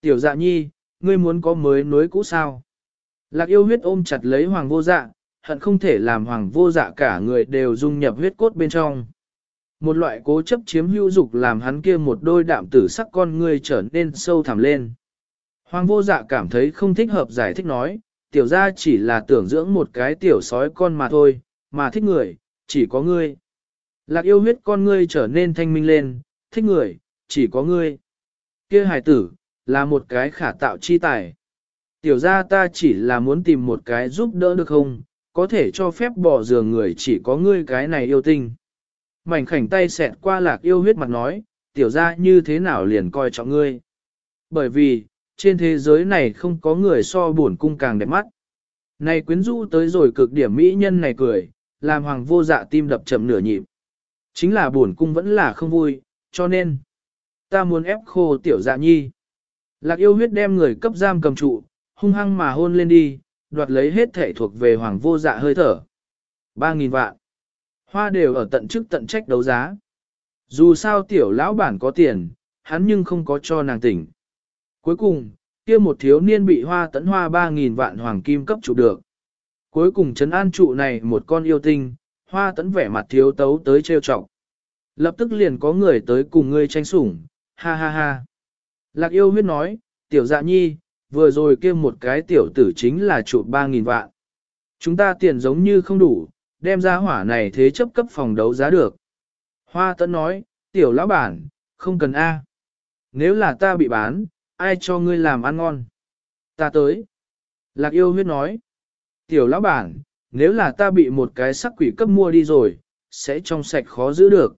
Tiểu dạ nhi, ngươi muốn có mới nối cũ sao? Lạc yêu huyết ôm chặt lấy hoàng vô dạ, hận không thể làm hoàng vô dạ cả người đều dung nhập huyết cốt bên trong. Một loại cố chấp chiếm hữu dục làm hắn kia một đôi đạm tử sắc con người trở nên sâu thẳm lên. Hoàng vô dạ cảm thấy không thích hợp giải thích nói, tiểu ra chỉ là tưởng dưỡng một cái tiểu sói con mà thôi, mà thích người, chỉ có ngươi. Lạc yêu huyết con ngươi trở nên thanh minh lên, thích người, chỉ có ngươi. kia hài tử, là một cái khả tạo chi tài. Tiểu ra ta chỉ là muốn tìm một cái giúp đỡ được không, có thể cho phép bỏ giường người chỉ có ngươi cái này yêu tinh. Mảnh khảnh tay xẹt qua lạc yêu huyết mặt nói, tiểu ra như thế nào liền coi trọng ngươi. Bởi vì, trên thế giới này không có người so buồn cung càng đẹp mắt. Này quyến rũ tới rồi cực điểm mỹ nhân này cười, làm hoàng vô dạ tim đập chậm nửa nhịp. Chính là buồn cung vẫn là không vui, cho nên, ta muốn ép khô tiểu dạ nhi. Lạc yêu huyết đem người cấp giam cầm trụ, hung hăng mà hôn lên đi, đoạt lấy hết thể thuộc về hoàng vô dạ hơi thở. Ba nghìn vạn. Hoa đều ở tận chức tận trách đấu giá. Dù sao tiểu lão bản có tiền, hắn nhưng không có cho nàng tỉnh. Cuối cùng, kia một thiếu niên bị hoa tấn hoa ba nghìn vạn hoàng kim cấp trụ được. Cuối cùng trấn an trụ này một con yêu tinh, hoa tấn vẻ mặt thiếu tấu tới trêu chọc. Lập tức liền có người tới cùng ngươi tranh sủng, ha ha ha. Lạc yêu huyết nói, tiểu dạ nhi, vừa rồi kia một cái tiểu tử chính là trụ ba nghìn vạn. Chúng ta tiền giống như không đủ, đem ra hỏa này thế chấp cấp phòng đấu giá được. Hoa tấn nói, tiểu lão bản, không cần A. Nếu là ta bị bán, ai cho ngươi làm ăn ngon? Ta tới. Lạc yêu huyết nói. Tiểu lão bản, nếu là ta bị một cái sắc quỷ cấp mua đi rồi, sẽ trong sạch khó giữ được.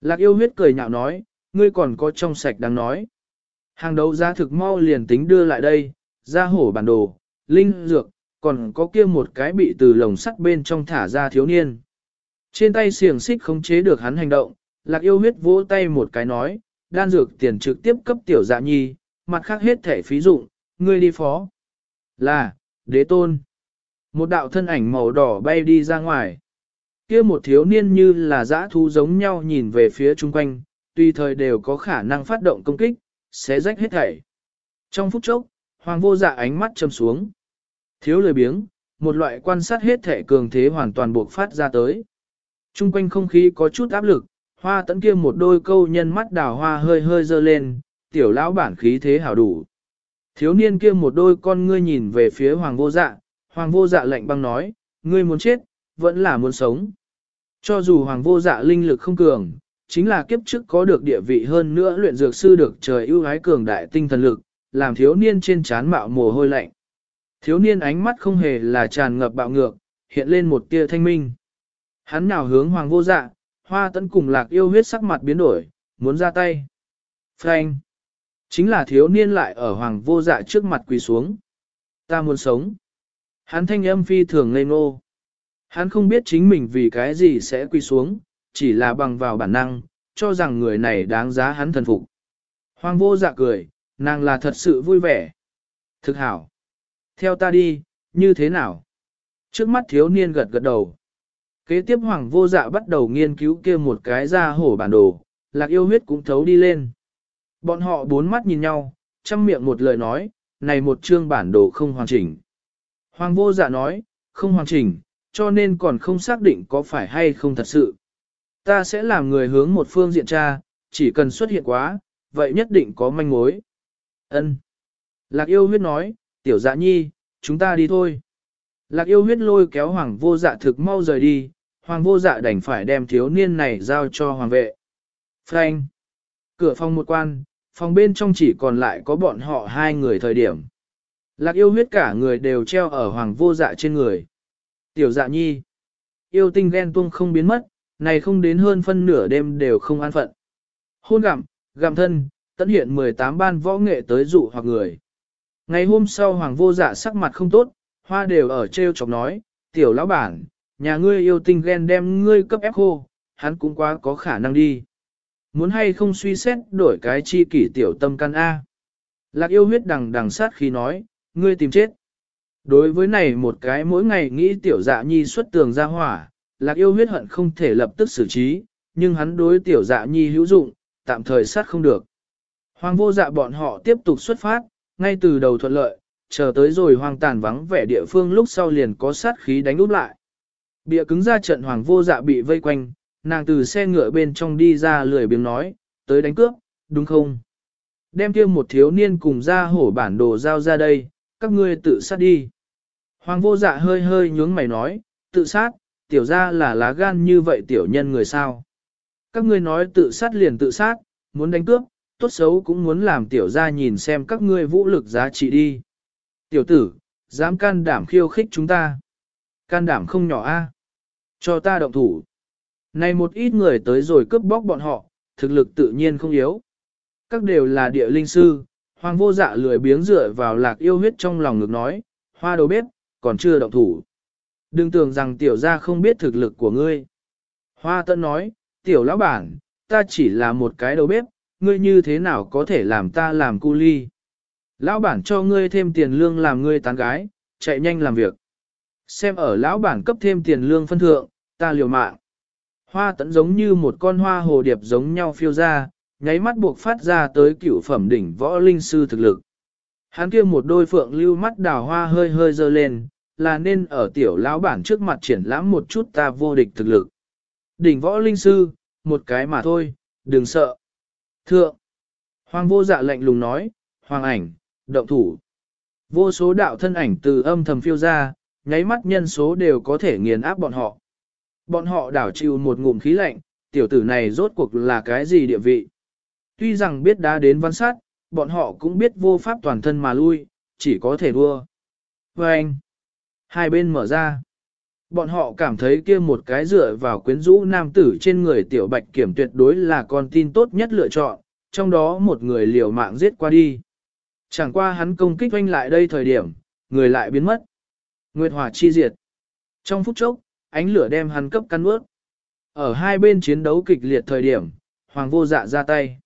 Lạc yêu huyết cười nhạo nói, ngươi còn có trong sạch đang nói. Hàng đấu giá thực mau liền tính đưa lại đây, ra hổ bản đồ, linh dược, còn có kia một cái bị từ lồng sắt bên trong thả ra thiếu niên. Trên tay xiềng xích không chế được hắn hành động, lạc yêu huyết vỗ tay một cái nói, đan dược tiền trực tiếp cấp tiểu dạ nhi, mặt khác hết thể phí dụng, ngươi đi phó. Là, đế tôn. Một đạo thân ảnh màu đỏ bay đi ra ngoài. kia một thiếu niên như là dã thú giống nhau nhìn về phía chung quanh, tùy thời đều có khả năng phát động công kích, sẽ rách hết thảy. Trong phút chốc, hoàng vô dạ ánh mắt châm xuống. Thiếu lười biếng, một loại quan sát hết thể cường thế hoàn toàn buộc phát ra tới. Trung quanh không khí có chút áp lực, hoa tấn kia một đôi câu nhân mắt đào hoa hơi hơi dơ lên, tiểu lão bản khí thế hảo đủ. Thiếu niên kia một đôi con ngươi nhìn về phía hoàng vô dạ, hoàng vô dạ lạnh băng nói, ngươi muốn chết, vẫn là muốn sống. Cho dù hoàng vô dạ linh lực không cường, chính là kiếp trước có được địa vị hơn nữa luyện dược sư được trời ưu ái cường đại tinh thần lực, làm thiếu niên trên trán mạo mồ hôi lạnh. Thiếu niên ánh mắt không hề là tràn ngập bạo ngược, hiện lên một tia thanh minh. Hắn nào hướng hoàng vô dạ, hoa tấn cùng lạc yêu huyết sắc mặt biến đổi, muốn ra tay. Frank! Chính là thiếu niên lại ở hoàng vô dạ trước mặt quỳ xuống. Ta muốn sống. Hắn thanh âm phi thường ngây ngô. Hắn không biết chính mình vì cái gì sẽ quỳ xuống, chỉ là bằng vào bản năng, cho rằng người này đáng giá hắn thần phục. Hoàng vô dạ cười, nàng là thật sự vui vẻ. Thực hảo. Theo ta đi, như thế nào? Trước mắt thiếu niên gật gật đầu. Kế tiếp hoàng vô dạ bắt đầu nghiên cứu kia một cái ra hổ bản đồ, lạc yêu huyết cũng thấu đi lên. Bọn họ bốn mắt nhìn nhau, chăm miệng một lời nói, này một chương bản đồ không hoàn chỉnh. Hoàng vô dạ nói, không hoàn chỉnh, cho nên còn không xác định có phải hay không thật sự. Ta sẽ làm người hướng một phương diện tra, chỉ cần xuất hiện quá, vậy nhất định có manh mối. Ân. Lạc yêu huyết nói, tiểu dạ nhi, chúng ta đi thôi. Lạc yêu huyết lôi kéo hoàng vô dạ thực mau rời đi, hoàng vô dạ đành phải đem thiếu niên này giao cho hoàng vệ. Frank. Cửa phòng một quan, phòng bên trong chỉ còn lại có bọn họ hai người thời điểm. Lạc yêu huyết cả người đều treo ở hoàng vô dạ trên người. Tiểu dạ nhi. Yêu tinh ghen tuông không biến mất, này không đến hơn phân nửa đêm đều không an phận. Hôn gặm, gặm thân, tận hiện 18 ban võ nghệ tới dụ hoặc người. Ngày hôm sau hoàng vô dạ sắc mặt không tốt, hoa đều ở treo chọc nói, tiểu lão bản, nhà ngươi yêu tinh ghen đem ngươi cấp ép khô, hắn cũng quá có khả năng đi. Muốn hay không suy xét đổi cái chi kỷ tiểu tâm căn A. Lạc yêu huyết đằng đằng sát khi nói, ngươi tìm chết. Đối với này một cái mỗi ngày nghĩ tiểu dạ nhi xuất tường ra hỏa, lạc yêu huyết hận không thể lập tức xử trí, nhưng hắn đối tiểu dạ nhi hữu dụng, tạm thời sát không được. Hoàng vô dạ bọn họ tiếp tục xuất phát, ngay từ đầu thuận lợi, chờ tới rồi hoang tàn vắng vẻ địa phương lúc sau liền có sát khí đánh úp lại. Bịa cứng ra trận hoàng vô dạ bị vây quanh, nàng từ xe ngựa bên trong đi ra lười biếng nói, tới đánh cướp, đúng không? Đem kia một thiếu niên cùng ra hổ bản đồ giao ra đây, các ngươi tự sát đi. Hoàng vô dạ hơi hơi nhướng mày nói, tự sát, tiểu ra là lá gan như vậy tiểu nhân người sao. Các ngươi nói tự sát liền tự sát, muốn đánh cướp, tốt xấu cũng muốn làm tiểu ra nhìn xem các ngươi vũ lực giá trị đi. Tiểu tử, dám can đảm khiêu khích chúng ta. Can đảm không nhỏ a, Cho ta động thủ. Này một ít người tới rồi cướp bóc bọn họ, thực lực tự nhiên không yếu. Các đều là địa linh sư, Hoàng vô dạ lười biếng dựa vào lạc yêu huyết trong lòng ngực nói, hoa đầu bếp, còn chưa động thủ. Đừng tưởng rằng tiểu gia không biết thực lực của ngươi. Hoa tận nói, tiểu lão bản, ta chỉ là một cái đầu bếp, ngươi như thế nào có thể làm ta làm cu ly. Lão bản cho ngươi thêm tiền lương làm ngươi tán gái, chạy nhanh làm việc. Xem ở lão bản cấp thêm tiền lương phân thượng, ta liều mạng. Hoa tận giống như một con hoa hồ điệp giống nhau phiêu ra, nháy mắt buộc phát ra tới cựu phẩm đỉnh võ linh sư thực lực. Hắn kia một đôi phượng lưu mắt đào hoa hơi hơi dơ lên, là nên ở tiểu lão bản trước mặt triển lãm một chút ta vô địch thực lực. Đỉnh võ linh sư, một cái mà thôi, đừng sợ. Thượng, hoàng vô dạ lệnh lùng nói, hoàng ảnh, động thủ. Vô số đạo thân ảnh từ âm thầm phiêu ra, nháy mắt nhân số đều có thể nghiền áp bọn họ. Bọn họ đảo chịu một ngụm khí lạnh, tiểu tử này rốt cuộc là cái gì địa vị. Tuy rằng biết đã đến văn sát, bọn họ cũng biết vô pháp toàn thân mà lui, chỉ có thể đua. Và anh, hai bên mở ra. Bọn họ cảm thấy kia một cái dựa vào quyến rũ nam tử trên người tiểu bạch kiểm tuyệt đối là con tin tốt nhất lựa chọn, trong đó một người liều mạng giết qua đi. Chẳng qua hắn công kích oanh lại đây thời điểm, người lại biến mất. Nguyệt hỏa chi diệt. Trong phút chốc, ánh lửa đem hắn cấp căn ướt. Ở hai bên chiến đấu kịch liệt thời điểm, hoàng vô dạ ra tay.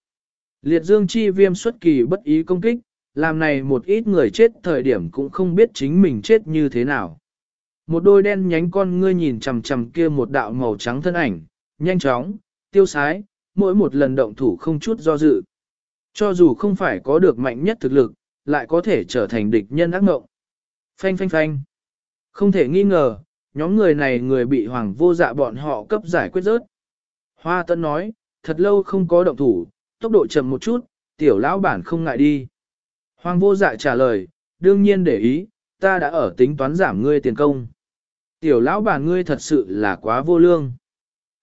Liệt dương chi viêm xuất kỳ bất ý công kích, làm này một ít người chết thời điểm cũng không biết chính mình chết như thế nào. Một đôi đen nhánh con ngươi nhìn chằm chằm kia một đạo màu trắng thân ảnh, nhanh chóng, tiêu sái, mỗi một lần động thủ không chút do dự. Cho dù không phải có được mạnh nhất thực lực, lại có thể trở thành địch nhân ác ngộng. Phanh phanh phanh. Không thể nghi ngờ, nhóm người này người bị hoàng vô dạ bọn họ cấp giải quyết rớt. Hoa Tân nói, thật lâu không có động thủ, tốc độ chậm một chút, tiểu lão bản không ngại đi. Hoàng vô dạ trả lời, đương nhiên để ý, ta đã ở tính toán giảm ngươi tiền công. Tiểu lão bản ngươi thật sự là quá vô lương.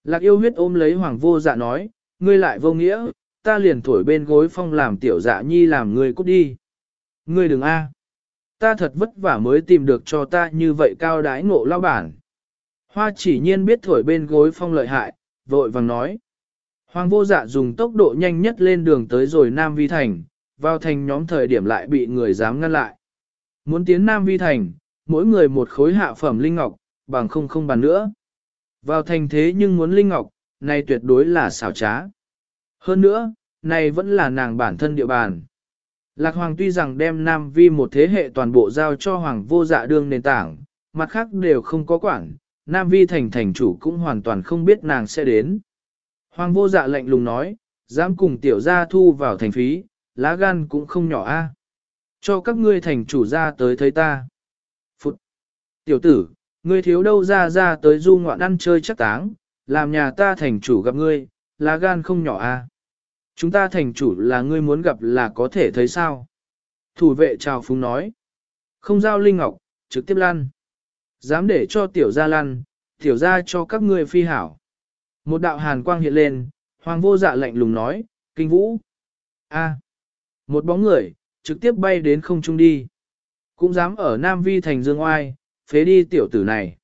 Lạc yêu huyết ôm lấy hoàng vô dạ nói, ngươi lại vô nghĩa, ta liền thổi bên gối phong làm tiểu dạ nhi làm ngươi cút đi. Ngươi đừng a, Ta thật vất vả mới tìm được cho ta như vậy cao đái ngộ lao bản. Hoa chỉ nhiên biết thổi bên gối phong lợi hại, vội vàng nói. Hoàng vô dạ dùng tốc độ nhanh nhất lên đường tới rồi Nam Vi Thành, vào thành nhóm thời điểm lại bị người dám ngăn lại. Muốn tiến Nam Vi Thành, mỗi người một khối hạ phẩm linh ngọc, bằng không không bàn nữa. Vào thành thế nhưng muốn linh ngọc, này tuyệt đối là xảo trá. Hơn nữa, này vẫn là nàng bản thân địa bàn. Lạc Hoàng tuy rằng đem Nam Vi một thế hệ toàn bộ giao cho Hoàng vô dạ đương nền tảng, mặt khác đều không có quản, Nam Vi thành thành chủ cũng hoàn toàn không biết nàng sẽ đến. Hoàng vô dạ lạnh lùng nói, dám cùng tiểu gia thu vào thành phí, lá gan cũng không nhỏ a. Cho các ngươi thành chủ ra tới thấy ta. Phụt! Tiểu tử, ngươi thiếu đâu ra ra tới du ngoạn ăn chơi chắc táng, làm nhà ta thành chủ gặp ngươi, lá gan không nhỏ a. Chúng ta thành chủ là ngươi muốn gặp là có thể thấy sao. Thủ vệ chào phúng nói. Không giao linh ngọc, trực tiếp lăn. Dám để cho tiểu gia lăn, tiểu gia cho các ngươi phi hảo. Một đạo hàn quang hiện lên, hoàng vô dạ lạnh lùng nói, kinh vũ. A. Một bóng người, trực tiếp bay đến không trung đi. Cũng dám ở Nam Vi thành dương oai, phế đi tiểu tử này.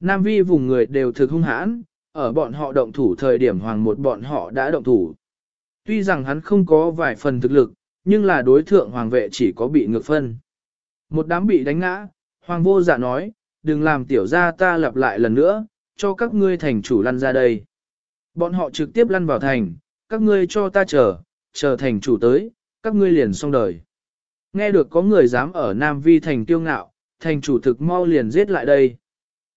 Nam Vi vùng người đều thực hung hãn, ở bọn họ động thủ thời điểm hoàng một bọn họ đã động thủ. Tuy rằng hắn không có vài phần thực lực, nhưng là đối thượng hoàng vệ chỉ có bị ngược phân. Một đám bị đánh ngã, hoàng vô dạ nói, đừng làm tiểu gia ta lặp lại lần nữa, cho các ngươi thành chủ lăn ra đây. Bọn họ trực tiếp lăn vào thành, các ngươi cho ta chờ, chờ thành chủ tới, các ngươi liền xong đời. Nghe được có người dám ở Nam Vi thành tiêu ngạo, thành chủ thực mau liền giết lại đây.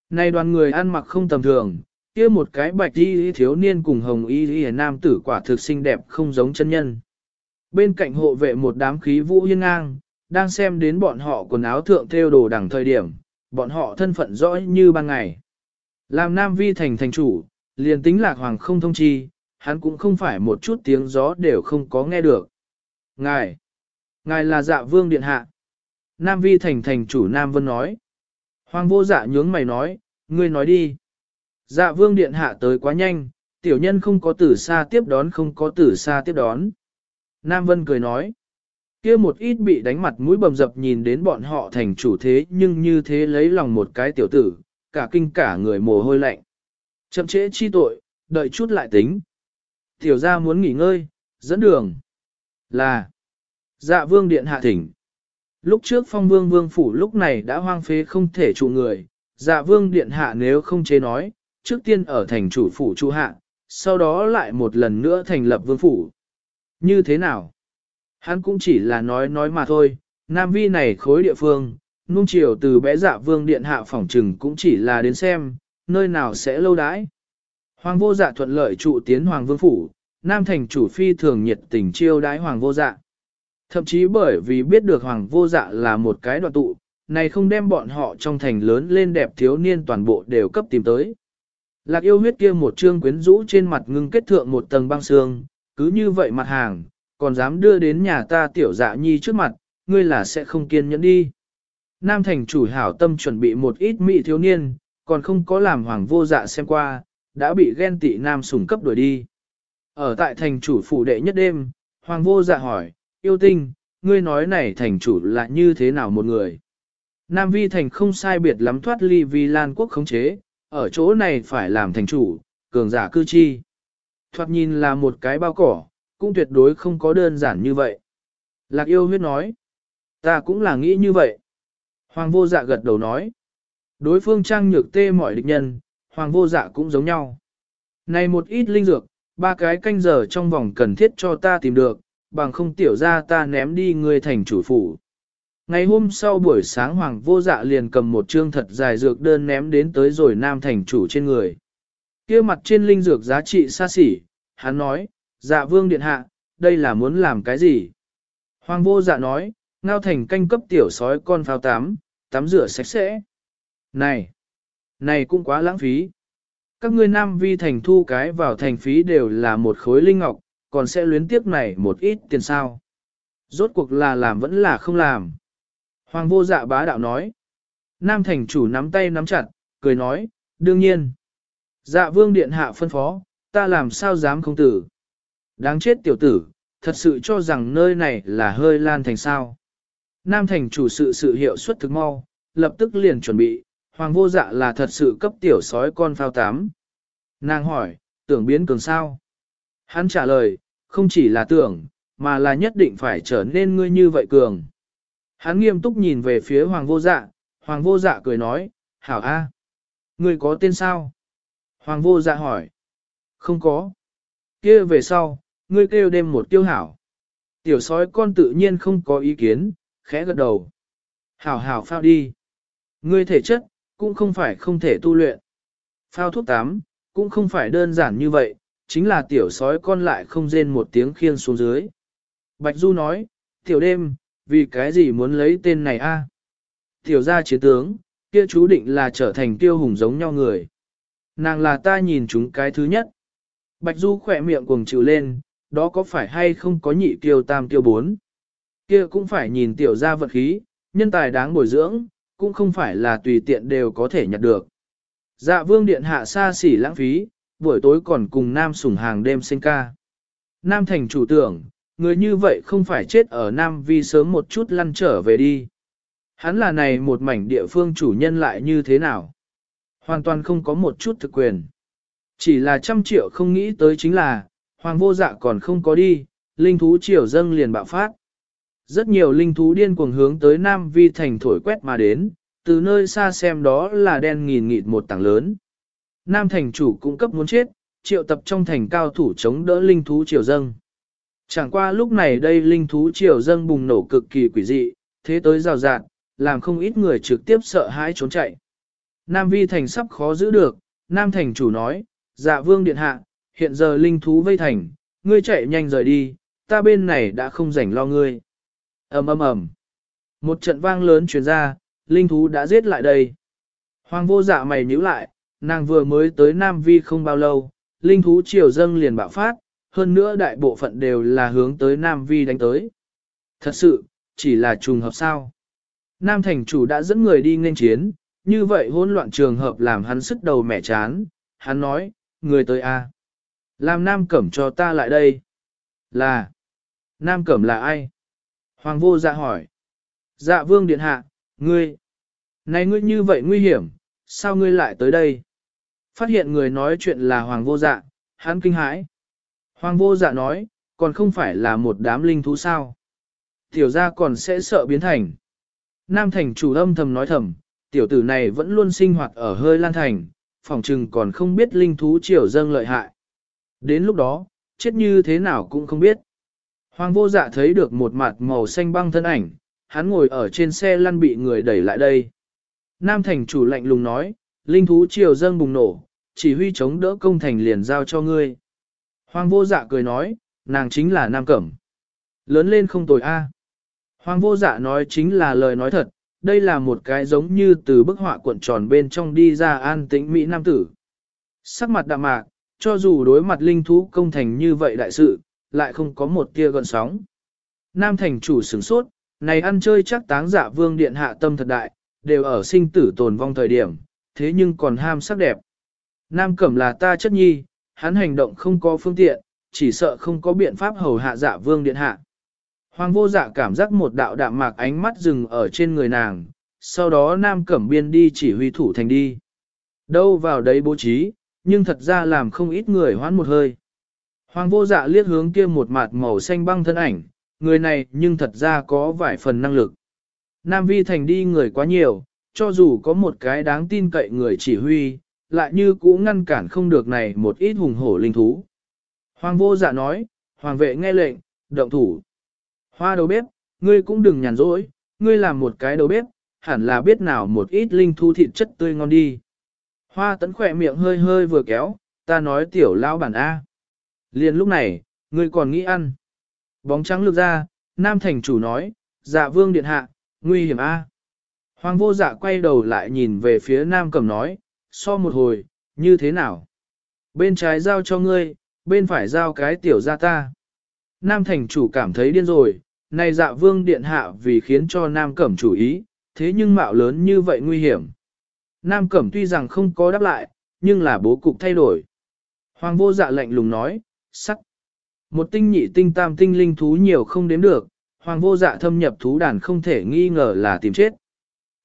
Này đoàn người ăn mặc không tầm thường, kia một cái bạch y thiếu niên cùng hồng y y nam tử quả thực xinh đẹp không giống chân nhân. Bên cạnh hộ vệ một đám khí vũ hiên ngang, đang xem đến bọn họ quần áo thượng theo đồ đẳng thời điểm, bọn họ thân phận rõ như ban ngày. Làm Nam Vi thành thành chủ, liền tính lạc hoàng không thông chi, hắn cũng không phải một chút tiếng gió đều không có nghe được. Ngài, ngài là dạ vương điện hạ. Nam Vi thành thành chủ Nam Vân nói. Hoàng vô dạ nhướng mày nói, ngươi nói đi. Dạ vương điện hạ tới quá nhanh, tiểu nhân không có tử xa tiếp đón không có tử xa tiếp đón. Nam Vân cười nói, kia một ít bị đánh mặt mũi bầm dập nhìn đến bọn họ thành chủ thế nhưng như thế lấy lòng một cái tiểu tử, cả kinh cả người mồ hôi lạnh. Chậm trễ chi tội, đợi chút lại tính. Tiểu ra muốn nghỉ ngơi, dẫn đường. Là, Dạ vương điện hạ thỉnh. Lúc trước phong vương vương phủ lúc này đã hoang phế không thể trụ người, dạ vương điện hạ nếu không chế nói, trước tiên ở thành chủ phủ trụ hạ, sau đó lại một lần nữa thành lập vương phủ. Như thế nào? Hắn cũng chỉ là nói nói mà thôi, Nam Vi này khối địa phương, nung chiều từ bé dạ vương điện hạ phỏng trừng cũng chỉ là đến xem, nơi nào sẽ lâu đãi. Hoàng vô dạ thuận lợi trụ tiến Hoàng vương phủ, Nam thành chủ phi thường nhiệt tình chiêu đái Hoàng vô dạ. Thậm chí bởi vì biết được Hoàng vô dạ là một cái đoạn tụ, này không đem bọn họ trong thành lớn lên đẹp thiếu niên toàn bộ đều cấp tìm tới. Lạc yêu huyết kia một trương quyến rũ trên mặt ngưng kết thượng một tầng băng xương, cứ như vậy mặt hàng, còn dám đưa đến nhà ta tiểu dạ nhi trước mặt, ngươi là sẽ không kiên nhẫn đi. Nam thành chủ hảo tâm chuẩn bị một ít mỹ thiếu niên, còn không có làm hoàng vô dạ xem qua, đã bị ghen tị nam sủng cấp đuổi đi. Ở tại thành chủ phủ đệ nhất đêm, hoàng vô dạ hỏi, yêu tinh, ngươi nói này thành chủ là như thế nào một người? Nam vi thành không sai biệt lắm thoát ly vì Lan quốc khống chế, ở chỗ này phải làm thành chủ, cường giả cư chi. Thoạt nhìn là một cái bao cỏ, cũng tuyệt đối không có đơn giản như vậy. Lạc yêu huyết nói, ta cũng là nghĩ như vậy. Hoàng vô dạ gật đầu nói, đối phương trang nhược tê mọi địch nhân, hoàng vô dạ cũng giống nhau. Này một ít linh dược, ba cái canh giờ trong vòng cần thiết cho ta tìm được, bằng không tiểu ra ta ném đi người thành chủ phủ. Ngày hôm sau buổi sáng Hoàng vô dạ liền cầm một chương thật dài dược đơn ném đến tới rồi nam thành chủ trên người. kia mặt trên linh dược giá trị xa xỉ, hắn nói, dạ vương điện hạ, đây là muốn làm cái gì? Hoàng vô dạ nói, ngao thành canh cấp tiểu sói con phao tắm, tắm rửa sạch sẽ. Này, này cũng quá lãng phí. Các ngươi nam vi thành thu cái vào thành phí đều là một khối linh ngọc, còn sẽ luyến tiếc này một ít tiền sao. Rốt cuộc là làm vẫn là không làm. Hoàng vô dạ bá đạo nói. Nam thành chủ nắm tay nắm chặt, cười nói, đương nhiên. Dạ vương điện hạ phân phó, ta làm sao dám không tử. Đáng chết tiểu tử, thật sự cho rằng nơi này là hơi lan thành sao. Nam thành chủ sự sự hiệu suất thực mau, lập tức liền chuẩn bị, hoàng vô dạ là thật sự cấp tiểu sói con phao tám. Nàng hỏi, tưởng biến cường sao? Hắn trả lời, không chỉ là tưởng, mà là nhất định phải trở nên ngươi như vậy cường. Hắn nghiêm túc nhìn về phía hoàng vô dạ, hoàng vô dạ cười nói, hảo a, Ngươi có tên sao? Hoàng vô dạ hỏi. Không có. kia về sau, ngươi kêu đêm một tiêu hảo. Tiểu sói con tự nhiên không có ý kiến, khẽ gật đầu. Hảo hảo phao đi. Ngươi thể chất, cũng không phải không thể tu luyện. Phao thuốc tám, cũng không phải đơn giản như vậy, chính là tiểu sói con lại không rên một tiếng khiên xuống dưới. Bạch Du nói, tiểu đêm, vì cái gì muốn lấy tên này a? Tiểu gia chiến tướng, kia chú định là trở thành tiêu hùng giống nhau người. Nàng là ta nhìn chúng cái thứ nhất. Bạch Du khỏe miệng cuồng chịu lên, đó có phải hay không có nhị tiêu tam tiêu bốn. Kia cũng phải nhìn tiểu gia vật khí, nhân tài đáng bồi dưỡng, cũng không phải là tùy tiện đều có thể nhặt được. Dạ vương điện hạ xa xỉ lãng phí, buổi tối còn cùng nam sủng hàng đêm sinh ca. Nam thành chủ tưởng, người như vậy không phải chết ở Nam vì sớm một chút lăn trở về đi. Hắn là này một mảnh địa phương chủ nhân lại như thế nào? Hoàn toàn không có một chút thực quyền. Chỉ là trăm triệu không nghĩ tới chính là, hoàng vô dạ còn không có đi, linh thú triều dâng liền bạo phát. Rất nhiều linh thú điên cuồng hướng tới Nam Vi thành thổi quét mà đến, từ nơi xa xem đó là đen nghìn nghịt một tảng lớn. Nam thành chủ cung cấp muốn chết, triệu tập trong thành cao thủ chống đỡ linh thú triều dâng. Chẳng qua lúc này đây linh thú triều dâng bùng nổ cực kỳ quỷ dị, thế tới rào rạt, làm không ít người trực tiếp sợ hãi trốn chạy. Nam vi thành sắp khó giữ được, Nam thành chủ nói, dạ vương điện hạ, hiện giờ linh thú vây thành, ngươi chạy nhanh rời đi, ta bên này đã không rảnh lo ngươi ầm ầm ầm, Một trận vang lớn truyền ra, linh thú đã giết lại đây. Hoàng vô dạ mày nhíu lại, nàng vừa mới tới Nam Vi không bao lâu, linh thú triều dâng liền bạo phát, hơn nữa đại bộ phận đều là hướng tới Nam Vi đánh tới. Thật sự, chỉ là trùng hợp sao. Nam thành chủ đã dẫn người đi nghênh chiến, như vậy hỗn loạn trường hợp làm hắn sức đầu mẹ chán, hắn nói, người tới a, Làm Nam Cẩm cho ta lại đây. Là. Nam Cẩm là ai? Hoàng vô dạ hỏi. Dạ vương điện hạ, ngươi. Này ngươi như vậy nguy hiểm, sao ngươi lại tới đây? Phát hiện người nói chuyện là hoàng vô dạ, hắn kinh hãi. Hoàng vô dạ nói, còn không phải là một đám linh thú sao. Tiểu ra còn sẽ sợ biến thành. Nam thành chủ âm thầm nói thầm, tiểu tử này vẫn luôn sinh hoạt ở hơi lan thành, phòng trừng còn không biết linh thú triều dâng lợi hại. Đến lúc đó, chết như thế nào cũng không biết. Hoàng vô dạ thấy được một mặt màu xanh băng thân ảnh, hắn ngồi ở trên xe lăn bị người đẩy lại đây. Nam thành chủ lạnh lùng nói, linh thú triều dâng bùng nổ, chỉ huy chống đỡ công thành liền giao cho ngươi. Hoàng vô dạ cười nói, nàng chính là Nam Cẩm. Lớn lên không tồi a. Hoàng vô dạ nói chính là lời nói thật, đây là một cái giống như từ bức họa cuộn tròn bên trong đi ra an tĩnh Mỹ Nam tử. Sắc mặt đạm mạc, cho dù đối mặt linh thú công thành như vậy đại sự, lại không có một tia gợn sóng. Nam thành chủ sửng sốt, này ăn chơi chắc táng giả vương điện hạ tâm thật đại, đều ở sinh tử tồn vong thời điểm, thế nhưng còn ham sắc đẹp. Nam cẩm là ta chất nhi, hắn hành động không có phương tiện, chỉ sợ không có biện pháp hầu hạ giả vương điện hạ. Hoàng vô dạ cảm giác một đạo đạm mạc ánh mắt dừng ở trên người nàng, sau đó nam cẩm biên đi chỉ huy thủ thành đi. Đâu vào đấy bố trí, nhưng thật ra làm không ít người hoán một hơi. Hoàng vô dạ liếc hướng kia một mặt màu xanh băng thân ảnh, người này nhưng thật ra có vài phần năng lực. Nam vi thành đi người quá nhiều, cho dù có một cái đáng tin cậy người chỉ huy, lại như cũ ngăn cản không được này một ít hùng hổ linh thú. Hoàng vô dạ nói, hoàng vệ nghe lệnh, động thủ. Hoa đầu bếp, ngươi cũng đừng nhàn rỗi, ngươi làm một cái đầu bếp, hẳn là biết nào một ít linh thú thịt chất tươi ngon đi. Hoa tấn khỏe miệng hơi hơi vừa kéo, ta nói tiểu lao bản A. Liền lúc này, ngươi còn nghĩ ăn. Bóng trắng lược ra, nam thành chủ nói, dạ vương điện hạ, nguy hiểm A. Hoàng vô dạ quay đầu lại nhìn về phía nam cầm nói, so một hồi, như thế nào? Bên trái giao cho ngươi, bên phải giao cái tiểu ra ta. Nam thành chủ cảm thấy điên rồi, này dạ vương điện hạ vì khiến cho Nam Cẩm chủ ý, thế nhưng mạo lớn như vậy nguy hiểm. Nam Cẩm tuy rằng không có đáp lại, nhưng là bố cục thay đổi. Hoàng vô dạ lạnh lùng nói, sắc. Một tinh nhị tinh tam tinh linh thú nhiều không đếm được, hoàng vô dạ thâm nhập thú đàn không thể nghi ngờ là tìm chết.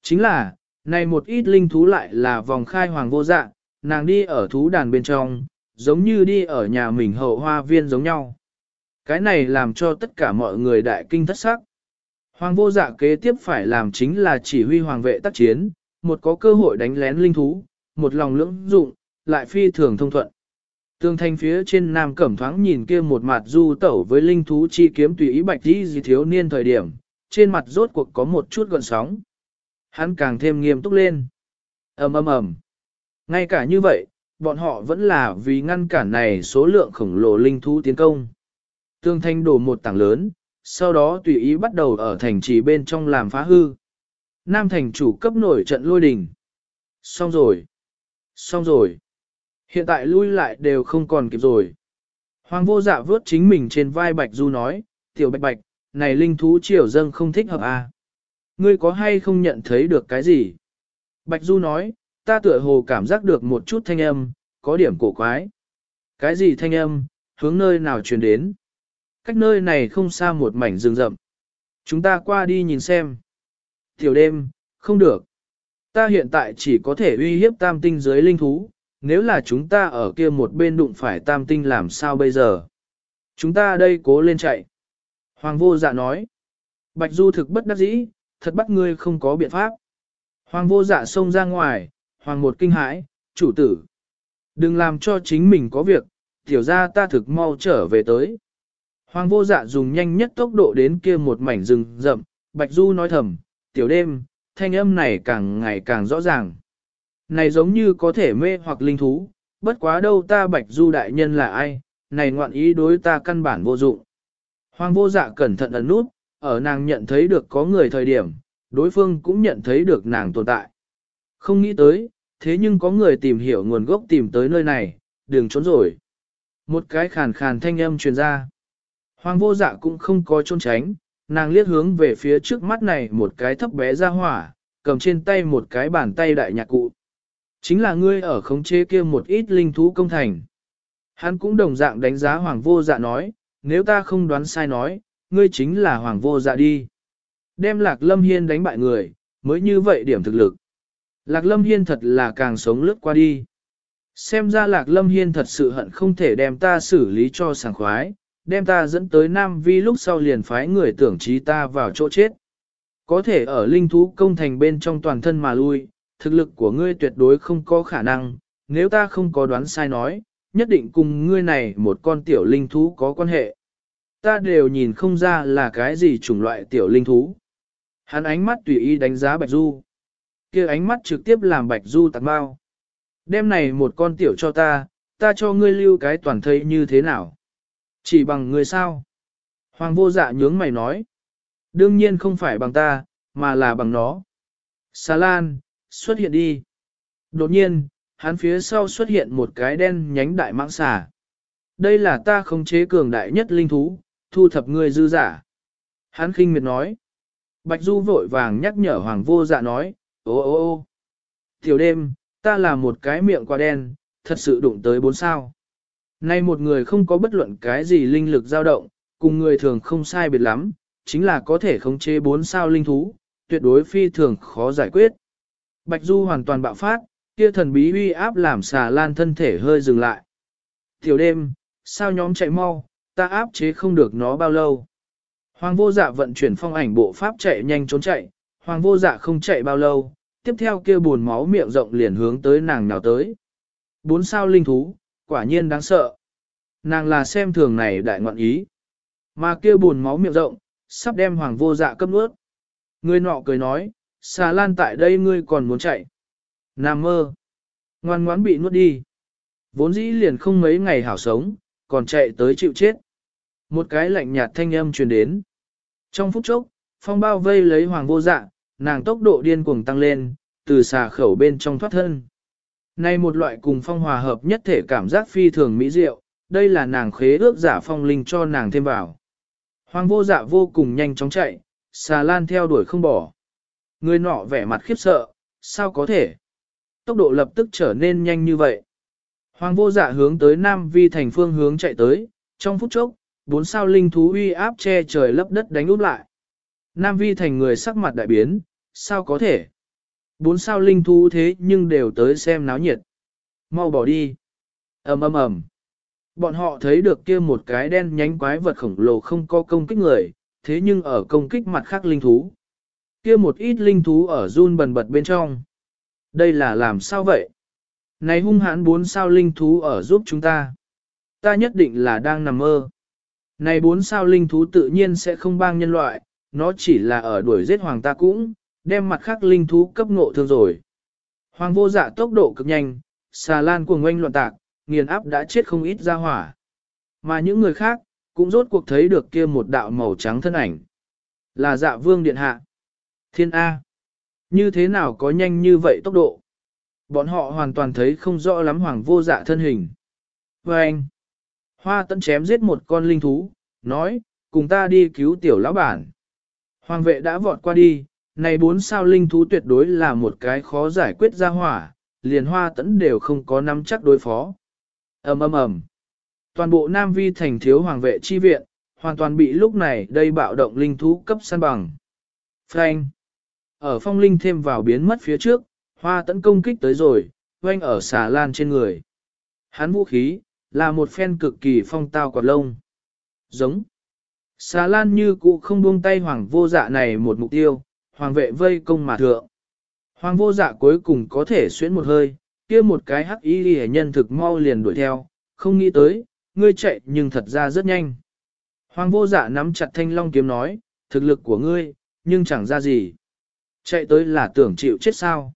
Chính là, này một ít linh thú lại là vòng khai hoàng vô dạ, nàng đi ở thú đàn bên trong, giống như đi ở nhà mình hậu hoa viên giống nhau. Cái này làm cho tất cả mọi người đại kinh thất sắc. Hoàng vô dạ kế tiếp phải làm chính là chỉ huy hoàng vệ tác chiến, một có cơ hội đánh lén linh thú, một lòng lưỡng dụng, lại phi thường thông thuận. Tương thanh phía trên nam cẩm thoáng nhìn kia một mặt du tẩu với linh thú chi kiếm tùy ý bạch đi gì thiếu niên thời điểm, trên mặt rốt cuộc có một chút gọn sóng. Hắn càng thêm nghiêm túc lên. ầm ầm ầm. Ngay cả như vậy, bọn họ vẫn là vì ngăn cản này số lượng khổng lồ linh thú tiến công. Tương thanh đổ một tảng lớn, sau đó tùy ý bắt đầu ở thành trì bên trong làm phá hư. Nam thành chủ cấp nổi trận lôi đình. Xong rồi. Xong rồi. Hiện tại lui lại đều không còn kịp rồi. Hoàng vô dạ vớt chính mình trên vai Bạch Du nói, tiểu Bạch Bạch, này linh thú triều dâng không thích hợp à. Ngươi có hay không nhận thấy được cái gì? Bạch Du nói, ta tựa hồ cảm giác được một chút thanh âm, có điểm cổ quái. Cái gì thanh âm, hướng nơi nào truyền đến? Cách nơi này không xa một mảnh rừng rậm. Chúng ta qua đi nhìn xem. Tiểu đêm, không được. Ta hiện tại chỉ có thể uy hiếp tam tinh giới linh thú, nếu là chúng ta ở kia một bên đụng phải tam tinh làm sao bây giờ? Chúng ta đây cố lên chạy. Hoàng vô dạ nói. Bạch du thực bất đắc dĩ, thật bắt ngươi không có biện pháp. Hoàng vô dạ xông ra ngoài, hoàng một kinh hãi, chủ tử. Đừng làm cho chính mình có việc, tiểu ra ta thực mau trở về tới. Hoàng vô dạ dùng nhanh nhất tốc độ đến kia một mảnh rừng rậm, Bạch Du nói thầm, tiểu đêm, thanh âm này càng ngày càng rõ ràng. Này giống như có thể mê hoặc linh thú, bất quá đâu ta Bạch Du đại nhân là ai, này ngoạn ý đối ta căn bản vô dụng. Hoàng vô dạ cẩn thận ấn nút, ở nàng nhận thấy được có người thời điểm, đối phương cũng nhận thấy được nàng tồn tại. Không nghĩ tới, thế nhưng có người tìm hiểu nguồn gốc tìm tới nơi này, đừng trốn rồi. Một cái khàn khàn thanh âm truyền ra. Hoàng vô dạ cũng không có trốn tránh, nàng liếc hướng về phía trước mắt này một cái thấp bé ra hỏa, cầm trên tay một cái bàn tay đại nhạc cụ. Chính là ngươi ở khống chế kia một ít linh thú công thành. Hắn cũng đồng dạng đánh giá hoàng vô dạ nói, nếu ta không đoán sai nói, ngươi chính là hoàng vô dạ đi. Đem lạc lâm hiên đánh bại người, mới như vậy điểm thực lực. Lạc lâm hiên thật là càng sống lướt qua đi. Xem ra lạc lâm hiên thật sự hận không thể đem ta xử lý cho sảng khoái, đem ta dẫn tới Nam Vi lúc sau liền phái người tưởng trí ta vào chỗ chết. Có thể ở linh thú công thành bên trong toàn thân mà lui, thực lực của ngươi tuyệt đối không có khả năng, nếu ta không có đoán sai nói, nhất định cùng ngươi này một con tiểu linh thú có quan hệ. Ta đều nhìn không ra là cái gì chủng loại tiểu linh thú. Hắn ánh mắt tùy ý đánh giá Bạch Du. kia ánh mắt trực tiếp làm Bạch Du tạc bao. Đêm này một con tiểu cho ta, ta cho ngươi lưu cái toàn thây như thế nào? Chỉ bằng ngươi sao? Hoàng vô dạ nhướng mày nói. Đương nhiên không phải bằng ta, mà là bằng nó. Xà lan, xuất hiện đi. Đột nhiên, hắn phía sau xuất hiện một cái đen nhánh đại mãng xà. Đây là ta khống chế cường đại nhất linh thú, thu thập ngươi dư giả. Hắn khinh miệt nói. Bạch Du vội vàng nhắc nhở Hoàng vô dạ nói, ô ô ô. Tiểu đêm, ta là một cái miệng quá đen, thật sự đụng tới bốn sao. Nay một người không có bất luận cái gì linh lực dao động, cùng người thường không sai biệt lắm, chính là có thể khống chế bốn sao linh thú, tuyệt đối phi thường khó giải quyết. Bạch Du hoàn toàn bạo phát, kia thần bí uy áp làm xà lan thân thể hơi dừng lại. Tiểu đêm, sao nhóm chạy mau, ta áp chế không được nó bao lâu. Hoàng vô dạ vận chuyển phong ảnh bộ pháp chạy nhanh trốn chạy, hoàng vô dạ không chạy bao lâu, tiếp theo kia buồn máu miệng rộng liền hướng tới nàng nào tới. Bốn sao linh thú, quả nhiên đáng sợ. Nàng là xem thường này đại ngoạn ý. Mà kia buồn máu miệng rộng, sắp đem hoàng vô dạ cấp nuốt. Người nọ cười nói, xà lan tại đây ngươi còn muốn chạy. Nam mơ. Ngoan ngoãn bị nuốt đi. Vốn dĩ liền không mấy ngày hảo sống, còn chạy tới chịu chết. Một cái lạnh nhạt thanh âm truyền đến. Trong phút chốc, phong bao vây lấy hoàng vô dạ, nàng tốc độ điên cuồng tăng lên, từ xà khẩu bên trong thoát thân. Này một loại cùng phong hòa hợp nhất thể cảm giác phi thường mỹ diệu, đây là nàng khế ước giả phong linh cho nàng thêm vào. Hoàng vô dạ vô cùng nhanh chóng chạy, xà lan theo đuổi không bỏ. Người nọ vẻ mặt khiếp sợ, sao có thể? Tốc độ lập tức trở nên nhanh như vậy. Hoàng vô dạ hướng tới Nam Vi thành phương hướng chạy tới, trong phút chốc, bốn sao linh thú uy áp che trời lấp đất đánh úp lại. Nam Vi thành người sắc mặt đại biến, sao có thể? Bốn sao linh thú thế nhưng đều tới xem náo nhiệt. Mau bỏ đi. ầm ầm ầm. Bọn họ thấy được kia một cái đen nhánh quái vật khổng lồ không có công kích người, thế nhưng ở công kích mặt khác linh thú. Kia một ít linh thú ở run bần bật bên trong. Đây là làm sao vậy? Này hung hãn bốn sao linh thú ở giúp chúng ta. Ta nhất định là đang nằm mơ. Này bốn sao linh thú tự nhiên sẽ không bang nhân loại, nó chỉ là ở đuổi giết hoàng ta cũng, đem mặt khác linh thú cấp ngộ thương rồi. Hoàng vô dạ tốc độ cực nhanh, xà lan của ngoanh loạn tạc, nghiền áp đã chết không ít ra hỏa. Mà những người khác, cũng rốt cuộc thấy được kia một đạo màu trắng thân ảnh. Là dạ vương điện hạ. Thiên A. Như thế nào có nhanh như vậy tốc độ? Bọn họ hoàn toàn thấy không rõ lắm hoàng vô dạ thân hình. Và anh. Hoa tận chém giết một con linh thú, nói, cùng ta đi cứu tiểu lão bản. Hoàng vệ đã vọt qua đi, này bốn sao linh thú tuyệt đối là một cái khó giải quyết ra hỏa, liền hoa tẫn đều không có nắm chắc đối phó ầm ầm ầm. Toàn bộ Nam Vi thành thiếu hoàng vệ chi viện, hoàn toàn bị lúc này đây bạo động linh thú cấp săn bằng. Frank. Ở phong linh thêm vào biến mất phía trước, hoa tấn công kích tới rồi, quanh ở xà lan trên người. Hắn vũ khí, là một phen cực kỳ phong tao quạt lông. Giống. Xà lan như cũ không buông tay hoàng vô dạ này một mục tiêu, hoàng vệ vây công mà thượng. Hoàng vô dạ cuối cùng có thể xuyến một hơi, kia một cái hắc y ghi nhân thực mau liền đuổi theo, không nghĩ tới, ngươi chạy nhưng thật ra rất nhanh. Hoàng vô dạ nắm chặt thanh long kiếm nói, thực lực của ngươi, nhưng chẳng ra gì. Chạy tới là tưởng chịu chết sao.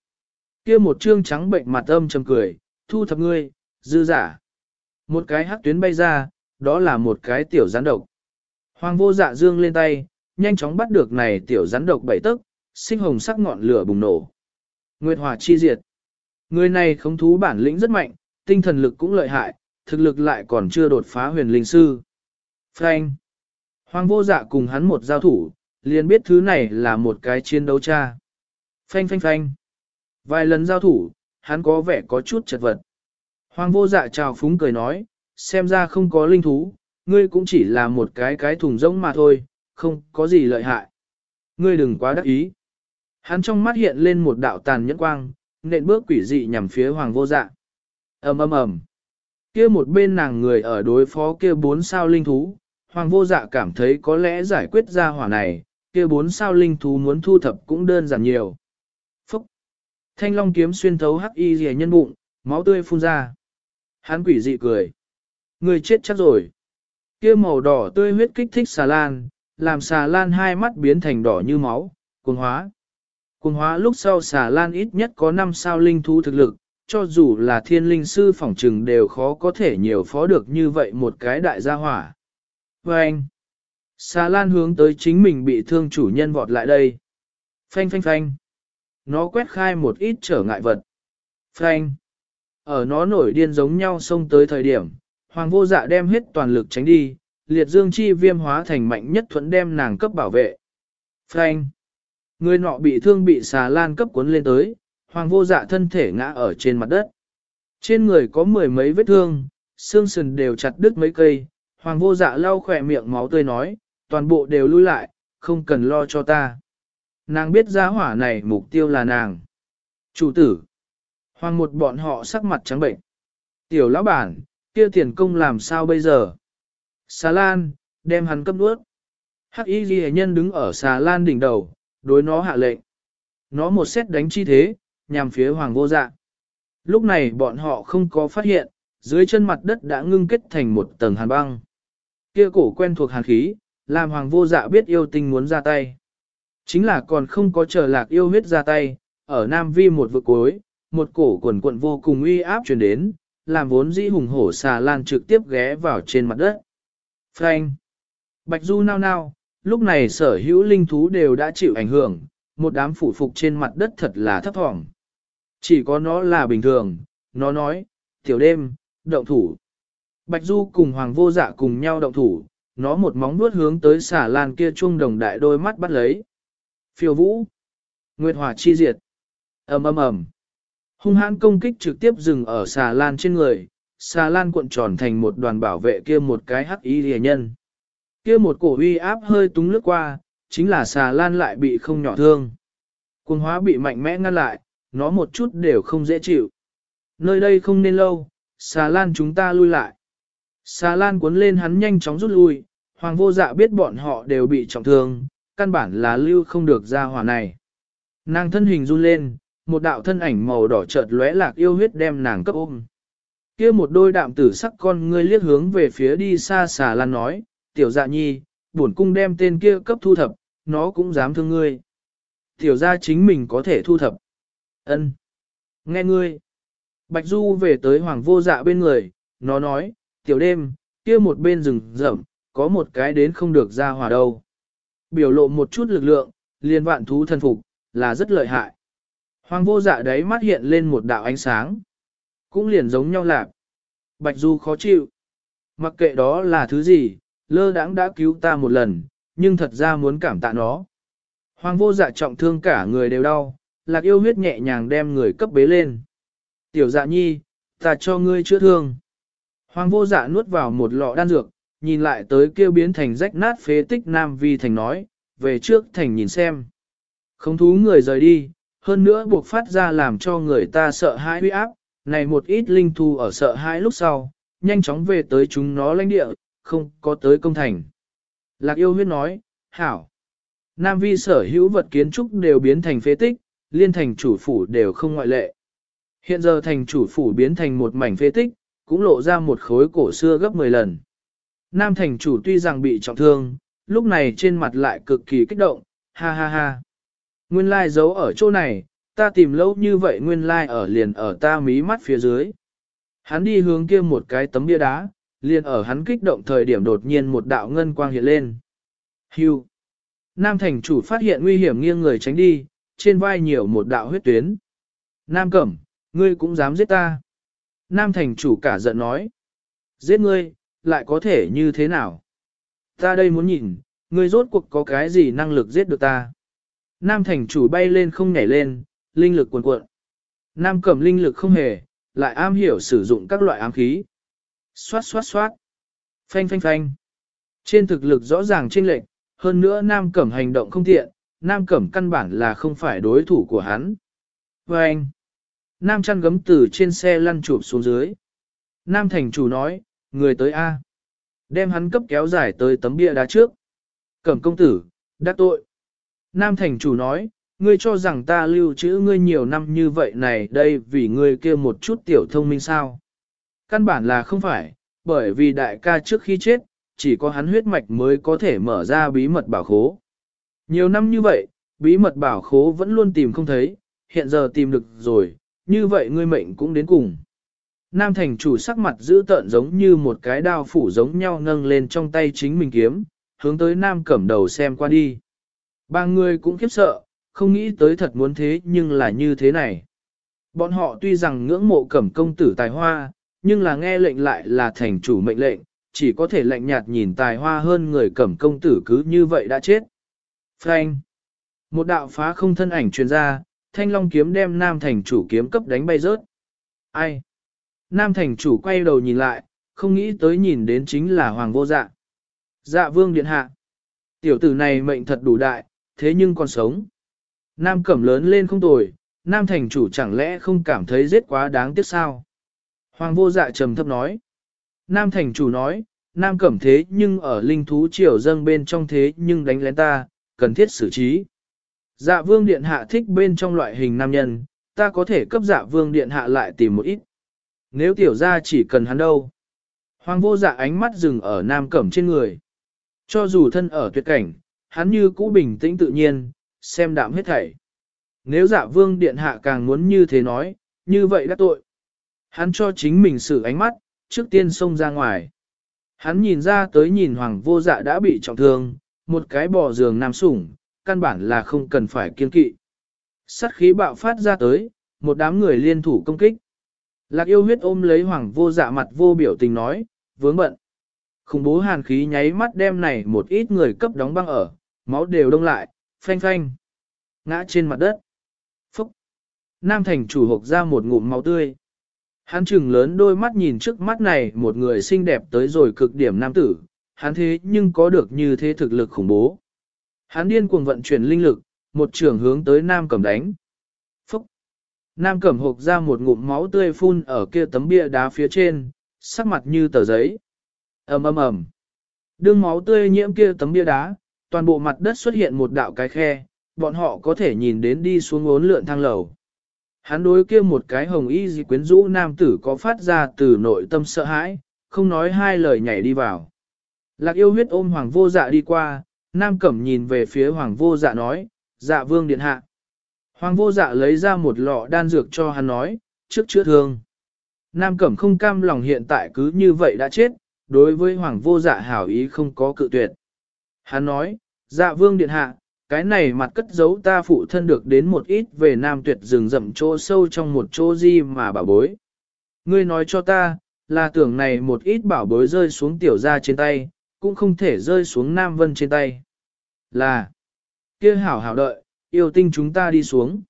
Kia một trương trắng bệnh mặt âm trầm cười, thu thập ngươi, dư giả. Một cái hắc tuyến bay ra, đó là một cái tiểu rắn độc. Hoàng vô dạ dương lên tay, nhanh chóng bắt được này tiểu rắn độc bảy tức, sinh hồng sắc ngọn lửa bùng nổ. Nguyệt hỏa chi diệt. Người này không thú bản lĩnh rất mạnh, tinh thần lực cũng lợi hại, thực lực lại còn chưa đột phá huyền linh sư. Frank. Hoàng vô dạ cùng hắn một giao thủ, liền biết thứ này là một cái chiến đấu cha. Phanh phanh phanh. Vài lần giao thủ, hắn có vẻ có chút chật vật. Hoàng vô dạ chào phúng cười nói, xem ra không có linh thú, ngươi cũng chỉ là một cái cái thùng rỗng mà thôi, không có gì lợi hại. Ngươi đừng quá đắc ý. Hắn trong mắt hiện lên một đạo tàn nhẫn quang, nện bước quỷ dị nhằm phía hoàng vô dạ. ầm ầm ầm, kia một bên nàng người ở đối phó kia bốn sao linh thú, hoàng vô dạ cảm thấy có lẽ giải quyết ra hỏa này, kia bốn sao linh thú muốn thu thập cũng đơn giản nhiều. Phúc! Thanh long kiếm xuyên thấu hắc y rìa nhân bụng, máu tươi phun ra. Hắn quỷ dị cười. Người chết chắc rồi. Kia màu đỏ tươi huyết kích thích xà lan, làm xà lan hai mắt biến thành đỏ như máu, cuồng hóa. Cuồng hóa lúc sau xà lan ít nhất có 5 sao linh thú thực lực, cho dù là thiên linh sư phỏng trừng đều khó có thể nhiều phó được như vậy một cái đại gia hỏa. Và anh, xà lan hướng tới chính mình bị thương chủ nhân vọt lại đây. Phanh phanh phanh. Nó quét khai một ít trở ngại vật. Phanh. Ở nó nổi điên giống nhau xông tới thời điểm, hoàng vô dạ đem hết toàn lực tránh đi, liệt dương chi viêm hóa thành mạnh nhất thuẫn đem nàng cấp bảo vệ. Phanh. Người nọ bị thương bị xà lan cấp cuốn lên tới, hoàng vô dạ thân thể ngã ở trên mặt đất. Trên người có mười mấy vết thương, xương sườn đều chặt đứt mấy cây, hoàng vô dạ lau khỏe miệng máu tươi nói, toàn bộ đều lui lại, không cần lo cho ta. Nàng biết giá hỏa này mục tiêu là nàng. Chủ tử. Hoàng một bọn họ sắc mặt trắng bệnh. Tiểu lão bản, kia tiền công làm sao bây giờ? Xà lan, đem hắn cấp nuốt. Hắc y ghi nhân đứng ở xà lan đỉnh đầu, đối nó hạ lệnh. Nó một xét đánh chi thế, nhằm phía hoàng vô dạ. Lúc này bọn họ không có phát hiện, dưới chân mặt đất đã ngưng kết thành một tầng hàn băng. Kia cổ quen thuộc hàn khí, làm hoàng vô dạ biết yêu tinh muốn ra tay. Chính là còn không có chờ lạc yêu huyết ra tay, ở Nam Vi một vực cuối, một cổ quần quận vô cùng uy áp truyền đến, làm vốn dĩ hùng hổ xà lan trực tiếp ghé vào trên mặt đất. Frank! Bạch Du nao nao, lúc này sở hữu linh thú đều đã chịu ảnh hưởng, một đám phủ phục trên mặt đất thật là thấp thỏm. Chỉ có nó là bình thường, nó nói, tiểu đêm, động thủ. Bạch Du cùng Hoàng vô dạ cùng nhau động thủ, nó một móng nuốt hướng tới xà lan kia chuông đồng đại đôi mắt bắt lấy. Phiêu vũ, Nguyệt hỏa chi diệt, ầm ầm ầm. Hung hãn công kích trực tiếp dừng ở xà lan trên người, xà lan cuộn tròn thành một đoàn bảo vệ kia một cái hắc y rìa nhân. Kia một cổ uy áp hơi túng lướt qua, chính là xà lan lại bị không nhỏ thương. Cuồng hóa bị mạnh mẽ ngăn lại, nó một chút đều không dễ chịu. Nơi đây không nên lâu, xà lan chúng ta lui lại. Xà lan cuốn lên hắn nhanh chóng rút lui, hoàng vô dạ biết bọn họ đều bị trọng thương, căn bản là lưu không được ra hỏa này. Nàng thân hình run lên, một đạo thân ảnh màu đỏ chợt lóe lạc yêu huyết đem nàng cấp ôm. Kia một đôi đạm tử sắc con ngươi liếc hướng về phía đi xa xà lan nói, tiểu dạ nhi, bổn cung đem tên kia cấp thu thập, nó cũng dám thương ngươi. Tiểu ra chính mình có thể thu thập. ân Nghe ngươi. Bạch Du về tới hoàng vô dạ bên người, nó nói, tiểu đêm, kia một bên rừng rậm, có một cái đến không được ra hòa đâu. Biểu lộ một chút lực lượng, liền vạn thú thân phục, là rất lợi hại. Hoàng vô dạ đấy mắt hiện lên một đạo ánh sáng. Cũng liền giống nhau lạc. Bạch Du khó chịu. Mặc kệ đó là thứ gì, lơ đãng đã cứu ta một lần, nhưng thật ra muốn cảm tạ nó. Hoàng vô dạ trọng thương cả người đều đau, lạc yêu huyết nhẹ nhàng đem người cấp bế lên. Tiểu dạ nhi, ta cho ngươi chữa thương. Hoàng vô dạ nuốt vào một lọ đan dược, nhìn lại tới kêu biến thành rách nát phế tích Nam Vi Thành nói, về trước thành nhìn xem. Không thú người rời đi, hơn nữa buộc phát ra làm cho người ta sợ hãi huy áp, này một ít linh thu ở sợ hãi lúc sau, nhanh chóng về tới chúng nó lãnh địa, không có tới công thành. Lạc yêu huyết nói, hảo. Nam vi sở hữu vật kiến trúc đều biến thành phế tích, liên thành chủ phủ đều không ngoại lệ. Hiện giờ thành chủ phủ biến thành một mảnh phế tích, cũng lộ ra một khối cổ xưa gấp 10 lần. Nam thành chủ tuy rằng bị trọng thương, lúc này trên mặt lại cực kỳ kích động, ha ha ha. Nguyên lai giấu ở chỗ này, ta tìm lâu như vậy nguyên lai ở liền ở ta mí mắt phía dưới. Hắn đi hướng kia một cái tấm bia đá, liền ở hắn kích động thời điểm đột nhiên một đạo ngân quang hiện lên. Hưu. Nam thành chủ phát hiện nguy hiểm nghiêng người tránh đi, trên vai nhiều một đạo huyết tuyến. Nam cẩm, ngươi cũng dám giết ta. Nam thành chủ cả giận nói. Giết ngươi, lại có thể như thế nào? Ta đây muốn nhìn, ngươi rốt cuộc có cái gì năng lực giết được ta? Nam thành chủ bay lên không nhảy lên, linh lực cuồn cuộn. Nam cẩm linh lực không hề, lại am hiểu sử dụng các loại ám khí. Xoát xoát xoát. Phanh phanh phanh. Trên thực lực rõ ràng chênh lệch, hơn nữa Nam Cẩm hành động không tiện, Nam Cẩm căn bản là không phải đối thủ của hắn. Và anh, Nam chăn gấm từ trên xe lăn chụp xuống dưới. Nam thành chủ nói, người tới A. Đem hắn cấp kéo dài tới tấm bia đá trước. Cẩm công tử, đắc tội. Nam thành chủ nói, ngươi cho rằng ta lưu trữ ngươi nhiều năm như vậy này đây vì ngươi kia một chút tiểu thông minh sao. Căn bản là không phải, bởi vì đại ca trước khi chết, chỉ có hắn huyết mạch mới có thể mở ra bí mật bảo khố. Nhiều năm như vậy, bí mật bảo khố vẫn luôn tìm không thấy, hiện giờ tìm được rồi, như vậy ngươi mệnh cũng đến cùng. Nam thành chủ sắc mặt giữ tợn giống như một cái đao phủ giống nhau nâng lên trong tay chính mình kiếm, hướng tới Nam cẩm đầu xem qua đi. Ba người cũng khiếp sợ, không nghĩ tới thật muốn thế nhưng là như thế này. Bọn họ tuy rằng ngưỡng mộ cẩm công tử tài hoa, nhưng là nghe lệnh lại là thành chủ mệnh lệnh, chỉ có thể lạnh nhạt nhìn tài hoa hơn người cẩm công tử cứ như vậy đã chết. Frank! Một đạo phá không thân ảnh truyền ra, thanh long kiếm đem nam thành chủ kiếm cấp đánh bay rớt. Ai? Nam thành chủ quay đầu nhìn lại, không nghĩ tới nhìn đến chính là hoàng vô dạ. Dạ vương điện hạ. Tiểu tử này mệnh thật đủ đại, thế nhưng còn sống. Nam cẩm lớn lên không tồi, nam thành chủ chẳng lẽ không cảm thấy giết quá đáng tiếc sao? Hoàng vô dạ trầm thấp nói. Nam thành chủ nói, nam cẩm thế nhưng ở linh thú triều dâng bên trong thế nhưng đánh lén ta, cần thiết xử trí. Dạ vương điện hạ thích bên trong loại hình nam nhân, ta có thể cấp dạ vương điện hạ lại tìm một ít. Nếu tiểu ra chỉ cần hắn đâu. Hoàng vô dạ ánh mắt dừng ở nam cẩm trên người. Cho dù thân ở tuyệt cảnh, hắn như cũ bình tĩnh tự nhiên, xem đạm hết thảy. Nếu dạ vương điện hạ càng muốn như thế nói, như vậy đã tội. Hắn cho chính mình xử ánh mắt, trước tiên xông ra ngoài. Hắn nhìn ra tới nhìn hoàng vô dạ đã bị trọng thương, một cái bò giường nam sủng, căn bản là không cần phải kiên kỵ. Sát khí bạo phát ra tới, một đám người liên thủ công kích. Lạc yêu huyết ôm lấy hoàng vô dạ mặt vô biểu tình nói, vướng bận. Khủng bố hàn khí nháy mắt đem này một ít người cấp đóng băng ở, máu đều đông lại, phanh phanh. Ngã trên mặt đất. Phúc. Nam thành chủ hộp ra một ngụm máu tươi. Hắn trừng lớn đôi mắt nhìn trước mắt này một người xinh đẹp tới rồi cực điểm nam tử, hắn thế nhưng có được như thế thực lực khủng bố. Hắn điên cuồng vận chuyển linh lực, một trường hướng tới nam cầm đánh. Nam cẩm hộp ra một ngụm máu tươi phun ở kia tấm bia đá phía trên, sắc mặt như tờ giấy. ầm ầm ầm. Đương máu tươi nhiễm kia tấm bia đá, toàn bộ mặt đất xuất hiện một đạo cái khe, bọn họ có thể nhìn đến đi xuống ốn lượn thang lầu. Hắn đối kia một cái hồng y dị quyến rũ nam tử có phát ra từ nội tâm sợ hãi, không nói hai lời nhảy đi vào. Lạc yêu huyết ôm hoàng vô dạ đi qua, nam cẩm nhìn về phía hoàng vô dạ nói, dạ vương điện hạ. Hoàng vô dạ lấy ra một lọ đan dược cho hắn nói, trước chữa thương. Nam cẩm không cam lòng hiện tại cứ như vậy đã chết, đối với hoàng vô dạ hảo ý không có cự tuyệt. Hắn nói, dạ vương điện hạ, cái này mặt cất giấu ta phụ thân được đến một ít về nam tuyệt rừng rậm chỗ sâu trong một chỗ gì mà bảo bối. Ngươi nói cho ta, là tưởng này một ít bảo bối rơi xuống tiểu ra trên tay, cũng không thể rơi xuống nam vân trên tay. Là, kia hảo hảo đợi, yêu tinh chúng ta đi xuống.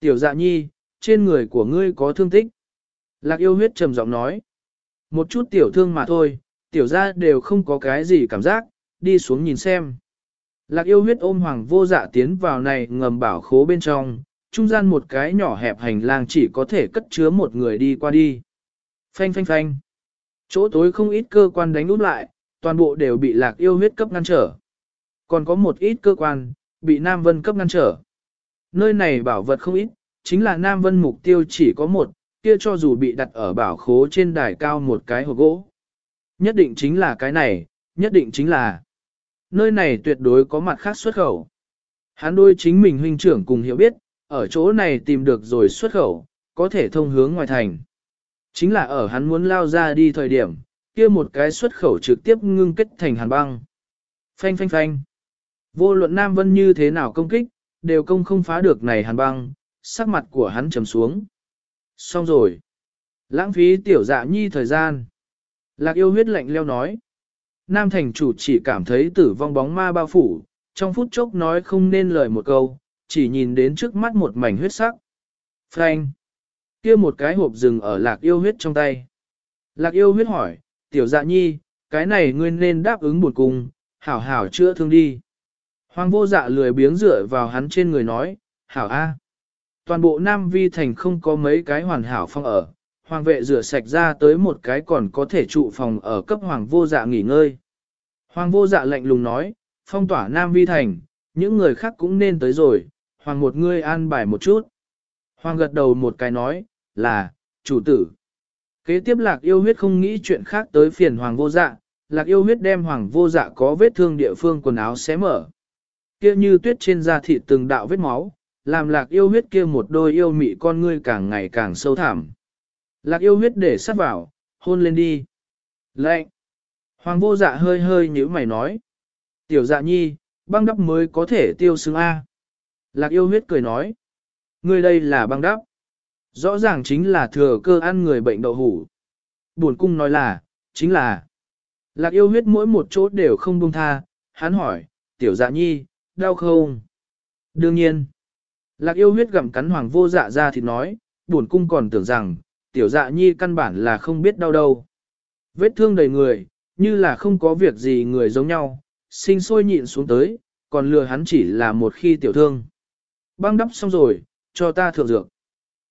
Tiểu dạ nhi, trên người của ngươi có thương tích. Lạc yêu huyết trầm giọng nói. Một chút tiểu thương mà thôi, tiểu ra đều không có cái gì cảm giác, đi xuống nhìn xem. Lạc yêu huyết ôm hoàng vô dạ tiến vào này ngầm bảo khố bên trong, trung gian một cái nhỏ hẹp hành lang chỉ có thể cất chứa một người đi qua đi. Phanh phanh phanh. Chỗ tối không ít cơ quan đánh úp lại, toàn bộ đều bị lạc yêu huyết cấp ngăn trở. Còn có một ít cơ quan, bị Nam Vân cấp ngăn trở. Nơi này bảo vật không ít, chính là Nam Vân mục tiêu chỉ có một, kia cho dù bị đặt ở bảo khố trên đài cao một cái hộp gỗ. Nhất định chính là cái này, nhất định chính là Nơi này tuyệt đối có mặt khác xuất khẩu. Hắn đôi chính mình huynh trưởng cùng hiểu biết, ở chỗ này tìm được rồi xuất khẩu, có thể thông hướng ngoài thành. Chính là ở hắn muốn lao ra đi thời điểm, kia một cái xuất khẩu trực tiếp ngưng kết thành hàn băng. Phanh phanh phanh. Vô luận Nam Vân như thế nào công kích, đều công không phá được này hàn băng, sắc mặt của hắn trầm xuống. Xong rồi. Lãng phí tiểu dạ nhi thời gian. Lạc yêu huyết lạnh leo nói. Nam thành chủ chỉ cảm thấy tử vong bóng ma bao phủ, trong phút chốc nói không nên lời một câu, chỉ nhìn đến trước mắt một mảnh huyết sắc. Frank! kia một cái hộp rừng ở lạc yêu huyết trong tay. Lạc yêu huyết hỏi, tiểu dạ nhi, cái này ngươi nên đáp ứng buồn cung, hảo hảo chữa thương đi. Hoàng vô dạ lười biếng dựa vào hắn trên người nói, hảo a. Toàn bộ Nam Vi Thành không có mấy cái hoàn hảo phong ở, hoàng vệ rửa sạch ra tới một cái còn có thể trụ phòng ở cấp hoàng vô dạ nghỉ ngơi. Hoàng vô dạ lạnh lùng nói, phong tỏa Nam Vi Thành, những người khác cũng nên tới rồi, hoàng một ngươi an bài một chút. Hoàng gật đầu một cái nói, là, chủ tử. Kế tiếp lạc yêu huyết không nghĩ chuyện khác tới phiền hoàng vô dạ, lạc yêu huyết đem hoàng vô dạ có vết thương địa phương quần áo xé mở. Kia như tuyết trên da thịt từng đạo vết máu, làm lạc yêu huyết kia một đôi yêu mị con ngươi càng ngày càng sâu thẳm. Lạc yêu huyết để sát vào, hôn lên đi. Lệnh! Hoàng vô dạ hơi hơi như mày nói. Tiểu dạ nhi, băng đắp mới có thể tiêu xứng A. Lạc yêu huyết cười nói. Ngươi đây là băng đắp. Rõ ràng chính là thừa cơ ăn người bệnh đậu hủ. Buồn cung nói là, chính là. Lạc yêu huyết mỗi một chỗ đều không buông tha, hắn hỏi, tiểu dạ nhi, đau không? Đương nhiên. Lạc yêu huyết gặm cắn hoàng vô dạ ra thì nói, buồn cung còn tưởng rằng, tiểu dạ nhi căn bản là không biết đau đâu. Vết thương đầy người, như là không có việc gì người giống nhau, sinh sôi nhịn xuống tới, còn lừa hắn chỉ là một khi tiểu thương. Băng đắp xong rồi, cho ta thượng dược.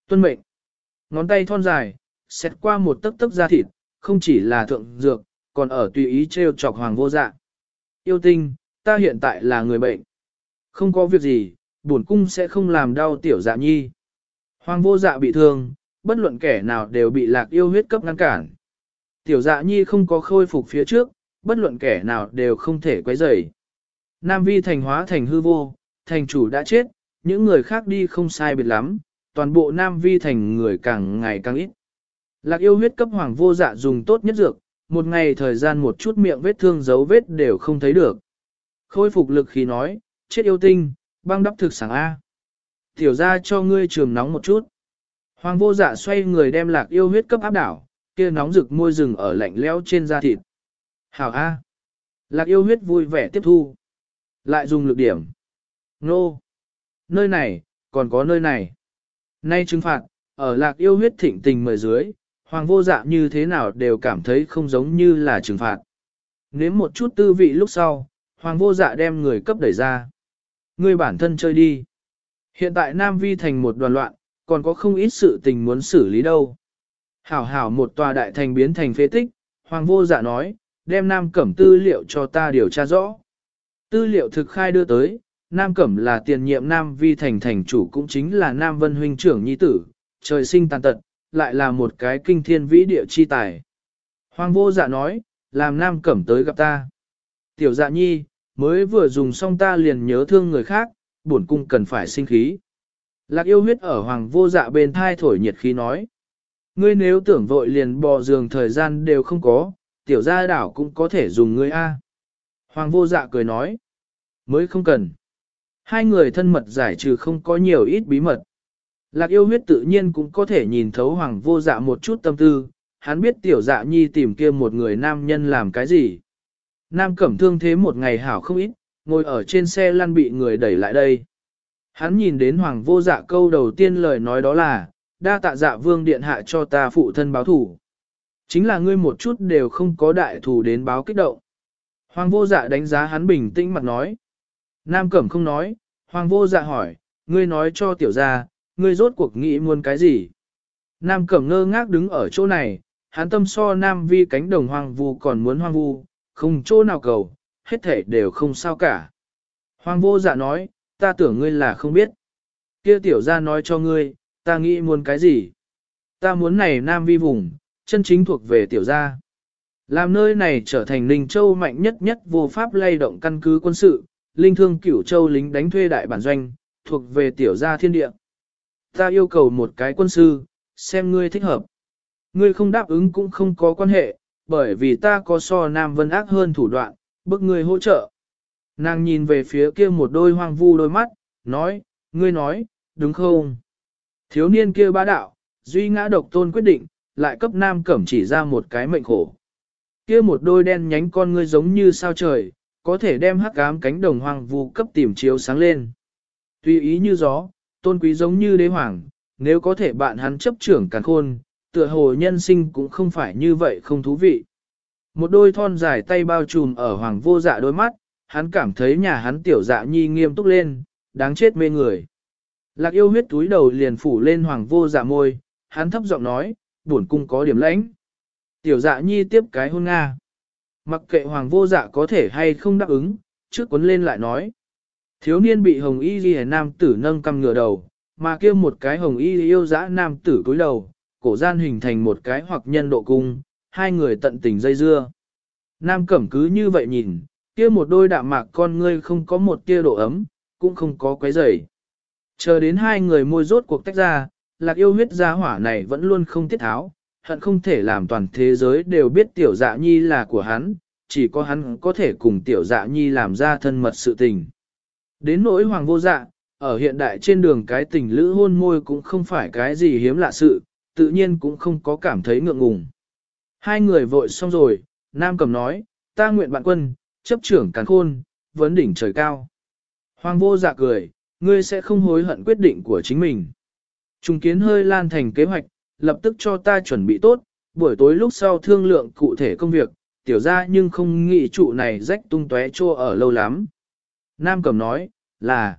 Tuân mệnh. Ngón tay thon dài, xét qua một tấc tấc da thịt, không chỉ là thượng dược, còn ở tùy ý treo chọc hoàng vô dạ. Yêu tinh, ta hiện tại là người bệnh. Không có việc gì, bổn cung sẽ không làm đau tiểu dạ nhi. Hoàng vô dạ bị thương, bất luận kẻ nào đều bị lạc yêu huyết cấp ngăn cản. Tiểu dạ nhi không có khôi phục phía trước, bất luận kẻ nào đều không thể quấy rầy. Nam vi thành hóa thành hư vô, thành chủ đã chết, những người khác đi không sai biệt lắm, toàn bộ Nam vi thành người càng ngày càng ít. Lạc yêu huyết cấp hoàng vô dạ dùng tốt nhất dược, một ngày thời gian một chút miệng vết thương dấu vết đều không thấy được. Khôi phục lực khí nói, chết yêu tinh, băng đắp thực sảng A. Tiểu ra cho ngươi trường nóng một chút. Hoàng vô dạ xoay người đem lạc yêu huyết cấp áp đảo, kia nóng rực môi rừng ở lạnh lẽo trên da thịt. Hảo A. Lạc yêu huyết vui vẻ tiếp thu. Lại dùng lực điểm. Nô. Nơi này, còn có nơi này. Nay trừng phạt, ở lạc yêu huyết thịnh tình mời dưới, hoàng vô dạ như thế nào đều cảm thấy không giống như là trừng phạt. Nếm một chút tư vị lúc sau, hoàng vô dạ đem người cấp đẩy ra. Ngươi bản thân chơi đi. Hiện tại Nam Vi thành một đoàn loạn, còn có không ít sự tình muốn xử lý đâu. Hảo hảo một tòa đại thành biến thành phế tích, hoàng vô dạ nói, đem Nam Cẩm tư liệu cho ta điều tra rõ. Tư liệu thực khai đưa tới, Nam Cẩm là tiền nhiệm Nam Vi thành thành chủ cũng chính là Nam Vân huynh trưởng nhi tử, trời sinh tàn tật, lại là một cái kinh thiên vĩ địa chi tài. Hoàng vô dạ nói, làm Nam Cẩm tới gặp ta. Tiểu dạ nhi, mới vừa dùng xong ta liền nhớ thương người khác, bổn cung cần phải sinh khí. Lạc yêu huyết ở hoàng vô dạ bên thai thổi nhiệt khí nói. Ngươi nếu tưởng vội liền bò giường thời gian đều không có, tiểu gia đảo cũng có thể dùng ngươi A. Hoàng vô dạ cười nói. Mới không cần. Hai người thân mật giải trừ không có nhiều ít bí mật. Lạc yêu huyết tự nhiên cũng có thể nhìn thấu hoàng vô dạ một chút tâm tư, hắn biết tiểu dạ nhi tìm kia một người nam nhân làm cái gì. Nam cẩm thương thế một ngày hảo không ít, ngồi ở trên xe lăn bị người đẩy lại đây. Hắn nhìn đến hoàng vô dạ câu đầu tiên lời nói đó là, đa tạ dạ vương điện hạ cho ta phụ thân báo thủ. Chính là ngươi một chút đều không có đại thủ đến báo kích động. Hoàng vô dạ đánh giá hắn bình tĩnh mặt nói. Nam cẩm không nói, hoàng vô dạ hỏi, ngươi nói cho tiểu gia, ngươi rốt cuộc nghĩ muốn cái gì? Nam cẩm ngơ ngác đứng ở chỗ này, hắn tâm so nam vi cánh đồng hoang vu còn muốn hoang vu, không chỗ nào cầu, hết thể đều không sao cả. Hoàng vô dạ nói, ta tưởng ngươi là không biết. Kia tiểu gia nói cho ngươi, ta nghĩ muốn cái gì? Ta muốn này nam vi vùng, chân chính thuộc về tiểu gia. Làm nơi này trở thành Ninh Châu mạnh nhất nhất vô pháp lay động căn cứ quân sự, linh thương cửu châu lính đánh thuê đại bản doanh, thuộc về tiểu gia thiên địa. Ta yêu cầu một cái quân sư, xem ngươi thích hợp. Ngươi không đáp ứng cũng không có quan hệ, bởi vì ta có so Nam Vân ác hơn thủ đoạn, bức ngươi hỗ trợ. Nàng nhìn về phía kia một đôi hoang vu đôi mắt, nói, ngươi nói, đúng không? Thiếu niên kia bá đạo, duy ngã độc tôn quyết định, lại cấp Nam Cẩm chỉ ra một cái mệnh khổ. Kia một đôi đen nhánh con ngươi giống như sao trời, có thể đem hắc ám cánh đồng hoang vu cấp tìm chiếu sáng lên. Tuy ý như gió, tôn quý giống như đế hoàng, nếu có thể bạn hắn chấp trưởng càn khôn, tựa hồ nhân sinh cũng không phải như vậy không thú vị. Một đôi thon dài tay bao trùm ở hoàng vô dạ đôi mắt, hắn cảm thấy nhà hắn tiểu dạ nhi nghiêm túc lên, đáng chết mê người. Lạc yêu huyết túi đầu liền phủ lên hoàng vô dạ môi, hắn thấp giọng nói, buồn cung có điểm lãnh. Tiểu dạ nhi tiếp cái hôn Nga. Mặc kệ hoàng vô dạ có thể hay không đáp ứng, trước cuốn lên lại nói. Thiếu niên bị hồng y ghi nam tử nâng cầm ngửa đầu, mà kia một cái hồng y yêu dã nam tử cúi đầu, cổ gian hình thành một cái hoặc nhân độ cung, hai người tận tình dây dưa. Nam cẩm cứ như vậy nhìn, kia một đôi đạm mạc con ngươi không có một tia độ ấm, cũng không có quấy rầy. Chờ đến hai người môi rốt cuộc tách ra, lạc yêu huyết gia hỏa này vẫn luôn không tiết tháo, hận không thể làm toàn thế giới đều biết tiểu dạ nhi là của hắn, chỉ có hắn có thể cùng tiểu dạ nhi làm ra thân mật sự tình. Đến nỗi hoàng vô dạ, ở hiện đại trên đường cái tình lữ hôn môi cũng không phải cái gì hiếm lạ sự, tự nhiên cũng không có cảm thấy ngượng ngùng. Hai người vội xong rồi, Nam cầm nói, ta nguyện bạn quân, chấp trưởng càn khôn, vấn đỉnh trời cao. Hoàng vô dạ cười, ngươi sẽ không hối hận quyết định của chính mình. Trung kiến hơi lan thành kế hoạch, lập tức cho ta chuẩn bị tốt, buổi tối lúc sau thương lượng cụ thể công việc, tiểu ra nhưng không nghĩ trụ này rách tung tóe trô ở lâu lắm. Nam Cẩm nói, là.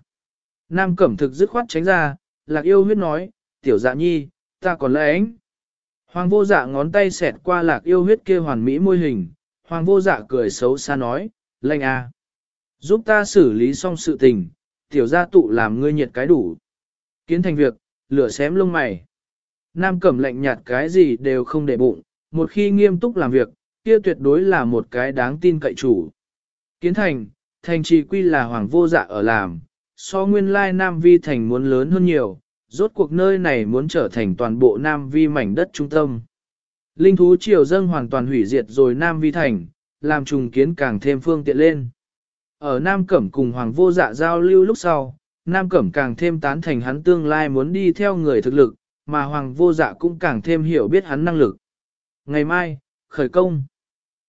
Nam Cẩm thực dứt khoát tránh ra, lạc yêu huyết nói, tiểu dạ nhi, ta còn lẽ ánh. Hoàng vô dạ ngón tay xẹt qua lạc yêu huyết kia hoàn mỹ môi hình, hoàng vô dạ cười xấu xa nói, lệnh à. Giúp ta xử lý xong sự tình, tiểu gia tụ làm ngươi nhiệt cái đủ. Kiến thành việc, lửa xém lông mày. Nam cẩm lạnh nhạt cái gì đều không để bụng, một khi nghiêm túc làm việc, kia tuyệt đối là một cái đáng tin cậy chủ. Kiến thành, thành trì quy là hoàng vô dạ ở làm, so nguyên lai Nam Vi thành muốn lớn hơn nhiều, rốt cuộc nơi này muốn trở thành toàn bộ Nam Vi mảnh đất trung tâm. Linh thú triều dâng hoàn toàn hủy diệt rồi Nam Vi thành, làm trùng kiến càng thêm phương tiện lên. Ở Nam Cẩm cùng Hoàng vô dạ giao lưu lúc sau, Nam Cẩm càng thêm tán thành hắn tương lai muốn đi theo người thực lực, mà Hoàng vô dạ cũng càng thêm hiểu biết hắn năng lực. Ngày mai, khởi công.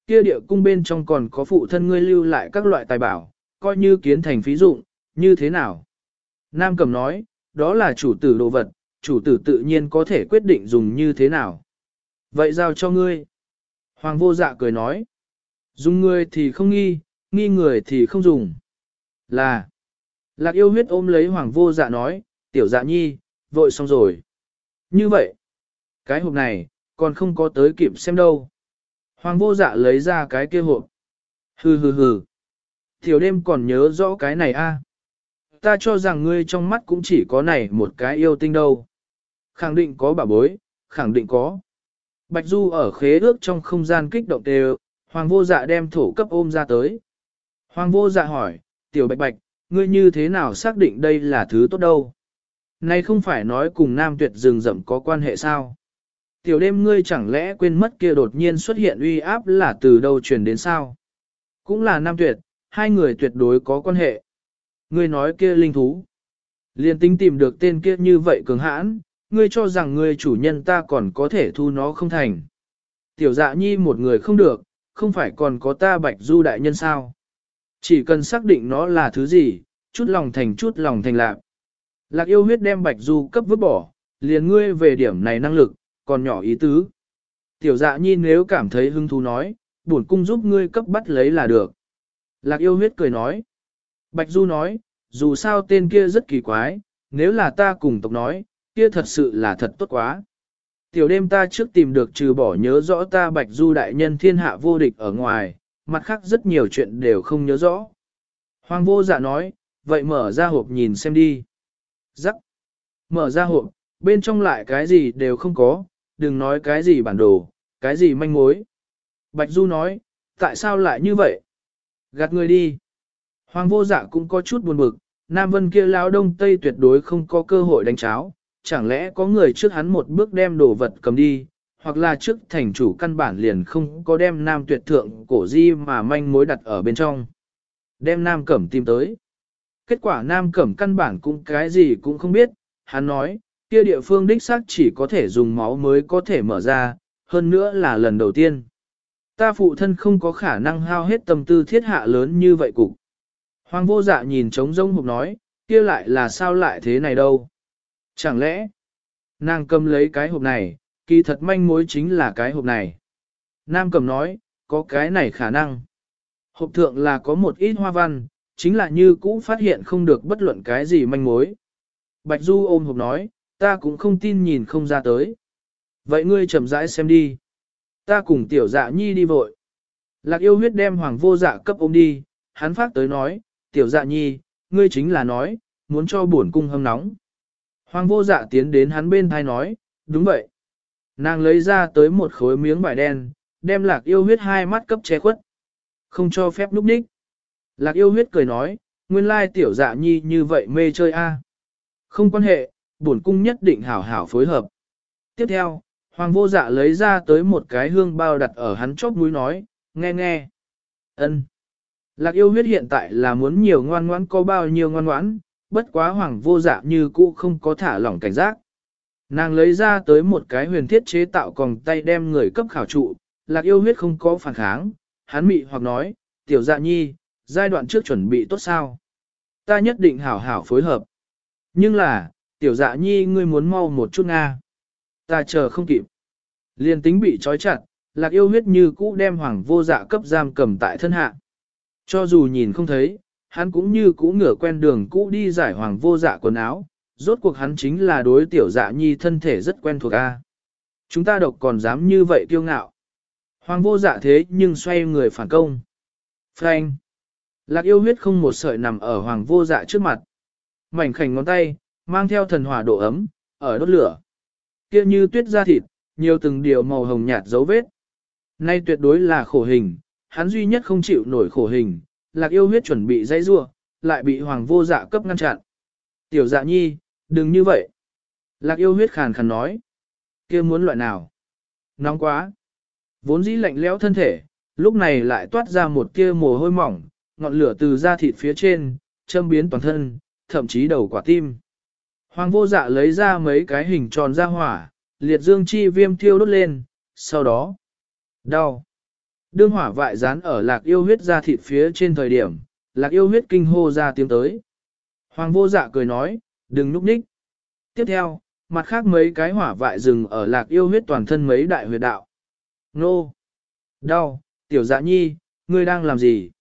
Kia địa cung bên trong còn có phụ thân ngươi lưu lại các loại tài bảo, coi như kiến thành phí dụng, như thế nào? Nam Cẩm nói, đó là chủ tử đồ vật, chủ tử tự nhiên có thể quyết định dùng như thế nào. Vậy giao cho ngươi. Hoàng vô dạ cười nói, dùng ngươi thì không nghi, nghi người thì không dùng. Là, lạc yêu huyết ôm lấy hoàng vô dạ nói, tiểu dạ nhi, vội xong rồi. Như vậy, cái hộp này, còn không có tới kịp xem đâu. Hoàng vô dạ lấy ra cái kia hộp. Hừ hừ hừ. Tiểu đêm còn nhớ rõ cái này a. Ta cho rằng ngươi trong mắt cũng chỉ có này một cái yêu tinh đâu. Khẳng định có bà bối, khẳng định có. Bạch Du ở khế ước trong không gian kích động đều, hoàng vô dạ đem thổ cấp ôm ra tới. Hoàng vô dạ hỏi, tiểu bạch bạch, ngươi như thế nào xác định đây là thứ tốt đâu? Này không phải nói cùng nam tuyệt rừng rậm có quan hệ sao? Tiểu đêm ngươi chẳng lẽ quên mất kia đột nhiên xuất hiện uy áp là từ đâu truyền đến sao? Cũng là nam tuyệt, hai người tuyệt đối có quan hệ. Ngươi nói kia linh thú. Liên tính tìm được tên kia như vậy cường hãn, ngươi cho rằng ngươi chủ nhân ta còn có thể thu nó không thành. Tiểu dạ nhi một người không được, không phải còn có ta bạch du đại nhân sao? Chỉ cần xác định nó là thứ gì, chút lòng thành chút lòng thành lạc. Lạc yêu huyết đem bạch du cấp vứt bỏ, liền ngươi về điểm này năng lực, còn nhỏ ý tứ. Tiểu dạ nhi nếu cảm thấy hứng thú nói, bổn cung giúp ngươi cấp bắt lấy là được. Lạc yêu huyết cười nói. Bạch du nói, dù sao tên kia rất kỳ quái, nếu là ta cùng tộc nói, kia thật sự là thật tốt quá. Tiểu đêm ta trước tìm được trừ bỏ nhớ rõ ta bạch du đại nhân thiên hạ vô địch ở ngoài, mặt khác rất nhiều chuyện đều không nhớ rõ. Hoàng vô dạ nói, vậy mở ra hộp nhìn xem đi. Rắc. Mở ra hộp, bên trong lại cái gì đều không có, đừng nói cái gì bản đồ, cái gì manh mối. Bạch Du nói, tại sao lại như vậy? Gạt người đi. Hoàng vô dạ cũng có chút buồn bực, Nam Vân kia lão đông tây tuyệt đối không có cơ hội đánh cháo, chẳng lẽ có người trước hắn một bước đem đồ vật cầm đi, hoặc là trước thành chủ căn bản liền không có đem nam tuyệt thượng cổ di mà manh mối đặt ở bên trong. Đem nam cẩm tìm tới. Kết quả nam cẩm căn bản cũng cái gì cũng không biết, hắn nói, kia địa phương đích xác chỉ có thể dùng máu mới có thể mở ra, hơn nữa là lần đầu tiên. Ta phụ thân không có khả năng hao hết tâm tư thiết hạ lớn như vậy cục. Hoàng vô dạ nhìn trống rông hộp nói, kia lại là sao lại thế này đâu. Chẳng lẽ, nàng cầm lấy cái hộp này, kỳ thật manh mối chính là cái hộp này. Nam cầm nói, có cái này khả năng. Hộp thượng là có một ít hoa văn, chính là như cũ phát hiện không được bất luận cái gì manh mối. Bạch Du ôm hộp nói, ta cũng không tin nhìn không ra tới. Vậy ngươi chậm rãi xem đi. Ta cùng tiểu dạ nhi đi vội. Lạc yêu huyết đem hoàng vô dạ cấp ôm đi, hắn phát tới nói, tiểu dạ nhi, ngươi chính là nói, muốn cho bổn cung hâm nóng. Hoàng vô dạ tiến đến hắn bên thai nói, đúng vậy. Nàng lấy ra tới một khối miếng vải đen, đem lạc yêu huyết hai mắt cấp che khuất. Không cho phép núp đích. Lạc yêu huyết cười nói, nguyên lai tiểu dạ nhi như vậy mê chơi a. Không quan hệ, bổn cung nhất định hảo hảo phối hợp. Tiếp theo, hoàng vô dạ lấy ra tới một cái hương bao đặt ở hắn chóp mũi nói, nghe nghe. ân. Lạc yêu huyết hiện tại là muốn nhiều ngoan ngoãn có bao nhiêu ngoan ngoãn, bất quá hoàng vô dạ như cũ không có thả lỏng cảnh giác. Nàng lấy ra tới một cái huyền thiết chế tạo còng tay đem người cấp khảo trụ, lạc yêu huyết không có phản kháng, hắn mị hoặc nói, tiểu dạ nhi, giai đoạn trước chuẩn bị tốt sao. Ta nhất định hảo hảo phối hợp. Nhưng là, tiểu dạ nhi ngươi muốn mau một chút nga. Ta chờ không kịp. Liên tính bị trói chặt, lạc yêu huyết như cũ đem hoàng vô dạ cấp giam cầm tại thân hạ. Cho dù nhìn không thấy, hắn cũng như cũ ngửa quen đường cũ đi giải hoàng vô dạ quần áo, rốt cuộc hắn chính là đối tiểu dạ nhi thân thể rất quen thuộc a. Chúng ta độc còn dám như vậy kiêu ngạo. Hoàng vô dạ thế nhưng xoay người phản công. Frank. Lạc yêu huyết không một sợi nằm ở hoàng vô dạ trước mặt. Mảnh khảnh ngón tay, mang theo thần hỏa độ ấm, ở đốt lửa. kia như tuyết da thịt, nhiều từng điều màu hồng nhạt dấu vết. Nay tuyệt đối là khổ hình, hắn duy nhất không chịu nổi khổ hình, lạc yêu huyết chuẩn bị dây rua, lại bị hoàng vô dạ cấp ngăn chặn. Tiểu dạ nhi, đừng như vậy. Lạc yêu huyết khàn khàn nói. kia muốn loại nào? Nóng quá. Vốn dĩ lạnh lẽo thân thể, lúc này lại toát ra một tia mồ hôi mỏng, ngọn lửa từ da thịt phía trên, châm biến toàn thân, thậm chí đầu quả tim. Hoàng vô dạ lấy ra mấy cái hình tròn ra hỏa, liệt dương chi viêm thiêu đốt lên, sau đó, đau. Đương hỏa vại dán ở lạc yêu huyết ra thịt phía trên thời điểm, lạc yêu huyết kinh hô ra tiếng tới. Hoàng vô dạ cười nói, đừng núp ních. Tiếp theo, mặt khác mấy cái hỏa vại rừng ở lạc yêu huyết toàn thân mấy đại huyệt đạo. Nô! Đau! Tiểu dạ nhi, ngươi đang làm gì?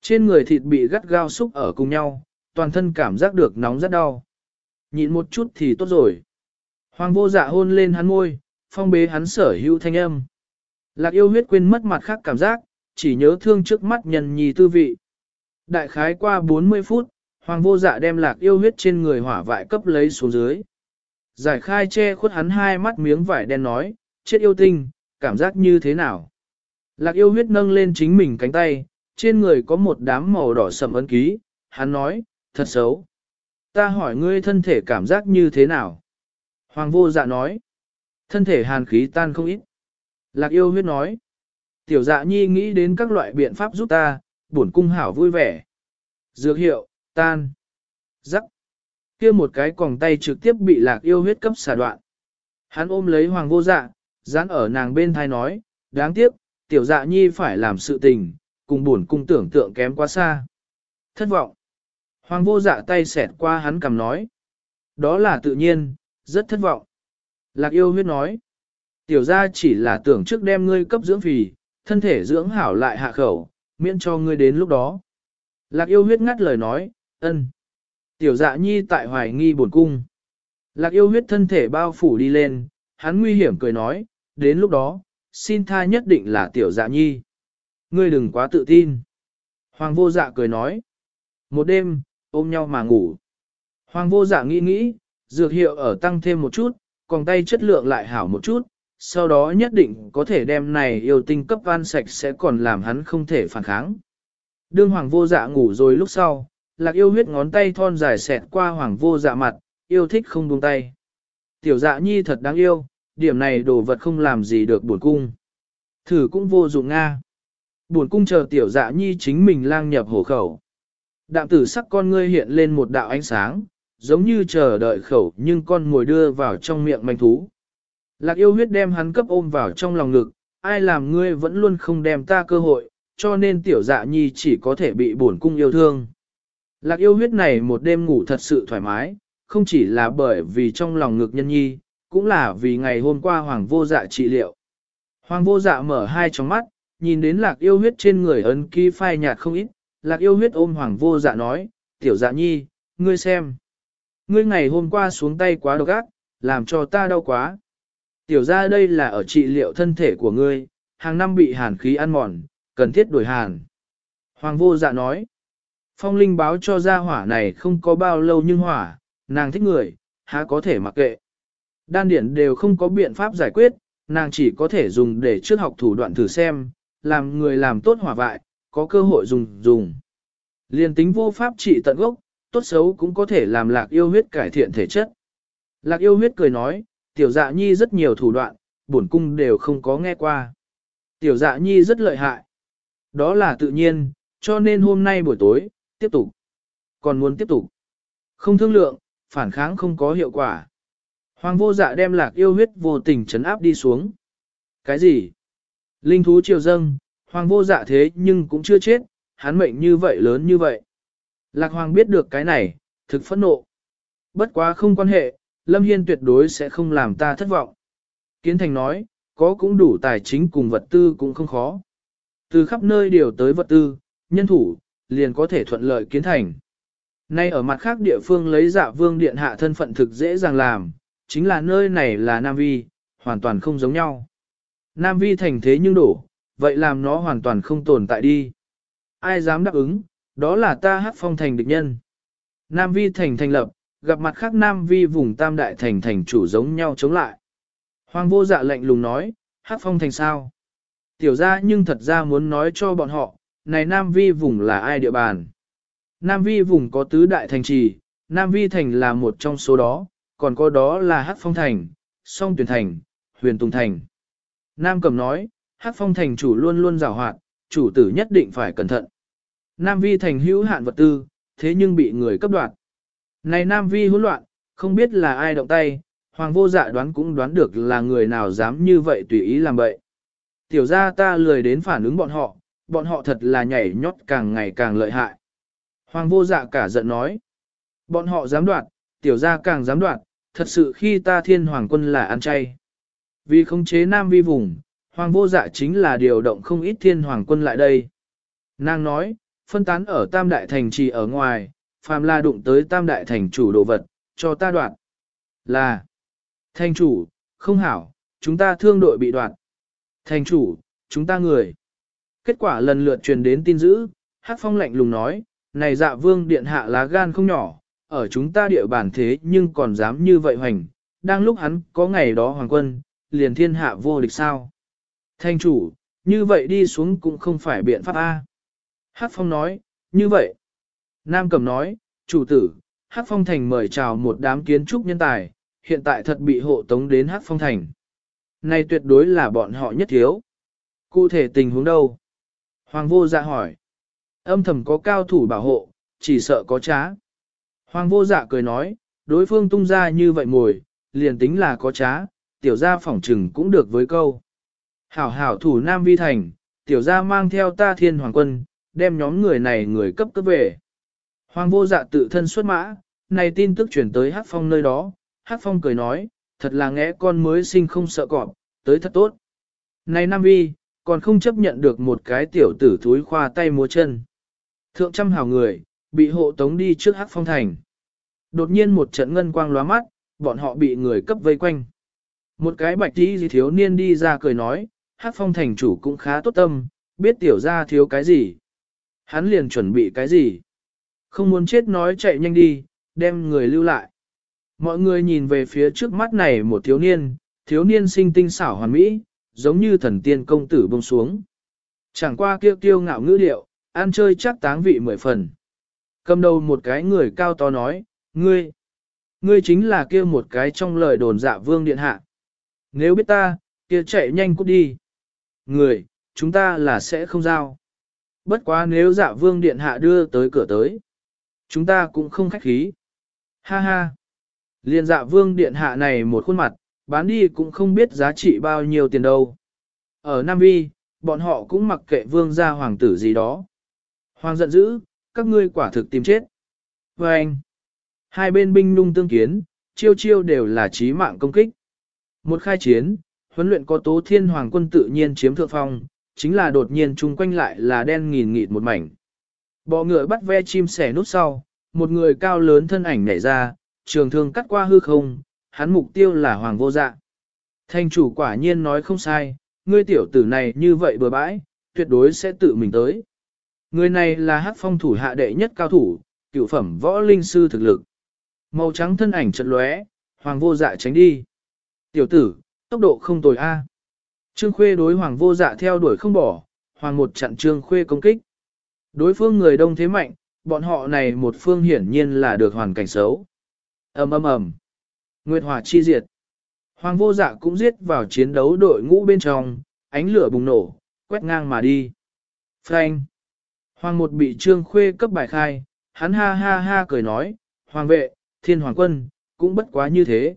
Trên người thịt bị gắt gao xúc ở cùng nhau, toàn thân cảm giác được nóng rất đau. Nhịn một chút thì tốt rồi. Hoàng vô dạ hôn lên hắn môi, phong bế hắn sở hữu thanh âm. Lạc yêu huyết quên mất mặt khác cảm giác, chỉ nhớ thương trước mắt nhân nhì tư vị. Đại khái qua 40 phút, hoàng vô dạ đem lạc yêu huyết trên người hỏa vải cấp lấy xuống dưới. Giải khai che khuất hắn hai mắt miếng vải đen nói, chết yêu tinh, cảm giác như thế nào? Lạc yêu huyết nâng lên chính mình cánh tay, trên người có một đám màu đỏ sầm ấn ký, hắn nói, thật xấu. Ta hỏi ngươi thân thể cảm giác như thế nào? Hoàng vô dạ nói, thân thể hàn khí tan không ít. Lạc yêu huyết nói, tiểu dạ nhi nghĩ đến các loại biện pháp giúp ta, bổn cung hảo vui vẻ. Dược hiệu, tan, rắc. kia một cái còng tay trực tiếp bị lạc yêu huyết cấp xả đoạn. Hắn ôm lấy hoàng vô dạ, dán ở nàng bên thai nói, đáng tiếc, tiểu dạ nhi phải làm sự tình, cùng buồn cung tưởng tượng kém quá xa. Thất vọng. Hoàng vô dạ tay xẹt qua hắn cầm nói. Đó là tự nhiên, rất thất vọng. Lạc yêu huyết nói. Tiểu ra chỉ là tưởng trước đem ngươi cấp dưỡng phì, thân thể dưỡng hảo lại hạ khẩu, miễn cho ngươi đến lúc đó. Lạc yêu huyết ngắt lời nói, ân. Tiểu dạ nhi tại hoài nghi buồn cung. Lạc yêu huyết thân thể bao phủ đi lên, hắn nguy hiểm cười nói, đến lúc đó, xin tha nhất định là tiểu dạ nhi. Ngươi đừng quá tự tin. Hoàng vô dạ cười nói. Một đêm, ôm nhau mà ngủ. Hoàng vô dạ nghĩ nghĩ, dược hiệu ở tăng thêm một chút, còn tay chất lượng lại hảo một chút, sau đó nhất định có thể đem này yêu tinh cấp van sạch sẽ còn làm hắn không thể phản kháng. Đương hoàng vô dạ ngủ rồi lúc sau, lạc yêu huyết ngón tay thon dài xẹt qua hoàng vô dạ mặt, yêu thích không buông tay. Tiểu dạ nhi thật đáng yêu, điểm này đồ vật không làm gì được buồn cung. Thử cũng vô dụng Nga. Buồn cung chờ tiểu dạ nhi chính mình lang nhập hổ khẩu. Đạm tử sắc con ngươi hiện lên một đạo ánh sáng, giống như chờ đợi khẩu nhưng con ngồi đưa vào trong miệng manh thú. Lạc yêu huyết đem hắn cấp ôm vào trong lòng ngực, ai làm ngươi vẫn luôn không đem ta cơ hội, cho nên tiểu dạ nhi chỉ có thể bị bổn cung yêu thương. Lạc yêu huyết này một đêm ngủ thật sự thoải mái, không chỉ là bởi vì trong lòng ngực nhân nhi, cũng là vì ngày hôm qua hoàng vô dạ trị liệu. Hoàng vô dạ mở hai tròng mắt, nhìn đến lạc yêu huyết trên người ấn ký phai nhạt không ít, lạc yêu huyết ôm hoàng vô dạ nói, tiểu dạ nhi, ngươi xem. Ngươi ngày hôm qua xuống tay quá độc ác, làm cho ta đau quá. Tiểu ra đây là ở trị liệu thân thể của ngươi, hàng năm bị hàn khí ăn mòn, cần thiết đổi hàn. Hoàng vô dạ nói, phong linh báo cho ra hỏa này không có bao lâu nhưng hỏa, nàng thích người, há có thể mặc kệ. Đan điển đều không có biện pháp giải quyết, nàng chỉ có thể dùng để trước học thủ đoạn thử xem, làm người làm tốt hỏa vại, có cơ hội dùng dùng. Liên tính vô pháp trị tận gốc, tốt xấu cũng có thể làm lạc yêu huyết cải thiện thể chất. Lạc yêu huyết cười nói, tiểu dạ nhi rất nhiều thủ đoạn, bổn cung đều không có nghe qua. Tiểu dạ nhi rất lợi hại. Đó là tự nhiên, cho nên hôm nay buổi tối, tiếp tục. Còn muốn tiếp tục. Không thương lượng, phản kháng không có hiệu quả. Hoàng vô dạ đem lạc yêu huyết vô tình chấn áp đi xuống. Cái gì? Linh thú triều dâng, hoàng vô dạ thế nhưng cũng chưa chết, hắn mệnh như vậy lớn như vậy. Lạc hoàng biết được cái này, thực phẫn nộ. Bất quá không quan hệ, Lâm Hiên tuyệt đối sẽ không làm ta thất vọng. Kiến thành nói, có cũng đủ tài chính cùng vật tư cũng không khó. Từ khắp nơi điều tới vật tư, nhân thủ, liền có thể thuận lợi kiến thành. Nay ở mặt khác địa phương lấy dạ vương điện hạ thân phận thực dễ dàng làm, chính là nơi này là Nam Vi, hoàn toàn không giống nhau. Nam Vi thành thế nhưng đổ, vậy làm nó hoàn toàn không tồn tại đi. Ai dám đáp ứng, đó là ta hát phong thành địch nhân. Nam Vi thành thành lập, gặp mặt khác Nam Vi vùng Tam Đại thành thành chủ giống nhau chống lại. Hoàng vô dạ lệnh lùng nói, hát phong thành sao? Tiểu ra nhưng thật ra muốn nói cho bọn họ, này Nam Vi vùng là ai địa bàn? Nam Vi vùng có tứ đại thành trì, Nam Vi thành là một trong số đó, còn có đó là Hát Phong Thành, Song Tuyển Thành, Huyền Tùng Thành. Nam Cầm nói, Hát Phong Thành chủ luôn luôn rào hoạt, chủ tử nhất định phải cẩn thận. Nam Vi Thành hữu hạn vật tư, thế nhưng bị người cấp đoạt. Này Nam Vi hỗn loạn, không biết là ai động tay, Hoàng vô dạ đoán cũng đoán được là người nào dám như vậy tùy ý làm vậy. Tiểu ra ta lười đến phản ứng bọn họ, bọn họ thật là nhảy nhót càng ngày càng lợi hại. Hoàng vô dạ cả giận nói. Bọn họ dám đoạt, tiểu ra càng dám đoạt, thật sự khi ta thiên hoàng quân là ăn chay. Vì khống chế nam vi vùng, hoàng vô dạ chính là điều động không ít thiên hoàng quân lại đây. Nàng nói, phân tán ở tam đại thành trì ở ngoài, phàm la đụng tới tam đại thành chủ đồ vật, cho ta đoạt. Là, thành chủ, không hảo, chúng ta thương đội bị đoạt. Thành chủ, chúng ta người. Kết quả lần lượt truyền đến tin dữ, hát phong lạnh lùng nói, này dạ vương điện hạ lá gan không nhỏ, ở chúng ta địa bàn thế nhưng còn dám như vậy hoành, đang lúc hắn có ngày đó hoàng quân, liền thiên hạ vô địch sao. Thanh chủ, như vậy đi xuống cũng không phải biện pháp A. Hát phong nói, như vậy. Nam cầm nói, chủ tử, Hắc phong thành mời chào một đám kiến trúc nhân tài, hiện tại thật bị hộ tống đến Hắc phong thành. Này tuyệt đối là bọn họ nhất thiếu. Cụ thể tình huống đâu? Hoàng vô dạ hỏi. Âm thầm có cao thủ bảo hộ, chỉ sợ có trá. Hoàng vô dạ cười nói, đối phương tung ra như vậy mồi, liền tính là có trá, tiểu gia phỏng trừng cũng được với câu. Hảo hảo thủ Nam Vi Thành, tiểu gia mang theo ta thiên hoàng quân, đem nhóm người này người cấp cấp về. Hoàng vô dạ tự thân xuất mã, này tin tức chuyển tới Hát Phong nơi đó, Hát Phong cười nói, thật là ngẽ con mới sinh không sợ cọp, tới thật tốt. Này Nam Vi, còn không chấp nhận được một cái tiểu tử thúi khoa tay múa chân. Thượng trăm hào người, bị hộ tống đi trước hắc phong thành. Đột nhiên một trận ngân quang lóa mắt, bọn họ bị người cấp vây quanh. Một cái bạch tí thiếu niên đi ra cười nói, hắc phong thành chủ cũng khá tốt tâm, biết tiểu ra thiếu cái gì. Hắn liền chuẩn bị cái gì. Không muốn chết nói chạy nhanh đi, đem người lưu lại. Mọi người nhìn về phía trước mắt này một thiếu niên, thiếu niên sinh tinh xảo hoàn mỹ, giống như thần tiên công tử bông xuống. Chẳng qua kiêu kiêu ngạo ngữ điệu, ăn chơi chắc táng vị mười phần. Cầm đầu một cái người cao to nói, ngươi, ngươi chính là kia một cái trong lời đồn dạ vương điện hạ. Nếu biết ta, kia chạy nhanh cút đi. Người, chúng ta là sẽ không giao. Bất quá nếu dạ vương điện hạ đưa tới cửa tới, chúng ta cũng không khách khí. Ha ha. Liên dạ vương điện hạ này một khuôn mặt, bán đi cũng không biết giá trị bao nhiêu tiền đâu. Ở Nam Vi, bọn họ cũng mặc kệ vương gia hoàng tử gì đó. Hoàng giận dữ, các ngươi quả thực tìm chết. Và anh, hai bên binh nung tương kiến, chiêu chiêu đều là chí mạng công kích. Một khai chiến, huấn luyện có tố thiên hoàng quân tự nhiên chiếm thượng phong, chính là đột nhiên chung quanh lại là đen nghìn nghịt một mảnh. Bọ ngựa bắt ve chim sẻ nút sau, một người cao lớn thân ảnh nhảy ra, trường thương cắt qua hư không, hắn mục tiêu là hoàng vô dạ. thanh chủ quả nhiên nói không sai, ngươi tiểu tử này như vậy bừa bãi, tuyệt đối sẽ tự mình tới. Người này là hát phong thủ hạ đệ nhất cao thủ, cựu phẩm võ linh sư thực lực. Màu trắng thân ảnh chật lóe, hoàng vô dạ tránh đi. Tiểu tử, tốc độ không tồi a. Trương Khuê đối hoàng vô dạ theo đuổi không bỏ, hoàng một chặn Trương Khuê công kích. Đối phương người đông thế mạnh, bọn họ này một phương hiển nhiên là được hoàn cảnh xấu. ầm ầm ầm, Nguyệt hỏa chi diệt. Hoàng vô dạ cũng giết vào chiến đấu đội ngũ bên trong, ánh lửa bùng nổ, quét ngang mà đi. Frank. Hoàng một bị trương khuê cấp bài khai, hắn ha ha ha cười nói, Hoàng vệ, thiên hoàng quân, cũng bất quá như thế.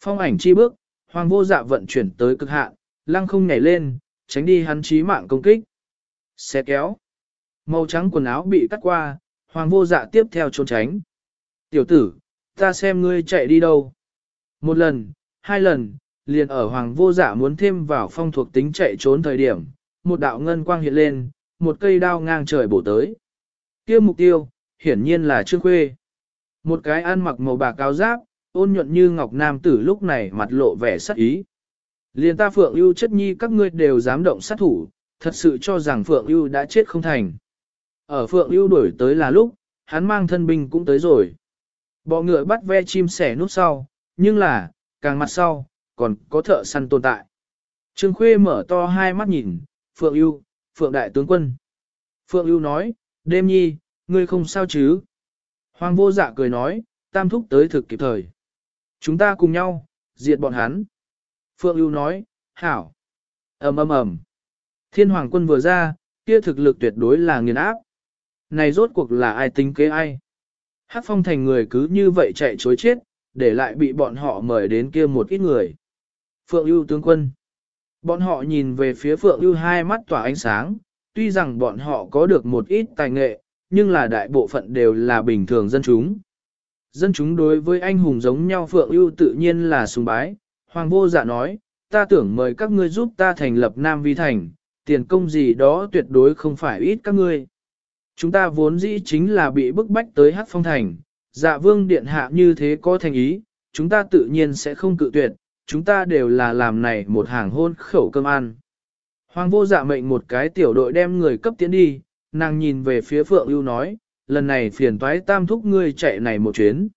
Phong ảnh chi bước, Hoàng vô dạ vận chuyển tới cực hạn, lăng không nhảy lên, tránh đi hắn chí mạng công kích. Xe kéo. Màu trắng quần áo bị cắt qua, Hoàng vô dạ tiếp theo trốn tránh. Tiểu tử, ta xem ngươi chạy đi đâu. Một lần, hai lần, liền ở Hoàng vô dạ muốn thêm vào phong thuộc tính chạy trốn thời điểm, một đạo ngân quang hiện lên, một cây đao ngang trời bổ tới. kia mục tiêu, hiển nhiên là Trương Khuê. Một cái ăn mặc màu bạc cao giáp, ôn nhuận như ngọc nam tử lúc này mặt lộ vẻ sắc ý. Liền ta Phượng ưu chất nhi các ngươi đều dám động sát thủ, thật sự cho rằng Phượng ưu đã chết không thành. Ở Phượng ưu đuổi tới là lúc, hắn mang thân binh cũng tới rồi. Bọ ngựa bắt ve chim sẻ nút sau, nhưng là, càng mặt sau, còn có thợ săn tồn tại. Trương Khuê mở to hai mắt nhìn, Phượng ưu, Phượng Đại Tướng Quân. Phượng ưu nói, đêm nhi, ngươi không sao chứ? Hoàng vô dạ cười nói, tam thúc tới thực kịp thời. Chúng ta cùng nhau, diệt bọn hắn. Phượng ưu nói, hảo. ầm ầm ầm. Thiên hoàng quân vừa ra, kia thực lực tuyệt đối là nghiền áp. Này rốt cuộc là ai tính kế ai? Hát phong thành người cứ như vậy chạy chối chết, để lại bị bọn họ mời đến kia một ít người. Phượng ưu tướng quân. Bọn họ nhìn về phía Phượng ưu hai mắt tỏa ánh sáng, tuy rằng bọn họ có được một ít tài nghệ, nhưng là đại bộ phận đều là bình thường dân chúng. Dân chúng đối với anh hùng giống nhau Phượng ưu tự nhiên là sùng bái, Hoàng vô dạ nói, ta tưởng mời các ngươi giúp ta thành lập Nam Vi Thành, tiền công gì đó tuyệt đối không phải ít các ngươi. Chúng ta vốn dĩ chính là bị bức bách tới Hát Phong Thành, dạ vương điện hạ như thế có thành ý, chúng ta tự nhiên sẽ không cự tuyệt, chúng ta đều là làm này một hàng hôn khẩu cơm ăn. Hoàng vô dạ mệnh một cái tiểu đội đem người cấp tiến đi, nàng nhìn về phía Phượng ưu nói, lần này phiền toái tam thúc ngươi chạy này một chuyến.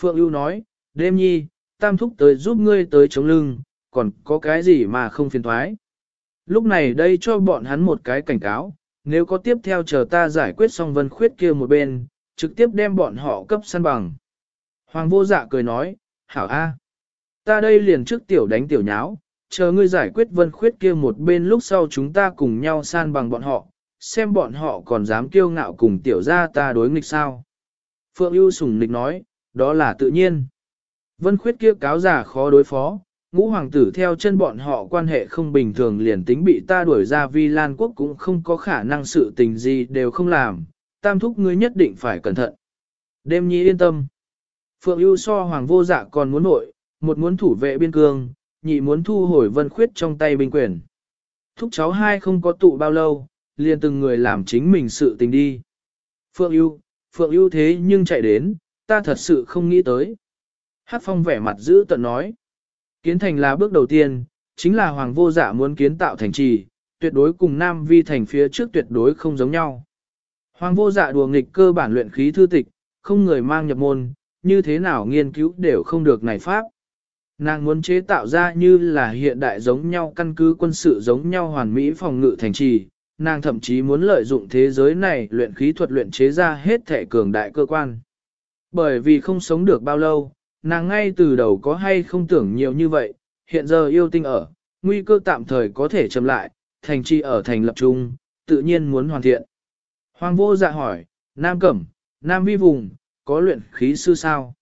Phượng ưu nói, đêm nhi, tam thúc tới giúp ngươi tới chống lưng, còn có cái gì mà không phiền toái. Lúc này đây cho bọn hắn một cái cảnh cáo, nếu có tiếp theo chờ ta giải quyết xong vân khuyết kia một bên, trực tiếp đem bọn họ cấp săn bằng. Hoàng vô dạ cười nói, hảo a, ta đây liền trước tiểu đánh tiểu nháo, chờ ngươi giải quyết vân khuyết kia một bên lúc sau chúng ta cùng nhau san bằng bọn họ, xem bọn họ còn dám kiêu ngạo cùng tiểu gia ta đối nghịch sao. Phượng ưu sùng nghịch nói, đó là tự nhiên. Vân khuyết kia cáo giả khó đối phó, ngũ hoàng tử theo chân bọn họ quan hệ không bình thường liền tính bị ta đuổi ra vi lan quốc cũng không có khả năng sự tình gì đều không làm, tam thúc ngươi nhất định phải cẩn thận. Đêm nhi yên tâm. Phượng ưu so hoàng vô dạ còn muốn nội, một muốn thủ vệ biên cương, nhị muốn thu hồi vân khuyết trong tay binh quyền. Thúc cháu hai không có tụ bao lâu, liền từng người làm chính mình sự tình đi. Phượng ưu, Phượng ưu thế nhưng chạy đến, ta thật sự không nghĩ tới. Hát phong vẻ mặt giữ tận nói. Kiến thành là bước đầu tiên, chính là hoàng vô dạ muốn kiến tạo thành trì, tuyệt đối cùng Nam Vi thành phía trước tuyệt đối không giống nhau. Hoàng vô dạ đùa nghịch cơ bản luyện khí thư tịch, không người mang nhập môn, như thế nào nghiên cứu đều không được này pháp. Nàng muốn chế tạo ra như là hiện đại giống nhau căn cứ quân sự giống nhau hoàn mỹ phòng ngự thành trì, nàng thậm chí muốn lợi dụng thế giới này luyện khí thuật luyện chế ra hết thể cường đại cơ quan. Bởi vì không sống được bao lâu, nàng ngay từ đầu có hay không tưởng nhiều như vậy, hiện giờ yêu tinh ở, nguy cơ tạm thời có thể chậm lại, thành trì ở thành lập trung, tự nhiên muốn hoàn thiện. Hoàng vô dạ hỏi, Nam Cẩm, Nam Vi Vùng, có luyện khí sư sao?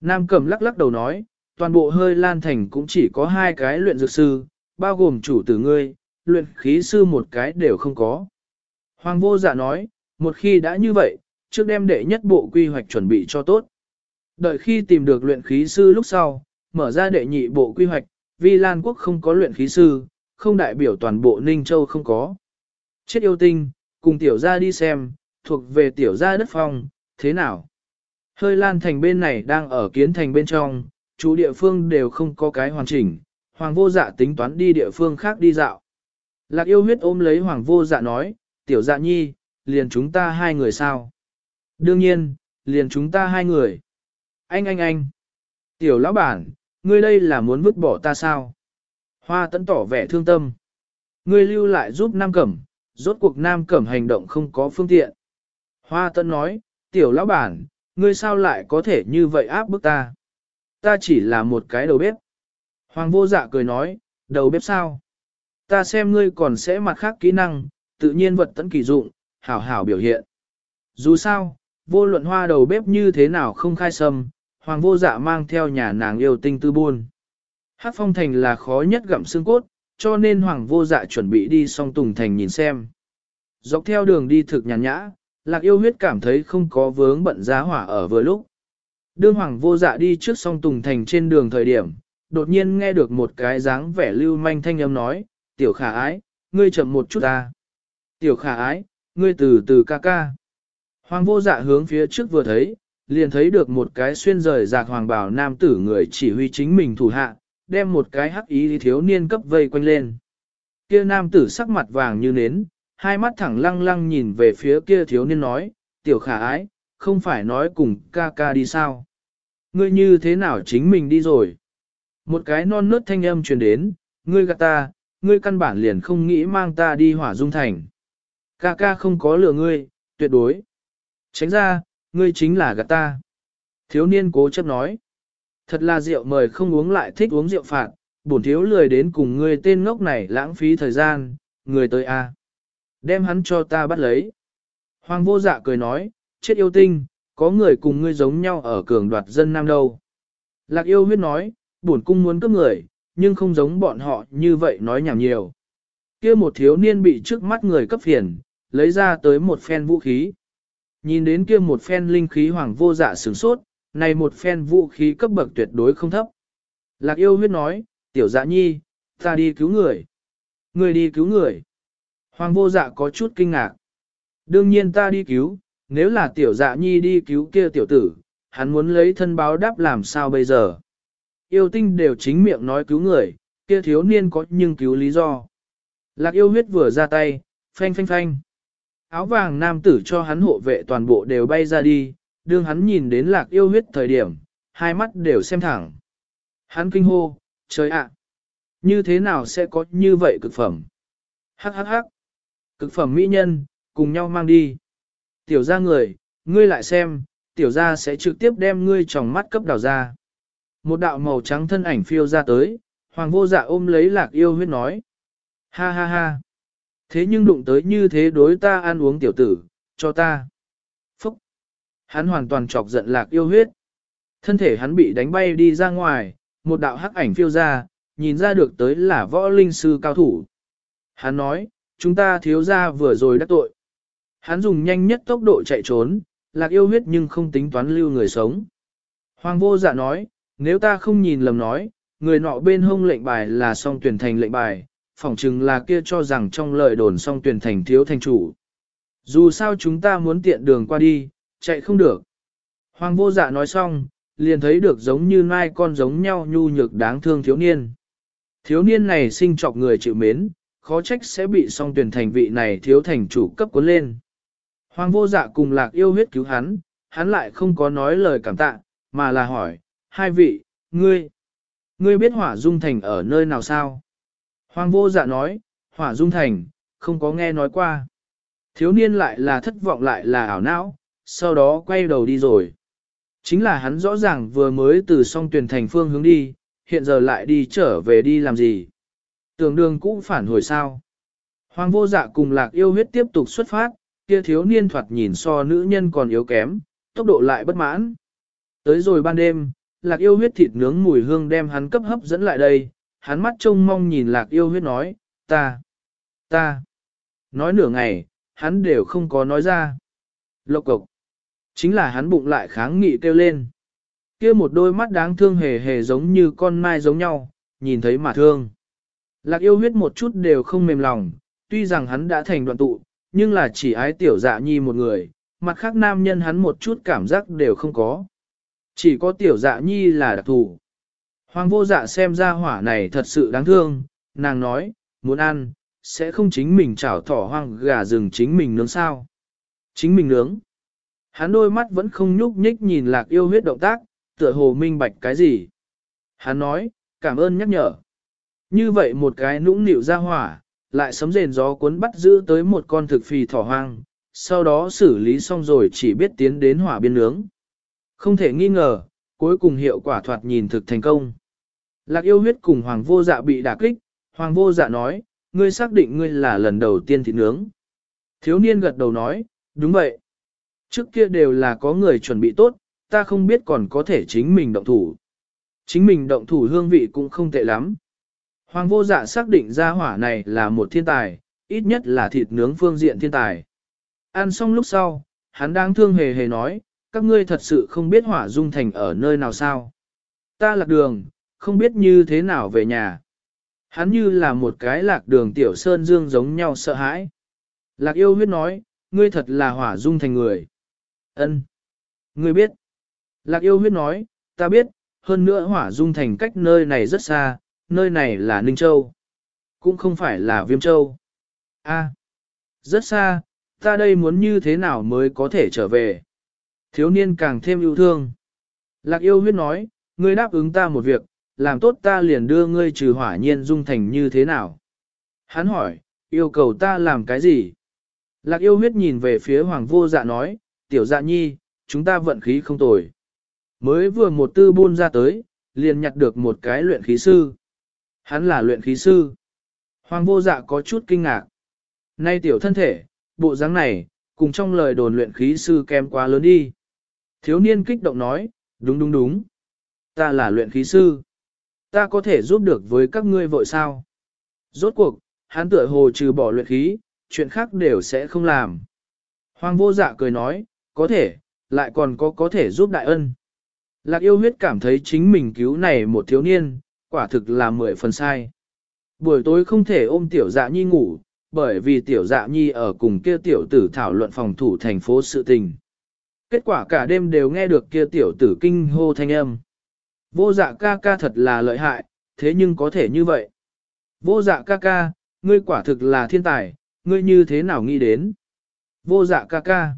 Nam Cẩm lắc lắc đầu nói, toàn bộ hơi lan thành cũng chỉ có hai cái luyện dược sư, bao gồm chủ tử ngươi, luyện khí sư một cái đều không có. Hoàng vô dạ nói, một khi đã như vậy, trước đem đệ nhất bộ quy hoạch chuẩn bị cho tốt. Đợi khi tìm được luyện khí sư lúc sau, mở ra đệ nhị bộ quy hoạch, vì Lan Quốc không có luyện khí sư, không đại biểu toàn bộ Ninh Châu không có. Chết yêu tinh, cùng tiểu gia đi xem, thuộc về tiểu gia đất phong, thế nào? Hơi lan thành bên này đang ở kiến thành bên trong, chủ địa phương đều không có cái hoàn chỉnh, hoàng vô dạ tính toán đi địa phương khác đi dạo. Lạc yêu huyết ôm lấy hoàng vô dạ nói, tiểu dạ nhi, liền chúng ta hai người sao? Đương nhiên, liền chúng ta hai người. Anh anh anh. Tiểu lão bản, ngươi đây là muốn vứt bỏ ta sao? Hoa tấn tỏ vẻ thương tâm. Ngươi lưu lại giúp Nam Cẩm, rốt cuộc Nam Cẩm hành động không có phương tiện. Hoa tấn nói, tiểu lão bản, ngươi sao lại có thể như vậy áp bức ta? Ta chỉ là một cái đầu bếp. Hoàng vô dạ cười nói, đầu bếp sao? Ta xem ngươi còn sẽ mặt khác kỹ năng, tự nhiên vật tấn kỳ dụng, hảo hảo biểu hiện. Dù sao, vô luận hoa đầu bếp như thế nào không khai sâm, hoàng vô dạ mang theo nhà nàng yêu tinh tư buôn. Hát phong thành là khó nhất gặm xương cốt, cho nên hoàng vô dạ chuẩn bị đi song tùng thành nhìn xem. Dọc theo đường đi thực nhàn nhã, lạc yêu huyết cảm thấy không có vướng bận giá hỏa ở vừa lúc. Đương hoàng vô dạ đi trước song tùng thành trên đường thời điểm, đột nhiên nghe được một cái dáng vẻ lưu manh thanh âm nói, tiểu khả ái, ngươi chậm một chút ta. Tiểu khả ái, ngươi từ từ ca ca. Hoàng vô dạ hướng phía trước vừa thấy, liền thấy được một cái xuyên rời giạc hoàng bảo nam tử người chỉ huy chính mình thủ hạ, đem một cái hắc ý thiếu niên cấp vây quanh lên. Kia nam tử sắc mặt vàng như nến, hai mắt thẳng lăng lăng nhìn về phía kia thiếu niên nói, tiểu khả ái, không phải nói cùng ca ca đi sao. Ngươi như thế nào chính mình đi rồi. Một cái non nớt thanh âm truyền đến, ngươi gạt ta, ngươi căn bản liền không nghĩ mang ta đi hỏa dung thành. Ca ca không có lừa ngươi, tuyệt đối. Tránh ra, ngươi chính là gạt ta. Thiếu niên cố chấp nói. Thật là rượu mời không uống lại thích uống rượu phạt, bổn thiếu lười đến cùng ngươi tên ngốc này lãng phí thời gian, người tới a, Đem hắn cho ta bắt lấy. Hoàng vô dạ cười nói, chết yêu tinh, có người cùng ngươi giống nhau ở cường đoạt dân nam đâu. Lạc yêu huyết nói, bổn cung muốn cướp người, nhưng không giống bọn họ như vậy nói nhảm nhiều. kia một thiếu niên bị trước mắt người cấp phiền, lấy ra tới một phen vũ khí. Nhìn đến kia một phen linh khí hoàng vô dạ sửng sốt, này một phen vũ khí cấp bậc tuyệt đối không thấp. Lạc yêu huyết nói, tiểu dạ nhi, ta đi cứu người. Người đi cứu người. Hoàng vô dạ có chút kinh ngạc. Đương nhiên ta đi cứu, nếu là tiểu dạ nhi đi cứu kia tiểu tử, hắn muốn lấy thân báo đáp làm sao bây giờ. Yêu tinh đều chính miệng nói cứu người, kia thiếu niên có nhưng cứu lý do. Lạc yêu huyết vừa ra tay, phanh phanh phanh. Áo vàng nam tử cho hắn hộ vệ toàn bộ đều bay ra đi, đương hắn nhìn đến lạc yêu huyết thời điểm, hai mắt đều xem thẳng. Hắn kinh hô, trời ạ! như thế nào sẽ có như vậy cực phẩm? Hắc hắc hắc! Cực phẩm mỹ nhân, cùng nhau mang đi. Tiểu ra người, ngươi lại xem, tiểu ra sẽ trực tiếp đem ngươi tròng mắt cấp đào ra. Một đạo màu trắng thân ảnh phiêu ra tới, hoàng vô dạ ôm lấy lạc yêu huyết nói. Ha ha ha! Thế nhưng đụng tới như thế đối ta ăn uống tiểu tử, cho ta. Phúc! Hắn hoàn toàn chọc giận lạc yêu huyết. Thân thể hắn bị đánh bay đi ra ngoài, một đạo hắc ảnh phiêu ra, nhìn ra được tới là võ linh sư cao thủ. Hắn nói, chúng ta thiếu ra vừa rồi đắc tội. Hắn dùng nhanh nhất tốc độ chạy trốn, lạc yêu huyết nhưng không tính toán lưu người sống. Hoàng vô dạ nói, nếu ta không nhìn lầm nói, người nọ bên hông lệnh bài là song tuyển thành lệnh bài, phỏng chừng là kia cho rằng trong lời đồn song tuyển thành thiếu thành chủ. Dù sao chúng ta muốn tiện đường qua đi, chạy không được. Hoàng vô dạ nói xong, liền thấy được giống như mai con giống nhau nhu nhược đáng thương thiếu niên. Thiếu niên này sinh trọc người chịu mến, khó trách sẽ bị song tuyển thành vị này thiếu thành chủ cấp cuốn lên. Hoàng vô dạ cùng lạc yêu huyết cứu hắn, hắn lại không có nói lời cảm tạ, mà là hỏi, hai vị, ngươi, ngươi biết hỏa dung thành ở nơi nào sao? Hoàng vô dạ nói, hỏa dung thành, không có nghe nói qua. Thiếu niên lại là thất vọng lại là ảo não, sau đó quay đầu đi rồi. Chính là hắn rõ ràng vừa mới từ song tuyển thành phương hướng đi, hiện giờ lại đi trở về đi làm gì. Tường đường cũ phản hồi sao. Hoàng vô dạ cùng lạc yêu huyết tiếp tục xuất phát, kia thiếu niên thoạt nhìn so nữ nhân còn yếu kém, tốc độ lại bất mãn. Tới rồi ban đêm, lạc yêu huyết thịt nướng mùi hương đem hắn cấp hấp dẫn lại đây, hắn mắt trông mong nhìn lạc yêu huyết nói, ta, ta. Nói nửa ngày, hắn đều không có nói ra. Lộc cộc. Chính là hắn bụng lại kháng nghị kêu lên. kia một đôi mắt đáng thương hề hề giống như con mai giống nhau, nhìn thấy mà thương. Lạc yêu huyết một chút đều không mềm lòng, tuy rằng hắn đã thành đoạn tụ, nhưng là chỉ ái tiểu dạ nhi một người, mặt khác nam nhân hắn một chút cảm giác đều không có. Chỉ có tiểu dạ nhi là đặc thù. Hoàng vô dạ xem ra hỏa này thật sự đáng thương, nàng nói, muốn ăn, sẽ không chính mình chảo thỏ hoang gà rừng chính mình nướng sao. Chính mình nướng. Hắn đôi mắt vẫn không nhúc nhích nhìn lạc yêu huyết động tác, tựa hồ minh bạch cái gì. Hắn nói, cảm ơn nhắc nhở. Như vậy một cái nũng nịu ra hỏa, lại sấm rền gió cuốn bắt giữ tới một con thực phì thỏ hoang, sau đó xử lý xong rồi chỉ biết tiến đến hỏa biên nướng. Không thể nghi ngờ, cuối cùng hiệu quả thoạt nhìn thực thành công. Lạc yêu huyết cùng hoàng vô dạ bị đả kích, hoàng vô dạ nói, ngươi xác định ngươi là lần đầu tiên thịt nướng. Thiếu niên gật đầu nói, đúng vậy. Trước kia đều là có người chuẩn bị tốt, ta không biết còn có thể chính mình động thủ. Chính mình động thủ hương vị cũng không tệ lắm. Hoàng vô dạ xác định ra hỏa này là một thiên tài, ít nhất là thịt nướng phương diện thiên tài. Ăn xong lúc sau, hắn đang thương hề hề nói, các ngươi thật sự không biết hỏa dung thành ở nơi nào sao. Ta lạc đường, không biết như thế nào về nhà. Hắn như là một cái lạc đường tiểu sơn dương giống nhau sợ hãi. Lạc yêu huyết nói, ngươi thật là hỏa dung thành người. Ân, Ngươi biết. Lạc yêu huyết nói, ta biết, hơn nữa hỏa dung thành cách nơi này rất xa, nơi này là Ninh Châu. Cũng không phải là Viêm Châu. A, rất xa, ta đây muốn như thế nào mới có thể trở về. Thiếu niên càng thêm yêu thương. Lạc yêu huyết nói, ngươi đáp ứng ta một việc, làm tốt ta liền đưa ngươi trừ hỏa nhiên dung thành như thế nào. Hắn hỏi, yêu cầu ta làm cái gì? Lạc yêu huyết nhìn về phía hoàng vô dạ nói, tiểu dạ nhi, chúng ta vận khí không tồi. Mới vừa một tư buôn ra tới, liền nhặt được một cái luyện khí sư. Hắn là luyện khí sư. Hoàng vô dạ có chút kinh ngạc. Nay tiểu thân thể, bộ dáng này, cùng trong lời đồn luyện khí sư kém quá lớn đi. Thiếu niên kích động nói, đúng đúng đúng. Ta là luyện khí sư. Ta có thể giúp được với các ngươi vội sao? Rốt cuộc, hắn tựa hồ trừ bỏ luyện khí, chuyện khác đều sẽ không làm. Hoàng vô dạ cười nói, có thể, lại còn có có thể giúp đại ân. Lạc yêu huyết cảm thấy chính mình cứu này một thiếu niên, quả thực là mười phần sai. Buổi tối không thể ôm tiểu dạ nhi ngủ, bởi vì tiểu dạ nhi ở cùng kia tiểu tử thảo luận phòng thủ thành phố sự tình. Kết quả cả đêm đều nghe được kia tiểu tử kinh hô thanh âm. Vô dạ ca ca thật là lợi hại, thế nhưng có thể như vậy. Vô dạ ca ca, ngươi quả thực là thiên tài, ngươi như thế nào nghĩ đến? Vô dạ ca ca.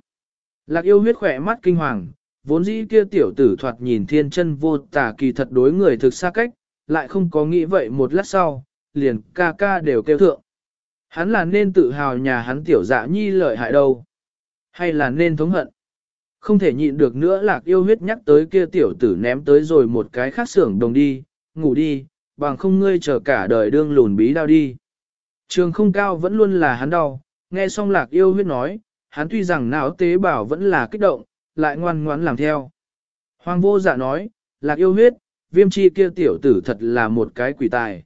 Lạc yêu huyết khỏe mắt kinh hoàng, vốn dĩ kia tiểu tử thoạt nhìn thiên chân vô tà kỳ thật đối người thực xa cách, lại không có nghĩ vậy một lát sau, liền ca ca đều kêu thượng. Hắn là nên tự hào nhà hắn tiểu dạ nhi lợi hại đâu, hay là nên thống hận. Không thể nhịn được nữa lạc yêu huyết nhắc tới kia tiểu tử ném tới rồi một cái khác xưởng đồng đi, ngủ đi, bằng không ngươi chờ cả đời đương lùn bí đau đi. Trường không cao vẫn luôn là hắn đau, nghe xong lạc yêu huyết nói, hắn tuy rằng não tế bảo vẫn là kích động, lại ngoan ngoãn làm theo. Hoàng vô dạ nói, lạc yêu huyết, viêm chi kia tiểu tử thật là một cái quỷ tài.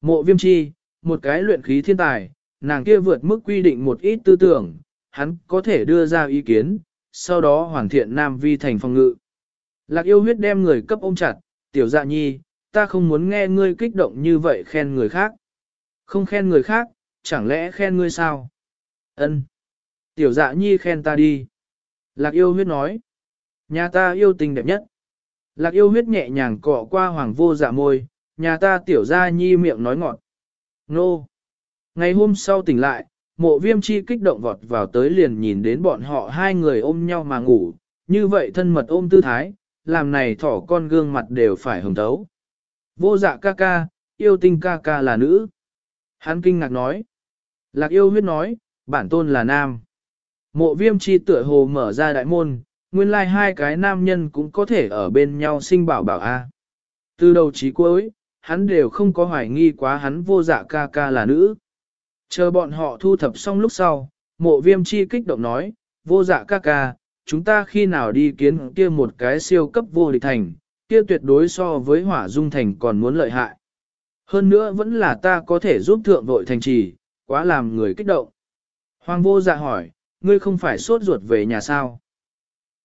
Mộ viêm chi, một cái luyện khí thiên tài, nàng kia vượt mức quy định một ít tư tưởng, hắn có thể đưa ra ý kiến, sau đó hoàn thiện nam vi thành phòng ngự. Lạc yêu huyết đem người cấp ôm chặt, tiểu dạ nhi, ta không muốn nghe ngươi kích động như vậy khen người khác. Không khen người khác, chẳng lẽ khen ngươi sao? Ân. Tiểu dạ nhi khen ta đi. Lạc yêu huyết nói. Nhà ta yêu tình đẹp nhất. Lạc yêu huyết nhẹ nhàng cọ qua hoàng vô dạ môi, nhà ta tiểu gia nhi miệng nói ngọt. Nô! Ngày hôm sau tỉnh lại, mộ viêm chi kích động vọt vào tới liền nhìn đến bọn họ hai người ôm nhau mà ngủ, như vậy thân mật ôm tư thái, làm này thỏ con gương mặt đều phải hồng thấu. Vô dạ ca ca, yêu tinh ca ca là nữ. Hắn kinh ngạc nói. Lạc yêu huyết nói, bản tôn là nam. Mộ viêm chi tựa hồ mở ra đại môn, nguyên lai like hai cái nam nhân cũng có thể ở bên nhau sinh bảo bảo a. Từ đầu chí cuối, hắn đều không có hoài nghi quá hắn vô dạ ca ca là nữ. Chờ bọn họ thu thập xong lúc sau, mộ viêm chi kích động nói, vô dạ ca ca, chúng ta khi nào đi kiến kia một cái siêu cấp vô địch thành, kia tuyệt đối so với hỏa dung thành còn muốn lợi hại. Hơn nữa vẫn là ta có thể giúp thượng vội thành trì, quá làm người kích động. Hoàng vô dạ hỏi, ngươi không phải sốt ruột về nhà sao?